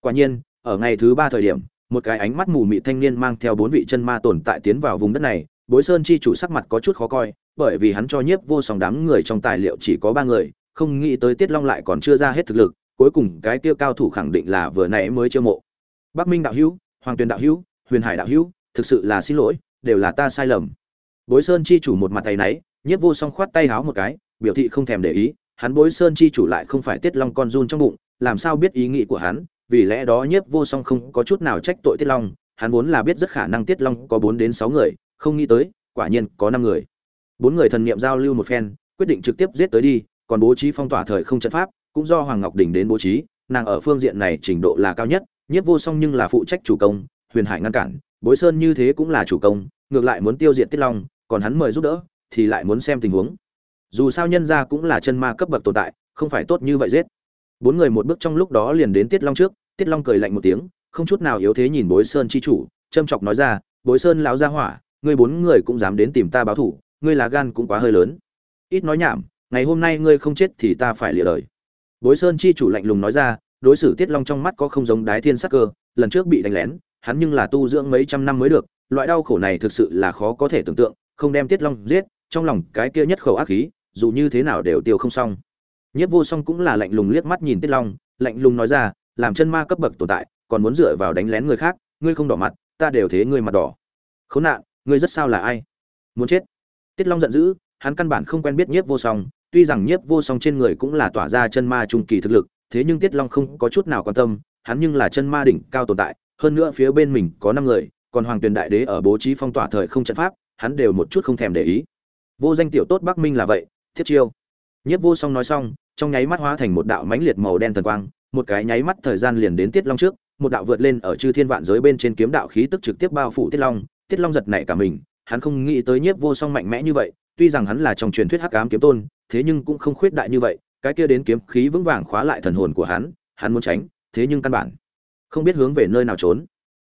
Quả nhiên, ở ngày thứ ba thời điểm, một cái ánh mắt mù mị thanh niên mang theo bốn vị chân ma tồn tại tiến vào vùng đất này, bối sơn chi chủ sắc mặt có chút khó coi, bởi vì hắn cho nhiếp vô song đám người trong tài liệu chỉ có ba người không nghĩ tới tiết long lại còn chưa ra hết thực lực cuối cùng cái kia cao thủ khẳng định là vừa nãy mới chiêu mộ. Bắc minh đạo hữu hoàng tuyền đạo hữu huyền hải đạo hữu thực sự là xin lỗi đều là ta sai lầm. Bối sơn chi chủ một mặt tay nấy, nhiếp vô song khoát tay háo một cái biểu thị không thèm để ý hắn bối sơn chi chủ lại không phải tiết long con run trong bụng làm sao biết ý nghĩ của hắn vì lẽ đó nhiếp vô song không có chút nào trách tội tiết long hắn vốn là biết rất khả năng tiết long có bốn đến sáu người không nghĩ tới quả nhiên có năm người. Bốn người thần niệm giao lưu một phen quyết định trực tiếp giết tới đi còn bố trí phong tỏa thời không trận pháp, cũng do hoàng ngọc đình đến bố trí, nàng ở phương diện này trình độ là cao nhất, nhiếp vô song nhưng là phụ trách chủ công, huyền hải ngăn cản, bối sơn như thế cũng là chủ công, ngược lại muốn tiêu diệt tiết long, còn hắn mời giúp đỡ, thì lại muốn xem tình huống. Dù sao nhân ra cũng là chân ma cấp bậc tồn tại, không phải tốt như vậy giết. Bốn người một bước trong lúc đó liền đến tiết long trước, tiết long cười lạnh một tiếng, không chút nào yếu thế nhìn bối sơn chi chủ, châm chọc nói ra, bối sơn lão gia hỏa, ngươi bốn người cũng dám đến tìm ta báo thủ, ngươi là gan cũng quá hơi lớn. Ít nói nhảm ngày hôm nay ngươi không chết thì ta phải lìa đời. Bối sơn chi chủ lạnh lùng nói ra, đối xử tiết long trong mắt có không giống đái thiên sắc cơ, lần trước bị đánh lén, hắn nhưng là tu dưỡng mấy trăm năm mới được, loại đau khổ này thực sự là khó có thể tưởng tượng, không đem tiết long giết, trong lòng cái kia nhất khẩu ác khí, dù như thế nào đều tiêu không xong. Nhất vô song cũng là lạnh lùng liếc mắt nhìn tiết long, lạnh lùng nói ra, làm chân ma cấp bậc tồn tại, còn muốn dựa vào đánh lén người khác, ngươi không đỏ mặt, ta đều thế ngươi mặt đỏ. Khốn nạn, ngươi rất sao là ai? Muốn chết. Tiết long giận dữ, hắn căn bản không quen biết nhiếp vô song tuy rằng nhiếp vô song trên người cũng là tỏa ra chân ma trung kỳ thực lực, thế nhưng tiết long không có chút nào quan tâm, hắn nhưng là chân ma đỉnh cao tồn tại, hơn nữa phía bên mình có năm người, còn hoàng tuyền đại đế ở bố trí phong tỏa thời không trận pháp, hắn đều một chút không thèm để ý. Vô danh tiểu tốt bắc minh là vậy, thiết chiêu. Nhiếp vô song nói xong, trong nháy mắt hóa thành một đạo mãnh liệt màu đen thần quang, một cái nháy mắt thời gian liền đến tiết long trước, một đạo vượt lên ở chư thiên vạn giới bên trên kiếm đạo khí tức trực tiếp bao phủ tiết long tiết long giật nảy cả mình, hắn không nghĩ tới nhiếp vô song mạnh mẽ như vậy tuy rằng hắn là trong truyền thuyết hắc ám kiếm tôn, thế nhưng cũng không khuyết đại như vậy, cái kia đến kiếm khí vững vàng khóa lại thần hồn của hắn hắn muốn tránh, thế nhưng căn bản không biết hướng về nơi nào trốn.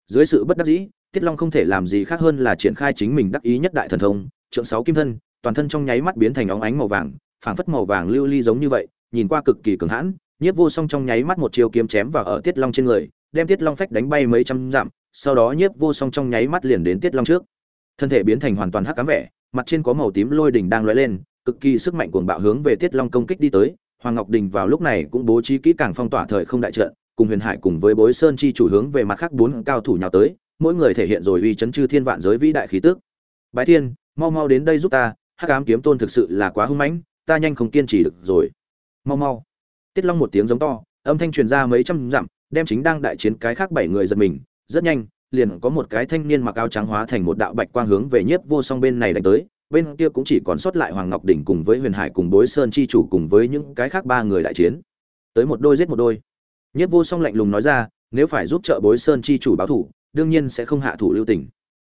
Dưới sự bất đắc dĩ, tiết long không thể làm gì khác hơn là triển khai chính mình đắc ý nhất đại thần thông, trượng sáu kim thân, toàn thân trong nháy mắt biến thành óng ánh màu vàng, phảng phất màu vàng lưu ly giống như vậy, nhìn qua cực kỳ cường hãn, nhiếp vô song trong nháy mắt một chiêu kiếm chém vào ở tiết long trên người, đem tiết long phách đánh bay mấy trăm dặm, sau đó nhiếp vô song trong nháy mắt liền đến tiết long trước. Thân thể biến thành hoàn toàn hắc cám vẻ mặt trên có màu tím lôi đỉnh đang lóe lên, cực kỳ sức mạnh cuồng bạo hướng về tiết long công kích đi tới. Hoàng ngọc đình vào lúc này cũng bố trí kỹ càng phong tỏa thời không đại trận, cùng huyền hải cùng với bối sơn chi chủ hướng về mặt khác bốn cao thủ nhào tới, mỗi người thể hiện rồi uy chấn chư thiên vạn giới vĩ đại khí tức. bái thiên, mau mau đến đây giúp ta, hắc ám kiếm tôn thực sự là quá hung mãnh, ta nhanh không kiên trì được rồi. Mau mau. Tiết long một tiếng giống to, âm thanh truyền ra mấy trăm dặm, đem chính đang đại chiến cái khác bảy người giật mình, rất nhanh liền có một cái thanh niên mặc áo trắng hóa thành một đạo bạch quang hướng về nhiếp vô song bên này đánh tới, bên kia cũng chỉ còn sót lại hoàng ngọc đỉnh cùng với huyền hải cùng bối sơn chi chủ cùng với những cái khác ba người đại chiến. Tới một đôi giết một đôi. Nhiếp vô song lạnh lùng nói ra, nếu phải giúp trợ bối sơn chi chủ báo thủ, đương nhiên sẽ không hạ thủ lưu tình.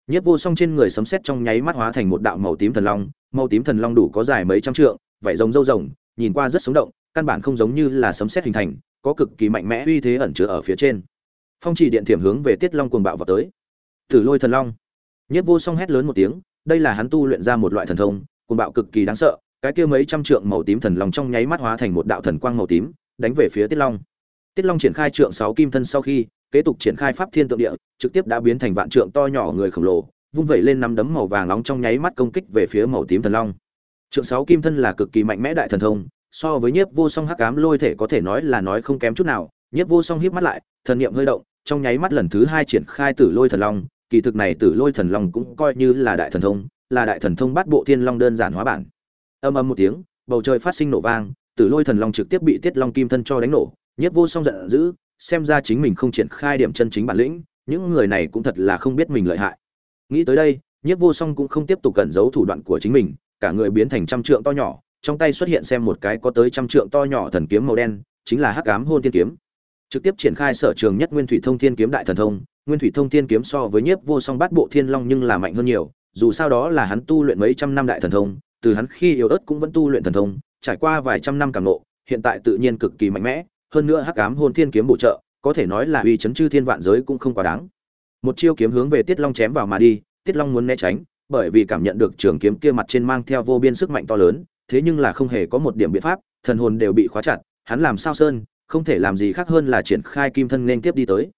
Nhiếp vô song trên người sấm sét trong nháy mắt hóa thành một đạo màu tím thần long, màu tím thần long đủ có dài mấy trăm trượng, vảy rồng râu rồng, nhìn qua rất sống động, căn bản không giống như là sấm sét hình thành, có cực kỳ mạnh mẽ uy thế ẩn chứa ở phía trên phong chỉ điện thiểm hướng về tiết long cuồng bạo vào tới. Tử lôi thần long. Nhất vô song hét lớn một tiếng, đây là hắn tu luyện ra một loại thần thông, cuồng bạo cực kỳ đáng sợ, cái kia mấy trăm trượng màu tím thần long trong nháy mắt hóa thành một đạo thần quang màu tím, đánh về phía tiết long. Tiết long triển khai trượng sáu kim thân sau khi, kế tục triển khai pháp thiên tượng địa, trực tiếp đã biến thành vạn trượng to nhỏ người khổng lồ, vung vẩy lên năm đấm màu vàng nóng trong nháy mắt công kích về phía màu tím thần long. Trượng sáu kim thân là cực kỳ mạnh mẽ đại thần thông, so với nhiếp vô song hắc cám lôi thể có thể nói là nói không kém chút nào nhiếp vô song híp mắt lại thần niệm hơi động, trong nháy mắt lần thứ hai triển khai tử lôi thần long, kỳ thực này tử lôi thần long cũng coi như là đại thần thông, là đại thần thông bát bộ thiên long đơn giản hóa bản. Âm âm một tiếng, bầu trời phát sinh nổ vang, tử lôi thần long trực tiếp bị tiết long kim thân cho đánh nổ, nhiếp vô song giận dữ, xem ra chính mình không triển khai điểm chân chính bản lĩnh, những người này cũng thật là không biết mình lợi hại. Nghĩ tới đây, nhiếp vô song cũng không tiếp tục cẩn giấu thủ đoạn của chính mình, cả người biến thành trăm trượng to nhỏ, trong tay xuất hiện xem một cái có tới trăm trượng to nhỏ thần kiếm màu đen, chính là hắc ám hôn thiên kiếm trực tiếp triển khai sở trường nhất nguyên thủy thông thiên kiếm đại thần thông, nguyên thủy thông thiên kiếm so với nhiếp vô song bát bộ thiên long nhưng là mạnh hơn nhiều, dù sao đó là hắn tu luyện mấy trăm năm đại thần thông, từ hắn khi yếu ớt cũng vẫn tu luyện thần thông, trải qua vài trăm năm càng nộ hiện tại tự nhiên cực kỳ mạnh mẽ, hơn nữa hắc ám hôn thiên kiếm bổ trợ, có thể nói là uy chấn chư thiên vạn giới cũng không quá đáng. Một chiêu kiếm hướng về tiết long chém vào mà đi, tiết long muốn né tránh, bởi vì cảm nhận được trường kiếm kia mặt trên mang theo vô biên sức mạnh to lớn, thế nhưng là không hề có một điểm biện pháp, thần hồn đều bị khóa chặt, hắn làm sao sơn không thể làm gì khác hơn là triển khai kim thân nên tiếp đi tới.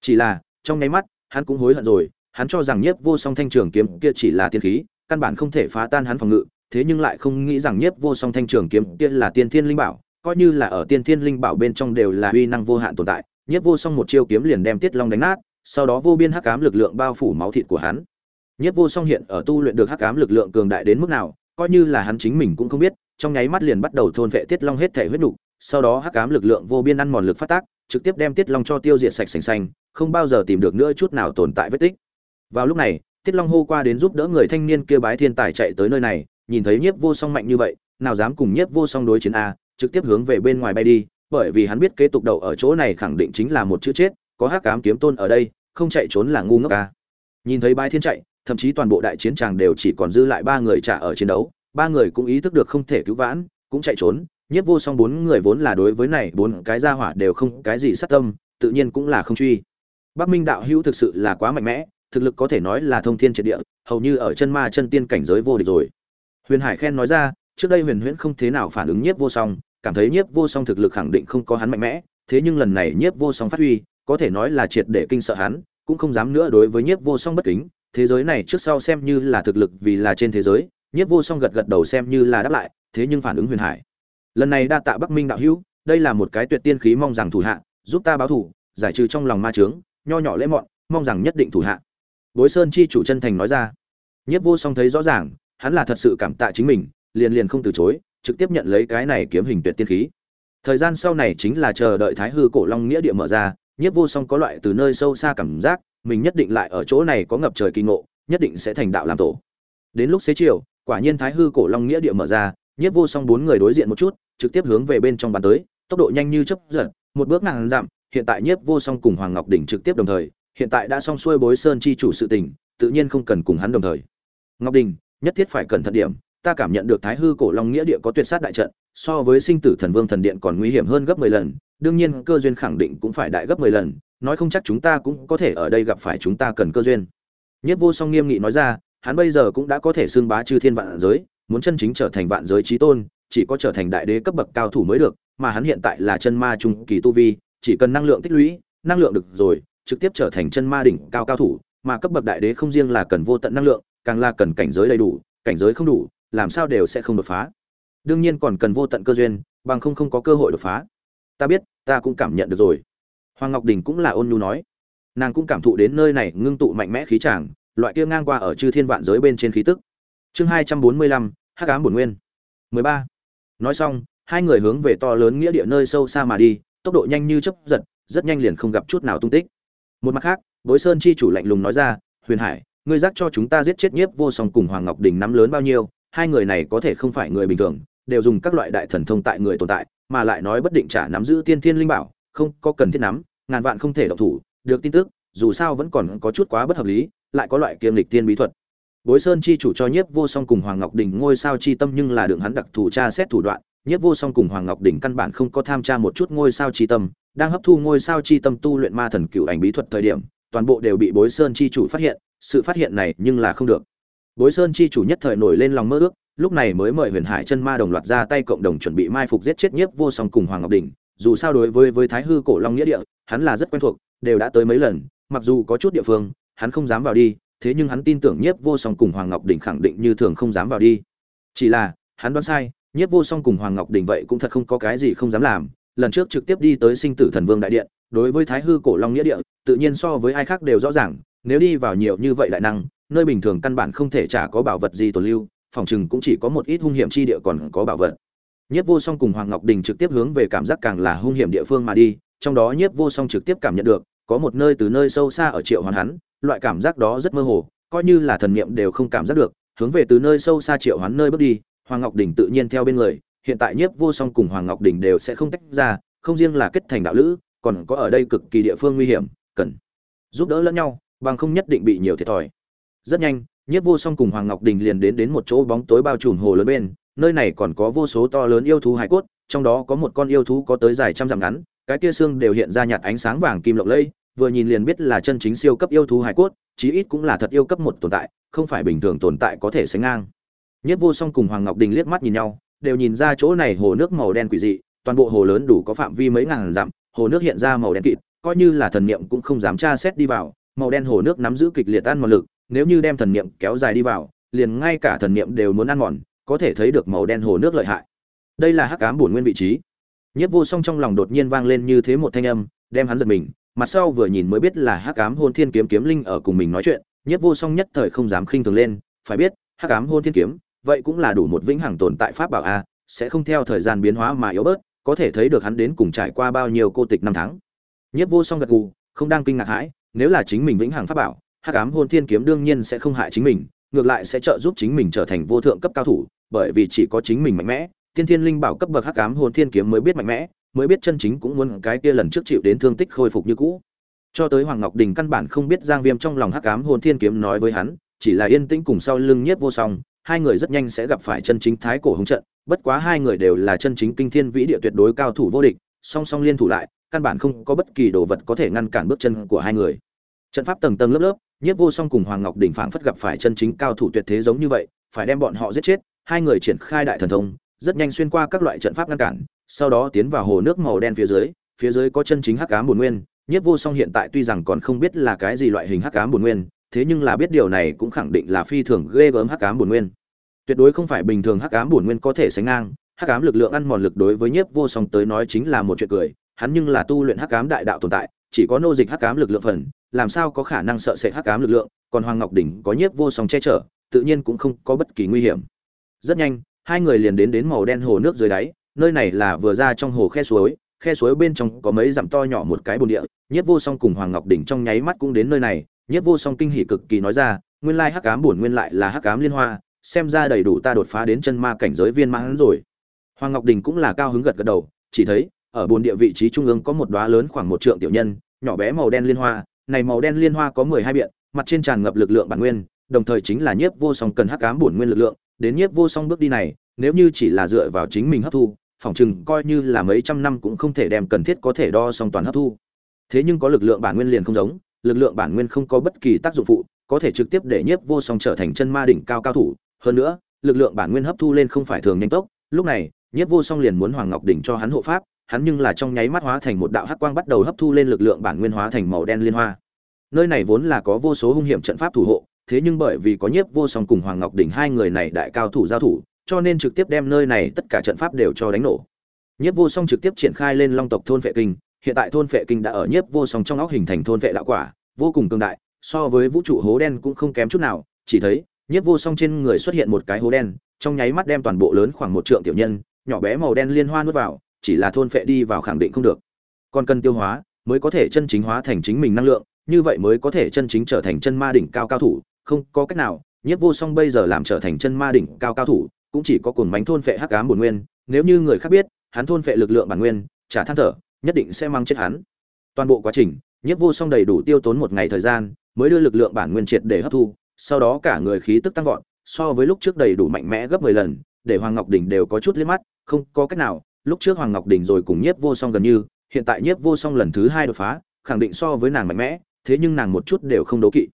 Chỉ là, trong nháy mắt, hắn cũng hối hận rồi, hắn cho rằng nhiếp vô song thanh trường kiếm kia chỉ là tiên khí, căn bản không thể phá tan hắn phòng ngự, thế nhưng lại không nghĩ rằng nhiếp vô song thanh trường kiếm kia là tiên thiên linh bảo, coi như là ở tiên thiên linh bảo bên trong đều là uy năng vô hạn tồn tại. Nhiếp vô song một chiêu kiếm liền đem tiết long đánh nát, sau đó vô biên hắc ám lực lượng bao phủ máu thịt của hắn. Nhiếp vô song hiện ở tu luyện được hắc ám lực lượng cường đại đến mức nào, coi như là hắn chính mình cũng không biết, trong nháy mắt liền bắt đầu thôn vệ tiết long hết thể huyết nục sau đó hắc ám lực lượng vô biên ăn mòn lực phát tác, trực tiếp đem tiết long cho tiêu diệt sạch sành xanh, không bao giờ tìm được nữa chút nào tồn tại vết tích. Vào lúc này, tiết long hô qua đến giúp đỡ người thanh niên kia bái thiên tài chạy tới nơi này, nhìn thấy nhiếp vô song mạnh như vậy, nào dám cùng nhiếp vô song đối chiến a, trực tiếp hướng về bên ngoài bay đi, bởi vì hắn biết kế tục đầu ở chỗ này khẳng định chính là một chữ chết, có hắc ám kiếm tôn ở đây, không chạy trốn là ngu ngốc a. Nhìn thấy bái thiên chạy, thậm chí toàn bộ đại chiến tràng đều chỉ còn dư lại ba người trả ở chiến đấu, ba người cũng ý thức được không thể cứu vãn, cũng chạy trốn nhiếp vô song bốn người vốn là đối với này bốn cái gia hỏa đều không cái gì sát tâm, tự nhiên cũng là không truy. Bắc minh đạo hữu thực sự là quá mạnh mẽ, thực lực có thể nói là thông thiên triệt địa, hầu như ở chân ma chân tiên cảnh giới vô địch rồi. Huyền hải khen nói ra, trước đây huyền huyễn không thế nào phản ứng nhiếp vô song, cảm thấy nhiếp vô song thực lực khẳng định không có hắn mạnh mẽ, thế nhưng lần này nhiếp vô song phát huy, có thể nói là triệt để kinh sợ hắn, cũng không dám nữa đối với nhiếp vô song bất kính. Thế giới này trước sau xem như là thực lực vì là trên thế giới, nhiếp vô song gật gật đầu xem như là đáp lại, thế nhưng phản ứng huyền hải lần này đa tạ bắc minh đạo hữu, đây là một cái tuyệt tiên khí mong rằng thủ hạ, giúp ta báo thủ, giải trừ trong lòng ma trướng nho nhỏ lễ mọn, mong rằng nhất định thủ hạ. Bối sơn chi chủ chân thành nói ra. Nhiếp vô song thấy rõ ràng, hắn là thật sự cảm tạ chính mình, liền liền không từ chối, trực tiếp nhận lấy cái này kiếm hình tuyệt tiên khí. Thời gian sau này chính là chờ đợi thái hư cổ long nghĩa địa mở ra, nhiếp vô song có loại từ nơi sâu xa cảm giác, mình nhất định lại ở chỗ này có ngập trời kỳ ngộ, nhất định sẽ thành đạo làm tổ. Đến lúc xế chiều, quả nhiên thái hư cổ long nghĩa địa mở ra, nhiếp vô song bốn người đối diện một chút trực tiếp hướng về bên trong bàn tới tốc độ nhanh như chớp giật một bước ngàn dặm hiện tại nhiếp vô song cùng hoàng ngọc đỉnh trực tiếp đồng thời hiện tại đã xong xuôi bối sơn chi chủ sự tình tự nhiên không cần cùng hắn đồng thời. Ngọc Đỉnh, nhất thiết phải cẩn thận điểm ta cảm nhận được thái hư cổ long nghĩa địa có tuyệt sát đại trận so với sinh tử thần vương thần điện còn nguy hiểm hơn gấp mười lần đương nhiên cơ duyên khẳng định cũng phải đại gấp mười lần nói không chắc chúng ta cũng có thể ở đây gặp phải chúng ta cần cơ duyên. Nhất vô song nghiêm nghị nói ra hắn bây giờ cũng đã có thể xưng bá chư thiên vạn giới muốn chân chính trở thành vạn giới chí tôn chỉ có trở thành đại đế cấp bậc cao thủ mới được, mà hắn hiện tại là chân ma trung kỳ tu vi, chỉ cần năng lượng tích lũy, năng lượng được rồi, trực tiếp trở thành chân ma đỉnh cao cao thủ, mà cấp bậc đại đế không riêng là cần vô tận năng lượng, càng là cần cảnh giới đầy đủ, cảnh giới không đủ, làm sao đều sẽ không đột phá. Đương nhiên còn cần vô tận cơ duyên, bằng không không có cơ hội đột phá. Ta biết, ta cũng cảm nhận được rồi. Hoàng ngọc đình cũng là ôn nhu nói. Nàng cũng cảm thụ đến nơi này ngưng tụ mạnh mẽ khí tràng, loại kia ngang qua ở chư thiên vạn giới bên trên khí tức. Chương hai trăm bốn mươi lăm, hắc ám bổn nguyên. mười ba nói xong, hai người hướng về to lớn nghĩa địa nơi sâu xa mà đi, tốc độ nhanh như chấp giật, rất nhanh liền không gặp chút nào tung tích. Một mặt khác, bối sơn chi chủ lạnh lùng nói ra, huyền hải, ngươi giác cho chúng ta giết chết nhiếp vô song cùng hoàng ngọc đình nắm lớn bao nhiêu, hai người này có thể không phải người bình thường, đều dùng các loại đại thần thông tại người tồn tại, mà lại nói bất định trả nắm giữ tiên thiên linh bảo, không có cần thiết nắm, ngàn vạn không thể động thủ, được tin tức, dù sao vẫn còn có chút quá bất hợp lý, lại có loại kiêm lịch tiên bí thuật bối sơn chi chủ cho nhiếp vô song cùng hoàng ngọc đình ngôi sao chi tâm nhưng là đường hắn đặc thù tra xét thủ đoạn. Nhiếp vô song cùng hoàng ngọc đình căn bản không có tham tra một chút ngôi sao chi tâm, đang hấp thu ngôi sao chi tâm tu luyện ma thần cựu ảnh bí thuật thời điểm, toàn bộ đều bị bối sơn chi chủ phát hiện, sự phát hiện này nhưng là không được. Bối sơn chi chủ nhất thời nổi lên lòng mơ ước, lúc này mới mời huyền hải chân ma đồng loạt ra tay cộng đồng chuẩn bị mai phục giết chết nhiếp vô song cùng hoàng ngọc đình. Dù sao đối với với thái hư cổ long nghĩa địa, hắn là rất quen thuộc, đều đã tới mấy lần, mặc dù có chút địa phương, hắn không dám vào đi thế nhưng hắn tin tưởng nhiếp vô song cùng hoàng ngọc đình khẳng định như thường không dám vào đi. Chỉ là, hắn đoán sai, nhiếp vô song cùng hoàng ngọc đình vậy cũng thật không có cái gì không dám làm. Lần trước trực tiếp đi tới sinh tử thần vương đại điện, đối với thái hư cổ long nghĩa địa, tự nhiên so với ai khác đều rõ ràng, nếu đi vào nhiều như vậy đại năng, nơi bình thường căn bản không thể chả có bảo vật gì tồn lưu, phòng chừng cũng chỉ có một ít hung hiểm chi địa còn có bảo vật. Nhiếp vô song cùng hoàng ngọc đình trực tiếp hướng về cảm giác càng là hung hiểm địa phương mà đi, trong đó nhiếp vô song trực tiếp cảm nhận được có một nơi từ nơi sâu xa ở triệu hoàn hắn, loại cảm giác đó rất mơ hồ, coi như là thần niệm đều không cảm giác được, hướng về từ nơi sâu xa triệu hoán nơi bước đi, hoàng ngọc đình tự nhiên theo bên người, hiện tại nhiếp vô song cùng hoàng ngọc đình đều sẽ không tách ra, không riêng là kết thành đạo lữ, còn có ở đây cực kỳ địa phương nguy hiểm, cần giúp đỡ lẫn nhau, bằng không nhất định bị nhiều thiệt thòi. Rất nhanh, nhiếp vô song cùng hoàng ngọc đình liền đến đến một chỗ bóng tối bao trùm hồ lớn bên, nơi này còn có vô số to lớn yêu thú hải cốt, trong đó có một con yêu thú có tới dài trăm dặm ngắn cái kia xương đều hiện ra nhạt ánh sáng vàng kim lộng lẫy, vừa nhìn liền biết là chân chính siêu cấp yêu thú hải cốt, chí ít cũng là thật yêu cấp một tồn tại, không phải bình thường tồn tại có thể sánh ngang. Nhất vô song cùng hoàng ngọc đình liếc mắt nhìn nhau, đều nhìn ra chỗ này hồ nước màu đen quỷ dị, toàn bộ hồ lớn đủ có phạm vi mấy ngàn dặm, hồ nước hiện ra màu đen kịt, coi như là thần niệm cũng không dám tra xét đi vào, màu đen hồ nước nắm giữ kịch liệt ăn mòn lực, nếu như đem thần niệm kéo dài đi vào, liền ngay cả thần niệm đều muốn ăn mòn, có thể thấy được màu đen hồ nước lợi hại. Đây là hắc ám bổn nguyên vị trí nhất vô song trong lòng đột nhiên vang lên như thế một thanh âm, đem hắn giật mình, mặt sau vừa nhìn mới biết là hắc ám hôn thiên kiếm kiếm linh ở cùng mình nói chuyện nhất vô song nhất thời không dám khinh thường lên, phải biết, hắc ám hôn thiên kiếm, vậy cũng là đủ một vĩnh hằng tồn tại pháp bảo a, sẽ không theo thời gian biến hóa mà yếu bớt, có thể thấy được hắn đến cùng trải qua bao nhiêu cô tịch năm tháng. Nhất vô song gật gù, không đang kinh ngạc hãi, nếu là chính mình vĩnh hằng pháp bảo, hắc ám hôn thiên kiếm đương nhiên sẽ không hại chính mình, ngược lại sẽ trợ giúp chính mình trở thành vô thượng cấp cao thủ, bởi vì chỉ có chính mình mạnh mẽ tiên thiên linh bảo cấp bậc hắc ám hồn thiên kiếm mới biết mạnh mẽ, mới biết chân chính cũng muốn cái kia lần trước chịu đến thương tích khôi phục như cũ. Cho tới hoàng ngọc đình căn bản không biết giang viêm trong lòng hắc ám hồn thiên kiếm nói với hắn, chỉ là yên tĩnh cùng sau lưng nhiếp vô song, hai người rất nhanh sẽ gặp phải chân chính thái cổ hung trận, bất quá hai người đều là chân chính kinh thiên vĩ địa tuyệt đối cao thủ vô địch, song song liên thủ lại, căn bản không có bất kỳ đồ vật có thể ngăn cản bước chân của hai người. Trận pháp tầng tầng lớp lớp, nhiếp vô song cùng hoàng ngọc đình phảng phất gặp phải chân chính cao thủ tuyệt thế giống như vậy, phải đem bọn họ giết chết, hai người triển khai đại thần thông rất nhanh xuyên qua các loại trận pháp ngăn cản, sau đó tiến vào hồ nước màu đen phía dưới phía dưới có chân chính hắc ám buồn nguyên, nhiếp vô song hiện tại tuy rằng còn không biết là cái gì loại hình hắc ám buồn nguyên, thế nhưng là biết điều này cũng khẳng định là phi thường ghê gớm hắc ám buồn nguyên. Tuyệt đối không phải bình thường hắc ám buồn nguyên có thể sánh ngang, hắc ám lực lượng ăn mòn lực đối với nhiếp vô song tới nói chính là một chuyện cười, hắn nhưng là tu luyện hắc ám đại đạo tồn tại, chỉ có nô dịch hắc ám lực lượng phần, làm sao có khả năng sợ sệt hắc ám lực lượng, còn hoàng ngọc đỉnh có nhiếp vô song che chở, tự nhiên cũng không có bất kỳ nguy hiểm. Rất nhanh hai người liền đến đến màu đen hồ nước dưới đáy, nơi này là vừa ra trong hồ khe suối khe suối bên trong có mấy dặm to nhỏ một cái bồn địa, nhiếp vô song cùng hoàng ngọc đỉnh trong nháy mắt cũng đến nơi này, nhiếp vô song kinh hỉ cực kỳ nói ra, nguyên lai hắc ám bổn nguyên lại là hắc ám liên hoa, xem ra đầy đủ ta đột phá đến chân ma cảnh giới viên mãn rồi. Hoàng ngọc đình cũng là cao hứng gật gật đầu, chỉ thấy, ở bồn địa vị trí trung ương có một đóa lớn khoảng một trượng tiểu nhân, nhỏ bé màu đen liên hoa, này màu đen liên hoa có mười hai biện, mặt trên tràn ngập lực lượng bản nguyên, đồng thời chính là nhiếp vô song cần hắc ám bổn nguyên lực lượng đến nhiếp vô song bước đi này, nếu như chỉ là dựa vào chính mình hấp thu, phỏng chừng coi như là mấy trăm năm cũng không thể đem cần thiết có thể đo song toàn hấp thu. Thế nhưng có lực lượng bản nguyên liền không giống, lực lượng bản nguyên không có bất kỳ tác dụng phụ, có thể trực tiếp để nhiếp vô song trở thành chân ma đỉnh cao cao thủ. Hơn nữa, lực lượng bản nguyên hấp thu lên không phải thường nhanh tốc. Lúc này, nhiếp vô song liền muốn hoàng ngọc đỉnh cho hắn hộ pháp, hắn nhưng là trong nháy mắt hóa thành một đạo hắc quang bắt đầu hấp thu lên lực lượng bản nguyên hóa thành màu đen liên hoa. Nơi này vốn là có vô số hung hiểm trận pháp thủ hộ thế nhưng bởi vì có nhiếp vô song cùng hoàng ngọc đỉnh hai người này đại cao thủ giao thủ, cho nên trực tiếp đem nơi này tất cả trận pháp đều cho đánh nổ. Nhiếp vô song trực tiếp triển khai lên long tộc thôn vệ kinh, hiện tại thôn vệ kinh đã ở nhiếp vô song trong óc hình thành thôn vệ đạo quả, vô cùng cường đại, so với vũ trụ hố đen cũng không kém chút nào, chỉ thấy, nhiếp vô song trên người xuất hiện một cái hố đen, trong nháy mắt đem toàn bộ lớn khoảng một trượng tiểu nhân, nhỏ bé màu đen liên hoa nuốt vào, chỉ là thôn phệ đi vào khẳng định không được. Còn cần tiêu hóa, mới có thể chân chính hóa thành chính mình năng lượng, như vậy mới có thể chân chính trở thành chân ma đỉnh cao cao thủ không có cách nào, nhiếp vô song bây giờ làm trở thành chân ma đỉnh cao cao thủ, cũng chỉ có cuồng bánh thôn phệ hắc ám bổn nguyên, nếu như người khác biết, hắn thôn phệ lực lượng bản nguyên trả than thở, nhất định sẽ mang chết hắn. Toàn bộ quá trình, nhiếp vô song đầy đủ tiêu tốn một ngày thời gian, mới đưa lực lượng bản nguyên triệt để hấp thu, sau đó cả người khí tức tăng vọt, so với lúc trước đầy đủ mạnh mẽ gấp 10 lần, để hoàng ngọc đỉnh đều có chút liếc mắt, không có cách nào, lúc trước hoàng ngọc đình rồi cùng nhiếp vô song gần như, hiện tại nhiếp vô song lần thứ hai đột phá, khẳng định so với nàng mạnh mẽ, thế nhưng nàng một chút đều không đố kỵ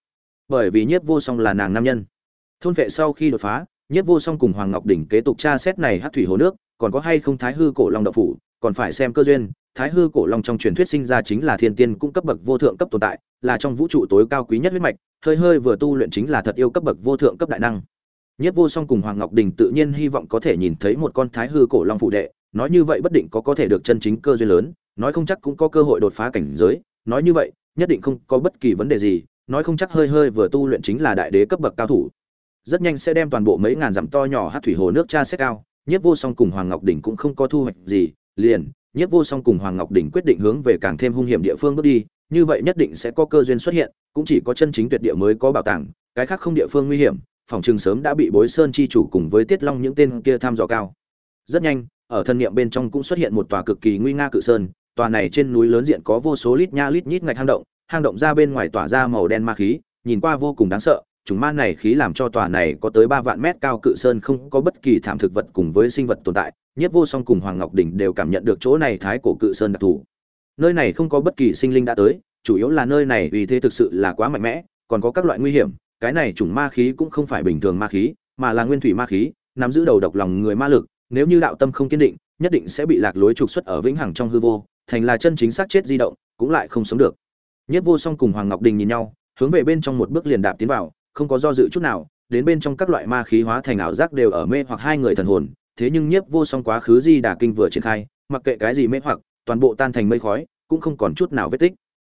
bởi vì nhiếp vô song là nàng nam nhân. Thôn vệ sau khi đột phá, nhiếp vô song cùng hoàng ngọc đỉnh kế tục tra xét này hát thủy hồ nước, còn có hay không thái hư cổ long đậu phủ, còn phải xem cơ duyên. Thái hư cổ long trong truyền thuyết sinh ra chính là thiên tiên cung cấp bậc vô thượng cấp tồn tại, là trong vũ trụ tối cao quý nhất huyết mạch, hơi hơi vừa tu luyện chính là thật yêu cấp bậc vô thượng cấp đại năng. Nhất vô song cùng hoàng ngọc đình tự nhiên hy vọng có thể nhìn thấy một con thái hư cổ long phụ đệ, nói như vậy bất định có có thể được chân chính cơ duyên lớn, nói không chắc cũng có cơ hội đột phá cảnh giới, nói như vậy, nhất định không có bất kỳ vấn đề gì nói không chắc hơi hơi vừa tu luyện chính là đại đế cấp bậc cao thủ. Rất nhanh sẽ đem toàn bộ mấy ngàn dặm to nhỏ hát thủy hồ nước cha xét cao nhất vô song cùng hoàng ngọc đỉnh cũng không có thu hoạch gì, liền nhất vô song cùng hoàng ngọc đỉnh quyết định hướng về càng thêm hung hiểm địa phương bước đi, như vậy nhất định sẽ có cơ duyên xuất hiện, cũng chỉ có chân chính tuyệt địa mới có bảo tàng, cái khác không địa phương nguy hiểm, phòng trường sớm đã bị bối sơn chi chủ cùng với tiết long những tên kia tham dò cao. Rất nhanh, ở thân niệm bên trong cũng xuất hiện một tòa cực kỳ nguy nga cự sơn, tòa này trên núi lớn diện có vô số lít nha lít nhít ngạch hang động hang động ra bên ngoài tỏa ra màu đen ma khí, nhìn qua vô cùng đáng sợ. Chúng ma này khí làm cho tòa này có tới ba vạn mét cao cự sơn không có bất kỳ thảm thực vật cùng với sinh vật tồn tại. Nhất vô song cùng hoàng ngọc đỉnh đều cảm nhận được chỗ này thái cổ cự sơn đặc thù. Nơi này không có bất kỳ sinh linh đã tới, chủ yếu là nơi này vì thế thực sự là quá mạnh mẽ, còn có các loại nguy hiểm. Cái này chủng ma khí cũng không phải bình thường ma khí, mà là nguyên thủy ma khí, nắm giữ đầu độc lòng người ma lực. Nếu như đạo tâm không kiên định, nhất định sẽ bị lạc lối trục xuất ở vĩnh hằng trong hư vô, thành là chân chính xác chết di động, cũng lại không sống được nhất vô song cùng hoàng ngọc đình nhìn nhau, hướng về bên trong một bước liền đạp tiến vào, không có do dự chút nào, đến bên trong các loại ma khí hóa thành ảo giác đều ở mê hoặc hai người thần hồn, thế nhưng nhiếp vô song quá khứ di đà kinh vừa triển khai, mặc kệ cái gì mê hoặc, toàn bộ tan thành mây khói, cũng không còn chút nào vết tích.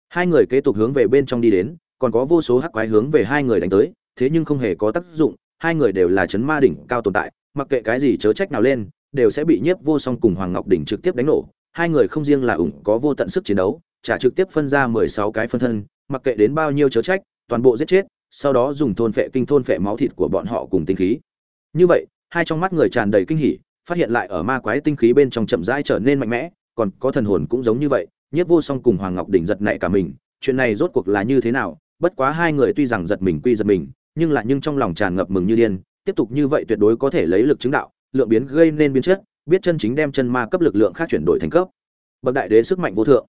Hai người kế tục hướng về bên trong đi đến, còn có vô số hắc quái hướng về hai người đánh tới, thế nhưng không hề có tác dụng, hai người đều là chấn ma đỉnh cao tồn tại, mặc kệ cái gì chớ trách nào lên, đều sẽ bị nhiếp vô song cùng hoàng ngọc đỉnh trực tiếp đánh nổ hai người không riêng là ủng có vô tận sức chiến đấu, trả trực tiếp phân ra mười sáu cái phân thân, mặc kệ đến bao nhiêu chớ trách, toàn bộ giết chết, sau đó dùng thôn phệ kinh thôn phệ máu thịt của bọn họ cùng tinh khí. Như vậy, hai trong mắt người tràn đầy kinh hỉ, phát hiện lại ở ma quái tinh khí bên trong chậm rãi trở nên mạnh mẽ, còn có thần hồn cũng giống như vậy, nhiếp vô song cùng hoàng ngọc đỉnh giật nảy cả mình, chuyện này rốt cuộc là như thế nào, bất quá hai người tuy rằng giật mình quy giật mình, nhưng lại nhưng trong lòng tràn ngập mừng như điên, tiếp tục như vậy tuyệt đối có thể lấy lực chứng đạo, lượng biến gây nên biến chất biết chân chính đem chân ma cấp lực lượng khác chuyển đổi thành cấp. Bậc đại đế sức mạnh vô thượng.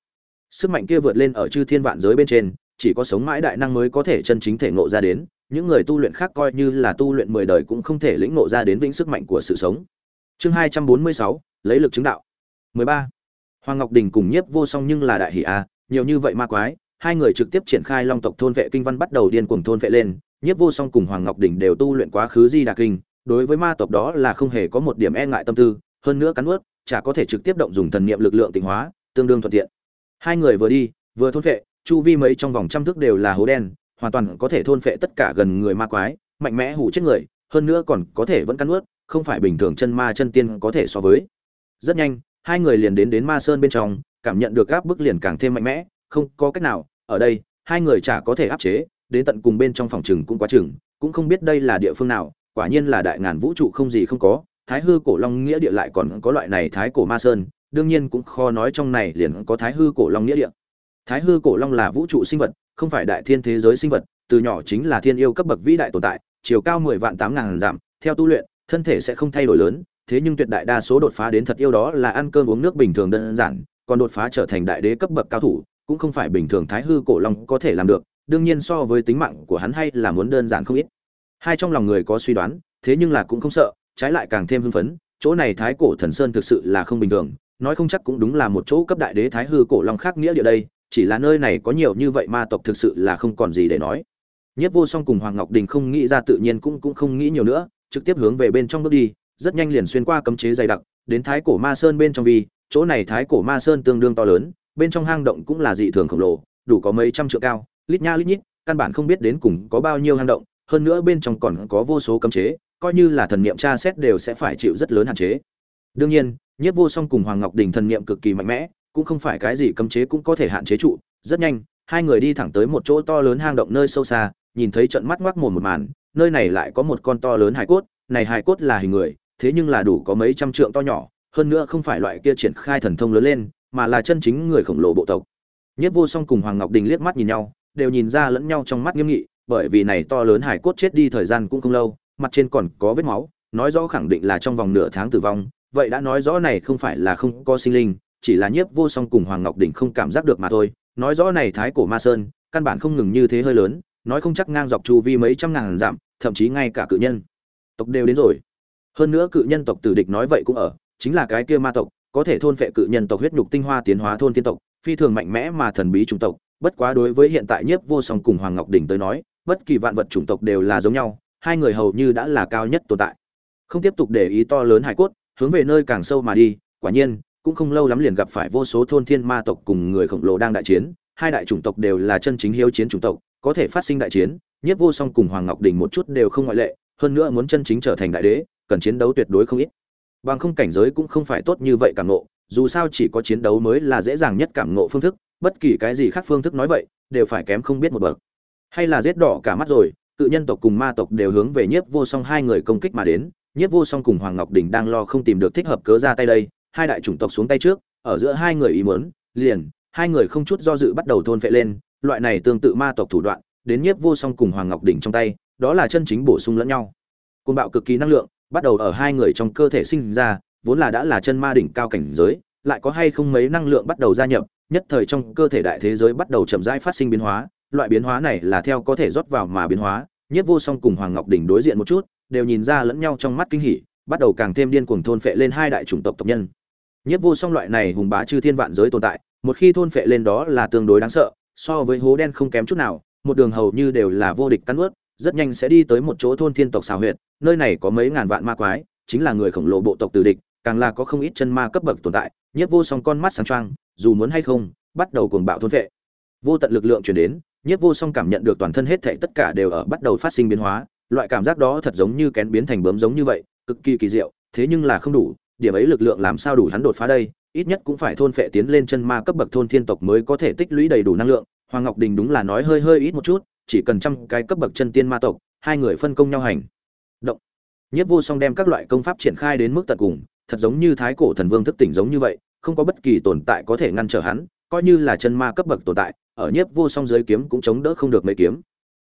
Sức mạnh kia vượt lên ở chư thiên vạn giới bên trên, chỉ có sống mãi đại năng mới có thể chân chính thể ngộ ra đến, những người tu luyện khác coi như là tu luyện mười đời cũng không thể lĩnh ngộ ra đến vĩnh sức mạnh của sự sống. Chương hai trăm bốn mươi sáu, lấy lực chứng đạo. Mười ba. Hoàng ngọc đình cùng nhiếp vô song nhưng là đại hỷ a, nhiều như vậy ma quái, hai người trực tiếp triển khai long tộc thôn vệ kinh văn bắt đầu điên cuồng thôn vệ lên, nhiếp vô song cùng hoàng ngọc đình đều tu luyện quá khứ di đà kinh, đối với ma tộc đó là không hề có một điểm e ngại tâm tư hơn nữa cắn ướt chả có thể trực tiếp động dùng thần niệm lực lượng tịnh hóa tương đương thuận tiện. Hai người vừa đi vừa thôn phệ, chu vi mấy trong vòng trăm thước đều là hố đen hoàn toàn có thể thôn phệ tất cả gần người ma quái mạnh mẽ hủ chết người hơn nữa còn có thể vẫn cắn ướt không phải bình thường chân ma chân tiên có thể so với. Rất nhanh hai người liền đến đến ma sơn bên trong cảm nhận được áp bức liền càng thêm mạnh mẽ không có cách nào ở đây hai người chả có thể áp chế đến tận cùng bên trong phòng chừng cũng quá chừng cũng không biết đây là địa phương nào quả nhiên là đại ngàn vũ trụ không gì không có thái hư cổ long nghĩa địa lại còn có loại này thái cổ ma sơn, đương nhiên cũng khó nói trong này liền có thái hư cổ long nghĩa địa. Thái hư cổ long là vũ trụ sinh vật, không phải đại thiên thế giới sinh vật, từ nhỏ chính là thiên yêu cấp bậc vĩ đại tồn tại, chiều cao mười vạn tám ngàn giảm theo tu luyện, thân thể sẽ không thay đổi lớn, thế nhưng tuyệt đại đa số đột phá đến thật yêu đó là ăn cơm uống nước bình thường đơn giản, còn đột phá trở thành đại đế cấp bậc cao thủ, cũng không phải bình thường thái hư cổ long có thể làm được, đương nhiên so với tính mạng của hắn hay là muốn đơn giản không ít. Hai trong lòng người có suy đoán, thế nhưng là cũng không sợ trái lại càng thêm hưng phấn, chỗ này thái cổ thần sơn thực sự là không bình thường, nói không chắc cũng đúng là một chỗ cấp đại đế thái hư cổ long khác nghĩa địa đây, chỉ là nơi này có nhiều như vậy ma tộc thực sự là không còn gì để nói. Nhất vô song cùng hoàng ngọc đình không nghĩ ra tự nhiên cũng cũng không nghĩ nhiều nữa, trực tiếp hướng về bên trong bước đi, rất nhanh liền xuyên qua cấm chế dày đặc, đến thái cổ ma sơn bên trong vì, chỗ này thái cổ ma sơn tương đương to lớn, bên trong hang động cũng là dị thường khổng lồ, đủ có mấy trăm trượng cao, lít nha lít nhít, căn bản không biết đến cùng có bao nhiêu hang động, hơn nữa bên trong còn có vô số cấm chế coi như là thần niệm tra xét đều sẽ phải chịu rất lớn hạn chế. Đương nhiên nhất vô song cùng hoàng ngọc đình thần niệm cực kỳ mạnh mẽ, cũng không phải cái gì cấm chế cũng có thể hạn chế trụ. Rất nhanh, hai người đi thẳng tới một chỗ to lớn hang động nơi sâu xa, nhìn thấy trận mắt ngoác mồm một màn, nơi này lại có một con to lớn hài cốt. Này hài cốt là hình người, thế nhưng là đủ có mấy trăm trượng to nhỏ, hơn nữa không phải loại kia triển khai thần thông lớn lên, mà là chân chính người khổng lồ bộ tộc. Nhất vô song cùng hoàng ngọc đình liếc mắt nhìn nhau, đều nhìn ra lẫn nhau trong mắt nghiêm nghị, bởi vì này to lớn hải cốt chết đi thời gian cũng không lâu mặt trên còn có vết máu, nói rõ khẳng định là trong vòng nửa tháng tử vong, vậy đã nói rõ này không phải là không có sinh linh, chỉ là nhiếp vô song cùng hoàng ngọc đỉnh không cảm giác được mà thôi. Nói rõ này thái cổ ma sơn, căn bản không ngừng như thế hơi lớn, nói không chắc ngang dọc chu vi mấy trăm ngàn dặm, thậm chí ngay cả cự nhân. Tộc đều đến rồi. Hơn nữa cự nhân tộc tử địch nói vậy cũng ở, chính là cái kia ma tộc, có thể thôn phệ cự nhân tộc huyết nhục tinh hoa tiến hóa thôn tiên tộc, phi thường mạnh mẽ mà thần bí chủng tộc. Bất quá đối với hiện tại nhiếp vô song cùng hoàng ngọc đỉnh tới nói, bất kỳ vạn vật chủng tộc đều là giống nhau hai người hầu như đã là cao nhất tồn tại. Không tiếp tục để ý to lớn hải cốt, hướng về nơi càng sâu mà đi, quả nhiên, cũng không lâu lắm liền gặp phải vô số thôn thiên ma tộc cùng người khổng lồ đang đại chiến. Hai đại chủng tộc đều là chân chính hiếu chiến chủng tộc, có thể phát sinh đại chiến nhất vô song cùng hoàng ngọc đình một chút đều không ngoại lệ, hơn nữa muốn chân chính trở thành đại đế, cần chiến đấu tuyệt đối không ít. Bằng không cảnh giới cũng không phải tốt như vậy cảm nộ dù sao chỉ có chiến đấu mới là dễ dàng nhất cảm nộ phương thức, bất kỳ cái gì khác phương thức nói vậy, đều phải kém không biết một bậc. Hay là giết đỏ cả mắt rồi cự nhân tộc cùng ma tộc đều hướng về nhiếp vô song hai người công kích mà đến. Nhiếp vô song cùng hoàng ngọc đình đang lo không tìm được thích hợp cớ ra tay đây. Hai đại chủng tộc xuống tay trước, ở giữa hai người ý muốn, liền, hai người không chút do dự bắt đầu thôn phệ lên. Loại này tương tự ma tộc thủ đoạn, đến nhiếp vô song cùng hoàng ngọc đỉnh trong tay, đó là chân chính bổ sung lẫn nhau. Côn bạo cực kỳ năng lượng, bắt đầu ở hai người trong cơ thể sinh ra, vốn là đã là chân ma đỉnh cao cảnh giới, lại có hay không mấy năng lượng bắt đầu gia nhập, nhất thời trong cơ thể đại thế giới bắt đầu chậm rãi phát sinh biến hóa. Loại biến hóa này là theo có thể rót vào mà biến hóa nhiếp vô song cùng hoàng ngọc đỉnh đối diện một chút đều nhìn ra lẫn nhau trong mắt kinh hỉ bắt đầu càng thêm điên cuồng thôn phệ lên hai đại chủng tộc tộc nhân Nhất vô song loại này hùng bá chư thiên vạn giới tồn tại, một khi thôn phệ lên đó là tương đối đáng sợ, so với hố đen không kém chút nào, một đường hầu như đều là vô địch cắn ướt, rất nhanh sẽ đi tới một chỗ thôn thiên tộc xào huyệt, nơi này có mấy ngàn vạn ma quái, chính là người khổng lồ bộ tộc tử địch, càng là có không ít chân ma cấp bậc tồn tại, Nhất vô song con mắt sáng choang, dù muốn hay không, bắt đầu cuồng bạo thôn phệ. Vô tận lực lượng truyền đến, Nhất vô song cảm nhận được toàn thân hết thảy tất cả đều ở bắt đầu phát sinh biến hóa, loại cảm giác đó thật giống như kén biến thành bướm giống như vậy, cực kỳ kỳ diệu, thế nhưng là không đủ, điểm ấy lực lượng làm sao đủ hắn đột phá đây ít nhất cũng phải thôn phệ tiến lên chân ma cấp bậc thôn thiên tộc mới có thể tích lũy đầy đủ năng lượng hoàng ngọc đình đúng là nói hơi hơi ít một chút chỉ cần trăm cái cấp bậc chân tiên ma tộc hai người phân công nhau hành. Động. Nhất vô song đem các loại công pháp triển khai đến mức tận cùng thật giống như thái cổ thần vương thức tỉnh giống như vậy không có bất kỳ tồn tại có thể ngăn trở hắn coi như là chân ma cấp bậc tồn tại ở nhiếp vô song dưới kiếm cũng chống đỡ không được mấy kiếm.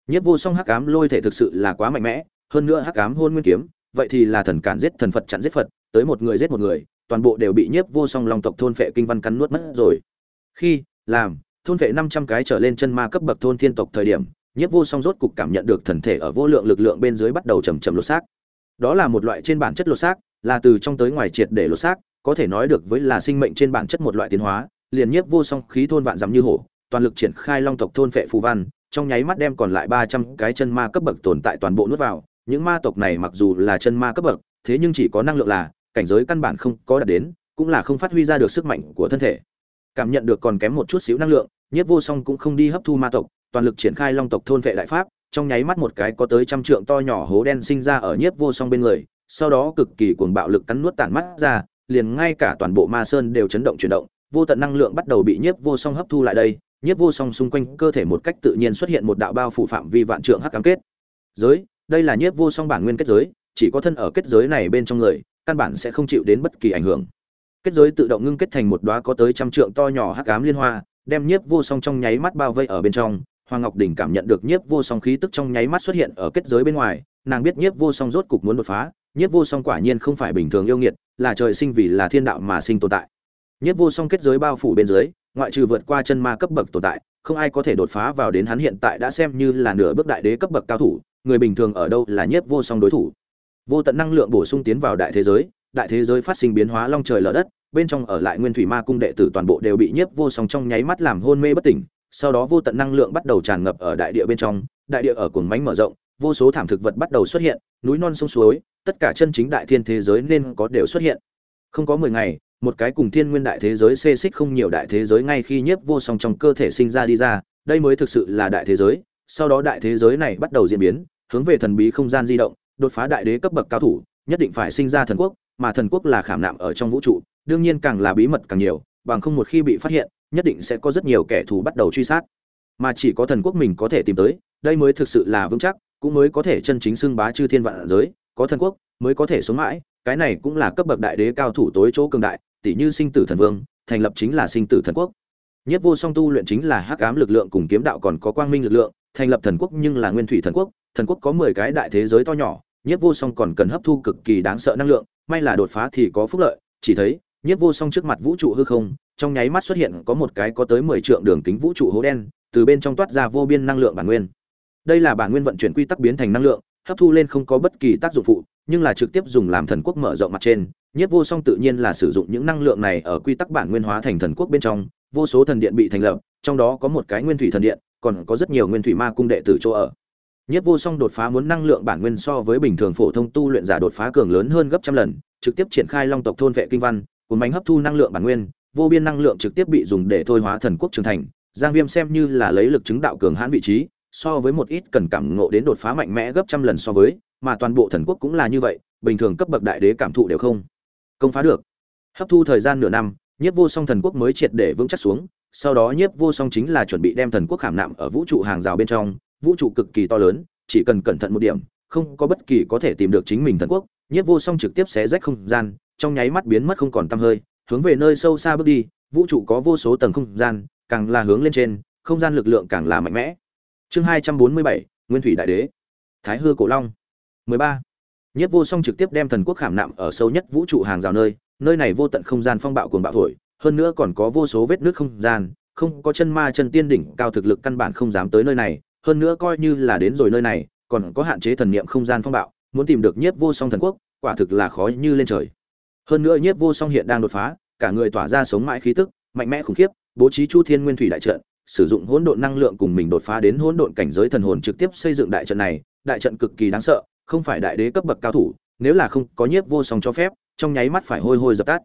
Nhiếp vô song hắc ám lôi thể thực sự là quá mạnh mẽ, hơn nữa hắc ám hôn nguyên kiếm, vậy thì là thần cản giết thần phật chặn giết phật, tới một người giết một người, toàn bộ đều bị nhiếp vô song long tộc thôn phệ kinh văn cắn nuốt mất rồi. Khi, làm, thôn phệ năm trăm cái trở lên chân ma cấp bậc thôn thiên tộc thời điểm, nhiếp vô song rốt cục cảm nhận được thần thể ở vô lượng lực lượng bên dưới bắt đầu chầm chầm lột xác. Đó là một loại trên bản chất lột xác, là từ trong tới ngoài triệt để lột xác, có thể nói được với là sinh mệnh trên bản chất một loại tiến hóa, liền nhiếp vô song khí thôn vạn dặm như hổ toàn lực triển khai long tộc thôn phệ phù văn, trong nháy mắt đem còn lại ba trăm cái chân ma cấp bậc tồn tại toàn bộ nuốt vào. Những ma tộc này mặc dù là chân ma cấp bậc, thế nhưng chỉ có năng lượng là, cảnh giới căn bản không có đạt đến, cũng là không phát huy ra được sức mạnh của thân thể. Cảm nhận được còn kém một chút xíu năng lượng, nhiếp vô song cũng không đi hấp thu ma tộc, toàn lực triển khai long tộc thôn vệ đại pháp, trong nháy mắt một cái có tới trăm trượng to nhỏ hố đen sinh ra ở nhiếp vô song bên người, sau đó cực kỳ cuồng bạo lực cắn nuốt tản mắt ra, liền ngay cả toàn bộ ma sơn đều chấn động chuyển động, vô tận năng lượng bắt đầu bị nhiếp vô song hấp thu lại đây nhiếp vô song xung quanh cơ thể một cách tự nhiên xuất hiện một đạo bao phủ phạm vi vạn trượng hắc cam kết. Giới, đây là nhiếp vô song bản nguyên kết giới, chỉ có thân ở kết giới này bên trong người, căn bản sẽ không chịu đến bất kỳ ảnh hưởng. Kết giới tự động ngưng kết thành một đóa có tới trăm trượng to nhỏ hắc cám liên hoa, đem nhiếp vô song trong nháy mắt bao vây ở bên trong. Hoàng ngọc Đình cảm nhận được nhiếp vô song khí tức trong nháy mắt xuất hiện ở kết giới bên ngoài, nàng biết nhiếp vô song rốt cục muốn đột phá, nhiếp vô song quả nhiên không phải bình thường yêu nghiệt, là trời sinh vì là thiên đạo mà sinh tồn tại. Nhiếp vô song kết giới bao phủ bên dưới ngoại trừ vượt qua chân ma cấp bậc tồn tại, không ai có thể đột phá vào đến hắn hiện tại đã xem như là nửa bước đại đế cấp bậc cao thủ, người bình thường ở đâu là nhiếp vô song đối thủ. Vô tận năng lượng bổ sung tiến vào đại thế giới, đại thế giới phát sinh biến hóa long trời lở đất, bên trong ở lại nguyên thủy ma cung đệ tử toàn bộ đều bị nhiếp vô song trong nháy mắt làm hôn mê bất tỉnh, sau đó vô tận năng lượng bắt đầu tràn ngập ở đại địa bên trong, đại địa ở cuồng mãnh mở rộng, vô số thảm thực vật bắt đầu xuất hiện, núi non sông suối, tất cả chân chính đại thiên thế giới nên có đều xuất hiện. Không có mười ngày một cái cùng thiên nguyên đại thế giới xê xích không nhiều đại thế giới ngay khi nhiếp vô song trong cơ thể sinh ra đi ra, đây mới thực sự là đại thế giới. Sau đó đại thế giới này bắt đầu diễn biến, hướng về thần bí không gian di động, đột phá đại đế cấp bậc cao thủ, nhất định phải sinh ra thần quốc, mà thần quốc là khảm nạm ở trong vũ trụ, đương nhiên càng là bí mật càng nhiều, bằng không một khi bị phát hiện, nhất định sẽ có rất nhiều kẻ thù bắt đầu truy sát. Mà chỉ có thần quốc mình có thể tìm tới, đây mới thực sự là vững chắc, cũng mới có thể chân chính xưng bá chư thiên vạn giới, có thần quốc, mới có thể sống mãi, cái này cũng là cấp bậc đại đế cao thủ tối chỗ cường đại tỷ như sinh tử thần vương, thành lập chính là sinh tử thần quốc. Nhất vô song tu luyện chính là hắc ám lực lượng cùng kiếm đạo còn có quang minh lực lượng, thành lập thần quốc nhưng là nguyên thủy thần quốc thần quốc có mười cái đại thế giới to nhỏ, nhất vô song còn cần hấp thu cực kỳ đáng sợ năng lượng, may là đột phá thì có phúc lợi, chỉ thấy, nhất vô song trước mặt vũ trụ hư không, trong nháy mắt xuất hiện có một cái có tới mười trượng đường kính vũ trụ hố đen, từ bên trong toát ra vô biên năng lượng bản nguyên. Đây là bản nguyên vận chuyển quy tắc biến thành năng lượng, hấp thu lên không có bất kỳ tác dụng phụ, nhưng là trực tiếp dùng làm thần quốc mở rộng mặt trên nhất vô song tự nhiên là sử dụng những năng lượng này ở quy tắc bản nguyên hóa thành thần quốc bên trong, vô số thần điện bị thành lập, trong đó có một cái nguyên thủy thần điện, còn có rất nhiều nguyên thủy ma cung đệ tử chỗ ở. Nhất vô song đột phá muốn năng lượng bản nguyên so với bình thường phổ thông tu luyện giả đột phá cường lớn hơn gấp trăm lần, trực tiếp triển khai long tộc thôn vệ kinh văn, cuốn bánh hấp thu năng lượng bản nguyên, vô biên năng lượng trực tiếp bị dùng để thôi hóa thần quốc trưởng thành. Giang viêm xem như là lấy lực chứng đạo cường hãn vị trí, so với một ít cần cảm ngộ đến đột phá mạnh mẽ gấp trăm lần so với, mà toàn bộ thần quốc cũng là như vậy, bình thường cấp bậc đại đế cảm thụ đều không công phá được. Hấp thu thời gian nửa năm, nhiếp vô song thần quốc mới triệt để vững chắc xuống, sau đó nhiếp vô song chính là chuẩn bị đem thần quốc khảm nạm ở vũ trụ hàng rào bên trong, vũ trụ cực kỳ to lớn, chỉ cần cẩn thận một điểm, không có bất kỳ có thể tìm được chính mình thần quốc, nhiếp vô song trực tiếp xé rách không gian, trong nháy mắt biến mất không còn tăm hơi, hướng về nơi sâu xa bước đi, vũ trụ có vô số tầng không gian, càng là hướng lên trên, không gian lực lượng càng là mạnh mẽ. Chương hai trăm bốn mươi bảy, nguyên thủy đại đế. Thái hư cổ long. mười ba. Nhất Vô Song trực tiếp đem thần quốc khảm nạm ở sâu nhất vũ trụ hàng rào nơi, nơi này vô tận không gian phong bạo cuồng bạo thổi, hơn nữa còn có vô số vết nước không gian, không có chân ma chân tiên đỉnh cao thực lực căn bản không dám tới nơi này, hơn nữa coi như là đến rồi nơi này, còn có hạn chế thần niệm không gian phong bạo, muốn tìm được Nhiếp Vô Song thần quốc, quả thực là khó như lên trời. Hơn nữa Nhiếp Vô Song hiện đang đột phá, cả người tỏa ra sống mãi khí tức, mạnh mẽ khủng khiếp, bố trí Chu Thiên Nguyên Thủy đại trận, sử dụng hỗn độn năng lượng cùng mình đột phá đến hỗn độn cảnh giới thần hồn trực tiếp xây dựng đại trận này, đại trận cực kỳ đáng sợ, không phải đại đế cấp bậc cao thủ, nếu là không có nhiếp vô song cho phép, trong nháy mắt phải hôi hôi dập tắt.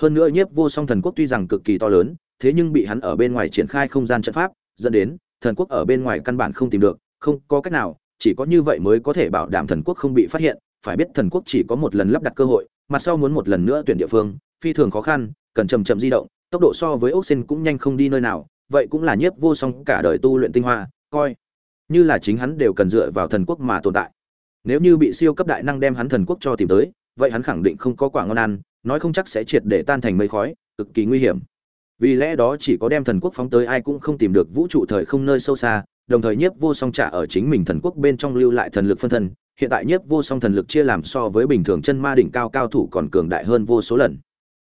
Hơn nữa nhiếp vô song thần quốc tuy rằng cực kỳ to lớn, thế nhưng bị hắn ở bên ngoài triển khai không gian trận pháp, dẫn đến thần quốc ở bên ngoài căn bản không tìm được, không có cách nào, chỉ có như vậy mới có thể bảo đảm thần quốc không bị phát hiện, phải biết thần quốc chỉ có một lần lắp đặt cơ hội mặt sau muốn một lần nữa tuyển địa phương phi thường khó khăn cần chậm chậm di động tốc độ so với ốc xin cũng nhanh không đi nơi nào vậy cũng là nhiếp vô song cả đời tu luyện tinh hoa coi như là chính hắn đều cần dựa vào thần quốc mà tồn tại nếu như bị siêu cấp đại năng đem hắn thần quốc cho tìm tới, vậy hắn khẳng định không có quả ngon ăn, nói không chắc sẽ triệt để tan thành mây khói, cực kỳ nguy hiểm. Vì lẽ đó chỉ có đem thần quốc phóng tới ai cũng không tìm được vũ trụ thời không nơi sâu xa, đồng thời nhiếp vô song trả ở chính mình thần quốc bên trong lưu lại thần lực phân thân, hiện tại nhiếp vô song thần lực chia làm so với bình thường chân ma đỉnh cao cao thủ còn cường đại hơn vô số lần.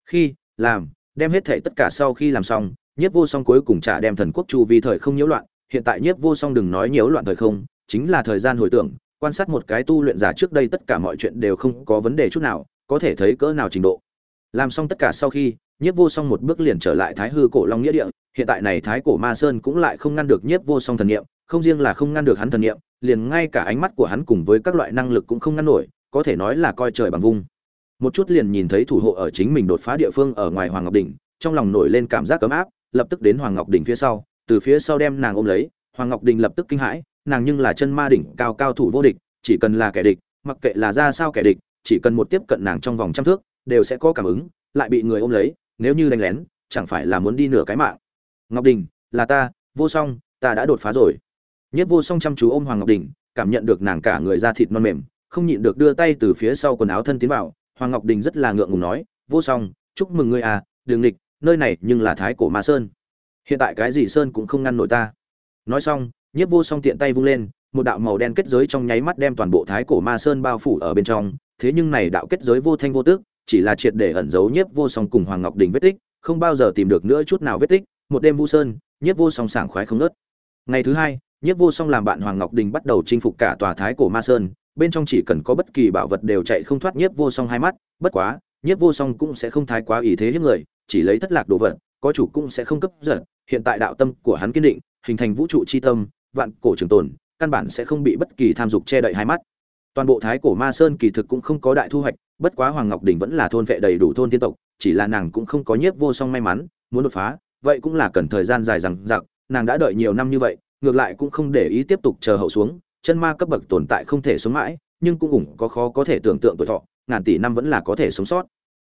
Khi, làm, đem hết thể tất cả sau khi làm xong, nhiếp vô song cuối cùng trả đem thần quốc chu vi thời không nhiễu loạn, hiện tại nhiếp vô song đừng nói nhiễu loạn thời không, chính là thời gian hồi tưởng quan sát một cái tu luyện giả trước đây tất cả mọi chuyện đều không có vấn đề chút nào, có thể thấy cỡ nào trình độ. Làm xong tất cả sau khi, nhiếp vô song một bước liền trở lại thái hư cổ long nghĩa địa. Hiện tại này thái cổ ma sơn cũng lại không ngăn được nhiếp vô song thần niệm, không riêng là không ngăn được hắn thần niệm, liền ngay cả ánh mắt của hắn cùng với các loại năng lực cũng không ngăn nổi, có thể nói là coi trời bằng vung. Một chút liền nhìn thấy thủ hộ ở chính mình đột phá địa phương ở ngoài hoàng ngọc đỉnh, trong lòng nổi lên cảm giác cấm áp, lập tức đến hoàng ngọc đỉnh phía sau, từ phía sau đem nàng ôm lấy, hoàng ngọc đỉnh lập tức kinh hãi nàng nhưng là chân ma đỉnh, cao cao thủ vô địch, chỉ cần là kẻ địch, mặc kệ là ra sao kẻ địch, chỉ cần một tiếp cận nàng trong vòng trăm thước, đều sẽ có cảm ứng, lại bị người ôm lấy, nếu như đánh lén, chẳng phải là muốn đi nửa cái mạng. Ngọc đình, là ta, vô song, ta đã đột phá rồi. Nhất vô song chăm chú ôm hoàng ngọc đình, cảm nhận được nàng cả người da thịt non mềm, không nhịn được đưa tay từ phía sau quần áo thân tiến vào. Hoàng ngọc đình rất là ngượng ngùng nói, vô song, chúc mừng ngươi à đường lịch nơi này nhưng là thái cổ ma sơn. Hiện tại cái gì sơn cũng không ngăn nổi ta. Nói xong nhiếp vô song tiện tay vung lên, một đạo màu đen kết giới trong nháy mắt đem toàn bộ thái cổ ma sơn bao phủ ở bên trong. Thế nhưng này đạo kết giới vô thanh vô tức, chỉ là triệt để ẩn giấu nhiếp vô song cùng hoàng ngọc đình vết tích, không bao giờ tìm được nữa chút nào vết tích. Một đêm vu sơn, nhiếp vô song sảng khoái không nớt ngày thứ hai, nhiếp vô song làm bạn hoàng ngọc đình bắt đầu chinh phục cả tòa thái cổ ma sơn, bên trong chỉ cần có bất kỳ bảo vật đều chạy không thoát nhiếp vô song hai mắt. Bất quá, nhiếp vô song cũng sẽ không thái quá ý thế hiếp người, chỉ lấy thất lạc đồ vật, có chủ cũng sẽ không cấp giật hiện tại đạo tâm của hắn kiên định, hình thành vũ trụ chi tâm vạn cổ trường tồn căn bản sẽ không bị bất kỳ tham dục che đậy hai mắt. Toàn bộ thái cổ ma sơn kỳ thực cũng không có đại thu hoạch bất quá hoàng ngọc đình vẫn là thôn vệ đầy đủ thôn thiên tộc chỉ là nàng cũng không có nhiếp vô song may mắn muốn đột phá vậy cũng là cần thời gian dài rằng giặc nàng đã đợi nhiều năm như vậy ngược lại cũng không để ý tiếp tục chờ hậu xuống chân ma cấp bậc tồn tại không thể sống mãi nhưng cũng ủng có khó có thể tưởng tượng tuổi thọ ngàn tỷ năm vẫn là có thể sống sót.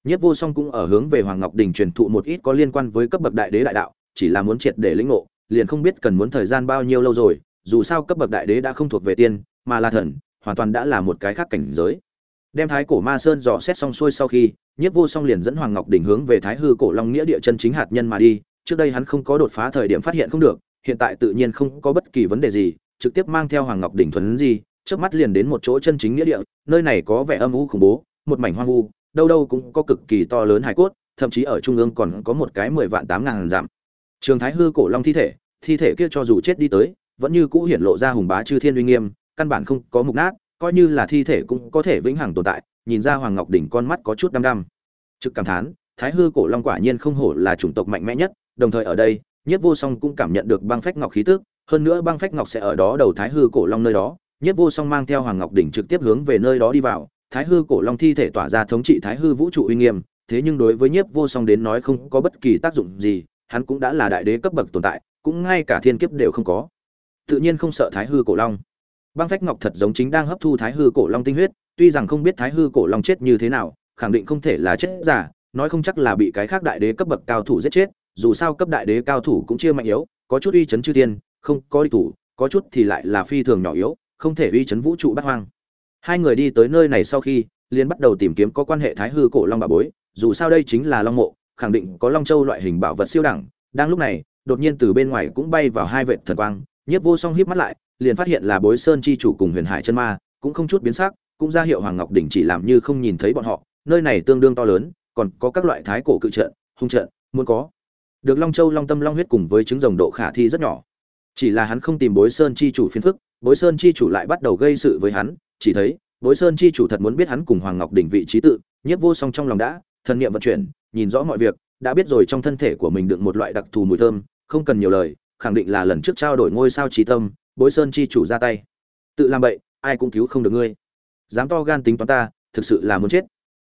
Nhất Vô Song cũng ở hướng về Hoàng Ngọc Đình truyền thụ một ít có liên quan với cấp bậc đại đế đại đạo, chỉ là muốn triệt để lĩnh ngộ, liền không biết cần muốn thời gian bao nhiêu lâu rồi, dù sao cấp bậc đại đế đã không thuộc về tiên, mà là thần, hoàn toàn đã là một cái khác cảnh giới. Đem Thái Cổ Ma Sơn dò xét xong xuôi sau khi, nhiếp Vô Song liền dẫn Hoàng Ngọc đỉnh hướng về Thái Hư Cổ Long nghĩa địa chân chính hạt nhân mà đi, trước đây hắn không có đột phá thời điểm phát hiện không được, hiện tại tự nhiên không có bất kỳ vấn đề gì, trực tiếp mang theo Hoàng Ngọc đỉnh thuần gì, trước mắt liền đến một chỗ chân chính nghĩa địa, nơi này có vẻ âm u khủng bố, một mảnh hoang vu, đâu đâu cũng có cực kỳ to lớn hải cốt, thậm chí ở trung ương còn có một cái mười vạn tám ngàn dặm. Trường Thái hư cổ long thi thể, thi thể kia cho dù chết đi tới, vẫn như cũ hiển lộ ra hùng bá chư thiên uy nghiêm, căn bản không có mục nát, coi như là thi thể cũng có thể vĩnh hằng tồn tại, nhìn ra Hoàng Ngọc đỉnh con mắt có chút đăm đăm. Trực cảm thán, Thái hư cổ long quả nhiên không hổ là chủng tộc mạnh mẽ nhất, đồng thời ở đây, Nhiếp Vô Song cũng cảm nhận được băng phách ngọc khí tức, hơn nữa băng phách ngọc sẽ ở đó đầu Thái hư cổ long nơi đó, Nhiếp Vô Song mang theo Hoàng Ngọc đỉnh trực tiếp hướng về nơi đó đi vào, thái hư cổ long thi thể tỏa ra thống trị thái hư vũ trụ uy nghiêm thế nhưng đối với nhiếp vô song đến nói không có bất kỳ tác dụng gì hắn cũng đã là đại đế cấp bậc tồn tại, cũng ngay cả thiên kiếp đều không có. Tự nhiên không sợ thái hư cổ long. Băng phách ngọc thật giống chính đang hấp thu thái hư cổ long tinh huyết, tuy rằng không biết thái hư cổ long chết như thế nào, khẳng định không thể là chết giả, nói không chắc là bị cái khác đại đế cấp bậc cao thủ giết chết, dù sao cấp đại đế cao thủ cũng chia mạnh yếu, có chút uy chấn chư thiên, không, có đi thủ, có chút thì lại là phi thường nhỏ yếu, không thể uy chấn vũ trụ bắt hoang. Hai người đi tới nơi này sau khi, liền bắt đầu tìm kiếm có quan hệ thái hư cổ long bà bối, dù sao đây chính là long mộ khẳng định có long châu loại hình bảo vật siêu đẳng. Đang lúc này, đột nhiên từ bên ngoài cũng bay vào hai vệ thần quang. Nhiếp vô song híp mắt lại, liền phát hiện là bối sơn chi chủ cùng huyền hải chân ma, cũng không chút biến sắc, cũng ra hiệu hoàng ngọc đỉnh chỉ làm như không nhìn thấy bọn họ. Nơi này tương đương to lớn, còn có các loại thái cổ cự trận, hung trận, muốn có. Được long châu, long tâm, long huyết cùng với trứng rồng độ khả thi rất nhỏ. Chỉ là hắn không tìm bối sơn chi chủ phiền phức, bối sơn chi chủ lại bắt đầu gây sự với hắn. Chỉ thấy, bối sơn chi chủ thật muốn biết hắn cùng hoàng ngọc đỉnh vị trí tự, nhiếp vô song trong lòng đã, thần niệm vận chuyển nhìn rõ mọi việc đã biết rồi trong thân thể của mình được một loại đặc thù mùi thơm không cần nhiều lời khẳng định là lần trước trao đổi ngôi sao trí tâm bối sơn chi chủ ra tay. Tự làm bậy ai cũng cứu không được ngươi. Dám to gan tính toán ta thực sự là muốn chết.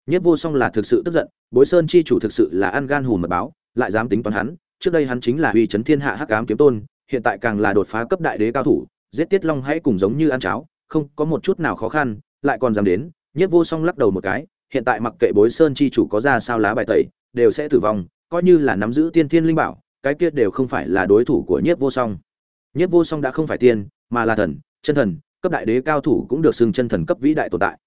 Nhất vô song là thực sự tức giận bối sơn chi chủ thực sự là ăn gan hùm mật báo lại dám tính toán hắn. Trước đây hắn chính là uy chấn thiên hạ hắc ám kiếm tôn hiện tại càng là đột phá cấp đại đế cao thủ giết tiết long hãy cùng giống như ăn cháo không có một chút nào khó khăn lại còn dám đến. Nhất Vô Song lắc đầu một cái, hiện tại mặc kệ Bối Sơn chi chủ có ra sao lá bài tẩy, đều sẽ tử vong, coi như là nắm giữ tiên thiên linh bảo, cái kia đều không phải là đối thủ của Nhất Vô Song. Nhất Vô Song đã không phải tiên, mà là thần, chân thần, cấp đại đế cao thủ cũng được xưng chân thần cấp vĩ đại tồn tại.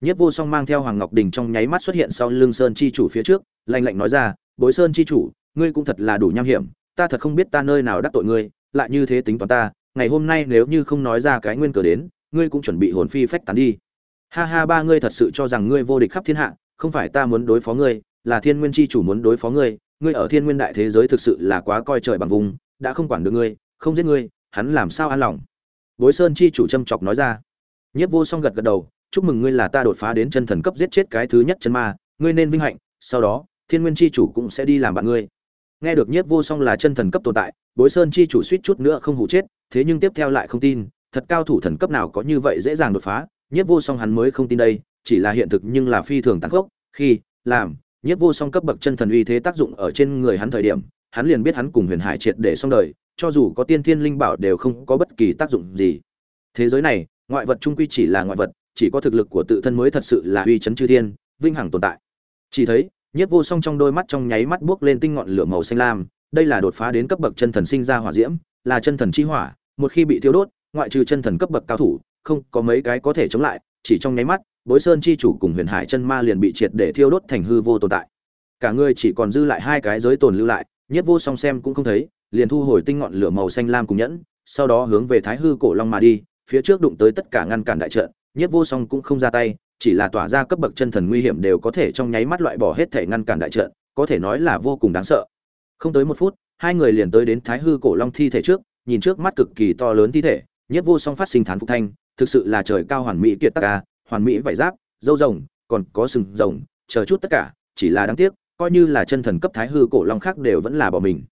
Nhất Vô Song mang theo Hoàng Ngọc Đình trong nháy mắt xuất hiện sau lưng Sơn chi chủ phía trước, lạnh lạnh nói ra, "Bối Sơn chi chủ, ngươi cũng thật là đủ nham hiểm, ta thật không biết ta nơi nào đắc tội ngươi, lại như thế tính toán ta, ngày hôm nay nếu như không nói ra cái nguyên cớ đến, ngươi cũng chuẩn bị hồn phi phách tán đi." Ha ha ba ngươi thật sự cho rằng ngươi vô địch khắp thiên hạ, không phải ta muốn đối phó ngươi, là Thiên Nguyên chi chủ muốn đối phó ngươi, ngươi ở Thiên Nguyên đại thế giới thực sự là quá coi trời bằng vùng, đã không quản được ngươi, không giết ngươi, hắn làm sao an lòng. Bối Sơn chi chủ châm chọc nói ra. Nhất Vô Song gật gật đầu, chúc mừng ngươi là ta đột phá đến chân thần cấp giết chết cái thứ nhất chân ma, ngươi nên vinh hạnh, sau đó, Thiên Nguyên chi chủ cũng sẽ đi làm bạn ngươi. Nghe được Nhiếp Vô Song là chân thần cấp tồn tại, Bối Sơn chi chủ suýt chút nữa không hụ chết, thế nhưng tiếp theo lại không tin, thật cao thủ thần cấp nào có như vậy dễ dàng đột phá, Nhiếp Vô Song hắn mới không tin đây, chỉ là hiện thực nhưng là phi thường tàn khốc, khi làm Nhiếp Vô Song cấp bậc chân thần uy thế tác dụng ở trên người hắn thời điểm, hắn liền biết hắn cùng Huyền Hải triệt để xong đời, cho dù có tiên thiên linh bảo đều không có bất kỳ tác dụng gì. Thế giới này, ngoại vật trung quy chỉ là ngoại vật, chỉ có thực lực của tự thân mới thật sự là uy chấn chư thiên, vinh hằng tồn tại. Chỉ thấy, Nhiếp Vô Song trong đôi mắt trong nháy mắt buốc lên tinh ngọn lửa màu xanh lam, đây là đột phá đến cấp bậc chân thần sinh ra hỏa diễm, là chân thần chi hỏa, một khi bị thiêu đốt, ngoại trừ chân thần cấp bậc cao thủ, không có mấy cái có thể chống lại, chỉ trong nháy mắt, Bối Sơn chi chủ cùng Huyền Hải chân ma liền bị triệt để thiêu đốt thành hư vô tồn tại. Cả người chỉ còn dư lại hai cái giới tồn lưu lại, nhất Vô Song xem cũng không thấy, liền thu hồi tinh ngọn lửa màu xanh lam cùng nhẫn, sau đó hướng về Thái hư cổ long mà đi, phía trước đụng tới tất cả ngăn cản đại trận, nhất Vô Song cũng không ra tay, chỉ là tỏa ra cấp bậc chân thần nguy hiểm đều có thể trong nháy mắt loại bỏ hết thể ngăn cản đại trận, có thể nói là vô cùng đáng sợ. Không tới một phút, hai người liền tới đến Thái hư cổ long thi thể trước, nhìn trước mắt cực kỳ to lớn thi thể, nhất Vô Song phát sinh thán phục thanh, thực sự là trời cao hoàn mỹ kiệt tác cả, hoàn mỹ vải giáp, dâu rồng, còn có sừng rồng, chờ chút tất cả, chỉ là đáng tiếc, coi như là chân thần cấp Thái hư cổ long khác đều vẫn là bỏ mình.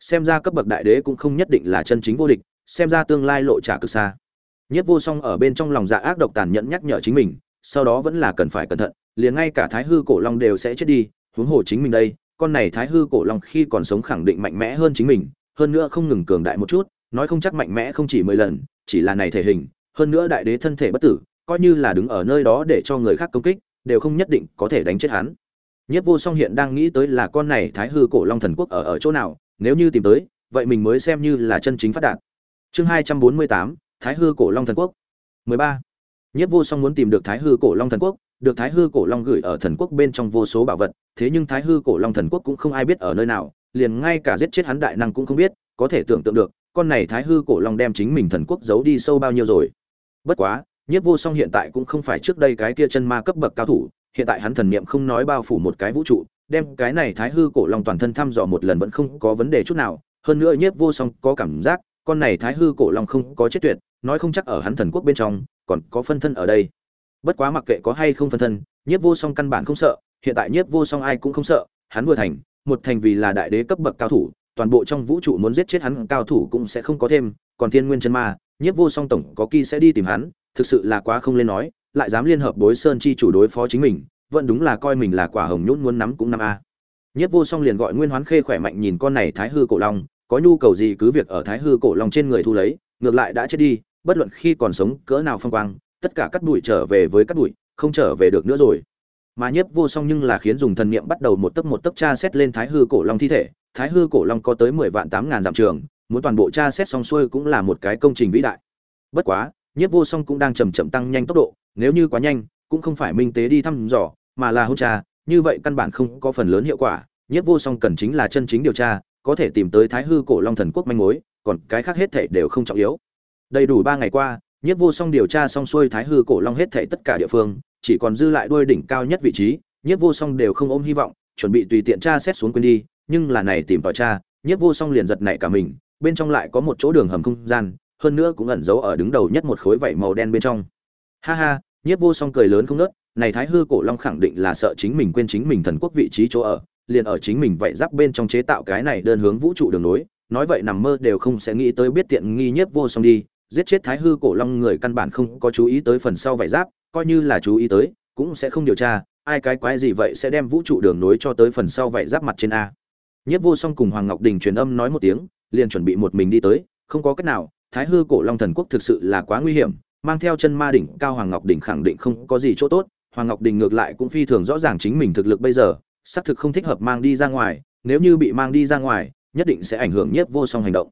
Xem ra cấp bậc đại đế cũng không nhất định là chân chính vô địch, xem ra tương lai lộ trả cực xa. Nhất Vô Song ở bên trong lòng dạ ác độc tàn nhẫn nhắc nhở chính mình, sau đó vẫn là cần phải cẩn thận, liền ngay cả Thái hư cổ long đều sẽ chết đi, huống hồ chính mình đây, con này Thái hư cổ long khi còn sống khẳng định mạnh mẽ hơn chính mình, hơn nữa không ngừng cường đại một chút, nói không chắc mạnh mẽ không chỉ 10 lần, chỉ là này thể hình, hơn nữa đại đế thân thể bất tử, coi như là đứng ở nơi đó để cho người khác công kích, đều không nhất định có thể đánh chết hắn. Nhất Vô Song hiện đang nghĩ tới là con này Thái hư cổ long thần quốc ở ở chỗ nào, nếu như tìm tới, vậy mình mới xem như là chân chính phát đạt. Chương 248, Thái hư cổ long thần quốc. 13. Nhất Vô Song muốn tìm được Thái hư cổ long thần quốc, được Thái hư cổ long gửi ở thần quốc bên trong vô số bảo vật, thế nhưng Thái hư cổ long thần quốc cũng không ai biết ở nơi nào, liền ngay cả giết chết hắn đại năng cũng không biết, có thể tưởng tượng được, con này Thái hư cổ long đem chính mình thần quốc giấu đi sâu bao nhiêu rồi. Bất quá, Nhất Vô Song hiện tại cũng không phải trước đây cái kia chân ma cấp bậc cao thủ, hiện tại hắn thần niệm không nói bao phủ một cái vũ trụ, đem cái này Thái hư cổ long toàn thân thăm dò một lần vẫn không có vấn đề chút nào, hơn nữa Nhất Vô Song có cảm giác, con này Thái hư cổ long không có chết tuyệt, nói không chắc ở hắn thần quốc bên trong còn có phân thân ở đây. Bất quá mặc kệ có hay không phân thân nhiếp vô song căn bản không sợ hiện tại nhiếp vô song ai cũng không sợ hắn vừa thành một thành vì là đại đế cấp bậc cao thủ toàn bộ trong vũ trụ muốn giết chết hắn cao thủ cũng sẽ không có thêm còn thiên nguyên chân ma nhiếp vô song tổng có kỳ sẽ đi tìm hắn, thực sự là quá không lên nói, lại dám liên hợp bối sơn chi chủ đối phó chính mình, vẫn đúng là coi mình là quả hồng nhún muốn nắm cũng năm a. Nhiếp vô song liền gọi nguyên hoán khê khỏe mạnh nhìn con này thái hư cổ long, có nhu cầu gì cứ việc ở thái hư cổ long trên người thu lấy, ngược lại đã chết đi, bất luận khi còn sống, cỡ nào phong quang, tất cả cắt bụi trở về với cắt bụi, không trở về được nữa rồi. Mà nhiếp vô song nhưng là khiến dùng thần niệm bắt đầu một tấc một tấc tra xét lên thái hư cổ long thi thể, thái hư cổ long có tới mười vạn tám ngàn dặm trường muốn toàn bộ tra xét xong xuôi cũng là một cái công trình vĩ đại. Bất quá, nhiếp vô song cũng đang chầm chậm tăng nhanh tốc độ, nếu như quá nhanh, cũng không phải minh tế đi thăm dò, mà là hôn tra, như vậy căn bản không có phần lớn hiệu quả. Nhiếp vô song cần chính là chân chính điều tra, có thể tìm tới thái hư cổ long thần quốc manh mối, còn cái khác hết thể đều không trọng yếu. Đầy đủ ba ngày qua nhất vô song điều tra xong xuôi thái hư cổ long hết thảy tất cả địa phương, chỉ còn dư lại đuôi đỉnh cao nhất vị trí nhất vô song đều không ôm hy vọng, chuẩn bị tùy tiện tra xét xuống quên đi, nhưng là này tìm tòi tra nhất vô song liền giật nảy cả mình bên trong lại có một chỗ đường hầm không gian, hơn nữa cũng ẩn giấu ở đứng đầu nhất một khối vảy màu đen bên trong. Ha ha, nhiếp vô song cười lớn không nớt này thái hư cổ long khẳng định là sợ chính mình quên chính mình thần quốc vị trí chỗ ở, liền ở chính mình vậy giáp bên trong chế tạo cái này đơn hướng vũ trụ đường nối, nói vậy nằm mơ đều không sẽ nghĩ tới biết tiện nghi nhiếp vô song đi, giết chết thái hư cổ long người căn bản không có chú ý tới phần sau vải giáp, coi như là chú ý tới, cũng sẽ không điều tra, ai cái quái gì vậy sẽ đem vũ trụ đường nối cho tới phần sau vải giáp mặt trên a. Nhiếp vô song cùng hoàng ngọc đình truyền âm nói một tiếng liền chuẩn bị một mình đi tới, không có cách nào, thái hư cổ long thần quốc thực sự là quá nguy hiểm, mang theo chân ma đỉnh, cao hoàng ngọc đỉnh khẳng định không có gì chỗ tốt, hoàng ngọc đỉnh ngược lại cũng phi thường rõ ràng chính mình thực lực bây giờ, xác thực không thích hợp mang đi ra ngoài, nếu như bị mang đi ra ngoài, nhất định sẽ ảnh hưởng nhiếp vô song hành động.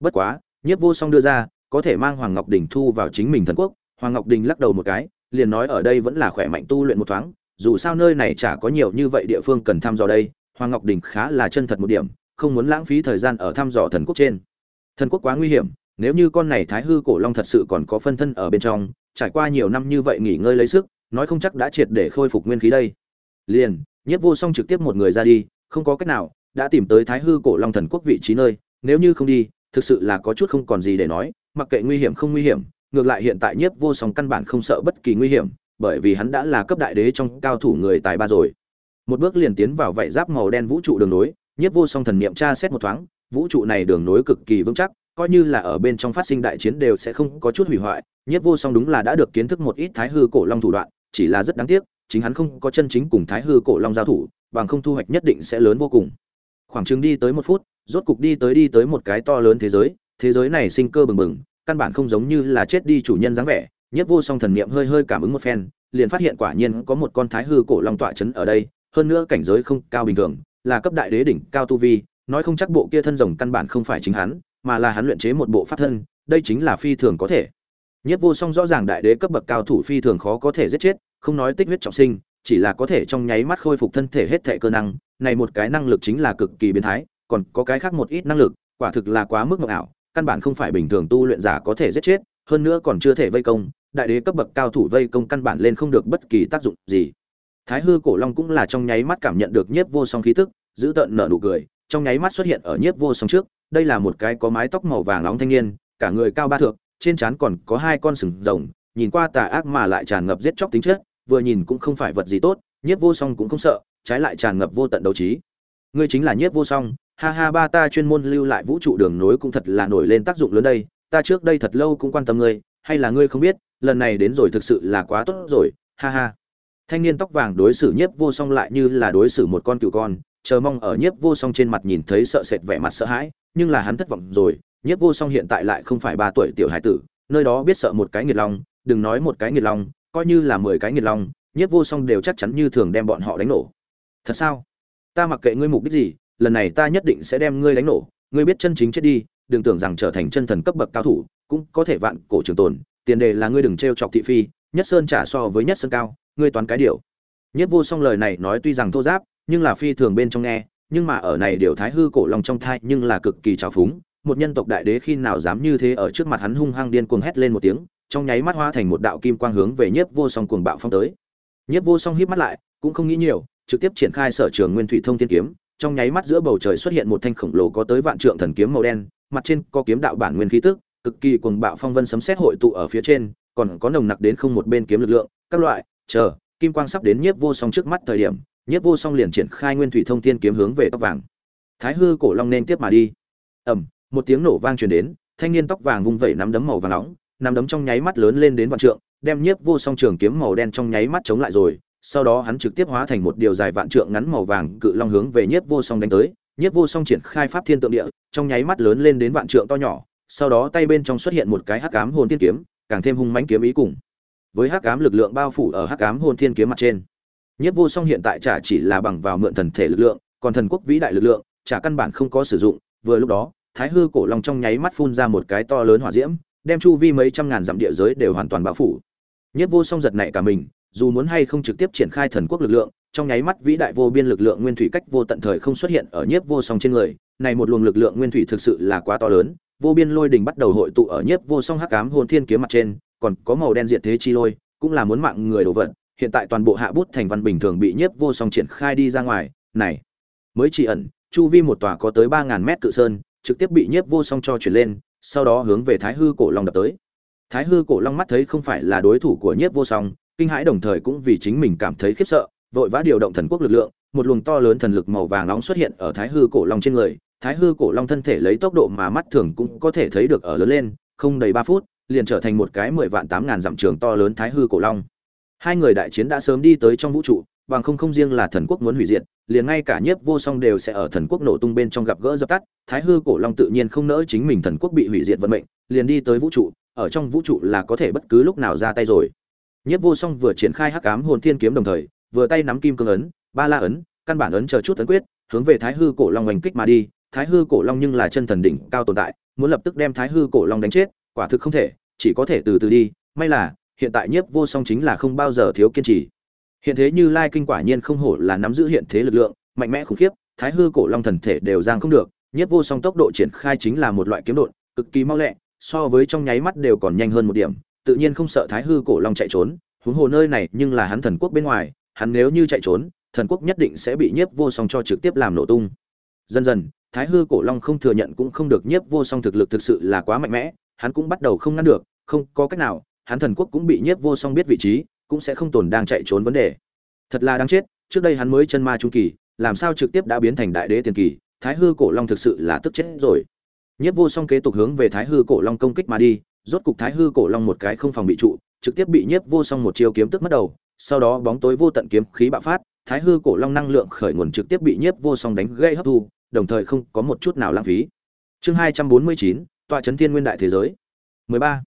Bất quá, nhiếp vô song đưa ra, có thể mang hoàng ngọc đỉnh thu vào chính mình thần quốc, hoàng ngọc đỉnh lắc đầu một cái, liền nói ở đây vẫn là khỏe mạnh tu luyện một thoáng, dù sao nơi này chả có nhiều như vậy địa phương cần thăm dò đây, hoàng ngọc đỉnh khá là chân thật một điểm không muốn lãng phí thời gian ở thăm dò thần quốc trên. Thần quốc quá nguy hiểm, nếu như con này thái hư cổ long thật sự còn có phân thân ở bên trong, trải qua nhiều năm như vậy nghỉ ngơi lấy sức, nói không chắc đã triệt để khôi phục nguyên khí đây. Liền, nhiếp vô song trực tiếp một người ra đi, không có cách nào, đã tìm tới thái hư cổ long thần quốc vị trí nơi, nếu như không đi, thực sự là có chút không còn gì để nói, mặc kệ nguy hiểm không nguy hiểm, ngược lại hiện tại nhiếp vô song căn bản không sợ bất kỳ nguy hiểm, bởi vì hắn đã là cấp đại đế trong cao thủ người tài ba rồi. Một bước liền tiến vào vảy giáp màu đen vũ trụ đường nối nhiếp vô song thần niệm tra xét một thoáng, vũ trụ này đường nối cực kỳ vững chắc, coi như là ở bên trong phát sinh đại chiến đều sẽ không có chút hủy hoại. Nhiếp vô song đúng là đã được kiến thức một ít thái hư cổ long thủ đoạn, chỉ là rất đáng tiếc, chính hắn không có chân chính cùng thái hư cổ long giao thủ, bằng không thu hoạch nhất định sẽ lớn vô cùng. Khoảng chừng đi tới một phút, rốt cục đi tới đi tới một cái to lớn thế giới thế giới này sinh cơ bừng bừng, căn bản không giống như là chết đi chủ nhân dáng vẻ. Nhất vô song thần niệm hơi hơi cảm ứng một phen, liền phát hiện quả nhiên có một con thái hư cổ long tọa chấn ở đây, hơn nữa cảnh giới không cao bình thường là cấp đại đế đỉnh cao tu vi, nói không chắc bộ kia thân rồng căn bản không phải chính hắn, mà là hắn luyện chế một bộ pháp thân, đây chính là phi thường có thể. Nhất vô song rõ ràng đại đế cấp bậc cao thủ phi thường khó có thể giết chết, không nói tích huyết trọng sinh, chỉ là có thể trong nháy mắt khôi phục thân thể hết thệ cơ năng, này một cái năng lực chính là cực kỳ biến thái, còn có cái khác một ít năng lực, quả thực là quá mức ngọc ảo, căn bản không phải bình thường tu luyện giả có thể giết chết, hơn nữa còn chưa thể vây công, đại đế cấp bậc cao thủ vây công căn bản lên không được bất kỳ tác dụng gì thái hư cổ long cũng là trong nháy mắt cảm nhận được nhiếp vô song khí tức, giữ tận nở nụ cười, trong nháy mắt xuất hiện ở nhiếp vô song trước, đây là một cái có mái tóc màu vàng nóng thanh niên, cả người cao ba thước, trên trán còn có hai con sừng rồng, nhìn qua tà ác mà lại tràn ngập giết chóc tính chất, vừa nhìn cũng không phải vật gì tốt, nhiếp vô song cũng không sợ, trái lại tràn ngập vô tận đấu trí. Ngươi chính là nhiếp vô song, ha ha ba ta chuyên môn lưu lại vũ trụ đường nối cũng thật là nổi lên tác dụng lớn đây, ta trước đây thật lâu cũng quan tâm ngươi, hay là ngươi không biết, lần này đến rồi thực sự là quá tốt rồi, ha ha thanh niên tóc vàng đối xử nhiếp vô song lại như là đối xử một con cựu con, chờ mong ở nhiếp vô song trên mặt nhìn thấy sợ sệt vẻ mặt sợ hãi, nhưng là hắn thất vọng rồi. Nhiếp vô song hiện tại lại không phải ba tuổi tiểu hải tử, nơi đó biết sợ một cái nghiệt long, đừng nói một cái nghiệt long, coi như là mười cái nghiệt long, nhiếp vô song đều chắc chắn như thường đem bọn họ đánh nổ. Thật sao? Ta mặc kệ ngươi mục đích gì, lần này ta nhất định sẽ đem ngươi đánh nổ. Ngươi biết chân chính chết đi, đừng tưởng rằng trở thành chân thần cấp bậc cao thủ, cũng có thể vạn cổ trường tồn, tiền đề là ngươi đừng t chọc thị phi, nhất sơn trả so với nhất sơn cao ngươi toán cái điều. Nhất vô song lời này nói tuy rằng thô giáp, nhưng là phi thường bên trong nghe, nhưng mà ở này điều thái hư cổ lòng trong thai nhưng là cực kỳ trào phúng, một nhân tộc đại đế khi nào dám như thế ở trước mặt hắn hung hăng điên cuồng hét lên một tiếng, trong nháy mắt hóa thành một đạo kim quang hướng về nhiếp vô song cuồng bạo phong tới. Nhiếp vô song híp mắt lại, cũng không nghĩ nhiều, trực tiếp triển khai sở trường nguyên thủy thông thiên kiếm, trong nháy mắt giữa bầu trời xuất hiện một thanh khổng lồ có tới vạn trượng thần kiếm màu đen, mặt trên có kiếm đạo bản nguyên khí tức, cực kỳ cuồng bạo phong vân sấm sét hội tụ ở phía trên, còn có nồng nặc đến không một bên kiếm lực lượng, các loại chờ, kim quang sắp đến nhiếp vô song trước mắt thời điểm, nhiếp vô song liền triển khai nguyên thủy thông thiên kiếm hướng về tóc vàng. Thái hư cổ long nên tiếp mà đi. Ầm, một tiếng nổ vang truyền đến, thanh niên tóc vàng vung vẩy nắm đấm màu vàng nóng, nắm đấm trong nháy mắt lớn lên đến vạn trượng, đem nhiếp vô song trường kiếm màu đen trong nháy mắt chống lại rồi, sau đó hắn trực tiếp hóa thành một điều dài vạn trượng ngắn màu vàng cự long hướng về nhiếp vô song đánh tới. Nhiếp vô song triển khai pháp thiên tượng địa, trong nháy mắt lớn lên đến vạn trượng to nhỏ, sau đó tay bên trong xuất hiện một cái hắc ám hồn thiên kiếm, càng thêm hung mãnh kiếm ý cùng với hắc ám lực lượng bao phủ ở hắc ám hồn thiên kiếm mặt trên. Nhiếp vô song hiện tại chả chỉ là bằng vào mượn thần thể lực lượng, còn thần quốc vĩ đại lực lượng, chả căn bản không có sử dụng, vừa lúc đó, thái hư cổ long trong nháy mắt phun ra một cái to lớn hỏa diễm, đem chu vi mấy trăm ngàn dặm địa giới đều hoàn toàn bao phủ. Nhất vô song giật nảy cả mình, dù muốn hay không trực tiếp triển khai thần quốc lực lượng, trong nháy mắt vĩ đại vô biên lực lượng nguyên thủy cách vô tận thời không xuất hiện ở nhiếp vô song trên người, này một luồng lực lượng nguyên thủy thực sự là quá to lớn, vô biên lôi đình bắt đầu hội tụ ở nhiếp vô song hắc ám hồn thiên kiếm mặt trên còn có màu đen diệt thế chi lôi, cũng là muốn mạng người đổ vật, hiện tại toàn bộ hạ bút thành văn bình thường bị nhiếp vô song triển khai đi ra ngoài, này, mới chỉ ẩn, chu vi một tòa có tới ba ngàn mét cự sơn, trực tiếp bị nhiếp vô song cho chuyển lên, sau đó hướng về thái hư cổ long đập tới. Thái hư cổ long mắt thấy không phải là đối thủ của nhiếp vô song, kinh hãi đồng thời cũng vì chính mình cảm thấy khiếp sợ, vội vã điều động thần quốc lực lượng, một luồng to lớn thần lực màu vàng nóng xuất hiện ở thái hư cổ long trên người. Thái hư cổ long thân thể lấy tốc độ mà mắt thường cũng có thể thấy được ở lớn lên, không đầy ba phút liền trở thành một cái mười vạn tám ngàn dặm trường to lớn thái hư cổ long. Hai người đại chiến đã sớm đi tới trong vũ trụ bằng không không riêng là thần quốc muốn hủy diệt liền ngay cả nhiếp vô song đều sẽ ở thần quốc nổ tung bên trong gặp gỡ dập tắt. Thái hư cổ long tự nhiên không nỡ chính mình thần quốc bị hủy diệt vận mệnh liền đi tới vũ trụ ở trong vũ trụ là có thể bất cứ lúc nào ra tay rồi. Nhiếp Vô Song vừa triển khai Hắc Ám Hồn Thiên kiếm đồng thời, vừa tay nắm kim cương ấn, ba la ấn, căn bản ấn chờ chút ấn quyết, hướng về Thái Hư Cổ Long hành kích mà đi. Thái Hư Cổ Long nhưng là chân thần đỉnh cao tồn tại, muốn lập tức đem Thái Hư Cổ Long đánh chết, quả thực không thể, chỉ có thể từ từ đi. May là, hiện tại Nhiếp Vô Song chính là không bao giờ thiếu kiên trì. Hiện thế Như Lai kinh quả nhiên không hổ là nắm giữ hiện thế lực lượng, mạnh mẽ khủng khiếp, Thái Hư Cổ Long thần thể đều giang không được, Nhiếp Vô Song tốc độ triển khai chính là một loại kiếm đột, cực kỳ mau lẹ, so với trong nháy mắt đều còn nhanh hơn một điểm, tự nhiên không sợ Thái Hư Cổ Long chạy trốn, huống hồ nơi này nhưng là hắn thần quốc bên ngoài, hắn nếu như chạy trốn, thần quốc nhất định sẽ bị Nhiếp Vô Song cho trực tiếp làm nổ tung. Dần dần, Thái Hư Cổ Long không thừa nhận cũng không được Nhiếp Vô Song thực lực thực sự là quá mạnh mẽ, hắn cũng bắt đầu không ngăn được, không có cách nào, hắn thần quốc cũng bị Nhiếp Vô Song biết vị trí, cũng sẽ không tồn đang chạy trốn vấn đề. Thật là đáng chết, trước đây hắn mới chân ma trung kỳ, làm sao trực tiếp đã biến thành đại đế tiền kỳ, Thái Hư Cổ Long thực sự là tức chết rồi. Nhiếp Vô Song kế tục hướng về Thái Hư Cổ Long công kích mà đi, rốt cục Thái Hư Cổ Long một cái không phòng bị trụ, trực tiếp bị Nhiếp Vô Song một chiêu kiếm tức mất đầu, sau đó bóng tối vô tận kiếm khí bạo phát, Thái Hư Cổ Long năng lượng khởi nguồn trực tiếp bị Nhiếp Vô Song đánh gây hấp thu, đồng thời không có một chút nào lãng phí. Chương 249, tọa chấn thiên nguyên đại thế giới. 13.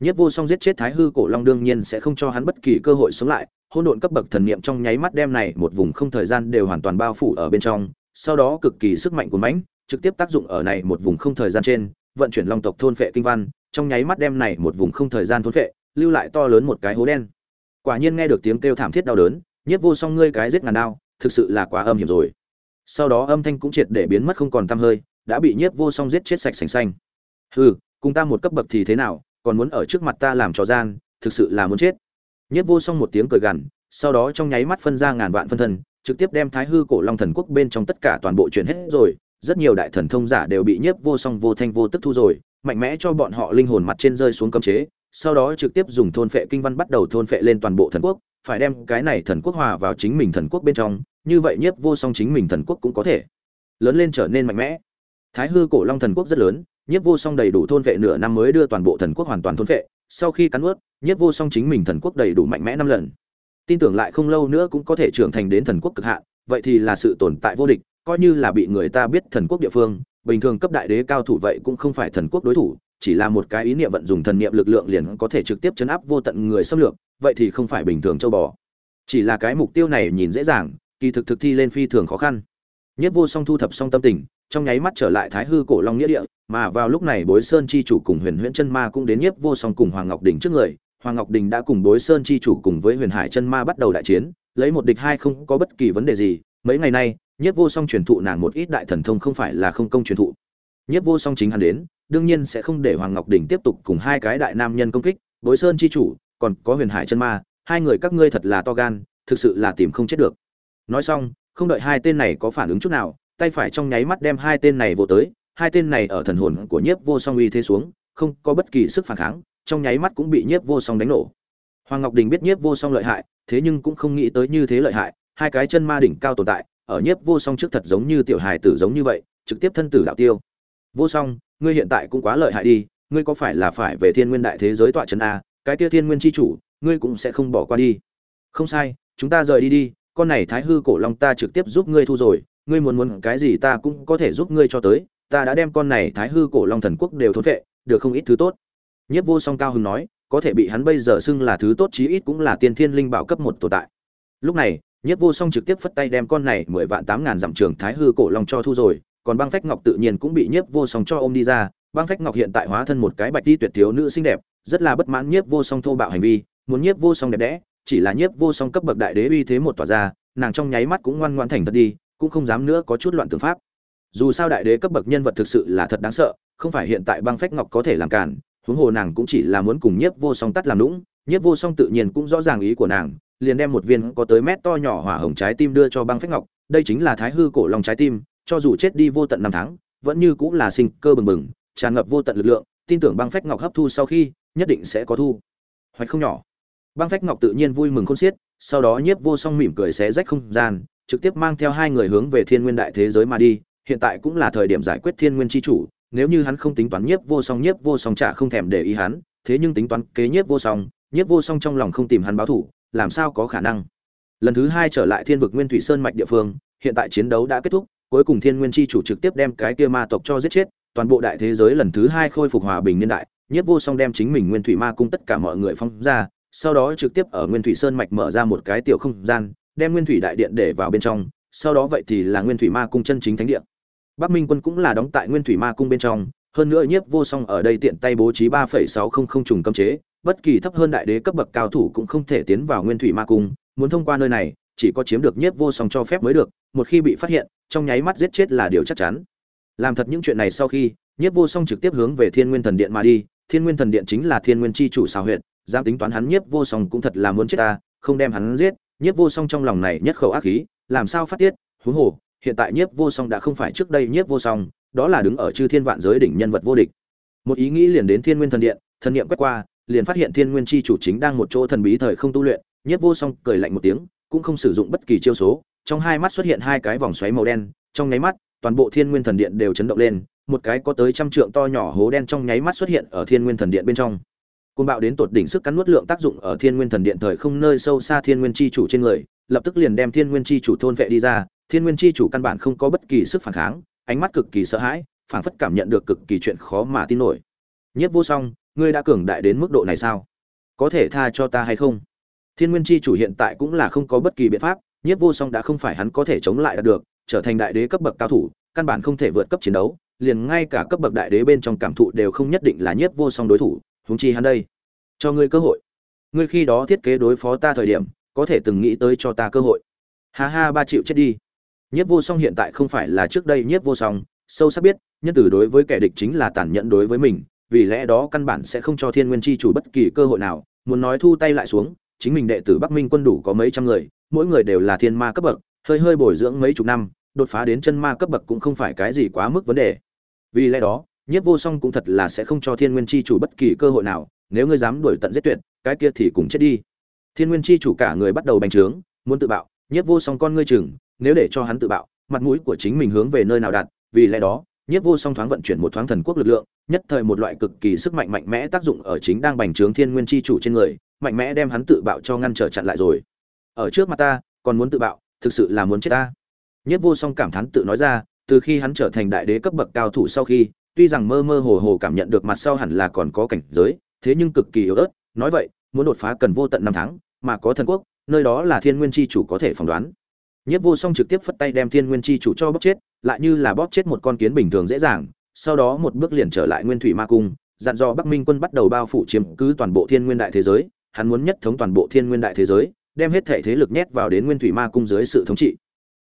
Nhiếp Vô Song giết chết Thái Hư Cổ Long đương nhiên sẽ không cho hắn bất kỳ cơ hội sống lại, hỗn độn cấp bậc thần niệm trong nháy mắt đem này một vùng không thời gian đều hoàn toàn bao phủ ở bên trong, sau đó cực kỳ sức mạnh của mãnh, trực tiếp tác dụng ở này một vùng không thời gian trên, vận chuyển long tộc thôn phệ kinh văn, trong nháy mắt đem này một vùng không thời gian thôn phệ, lưu lại to lớn một cái hố đen. Quả nhiên nghe được tiếng kêu thảm thiết đau đớn, Nhiếp Vô Song ngươi cái giết ngàn đao, thực sự là quá âm hiểm rồi. Sau đó âm thanh cũng triệt để biến mất không còn tăm hơi, đã bị Nhiếp Vô Song giết chết sạch sành xanh. Hừ, cùng ta một cấp bậc thì thế nào, còn muốn ở trước mặt ta làm trò gian, thực sự là muốn chết. Nhất Vô Song một tiếng cười gằn, sau đó trong nháy mắt phân ra ngàn vạn phân thân, trực tiếp đem Thái Hư Cổ Long Thần Quốc bên trong tất cả toàn bộ chuyển hết rồi, rất nhiều đại thần thông giả đều bị nhiếp vô song vô thanh vô tức thu rồi, mạnh mẽ cho bọn họ linh hồn mặt trên rơi xuống cấm chế, sau đó trực tiếp dùng thôn phệ kinh văn bắt đầu thôn phệ lên toàn bộ thần quốc, phải đem cái này thần quốc hòa vào chính mình thần quốc bên trong, như vậy nhiếp vô song chính mình thần quốc cũng có thể lớn lên trở nên mạnh mẽ. Thái hư cổ long thần quốc rất lớn, nhiếp vô song đầy đủ thôn vệ nửa năm mới đưa toàn bộ thần quốc hoàn toàn thôn vệ. sau khi cắn nuốt, nhiếp vô song chính mình thần quốc đầy đủ mạnh mẽ năm lần. Tin tưởng lại không lâu nữa cũng có thể trưởng thành đến thần quốc cực hạn, vậy thì là sự tồn tại vô địch, coi như là bị người ta biết thần quốc địa phương, bình thường cấp đại đế cao thủ vậy cũng không phải thần quốc đối thủ, chỉ là một cái ý niệm vận dùng thần niệm lực lượng liền có thể trực tiếp chấn áp vô tận người xâm lược, vậy thì không phải bình thường châu bò. Chỉ là cái mục tiêu này nhìn dễ dàng, kỳ thực thực thi lên phi thường khó khăn. Nhất Vô Song thu thập xong tâm tình, trong nháy mắt trở lại Thái Hư Cổ Long nghĩa địa, mà vào lúc này Bối Sơn chi chủ cùng Huyền Huyễn Chân Ma cũng đến Nhất Vô Song cùng Hoàng Ngọc Đình trước người. Hoàng Ngọc Đình đã cùng Bối Sơn chi chủ cùng với Huyền Hải Chân Ma bắt đầu đại chiến, lấy một địch hai không có bất kỳ vấn đề gì. Mấy ngày nay, Nhất Vô Song truyền thụ nàng một ít đại thần thông không phải là không công truyền thụ. Nhất Vô Song chính hắn đến, đương nhiên sẽ không để Hoàng Ngọc Đình tiếp tục cùng hai cái đại nam nhân công kích, Bối Sơn chi chủ, còn có Huyền Hải chân ma, hai người các ngươi thật là to gan, thực sự là tìm không chết được. Nói xong, không đợi hai tên này có phản ứng chút nào, tay phải trong nháy mắt đem hai tên này vô tới, hai tên này ở thần hồn của Nhiếp Vô Song uy thế xuống, không có bất kỳ sức phản kháng, trong nháy mắt cũng bị Nhiếp Vô Song đánh nổ. Hoàng Ngọc Đình biết Nhiếp Vô Song lợi hại, thế nhưng cũng không nghĩ tới như thế lợi hại, hai cái chân ma đỉnh cao tồn tại, ở nhiếp vô song trước thật giống như tiểu hài tử giống như vậy trực tiếp thân tử đạo tiêu vô song ngươi hiện tại cũng quá lợi hại đi ngươi có phải là phải về thiên nguyên đại thế giới tọa trấn a cái kia thiên nguyên chi chủ ngươi cũng sẽ không bỏ qua đi không sai chúng ta rời đi đi con này thái hư cổ long ta trực tiếp giúp ngươi thu rồi ngươi muốn muốn cái gì ta cũng có thể giúp ngươi cho tới ta đã đem con này thái hư cổ long thần quốc đều thốn vệ được không ít thứ tốt. Nhiếp vô song cao hưng nói có thể bị hắn bây giờ xưng là thứ tốt chí ít cũng là tiên thiên linh bảo cấp một tồn tại. Lúc này Nhất Vô Song trực tiếp phất tay đem con này mười vạn tám ngàn dặm trường Thái hư cổ long cho thu rồi, còn băng phách ngọc tự nhiên cũng bị Nhất Vô Song cho ôm đi ra, băng phách ngọc hiện tại hóa thân một cái bạch ti tuyệt thiếu nữ xinh đẹp, rất là bất mãn Nhất Vô Song thô bạo hành vi, muốn Nhất Vô Song đẹp đẽ, chỉ là Nhất Vô Song cấp bậc đại đế uy thế một tỏa ra, nàng trong nháy mắt cũng ngoan ngoãn thành thật đi, cũng không dám nữa có chút loạn tưởng pháp. Dù sao đại đế cấp bậc nhân vật thực sự là thật đáng sợ, không phải hiện tại băng phách ngọc có thể làm cản, huống hồ nàng cũng chỉ là muốn cùng Nhất Vô Song tắt làm lũng Nhất Vô Song tự nhiên cũng rõ ràng ý của nàng, liền đem một viên có tới mét to nhỏ hỏa hồng trái tim đưa cho băng phách ngọc đây chính là thái hư cổ long trái tim cho dù chết đi vô tận năm tháng vẫn như cũng là sinh cơ bừng bừng tràn ngập vô tận lực lượng tin tưởng băng phách ngọc hấp thu sau khi nhất định sẽ có thu hoạch không nhỏ băng phách ngọc tự nhiên vui mừng khôn xiết, sau đó nhiếp vô song mỉm cười xé rách không gian, trực tiếp mang theo hai người hướng về thiên nguyên đại thế giới mà đi, hiện tại cũng là thời điểm giải quyết thiên nguyên chi chủ, nếu như hắn không tính toán nhiếp vô song, nhiếp vô song chả không thèm để ý hắn, thế nhưng tính toán kế nhiếp vô song, nhiếp vô song trong lòng không tìm hắn báo thủ, làm sao có khả năng? Lần thứ hai trở lại thiên vực nguyên thủy sơn mạch địa phương, hiện tại chiến đấu đã kết thúc, cuối cùng thiên nguyên chi chủ trực tiếp đem cái kia ma tộc cho giết chết, toàn bộ đại thế giới lần thứ hai khôi phục hòa bình niên đại, nhiếp vô song đem chính mình nguyên thủy ma cung tất cả mọi người phong ra sau đó trực tiếp ở nguyên thủy sơn mạch mở ra một cái tiểu không gian, đem nguyên thủy đại điện để vào bên trong, sau đó vậy thì là nguyên thủy ma cung chân chính thánh điện bắc minh quân cũng là đóng tại nguyên thủy ma cung bên trong, hơn nữa nhiếp vô song ở đây tiện tay bố trí ba phẩy sáu không không trùng cấm chế, bất kỳ thấp hơn đại đế cấp bậc cao thủ cũng không thể tiến vào nguyên thủy ma cung, muốn thông qua nơi này, chỉ có chiếm được nhiếp vô song cho phép mới được, một khi bị phát hiện, trong nháy mắt giết chết là điều chắc chắn. Làm thật những chuyện này sau khi, nhiếp vô song trực tiếp hướng về thiên nguyên thần điện mà đi, thiên nguyên thần điện chính là thiên nguyên chi chủ xào huyện dám tính toán hắn nhiếp vô song cũng thật là muốn chết ta, không đem hắn giết. Nhiếp vô song trong lòng này nhất khẩu ác khí, làm sao phát tiết? Huống hồ, hiện tại nhiếp vô song đã không phải trước đây nhiếp vô song, đó là đứng ở chư thiên vạn giới đỉnh nhân vật vô địch. Một ý nghĩ liền đến thiên nguyên thần điện, thần niệm quét qua, liền phát hiện thiên nguyên chi chủ chính đang một chỗ thần bí thời không tu luyện. Nhiếp vô song cười lạnh một tiếng, cũng không sử dụng bất kỳ chiêu số, trong hai mắt xuất hiện hai cái vòng xoáy màu đen, trong nháy mắt, toàn bộ thiên nguyên thần điện đều chấn động lên, một cái có tới trăm trượng to nhỏ hố đen trong nháy mắt xuất hiện ở thiên nguyên thần điện bên trong. Cuồng bạo đến tột đỉnh sức cắn nuốt lượng tác dụng ở thiên nguyên thần điện thời không nơi sâu xa thiên nguyên chi chủ trên người, lập tức liền đem thiên nguyên chi chủ thôn vệ đi ra. Thiên nguyên chi chủ căn bản không có bất kỳ sức phản kháng, ánh mắt cực kỳ sợ hãi, phảng phất cảm nhận được cực kỳ chuyện khó mà tin nổi. Nhất vô song, ngươi đã cường đại đến mức độ này sao? Có thể tha cho ta hay không? Thiên nguyên chi chủ hiện tại cũng là không có bất kỳ biện pháp nhất vô song đã không phải hắn có thể chống lại được, trở thành đại đế cấp bậc cao thủ, căn bản không thể vượt cấp chiến đấu, liền ngay cả cấp bậc đại đế bên trong cảm thụ đều không nhất định là nhất vô song đối thủ huống chi hắn đây. Cho ngươi cơ hội. Ngươi khi đó thiết kế đối phó ta thời điểm, có thể từng nghĩ tới cho ta cơ hội. Ha ha, ba triệu chết đi. Nhất vô song hiện tại không phải là trước đây nhất vô song, sâu sắc biết, nhân tử đối với kẻ địch chính là tàn nhẫn đối với mình, vì lẽ đó căn bản sẽ không cho thiên nguyên chi chủ bất kỳ cơ hội nào, muốn nói thu tay lại xuống, chính mình đệ tử bắc minh quân đủ có mấy trăm người, mỗi người đều là thiên ma cấp bậc, hơi hơi bồi dưỡng mấy chục năm, đột phá đến chân ma cấp bậc cũng không phải cái gì quá mức vấn đề. Vì lẽ đó nhiếp vô song cũng thật là sẽ không cho thiên nguyên chi chủ bất kỳ cơ hội nào, nếu ngươi dám đuổi tận giết tuyệt, cái kia thì cùng chết đi. Thiên nguyên chi chủ cả người bắt đầu bành trướng, muốn tự bạo, nhiếp vô song con ngươi chừng, nếu để cho hắn tự bạo, mặt mũi của chính mình hướng về nơi nào đặt vì lẽ đó, nhiếp vô song thoáng vận chuyển một thoáng thần quốc lực lượng, nhất thời một loại cực kỳ sức mạnh mạnh mẽ tác dụng ở chính đang bành trướng thiên nguyên chi chủ trên người, mạnh mẽ đem hắn tự bạo cho ngăn trở chặn lại rồi. Ở trước mặt ta, còn muốn tự bạo, thực sự là muốn chết ta. Nhiếp vô song cảm thán tự nói ra, từ khi hắn trở thành đại đế cấp bậc cao thủ sau khi tuy rằng mơ mơ hồ hồ cảm nhận được mặt sau hẳn là còn có cảnh giới thế nhưng cực kỳ yếu ớt. Nói vậy muốn đột phá cần vô tận năm tháng mà có thần quốc nơi đó là thiên nguyên chi chủ có thể phỏng đoán. Nhiếp Vô Song trực tiếp phất tay đem Thiên Nguyên Chi chủ cho bóp chết, lại như là bóp chết một con kiến bình thường dễ dàng, sau đó một bước liền trở lại Nguyên Thủy Ma Cung, dặn dò Bắc Minh quân bắt đầu bao phủ chiếm cứ toàn bộ Thiên Nguyên đại thế giới, hắn muốn nhất thống toàn bộ Thiên Nguyên đại thế giới, đem hết thể thế lực nhét vào đến Nguyên Thủy Ma Cung dưới sự thống trị.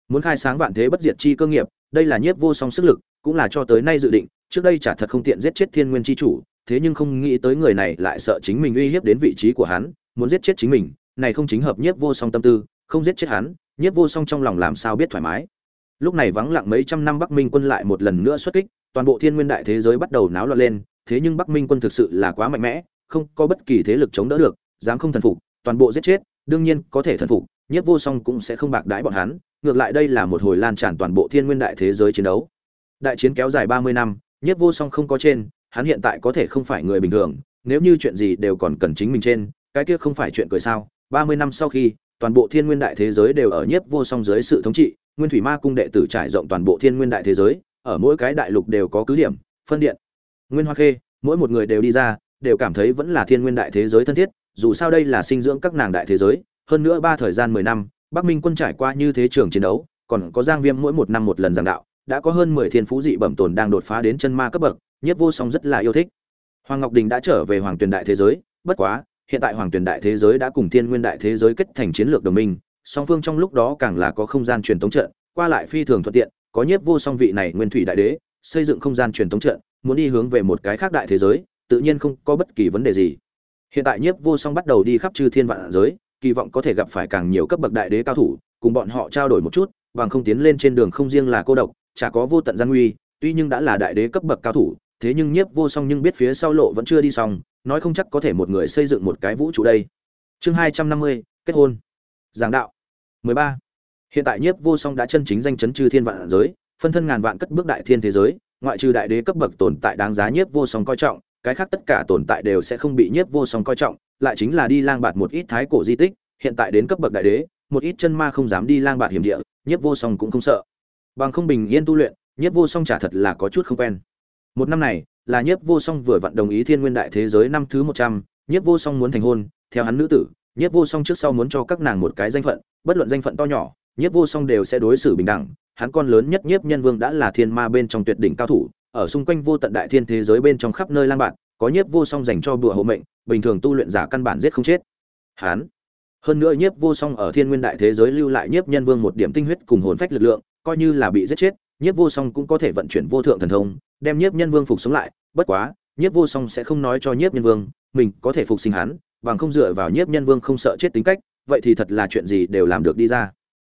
Muốn khai sáng vạn thế bất diệt chi cơ nghiệp, đây là Nhiếp Vô Song sức lực, cũng là cho tới nay dự định, trước đây chả thật không tiện giết chết Thiên Nguyên chi chủ, thế nhưng không nghĩ tới người này lại sợ chính mình uy hiếp đến vị trí của hắn, muốn giết chết chính mình, này không chính hợp Nhiếp Vô Song tâm tư, không giết chết hắn, Nhiếp Vô Song trong lòng làm sao biết thoải mái. Lúc này vắng lặng mấy trăm năm Bắc Minh quân lại một lần nữa xuất kích, toàn bộ Thiên Nguyên đại thế giới bắt đầu náo loạn lên, thế nhưng Bắc Minh quân thực sự là quá mạnh mẽ, không có bất kỳ thế lực chống đỡ được, dám không thần phục, toàn bộ giết chết, đương nhiên có thể thần phục, Nhiếp Vô Song cũng sẽ không bạc đãi bọn hắn, ngược lại đây là một hồi lan tràn toàn bộ Thiên Nguyên đại thế giới chiến đấu. Đại chiến kéo dài 30 năm, Nhiếp Vô Song không có trên, hắn hiện tại có thể không phải người bình thường, nếu như chuyện gì đều còn cần chính mình trên, cái kia không phải chuyện cười sao? 30 năm sau khi, toàn bộ thiên nguyên đại thế giới đều ở nhiếp vô song dưới sự thống trị nguyên thủy ma cung đệ tử trải rộng toàn bộ thiên nguyên đại thế giới ở mỗi cái đại lục đều có cứ điểm phân điện nguyên hoa khê mỗi một người đều đi ra đều cảm thấy vẫn là thiên nguyên đại thế giới thân thiết dù sao đây là sinh dưỡng các nàng đại thế giới hơn nữa ba thời gian mười năm bắc minh quân trải qua như thế trường chiến đấu còn có giang viêm mỗi một năm một lần giảng đạo đã có hơn mười thiên phú dị bẩm tồn đang đột phá đến chân ma cấp bậc nhiếp vô song rất là yêu thích. Hoàng ngọc đình đã trở về hoàng tuyền đại thế giới, bất quá, hiện tại hoàng Tuyền đại thế giới đã cùng thiên nguyên đại thế giới kết thành chiến lược đồng minh, song phương trong lúc đó càng là có không gian truyền thống trận, qua lại phi thường thuận tiện, có nhiếp vô song vị này nguyên thủy đại đế, xây dựng không gian truyền thống trận, muốn đi hướng về một cái khác đại thế giới, tự nhiên không có bất kỳ vấn đề gì. Hiện tại nhiếp vô song bắt đầu đi khắp chư thiên vạn giới, kỳ vọng có thể gặp phải càng nhiều cấp bậc đại đế cao thủ, cùng bọn họ trao đổi một chút, bằng không tiến lên trên đường không riêng là cô độc chả có vô tận gian nguy, tuy nhưng đã là đại đế cấp bậc cao thủ, thế nhưng nhiếp vô song nhưng biết phía sau lộ vẫn chưa đi xong, nói không chắc có thể một người xây dựng một cái vũ trụ đây. Chương hai trăm năm mươi, kết hôn. Giảng đạo. mười ba. Hiện tại nhiếp vô song đã chân chính danh chấn chư thiên vạn giới, phân thân ngàn vạn cất bước đại thiên thế giới, ngoại trừ đại đế cấp bậc tồn tại đáng giá nhiếp vô song coi trọng, cái khác tất cả tồn tại đều sẽ không bị nhiếp vô song coi trọng, lại chính là đi lang bạt một ít thái cổ di tích, hiện tại đến cấp bậc đại đế, một ít chân ma không dám đi lang bạt hiểm địa, nhiếp vô song cũng không sợ bằng không bình yên tu luyện, nhiếp vô song trả thật là có chút không quen. Một năm này, là nhiếp vô song vừa vặn đồng ý thiên nguyên đại thế giới năm thứ một trăm, nhiếp vô song muốn thành hôn, theo hắn nữ tử, nhiếp vô song trước sau muốn cho các nàng một cái danh phận, bất luận danh phận to nhỏ, nhiếp vô song đều sẽ đối xử bình đẳng, hắn con lớn nhất nhiếp nhân vương đã là thiên ma bên trong tuyệt đỉnh cao thủ, ở xung quanh vô tận đại thiên thế giới bên trong khắp nơi lang bạn có nhiếp vô song dành cho bùa hộ mệnh, bình thường tu luyện giả căn bản giết không chết. Hắn, hơn nữa nhiếp vô song ở thiên nguyên đại thế giới lưu lại nhiếp nhân vương một điểm tinh huyết cùng hồn phách lực lượng coi như là bị giết chết, nhiếp vô song cũng có thể vận chuyển vô thượng thần thông, đem nhiếp nhân vương phục sống lại, bất quá, nhiếp vô song sẽ không nói cho nhiếp nhân vương, mình có thể phục sinh hắn, bằng không dựa vào nhiếp nhân vương không sợ chết tính cách, vậy thì thật là chuyện gì đều làm được đi ra.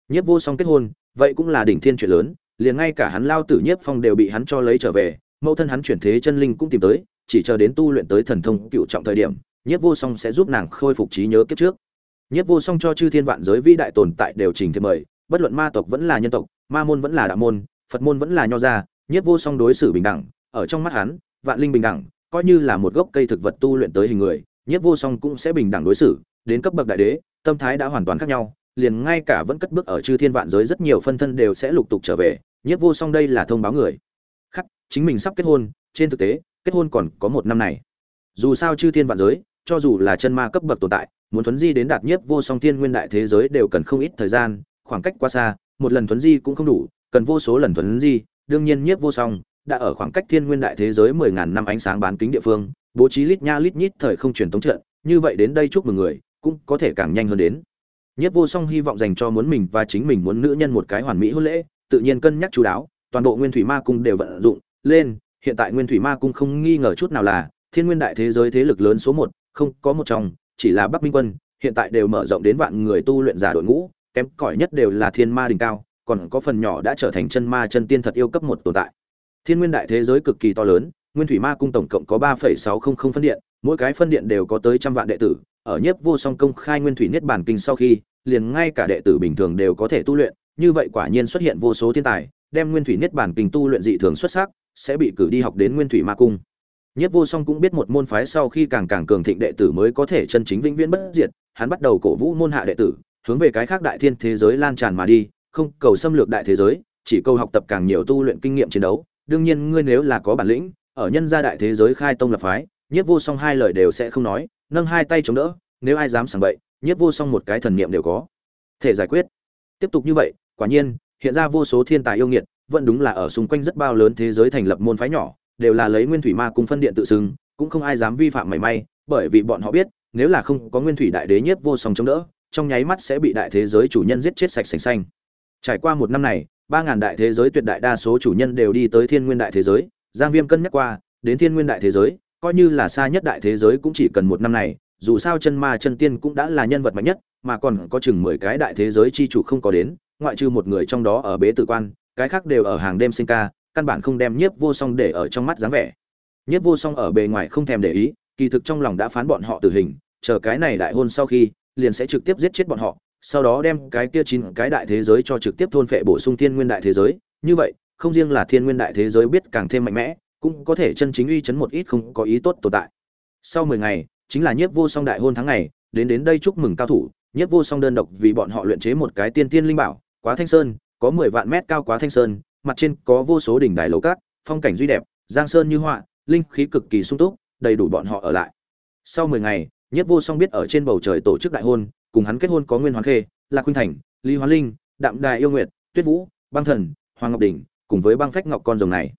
Nhiếp vô song kết hôn, vậy cũng là đỉnh thiên chuyện lớn, liền ngay cả hắn lao tử nhiếp phong đều bị hắn cho lấy trở về, mẫu thân hắn chuyển thế chân linh cũng tìm tới, chỉ chờ đến tu luyện tới thần thông cựu trọng thời điểm, nhiếp vô song sẽ giúp nàng khôi phục trí nhớ kiếp trước. Nhiếp vô song cho chư thiên vạn giới vĩ đại tồn tại đều trình thêm mời, bất luận ma tộc vẫn là nhân tộc ma môn vẫn là đạo môn, phật môn vẫn là nho gia, nhiếp vô song đối xử bình đẳng, ở trong mắt hắn, vạn linh bình đẳng, coi như là một gốc cây thực vật tu luyện tới hình người, nhiếp vô song cũng sẽ bình đẳng đối xử, đến cấp bậc đại đế, tâm thái đã hoàn toàn khác nhau, liền ngay cả vẫn cất bước ở chư thiên vạn giới rất nhiều phân thân đều sẽ lục tục trở về, nhiếp vô song đây là thông báo người. Khắc, chính mình sắp kết hôn, trên thực tế, kết hôn còn có một năm này. Dù sao chư thiên vạn giới, cho dù là chân ma cấp bậc tồn tại, muốn thuấn di đến đạt nhiếp vô song thiên nguyên đại thế giới đều cần không ít thời gian, khoảng cách quá xa một lần thuấn di cũng không đủ cần vô số lần thuấn di đương nhiên nhiếp vô song đã ở khoảng cách thiên nguyên đại thế giới mười ngàn năm ánh sáng bán kính địa phương bố trí lít nha lít nhít thời không truyền tống trận như vậy đến đây chúc mừng người cũng có thể càng nhanh hơn đến. Nhất Vô Song hy vọng dành cho muốn mình và chính mình muốn nữ nhân một cái hoàn mỹ hôn lễ, tự nhiên cân nhắc chú đáo, toàn bộ Nguyên Thủy Ma cung đều vận dụng lên, hiện tại Nguyên Thủy Ma cung không nghi ngờ chút nào là Thiên Nguyên đại thế giới thế lực lớn số một, không, có một trong, chỉ là Bắc Minh quân, hiện tại đều mở rộng đến vạn người tu luyện giả đội ngũ, kém cỏi nhất đều là Thiên Ma đỉnh cao, còn có phần nhỏ đã trở thành chân ma chân tiên thật yêu cấp một tồn tại. Thiên Nguyên đại thế giới cực kỳ to lớn, Nguyên Thủy Ma cung tổng cộng có 3.600 phân điện, mỗi cái phân điện đều có tới trăm vạn đệ tử, ở Nhiếp Vô Song công khai Nguyên Thủy Niết Bàn kinh sau khi, liền ngay cả đệ tử bình thường đều có thể tu luyện, như vậy quả nhiên xuất hiện vô số thiên tài, đem Nguyên Thủy Niết Bàn kinh tu luyện dị thường xuất sắc, sẽ bị cử đi học đến Nguyên Thủy Ma cung. Nhất Vô Song cũng biết một môn phái sau khi càng càng cường thịnh đệ tử mới có thể chân chính vĩnh viễn bất diệt, hắn bắt đầu cổ vũ môn hạ đệ tử, hướng về cái khác đại thiên thế giới lan tràn mà đi, không cầu xâm lược đại thế giới, chỉ cầu học tập càng nhiều tu luyện kinh nghiệm chiến đấu. Đương nhiên ngươi nếu là có bản lĩnh, ở nhân gia đại thế giới khai tông lập phái, nhiếp Vô Song hai lời đều sẽ không nói, nâng hai tay chống đỡ, nếu ai dám sảng bậy, nhiếp Vô Song một cái thần niệm đều có thể giải quyết. Tiếp tục như vậy, quả nhiên, hiện ra vô số thiên tài yêu nghiệt, vẫn đúng là ở xung quanh rất bao lớn thế giới thành lập môn phái nhỏ, đều là lấy Nguyên Thủy Ma cung phân điện tự xưng, cũng không ai dám vi phạm mảy may, bởi vì bọn họ biết, nếu là không có Nguyên Thủy Đại Đế Nhiếp Vô Song chống đỡ, trong nháy mắt sẽ bị đại thế giới chủ nhân giết chết sạch sành xanh. Trải qua một năm này, ba ngàn đại thế giới tuyệt đại đa số chủ nhân đều đi tới Thiên Nguyên đại thế giới, Giang Viêm cân nhắc qua, đến Thiên Nguyên đại thế giới, coi như là xa nhất đại thế giới cũng chỉ cần một năm này, dù sao chân ma chân tiên cũng đã là nhân vật mạnh nhất, mà còn có chừng mười cái đại thế giới chi chủ không có đến, ngoại trừ một người trong đó ở bế tử quan, cái khác đều ở hàng đêm sinh ca, căn bản không đem Nhiếp Vô Song để ở trong mắt dáng vẻ. Nhiếp Vô Song ở bề ngoài không thèm để ý, kỳ thực trong lòng đã phán bọn họ tử hình, chờ cái này đại hôn sau khi, liền sẽ trực tiếp giết chết bọn họ, sau đó đem cái kia chín cái đại thế giới cho trực tiếp thôn phệ bổ sung thiên nguyên đại thế giới, như vậy, không riêng là thiên nguyên đại thế giới biết càng thêm mạnh mẽ, cũng có thể chân chính uy chấn một ít không có ý tốt tồn tại. Sau 10 ngày, chính là Nhiếp Vô Song đại hôn tháng ngày, đến đến đây chúc mừng cao thủ, Nhiếp Vô Song đơn độc vì bọn họ luyện chế một cái tiên tiên linh bảo, Quá Thanh Sơn, có 10 vạn mét cao Quá Thanh Sơn, mặt trên có vô số đỉnh đài lầu cát, phong cảnh duy đẹp, giang sơn như họa, linh khí cực kỳ sung túc, đầy đủ bọn họ ở lại. Sau 10 ngày, Nhiếp Vô Song biết ở trên bầu trời tổ chức đại hôn, cùng hắn kết hôn có Nguyên Hoàng Khê, Lạc Khuynh Thành, Lý Hoán Linh, Đạm Đài Yêu Nguyệt, Tuyết Vũ, Băng Thần, Hoàng Ngọc Đỉnh, cùng với Băng Phách Ngọc con rồng này.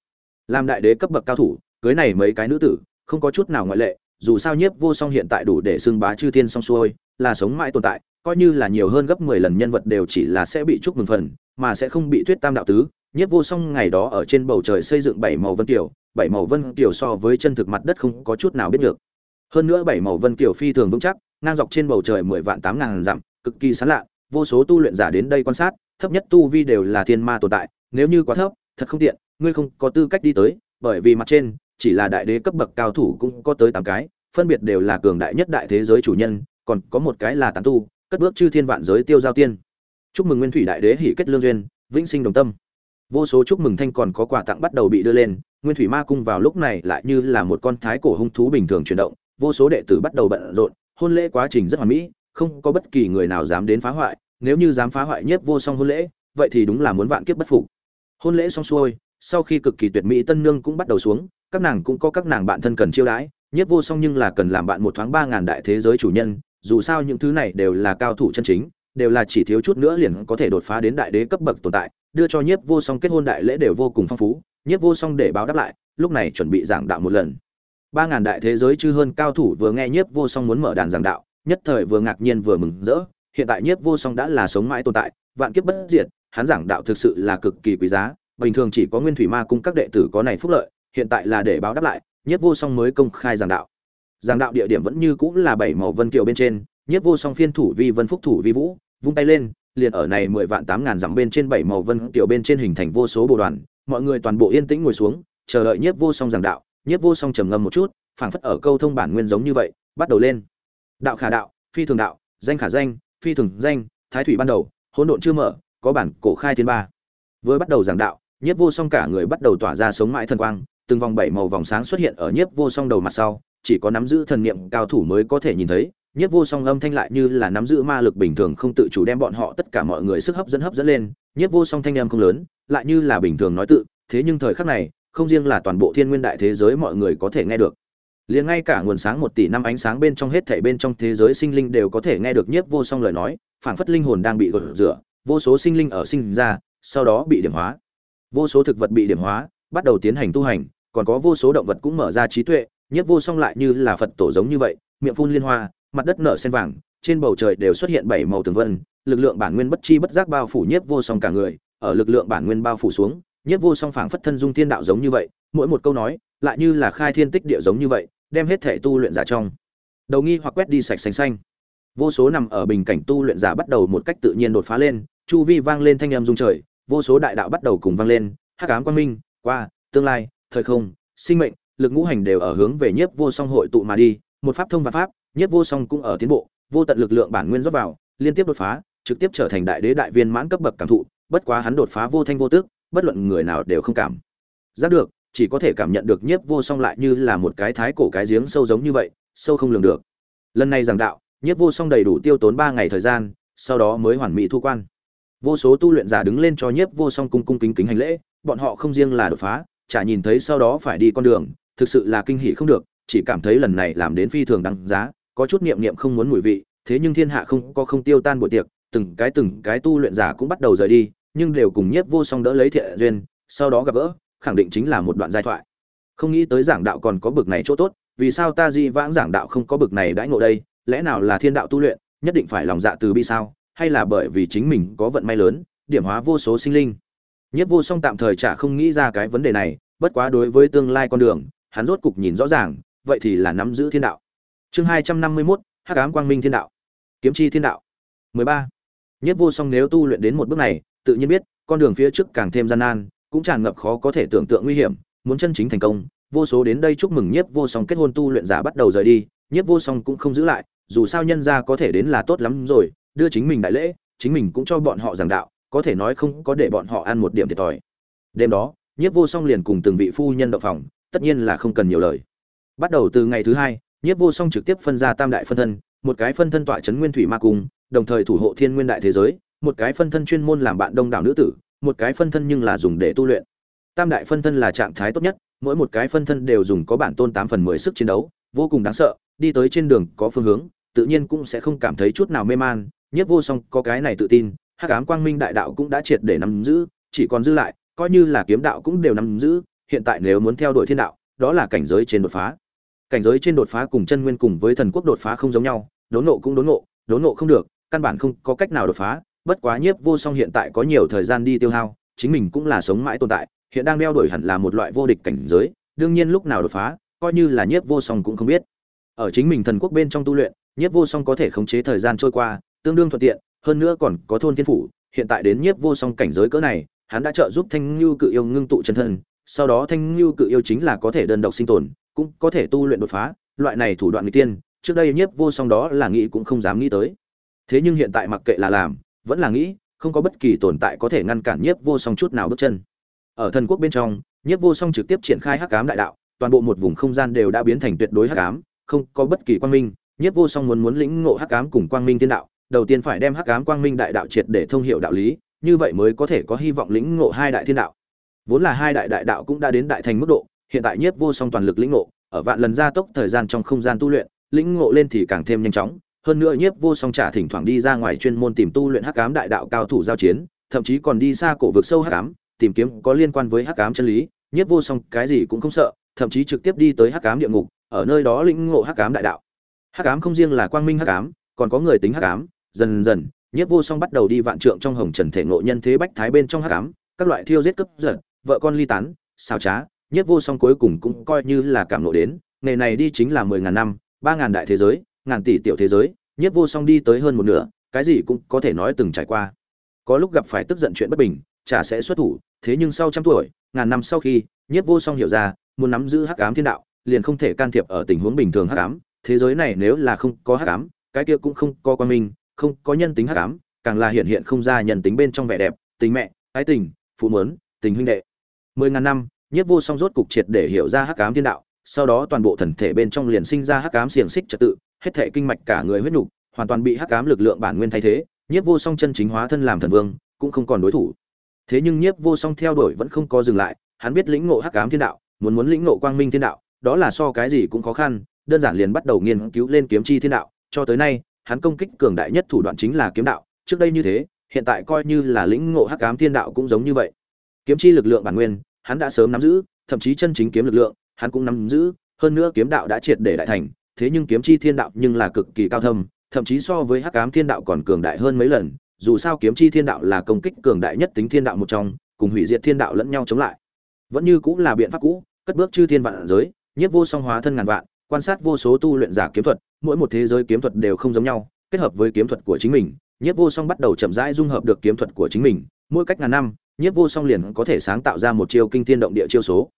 Làm đại đế cấp bậc cao thủ, cưới này mấy cái nữ tử, không có chút nào ngoại lệ, dù sao Nhiếp Vô Song hiện tại đủ để xưng bá chư thiên song xuôi, là sống mãi tồn tại, coi như là nhiều hơn gấp 10 lần nhân vật đều chỉ là sẽ bị chúc mừng phần, mà sẽ không bị Tuyết Tam đạo tứ. Nhiếp Vô Song ngày đó ở trên bầu trời xây dựng bảy màu vân kiều, bảy màu vân kiều so với chân thực mặt đất không có chút nào biết được. Hơn nữa bảy màu vân kiều phi thường vững chắc, ngang dọc trên bầu trời 10 vạn tám ngàn dặm, cực kỳ sáng lạ, vô số tu luyện giả đến đây quan sát, thấp nhất tu vi đều là thiên ma tồn tại, nếu như quá thấp, thật không tiện, ngươi không có tư cách đi tới, bởi vì mặt trên chỉ là đại đế cấp bậc cao thủ cũng có tới tám cái, phân biệt đều là cường đại nhất đại thế giới chủ nhân, còn có một cái là tán tu, cất bước chư thiên vạn giới tiêu giao tiên. Chúc mừng Nguyên Thủy đại đế hỷ kết lương duyên, vĩnh sinh đồng tâm. Vô số chúc mừng thanh còn có quà tặng bắt đầu bị đưa lên, Nguyên Thủy Ma cung vào lúc này lại như là một con thái cổ hung thú bình thường chuyển động, vô số đệ tử bắt đầu bận rộn, hôn lễ quá trình rất hoàn mỹ, không có bất kỳ người nào dám đến phá hoại, nếu như dám phá hoại nhất vô song hôn lễ, vậy thì đúng là muốn vạn kiếp bất phục. Hôn lễ xong xuôi, sau khi cực kỳ tuyệt mỹ tân nương cũng bắt đầu xuống, các nàng cũng có các nàng bạn thân cần chiêu đãi, nhất vô song nhưng là cần làm bạn một thoáng ba ngàn đại thế giới chủ nhân, dù sao những thứ này đều là cao thủ chân chính đều là chỉ thiếu chút nữa liền có thể đột phá đến đại đế cấp bậc tồn tại đưa cho nhiếp vô song kết hôn đại lễ đều vô cùng phong phú nhiếp vô song để báo đáp lại lúc này chuẩn bị giảng đạo một lần ba ngàn đại thế giới chư hơn cao thủ vừa nghe nhiếp vô song muốn mở đàn giảng đạo, nhất thời vừa ngạc nhiên vừa mừng rỡ. Hiện tại nhiếp vô song đã là sống mãi tồn tại, vạn kiếp bất diệt, hắn giảng đạo thực sự là cực kỳ quý giá. Bình thường chỉ có nguyên thủy ma cung các đệ tử có này phúc lợi, hiện tại là để báo đáp lại, nhiếp vô song mới công khai giảng đạo. Giảng đạo địa điểm vẫn như cũng là bảy màu vân kiều bên trên, nhiếp vô song phiên thủ vi vân phúc thủ vi vũ, vung tay lên, liền ở này mười vạn tám ngàn dặm bên trên bảy màu vân kiều bên trên hình thành vô số bộ đoàn, mọi người toàn bộ yên tĩnh ngồi xuống, chờ đợi nhiếp vô song giảng đạo nhiếp vô song trầm ngâm một chút, phảng phất ở câu thông bản nguyên giống như vậy, bắt đầu lên. Đạo khả đạo, phi thường đạo, danh khả danh, phi thường danh, thái thủy ban đầu, hỗn độn chưa mở, có bản cổ khai thiên ba. Vừa bắt đầu giảng đạo, nhiếp vô song cả người bắt đầu tỏa ra sống mãi thần quang, từng vòng bảy màu vòng sáng xuất hiện ở nhiếp vô song đầu mặt sau, chỉ có nắm giữ thần niệm cao thủ mới có thể nhìn thấy, nhiếp vô song âm thanh lại như là nắm giữ ma lực bình thường không tự chủ đem bọn họ tất cả mọi người sức hấp dẫn hấp dẫn lên, nhiếp vô song thanh âm không lớn, lại như là bình thường nói tự, thế nhưng thời khắc này không riêng là toàn bộ thiên nguyên đại thế giới mọi người có thể nghe được. Liền ngay cả nguồn sáng một tỷ năm ánh sáng bên trong hết Thể bên trong thế giới sinh linh đều có thể nghe được nhiếp vô song lời nói, phảng phất linh hồn đang bị gột rửa, vô số sinh linh ở sinh ra, sau đó bị điểm hóa. Vô số thực vật bị điểm hóa, bắt đầu tiến hành tu hành, còn có vô số động vật cũng mở ra trí tuệ, nhiếp vô song lại như là phật tổ giống như vậy, miệng phun liên hoa, mặt đất nở sen vàng, trên bầu trời đều xuất hiện bảy màu tường vân, lực lượng bản nguyên bất chi bất giác bao phủ nhiếp vô song cả người, ở lực lượng bản nguyên bao phủ xuống nhiếp vô song phảng phất thân dung thiên đạo giống như vậy, mỗi một câu nói, lại như là khai thiên tích địa giống như vậy, đem hết thể tu luyện giả trong đầu nghi hoặc quét đi sạch xanh xanh. Vô số nằm ở bình cảnh tu luyện giả bắt đầu một cách tự nhiên đột phá lên, chu vi vang lên thanh âm dung trời, vô số đại đạo bắt đầu cùng vang lên, hắc ám quang minh, qua, tương lai, thời không, sinh mệnh, lực ngũ hành đều ở hướng về nhiếp vô song hội tụ mà đi, một pháp thông và pháp, nhiếp vô song cũng ở tiến bộ, vô tận lực lượng bản nguyên rót vào, liên tiếp đột phá, trực tiếp trở thành đại đế đại viên mãn cấp bậc cảm thụ, bất quá hắn đột phá vô thanh vô tức bất luận người nào đều không cảm. Giác được, chỉ có thể cảm nhận được nhiếp vô song lại như là một cái thái cổ cái giếng sâu giống như vậy, sâu không lường được. Lần này giảng đạo, nhiếp vô song đầy đủ tiêu tốn ba ngày thời gian, sau đó mới hoàn mỹ thu quan. Vô số tu luyện giả đứng lên cho nhiếp vô song cung cung kính kính hành lễ, bọn họ không riêng là đột phá, chả nhìn thấy sau đó phải đi con đường, thực sự là kinh hỉ không được, chỉ cảm thấy lần này làm đến phi thường đáng giá, có chút niệm niệm không muốn mùi vị, thế nhưng thiên hạ không có không tiêu tan buổi tiệc, từng cái từng cái tu luyện giả cũng bắt đầu rời đi nhưng đều cùng nhiếp vô song đỡ lấy thiện duyên, sau đó gặp gỡ, khẳng định chính là một đoạn giai thoại. Không nghĩ tới giảng đạo còn có bực này chỗ tốt, vì sao ta di vãng giảng đạo không có bực này đãi ngộ đây, lẽ nào là thiên đạo tu luyện, nhất định phải lòng dạ từ bi sao, hay là bởi vì chính mình có vận may lớn, điểm hóa vô số sinh linh? Nhất vô song tạm thời chả không nghĩ ra cái vấn đề này, bất quá đối với tương lai con đường, hắn rốt cục nhìn rõ ràng, vậy thì là nắm giữ thiên đạo. Chương hai trăm năm mươi mốt, hắc ám quang minh thiên đạo. Kiếm chi thiên đạo. Mười ba. Nhất vô song nếu tu luyện đến một bước này tự nhiên biết, con đường phía trước càng thêm gian nan, cũng tràn ngập khó có thể tưởng tượng nguy hiểm, muốn chân chính thành công, vô số đến đây chúc mừng nhiếp vô song kết hôn tu luyện giả bắt đầu rời đi, nhiếp vô song cũng không giữ lại, dù sao nhân gia có thể đến là tốt lắm rồi, đưa chính mình đại lễ, chính mình cũng cho bọn họ giảng đạo, có thể nói không có để bọn họ ăn một điểm thiệt thòi. Đêm đó, nhiếp vô song liền cùng từng vị phu nhân động phòng, tất nhiên là không cần nhiều lời. Bắt đầu từ ngày thứ hai, nhiếp vô song trực tiếp phân ra tam đại phân thân, một cái phân thân tọa chấn nguyên thủy ma cung, đồng thời thủ hộ thiên nguyên đại thế giới một cái phân thân chuyên môn làm bạn đông đảo nữ tử, một cái phân thân nhưng là dùng để tu luyện. Tam đại phân thân là trạng thái tốt nhất, mỗi một cái phân thân đều dùng có bản tôn tám phần mười sức chiến đấu, vô cùng đáng sợ, đi tới trên đường có phương hướng, tự nhiên cũng sẽ không cảm thấy chút nào mê man, nhất vô song có cái này tự tin, hắc ám quang minh đại đạo cũng đã triệt để nắm giữ, chỉ còn dư lại, coi như là kiếm đạo cũng đều nắm giữ, hiện tại nếu muốn theo đuổi thiên đạo, đó là cảnh giới trên đột phá. Cảnh giới trên đột phá cùng chân nguyên cùng với thần quốc đột phá không giống nhau, đốn nộ cũng đốn nộ đốn nộ không được, căn bản không có cách nào đột phá bất quá nhiếp vô song hiện tại có nhiều thời gian đi tiêu hao, chính mình cũng là sống mãi tồn tại, hiện đang đeo đuổi hẳn là một loại vô địch cảnh giới, đương nhiên lúc nào đột phá, coi như là nhiếp vô song cũng không biết. Ở chính mình thần quốc bên trong tu luyện, nhiếp vô song có thể khống chế thời gian trôi qua, tương đương thuận tiện, hơn nữa còn có thôn thiên phủ, hiện tại đến nhiếp vô song cảnh giới cỡ này, hắn đã trợ giúp thanh lưu cự yêu ngưng tụ chân thân, sau đó thanh lưu cự yêu chính là có thể đơn độc sinh tồn, cũng có thể tu luyện đột phá, loại này thủ đoạn người tiên, trước đây nhiếp vô song đó là nghĩ cũng không dám nghĩ tới. Thế nhưng hiện tại mặc kệ là làm vẫn là nghĩ, không có bất kỳ tồn tại có thể ngăn cản nhiếp vô song chút nào bước chân. Ở thần quốc bên trong, nhiếp vô song trực tiếp triển khai hắc ám đại đạo, toàn bộ một vùng không gian đều đã biến thành tuyệt đối hắc ám, không có bất kỳ quang minh. Nhiếp vô song muốn muốn lĩnh ngộ hắc ám cùng quang minh thiên đạo, đầu tiên phải đem hắc ám quang minh đại đạo triệt để thông hiệu đạo lý, như vậy mới có thể có hy vọng lĩnh ngộ hai đại thiên đạo. Vốn là hai đại đại đạo cũng đã đến đại thành mức độ, hiện tại nhiếp vô song toàn lực lĩnh ngộ, ở vạn lần gia tốc thời gian trong không gian tu luyện, lĩnh ngộ lên thì càng thêm nhanh chóng hơn nữa nhiếp vô song trả thỉnh thoảng đi ra ngoài chuyên môn tìm tu luyện hắc ám đại đạo cao thủ giao chiến, thậm chí còn đi xa cổ vực sâu hắc ám, tìm kiếm có liên quan với hắc ám chân lý. Nhiếp vô song cái gì cũng không sợ, thậm chí trực tiếp đi tới hắc ám địa ngục, ở nơi đó lĩnh ngộ hắc ám đại đạo. Hắc ám không riêng là quang minh hắc ám, còn có người tính hắc ám. Dần dần, nhiếp vô song bắt đầu đi vạn trượng trong hồng trần thể ngộ nhân thế bách thái bên trong hắc ám, các loại thiêu giết cướp giật, vợ con ly tán, xào trá. Nhiếp vô song cuối cùng cũng coi như là cảm nộ đến nghề này đi chính là mười ngàn năm, ba ngàn đại thế giới ngàn tỷ tiểu thế giới, nhiếp vô song đi tới hơn một nửa, cái gì cũng có thể nói từng trải qua. Có lúc gặp phải tức giận chuyện bất bình, chả sẽ xuất thủ, thế nhưng sau trăm tuổi, ngàn năm sau khi, nhiếp vô song hiểu ra, muốn nắm giữ hắc ám thiên đạo, liền không thể can thiệp ở tình huống bình thường hắc ám, thế giới này nếu là không có hắc ám, cái kia cũng không có quan minh, không có nhân tính hắc ám, càng là hiện hiện không ra nhân tính bên trong vẻ đẹp, tình mẹ, ái tình, phụ mớn, tình huynh đệ. Mười ngàn năm, nhiếp vô song rốt cục triệt để hiểu ra hắc ám thiên đạo, sau đó toàn bộ thần thể bên trong liền sinh ra hắc ám xiềng xích trật tự hết thể kinh mạch cả người huyết nhục, hoàn toàn bị hắc ám lực lượng bản nguyên thay thế, nhiếp vô song chân chính hóa thân làm thần vương, cũng không còn đối thủ. Thế nhưng nhiếp vô song theo đuổi vẫn không có dừng lại, hắn biết lĩnh ngộ hắc ám thiên đạo, muốn muốn lĩnh ngộ quang minh thiên đạo, đó là so cái gì cũng khó khăn, đơn giản liền bắt đầu nghiên cứu lên kiếm chi thiên đạo, cho tới nay, hắn công kích cường đại nhất thủ đoạn chính là kiếm đạo, trước đây như thế, hiện tại coi như là lĩnh ngộ hắc ám thiên đạo cũng giống như vậy. Kiếm chi lực lượng bản nguyên, hắn đã sớm nắm giữ, thậm chí chân chính kiếm lực lượng, hắn cũng nắm giữ, hơn nữa kiếm đạo đã triệt để đại thành thế nhưng kiếm chi thiên đạo nhưng là cực kỳ cao thâm, thậm chí so với hắc ám thiên đạo còn cường đại hơn mấy lần, dù sao kiếm chi thiên đạo là công kích cường đại nhất tính thiên đạo một trong, cùng hủy diệt thiên đạo lẫn nhau chống lại. Vẫn như cũng là biện pháp cũ, cất bước chư thiên vạn giới, nhiếp vô song hóa thân ngàn vạn, quan sát vô số tu luyện giả kiếm thuật, mỗi một thế giới kiếm thuật đều không giống nhau, kết hợp với kiếm thuật của chính mình, nhiếp vô song bắt đầu chậm rãi dung hợp được kiếm thuật của chính mình. Mỗi cách ngàn năm, nhiếp vô song liền có thể sáng tạo ra một chiêu kinh thiên động địa chiêu số.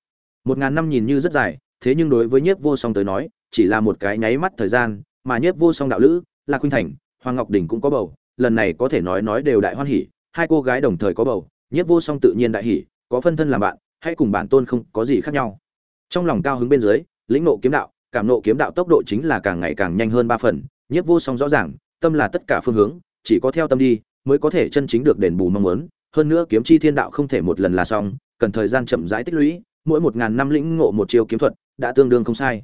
Một ngàn năm nhìn như rất dài, thế nhưng đối với nhiếp vô song tới nói chỉ là một cái nháy mắt thời gian, mà nhiếp vô song đạo lữ là khuynh thành, hoàng ngọc đình cũng có bầu, lần này có thể nói nói đều đại hoan hỉ, hai cô gái đồng thời có bầu, nhiếp vô song tự nhiên đại hỉ, có phân thân làm bạn, hay cùng bản tôn không có gì khác nhau. Trong lòng cao hứng bên dưới, lĩnh nộ kiếm đạo, cảm nộ kiếm đạo tốc độ chính là càng ngày càng nhanh hơn ba phần, nhiếp vô song rõ ràng, tâm là tất cả phương hướng, chỉ có theo tâm đi, mới có thể chân chính được đền bù mong muốn, hơn nữa kiếm chi thiên đạo không thể một lần là xong, cần thời gian chậm rãi tích lũy, mỗi một ngàn năm lĩnh ngộ một chiêu kiếm thuật, đã tương đương không sai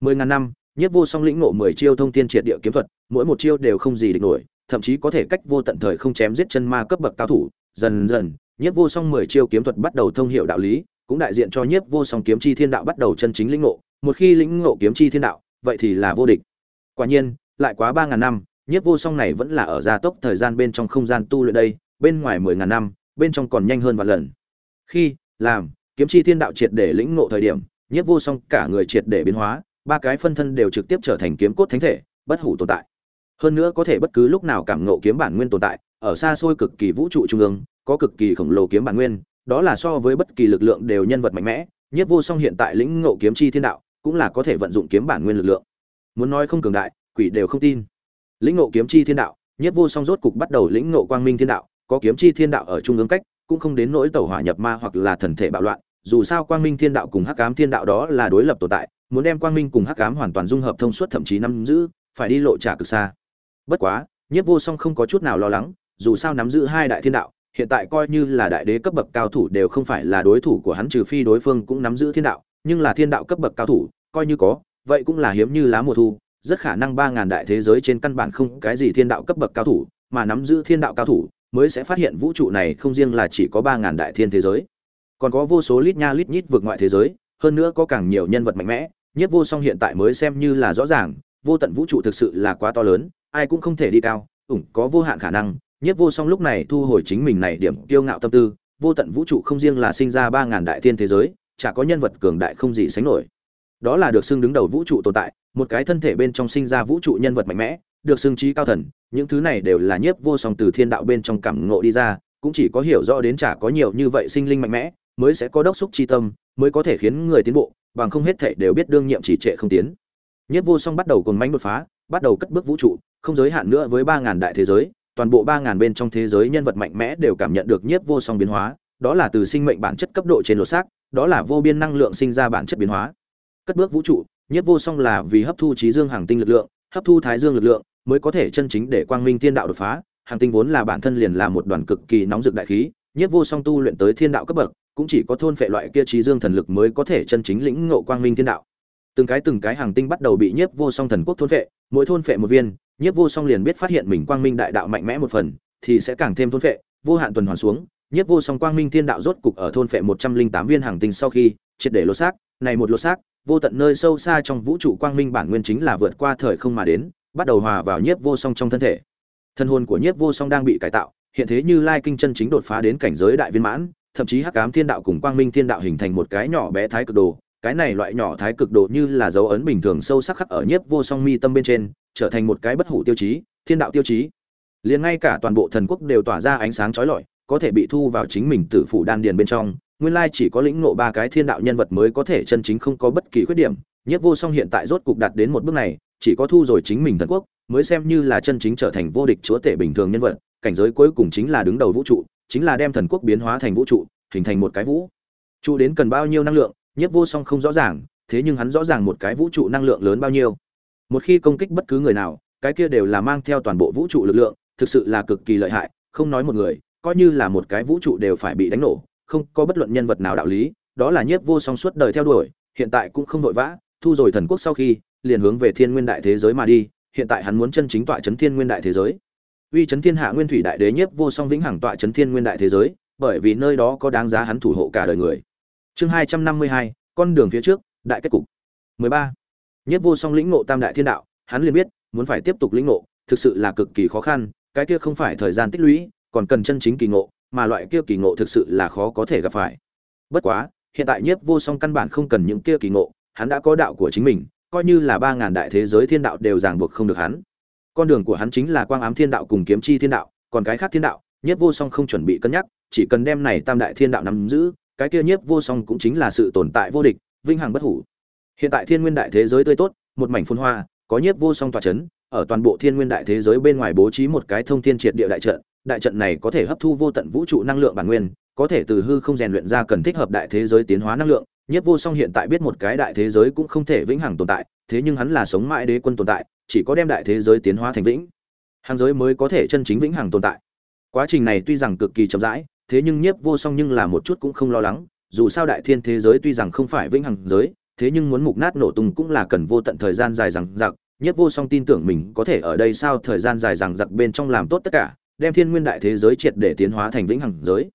mười ngàn năm nhất vô song lĩnh ngộ mười chiêu thông thiên triệt địa kiếm thuật, mỗi một chiêu đều không gì địch nổi, thậm chí có thể cách vô tận thời không chém giết chân ma cấp bậc cao thủ. Dần dần nhất vô song mười chiêu kiếm thuật bắt đầu thông hiệu đạo lý, cũng đại diện cho nhiếp vô song kiếm chi thiên đạo bắt đầu chân chính lĩnh ngộ. Một khi lĩnh ngộ kiếm chi thiên đạo, vậy thì là vô địch. Quả nhiên, lại quá ba ngàn năm, nhiếp vô song này vẫn là ở gia tốc thời gian bên trong không gian tu luyện đây, bên ngoài mười ngàn năm, bên trong còn nhanh hơn vài lần. Khi, làm, kiếm chi thiên đạo triệt để lĩnh ngộ thời điểm, nhiếp vô song cả người triệt để biến hóa ba cái phân thân đều trực tiếp trở thành kiếm cốt thánh thể, bất hủ tồn tại. Hơn nữa có thể bất cứ lúc nào cảm ngộ kiếm bản nguyên tồn tại, ở xa xôi cực kỳ vũ trụ trung ương, có cực kỳ khổng lồ kiếm bản nguyên, đó là so với bất kỳ lực lượng đều nhân vật mạnh mẽ, nhiếp vô song hiện tại lĩnh ngộ kiếm chi thiên đạo, cũng là có thể vận dụng kiếm bản nguyên lực lượng. Muốn nói không cường đại, quỷ đều không tin. Lĩnh ngộ kiếm chi thiên đạo, nhiếp vô song rốt cục bắt đầu lĩnh ngộ quang minh thiên đạo, có kiếm chi thiên đạo ở trung ương cách, cũng không đến nỗi tẩu hỏa nhập ma hoặc là thần thể bạo loạn dù sao quang minh thiên đạo cùng hắc ám thiên đạo đó là đối lập tồn tại, muốn đem quang minh cùng hắc ám hoàn toàn dung hợp thông suốt thậm chí nắm giữ, phải đi lộ trả cực xa. Bất quá, nhiếp vô song không có chút nào lo lắng, dù sao nắm giữ hai đại thiên đạo, hiện tại coi như là đại đế cấp bậc cao thủ đều không phải là đối thủ của hắn trừ phi đối phương cũng nắm giữ thiên đạo, nhưng là thiên đạo cấp bậc cao thủ, coi như có, vậy cũng là hiếm như lá mùa thu, rất khả năng ba ngàn đại thế giới trên căn bản không cái gì thiên đạo cấp bậc cao thủ, mà nắm giữ thiên đạo cao thủ, mới sẽ phát hiện vũ trụ này không riêng là chỉ có ba ngàn đại thiên thế giới còn có vô số lít nha lít nhít vượt ngoại thế giới, hơn nữa có càng nhiều nhân vật mạnh mẽ, nhất vô song hiện tại mới xem như là rõ ràng, vô tận vũ trụ thực sự là quá to lớn, ai cũng không thể đi cao, ủng có vô hạn khả năng, nhất vô song lúc này thu hồi chính mình này điểm kiêu ngạo tâm tư, vô tận vũ trụ không riêng là sinh ra ba ngàn đại thiên thế giới, chả có nhân vật cường đại không gì sánh nổi. Đó là được xưng đứng đầu vũ trụ tồn tại, một cái thân thể bên trong sinh ra vũ trụ nhân vật mạnh mẽ, được xưng trí cao thần, những thứ này đều là nhiếp vô song từ thiên đạo bên trong cảm ngộ đi ra, cũng chỉ có hiểu rõ đến chả có nhiều như vậy sinh linh mạnh mẽ mới sẽ có đốc xúc chi tâm, mới có thể khiến người tiến bộ, bằng không hết thảy đều biết đương nhiệm chỉ trệ không tiến. Nhiếp vô song bắt đầu cuồng mãnh đột phá, bắt đầu cất bước vũ trụ, không giới hạn nữa với ba ngàn đại thế giới, toàn bộ ba ngàn bên trong thế giới nhân vật mạnh mẽ đều cảm nhận được nhiếp vô song biến hóa, đó là từ sinh mệnh bản chất cấp độ trên lỗ xác, đó là vô biên năng lượng sinh ra bản chất biến hóa. Cất bước vũ trụ nhiếp vô song là vì hấp thu trí dương hàng tinh lực lượng, hấp thu thái dương lực lượng, mới có thể chân chính để quang minh thiên đạo đột phá. Hàng tinh vốn là bản thân liền là một đoàn cực kỳ nóng rực đại khí nhiếp vô song tu luyện tới thiên đạo cấp bậc cũng chỉ có thôn phệ loại kia trí dương thần lực mới có thể chân chính lĩnh ngộ quang minh thiên đạo. Từng cái từng cái hàng tinh bắt đầu bị nhiếp vô song thần quốc thôn phệ, mỗi thôn phệ một viên, nhiếp vô song liền biết phát hiện mình quang minh đại đạo mạnh mẽ một phần, thì sẽ càng thêm thôn phệ, vô hạn tuần hoàn xuống, nhiếp vô song quang minh thiên đạo rốt cục ở thôn phệ một trăm linh tám viên hàng tinh sau khi, triệt để lột xác, này một lột xác, vô tận nơi sâu xa trong vũ trụ quang minh bản nguyên chính là vượt qua thời không mà đến, bắt đầu hòa vào nhiếp vô song trong thân thể. Thân hồn của nhiếp vô song đang bị cải tạo, hiện thế như lai kinh chân chính đột phá đến cảnh giới đại viên mãn thậm chí hắc ám thiên đạo cùng quang minh thiên đạo hình thành một cái nhỏ bé thái cực đồ. Cái này loại nhỏ thái cực đồ như là dấu ấn bình thường sâu sắc khắc ở nhiếp vô song mi tâm bên trên, trở thành một cái bất hủ tiêu chí, thiên đạo tiêu chí. Liền ngay cả toàn bộ thần quốc đều tỏa ra ánh sáng trói lọi, có thể bị thu vào chính mình tử phủ đan điền bên trong. Nguyên lai chỉ có lĩnh ngộ ba cái thiên đạo nhân vật mới có thể chân chính không có bất kỳ khuyết điểm. Nhiếp vô song hiện tại rốt cục đạt đến một bước này, chỉ có thu rồi chính mình thần quốc, mới xem như là chân chính trở thành vô địch chúa tể bình thường nhân vật, cảnh giới cuối cùng chính là đứng đầu vũ trụ chính là đem thần quốc biến hóa thành vũ trụ, hình thành một cái vũ. Trụ đến cần bao nhiêu năng lượng, nhiếp vô song không rõ ràng, thế nhưng hắn rõ ràng một cái vũ trụ năng lượng lớn bao nhiêu. Một khi công kích bất cứ người nào, cái kia đều là mang theo toàn bộ vũ trụ lực lượng, thực sự là cực kỳ lợi hại, không nói một người, coi như là một cái vũ trụ đều phải bị đánh nổ, không có bất luận nhân vật nào đạo lý, đó là nhiếp vô song suốt đời theo đuổi, hiện tại cũng không vội vã, thu rồi thần quốc sau khi, liền hướng về thiên nguyên đại thế giới mà đi, hiện tại hắn muốn chân chính tọa chấn thiên nguyên đại thế giới uy chấn thiên hạ nguyên thủy đại đế nhiếp vô song vĩnh hằng tọa chấn thiên nguyên đại thế giới bởi vì nơi đó có đáng giá hắn thủ hộ cả đời người chương hai trăm năm mươi hai con đường phía trước đại kết cục 13. Nhất vô song lĩnh ngộ tam đại thiên đạo, hắn liền biết, muốn phải tiếp tục lĩnh ngộ, thực sự là cực kỳ khó khăn, cái kia không phải thời gian tích lũy, còn cần chân chính kỳ ngộ, mà loại kia kỳ ngộ thực sự là khó có thể gặp phải. Bất quá, hiện tại Nhiếp Vô Song căn bản không cần những kia kỳ ngộ, hắn đã có đạo của chính mình, coi như là 3000 đại thế giới thiên đạo đều ràng buộc không được hắn. Con đường của hắn chính là quang ám thiên đạo cùng kiếm chi thiên đạo, còn cái khác thiên đạo, Nhiếp Vô Song không chuẩn bị cân nhắc, chỉ cần đem này tam đại thiên đạo nắm giữ, cái kia Nhiếp Vô Song cũng chính là sự tồn tại vô địch, vinh hằng bất hủ. Hiện tại Thiên Nguyên đại thế giới tươi tốt, một mảnh phồn hoa, có nhiếp vô song tọa chấn, ở toàn bộ Thiên Nguyên đại thế giới bên ngoài bố trí một cái thông thiên triệt địa đại trận, đại trận này có thể hấp thu vô tận vũ trụ năng lượng bản nguyên, có thể từ hư không rèn luyện ra cần thích hợp đại thế giới tiến hóa năng lượng. Nhiếp vô song hiện tại biết một cái đại thế giới cũng không thể vĩnh hằng tồn tại, thế nhưng hắn là sống mãi đế quân tồn tại, chỉ có đem đại thế giới tiến hóa thành vĩnh. Hàng giới mới có thể chân chính vĩnh hằng tồn tại. Quá trình này tuy rằng cực kỳ chậm rãi, thế nhưng nhiếp vô song nhưng là một chút cũng không lo lắng, dù sao đại thiên thế giới tuy rằng không phải vĩnh hằng giới, thế nhưng muốn mục nát nổ tung cũng là cần vô tận thời gian dài rằng giặc nhiếp vô song tin tưởng mình có thể ở đây sao thời gian dài rằng giặc bên trong làm tốt tất cả đem thiên nguyên đại thế giới triệt để tiến hóa thành vĩnh hằng giới.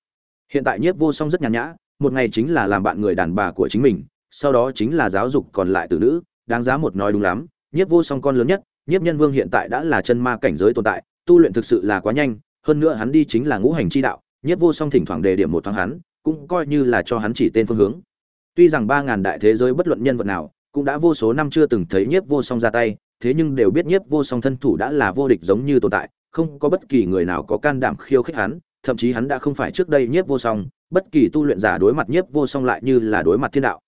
Hiện tại nhiếp vô song rất nhàn nhã một ngày chính là làm bạn người đàn bà của chính mình sau đó chính là giáo dục còn lại từ nữ. Đáng giá một nói đúng lắm nhiếp vô song con lớn nhất nhiếp nhân vương hiện tại đã là chân ma cảnh giới tồn tại tu luyện thực sự là quá nhanh hơn nữa hắn đi chính là ngũ hành chi đạo nhiếp vô song thỉnh thoảng đề điểm một thoáng hắn cũng coi như là cho hắn chỉ tên phương hướng Tuy rằng ba ngàn đại thế giới bất luận nhân vật nào, cũng đã vô số năm chưa từng thấy Nhiếp Vô Song ra tay, thế nhưng đều biết Nhiếp Vô Song thân thủ đã là vô địch giống như tồn tại, không có bất kỳ người nào có can đảm khiêu khích hắn, thậm chí hắn đã không phải trước đây Nhiếp Vô Song, bất kỳ tu luyện giả đối mặt Nhiếp Vô Song lại như là đối mặt thiên đạo.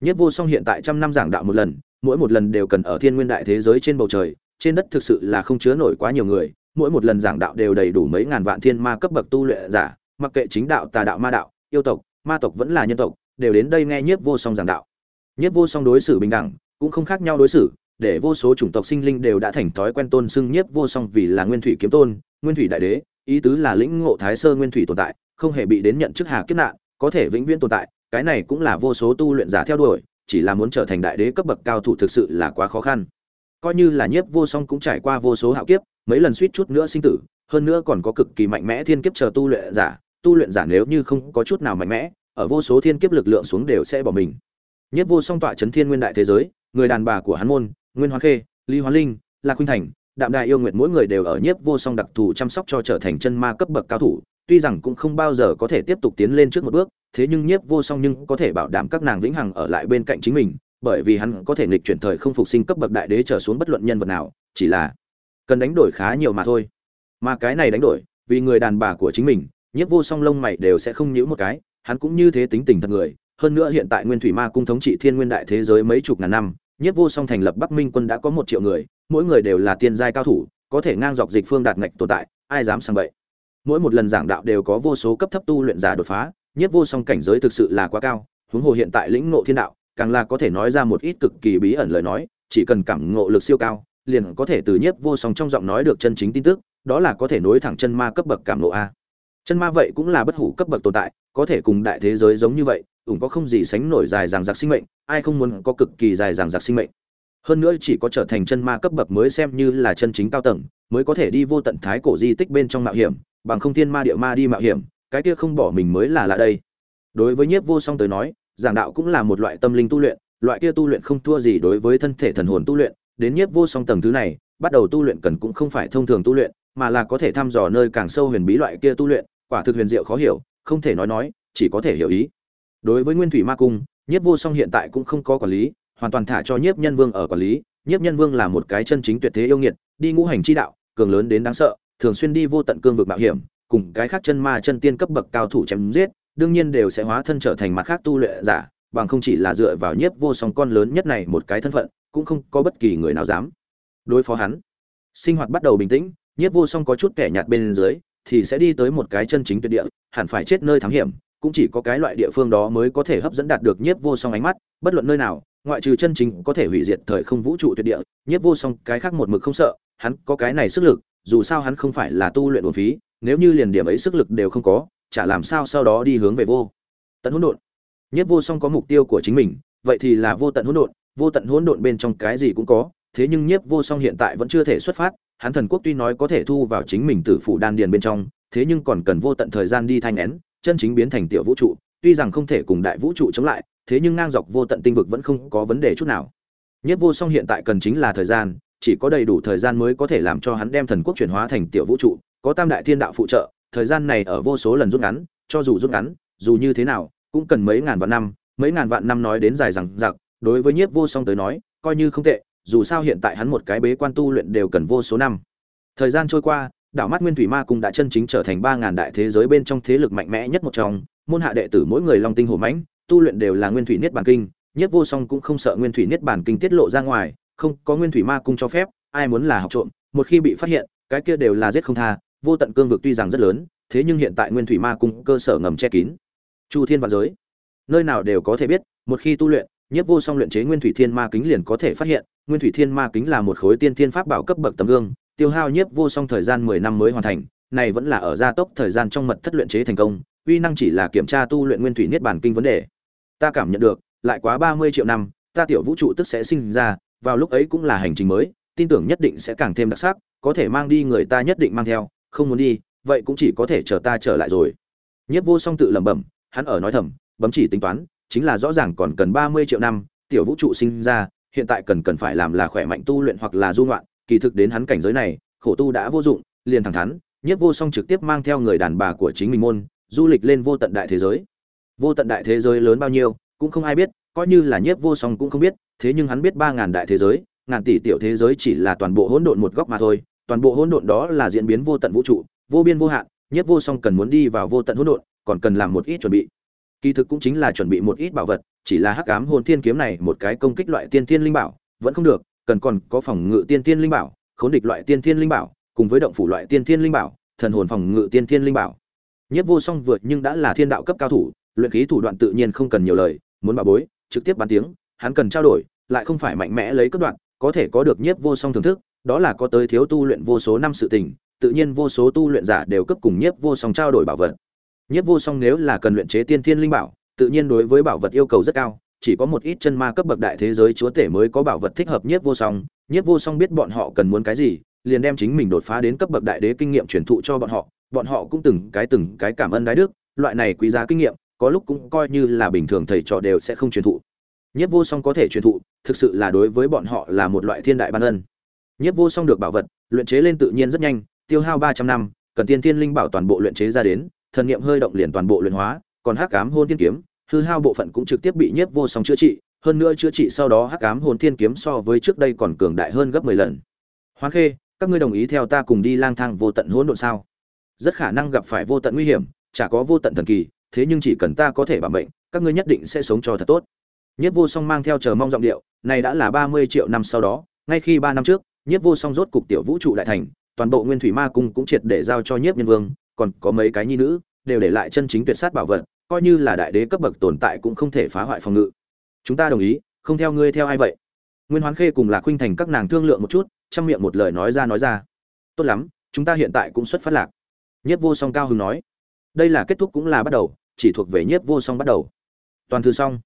Nhiếp Vô Song hiện tại trăm năm giảng đạo một lần, mỗi một lần đều cần ở thiên nguyên đại thế giới trên bầu trời, trên đất thực sự là không chứa nổi quá nhiều người, mỗi một lần giảng đạo đều đầy đủ mấy ngàn vạn thiên ma cấp bậc tu luyện giả, mặc kệ chính đạo, tà đạo, ma đạo, yêu tộc, ma tộc vẫn là nhân tộc, đều đến đây nghe nhiếp vô song giảng đạo. Nhiếp vô song đối xử bình đẳng cũng không khác nhau đối xử để vô số chủng tộc sinh linh đều đã thành thói quen tôn xưng nhiếp vô song vì là nguyên thủy kiếm tôn nguyên thủy đại đế ý tứ là lĩnh ngộ thái sơ nguyên thủy tồn tại không hề bị đến nhận chức hà kiếp nạn có thể vĩnh viễn tồn tại cái này cũng là vô số tu luyện giả theo đuổi chỉ là muốn trở thành đại đế cấp bậc cao thủ thực sự là quá khó khăn. Coi như là nhiếp vô song cũng trải qua vô số hạo kiếp, mấy lần suýt chút nữa sinh tử, hơn nữa còn có cực kỳ mạnh mẽ thiên kiếp chờ tu luyện giả, tu luyện giả nếu như không có chút nào mạnh mẽ, ở vô số thiên kiếp lực lượng xuống đều sẽ bỏ mình. Nhiếp vô song tọa chấn thiên nguyên đại thế giới, người đàn bà của hắn môn, nguyên hoa khê, lý hoa linh, lạc khuynh thành, đạm đại yêu nguyện mỗi người đều ở nhiếp vô song đặc thù chăm sóc cho trở thành chân ma cấp bậc cao thủ, tuy rằng cũng không bao giờ có thể tiếp tục tiến lên trước một bước thế nhưng nhiếp vô song nhưng có thể bảo đảm các nàng vĩnh hằng ở lại bên cạnh chính mình, bởi vì hắn có thể nghịch chuyển thời không phục sinh cấp bậc đại đế trở xuống bất luận nhân vật nào, chỉ là cần đánh đổi khá nhiều mà thôi. Mà cái này đánh đổi, vì người đàn bà của chính mình, nhiếp vô song lông mày đều sẽ không nhíu một cái, hắn cũng như thế tính tình thật người. Hơn nữa hiện tại nguyên thủy ma cung thống trị thiên nguyên đại thế giới mấy chục ngàn năm, nhiếp vô song thành lập bắc minh quân đã có một triệu người, mỗi người đều là tiên giai cao thủ, có thể ngang dọc dịch phương đạt ngạch tồn tại, ai dám sang bậy. Mỗi một lần giảng đạo đều có vô số cấp thấp tu luyện giả đột phá nhất vô song cảnh giới thực sự là quá cao, huống hồ hiện tại lĩnh ngộ thiên đạo, càng là có thể nói ra một ít cực kỳ bí ẩn lời nói, chỉ cần cảm ngộ lực siêu cao, liền có thể từ nhất vô song trong giọng nói được chân chính tin tức, đó là có thể nối thẳng chân ma cấp bậc cảm ngộ a. Chân ma vậy cũng là bất hủ cấp bậc tồn tại, có thể cùng đại thế giới giống như vậy, ủng có không gì sánh nổi dài dằng dặc sinh mệnh, ai không muốn có cực kỳ dài dằng dặc sinh mệnh. Hơn nữa chỉ có trở thành chân ma cấp bậc mới xem như là chân chính cao tầng, mới có thể đi vô tận thái cổ di tích bên trong mạo hiểm, bằng không thiên ma địa ma đi mạo hiểm cái kia không bỏ mình mới là lạ đây. Đối với nhiếp vô song tới nói, giảng đạo cũng là một loại tâm linh tu luyện, loại kia tu luyện không thua gì đối với thân thể thần hồn tu luyện. Đến nhiếp vô song tầng thứ này, bắt đầu tu luyện cần cũng không phải thông thường tu luyện, mà là có thể thăm dò nơi càng sâu huyền bí loại kia tu luyện, quả thực huyền diệu khó hiểu, không thể nói nói, chỉ có thể hiểu ý. Đối với nguyên thủy ma cung, nhiếp vô song hiện tại cũng không có quản lý, hoàn toàn thả cho nhiếp nhân vương ở quản lý. Nhiếp nhân vương là một cái chân chính tuyệt thế yêu nghiệt, đi ngũ hành chi đạo, cường lớn đến đáng sợ, thường xuyên đi vô tận cương vực mạo hiểm cùng cái khác chân ma chân tiên cấp bậc cao thủ chém giết, đương nhiên đều sẽ hóa thân trở thành mặt khác tu luyện giả, bằng không chỉ là dựa vào nhiếp vô song con lớn nhất này một cái thân phận, cũng không có bất kỳ người nào dám đối phó hắn. Sinh hoạt bắt đầu bình tĩnh, nhiếp vô song có chút kẻ nhạt bên dưới, thì sẽ đi tới một cái chân chính tuyệt địa, hẳn phải chết nơi thám hiểm, cũng chỉ có cái loại địa phương đó mới có thể hấp dẫn đạt được nhiếp vô song ánh mắt, bất luận nơi nào, ngoại trừ chân chính có thể hủy diệt thời không vũ trụ tuyệt địa, nhiếp vô song cái khác một mực không sợ, hắn có cái này sức lực dù sao hắn không phải là tu luyện uổng phí, nếu như liền điểm ấy sức lực đều không có, chả làm sao sau đó đi hướng về vô. Tận hỗn độn. Nhất vô song có mục tiêu của chính mình, vậy thì là vô tận hỗn độn, vô tận hỗn độn bên trong cái gì cũng có, thế nhưng nhiếp vô song hiện tại vẫn chưa thể xuất phát, hắn thần quốc tuy nói có thể thu vào chính mình tử phủ đan điền bên trong, thế nhưng còn cần vô tận thời gian đi thanh nén, chân chính biến thành tiểu vũ trụ, tuy rằng không thể cùng đại vũ trụ chống lại, thế nhưng ngang dọc vô tận tinh vực vẫn không có vấn đề chút nào. Nhất vô song hiện tại cần chính là thời gian chỉ có đầy đủ thời gian mới có thể làm cho hắn đem thần quốc chuyển hóa thành tiểu vũ trụ, có tam đại thiên đạo phụ trợ, thời gian này ở vô số lần rút ngắn, cho dù rút ngắn, dù như thế nào, cũng cần mấy ngàn vạn năm, mấy ngàn vạn năm nói đến dài rằng giặc đối với nhiếp vô song tới nói, coi như không tệ, dù sao hiện tại hắn một cái bế quan tu luyện đều cần vô số năm. Thời gian trôi qua, đảo mắt nguyên thủy ma cung đã chân chính trở thành ba ngàn đại thế giới bên trong thế lực mạnh mẽ nhất một trong, môn hạ đệ tử mỗi người long tinh hổ mãnh, tu luyện đều là nguyên thủy niết bàn kinh nhất vô song cũng không sợ nguyên thủy niết bàn kinh tiết lộ ra ngoài không có nguyên thủy ma cung cho phép, ai muốn là học trộm, một khi bị phát hiện, cái kia đều là giết không tha, vô tận cương vực tuy rằng rất lớn, thế nhưng hiện tại nguyên thủy ma cung cơ sở ngầm che kín. Chu thiên vạn giới, nơi nào đều có thể biết, một khi tu luyện, nhiếp vô song luyện chế nguyên thủy thiên ma kính liền có thể phát hiện, nguyên thủy thiên ma kính là một khối tiên thiên pháp bảo cấp bậc tấm gương, tiêu hao nhiếp vô song thời gian mười năm mới hoàn thành, này vẫn là ở gia tốc thời gian trong mật thất luyện chế thành công, uy năng chỉ là kiểm tra tu luyện nguyên thủy niết bản kinh vấn đề. Ta cảm nhận được, lại quá ba mươi triệu năm, ta tiểu vũ trụ tức sẽ sinh ra vào lúc ấy cũng là hành trình mới, tin tưởng nhất định sẽ càng thêm đặc sắc, có thể mang đi người ta nhất định mang theo, không muốn đi, vậy cũng chỉ có thể chờ ta trở lại rồi. Nhất vô song tự lẩm bẩm, hắn ở nói thầm, bấm chỉ tính toán, chính là rõ ràng còn cần ba mươi triệu năm, tiểu vũ trụ sinh ra, hiện tại cần cần phải làm là khỏe mạnh tu luyện hoặc là du ngoạn, kỳ thực đến hắn cảnh giới này, khổ tu đã vô dụng, liền thẳng thắn nhất vô song trực tiếp mang theo người đàn bà của chính mình môn, du lịch lên vô tận đại thế giới. Vô tận đại thế giới lớn bao nhiêu, cũng không ai biết, coi như là nhiếp vô song cũng không biết thế nhưng hắn biết ba ngàn đại thế giới, ngàn tỷ tiểu thế giới chỉ là toàn bộ hỗn độn một góc mà thôi, toàn bộ hỗn độn đó là diễn biến vô tận vũ trụ, vô biên vô hạn, Nhất vô song cần muốn đi vào vô tận hỗn độn, còn cần làm một ít chuẩn bị. Kỳ thực cũng chính là chuẩn bị một ít bảo vật, chỉ là hắc ám hồn thiên kiếm này một cái công kích loại tiên thiên linh bảo, vẫn không được, cần còn có phòng ngự tiên thiên linh bảo, khốn địch loại tiên thiên linh bảo, cùng với động phủ loại tiên thiên linh bảo, thần hồn phòng ngự tiên thiên linh bảo. Nhất vô song vượt nhưng đã là thiên đạo cấp cao thủ, luyện khí thủ đoạn tự nhiên không cần nhiều lời, muốn bảo bối, trực tiếp bán tiếng hắn cần trao đổi, lại không phải mạnh mẽ lấy cấp đoạn có thể có được nhiếp vô song thưởng thức, đó là có tới thiếu tu luyện vô số năm sự tình, tự nhiên vô số tu luyện giả đều cấp cùng nhiếp vô song trao đổi bảo vật. Nhiếp vô song nếu là cần luyện chế tiên thiên linh bảo, tự nhiên đối với bảo vật yêu cầu rất cao, chỉ có một ít chân ma cấp bậc đại thế giới chúa tể mới có bảo vật thích hợp nhiếp vô song, nhiếp vô song biết bọn họ cần muốn cái gì, liền đem chính mình đột phá đến cấp bậc đại đế kinh nghiệm truyền thụ cho bọn họ bọn họ cũng từng cái từng cái cảm ơn đái đức, loại này quý giá kinh nghiệm, có lúc cũng coi như là bình thường thầy trò đều sẽ không truyền thụ nhiếp vô song có thể truyền thụ, thực sự là đối với bọn họ là một loại thiên đại ban ân. Nhiếp vô song được bảo vật, luyện chế lên tự nhiên rất nhanh, tiêu hao ba trăm năm, cần tiên thiên linh bảo toàn bộ luyện chế ra đến, thần niệm hơi động liền toàn bộ luyện hóa, còn hắc ám hôn thiên kiếm, hư hao bộ phận cũng trực tiếp bị nhiếp vô song chữa trị, hơn nữa chữa trị sau đó hắc ám hồn thiên kiếm so với trước đây còn cường đại hơn gấp mười lần. Hoán khê, các ngươi đồng ý theo ta cùng đi lang thang vô tận hỗn độn sao? Rất khả năng gặp phải vô tận nguy hiểm, chả có vô tận thần kỳ, thế nhưng chỉ cần ta có thể bảo mệnh, các ngươi nhất định sẽ sống cho thật tốt nhất vô song mang theo chờ mong giọng điệu, này đã là ba mươi triệu năm sau đó, ngay khi ba năm trước nhất vô song rốt cục tiểu vũ trụ đại thành, toàn bộ nguyên thủy ma cung cũng triệt để giao cho nhiếp nhân vương, còn có mấy cái nhi nữ, đều để lại chân chính tuyệt sát bảo vật, coi như là đại đế cấp bậc tồn tại cũng không thể phá hoại phòng ngự. Chúng ta đồng ý, không theo ngươi theo ai vậy? Nguyên hoán khê cùng lạc khuynh thành các nàng thương lượng một chút, trong miệng một lời nói ra nói ra. Tốt lắm, chúng ta hiện tại cũng xuất phát lạc. Nhất vô song cao hứng nói. Đây là kết thúc cũng là bắt đầu, chỉ thuộc về nhất vô song bắt đầu. Toàn thư xong.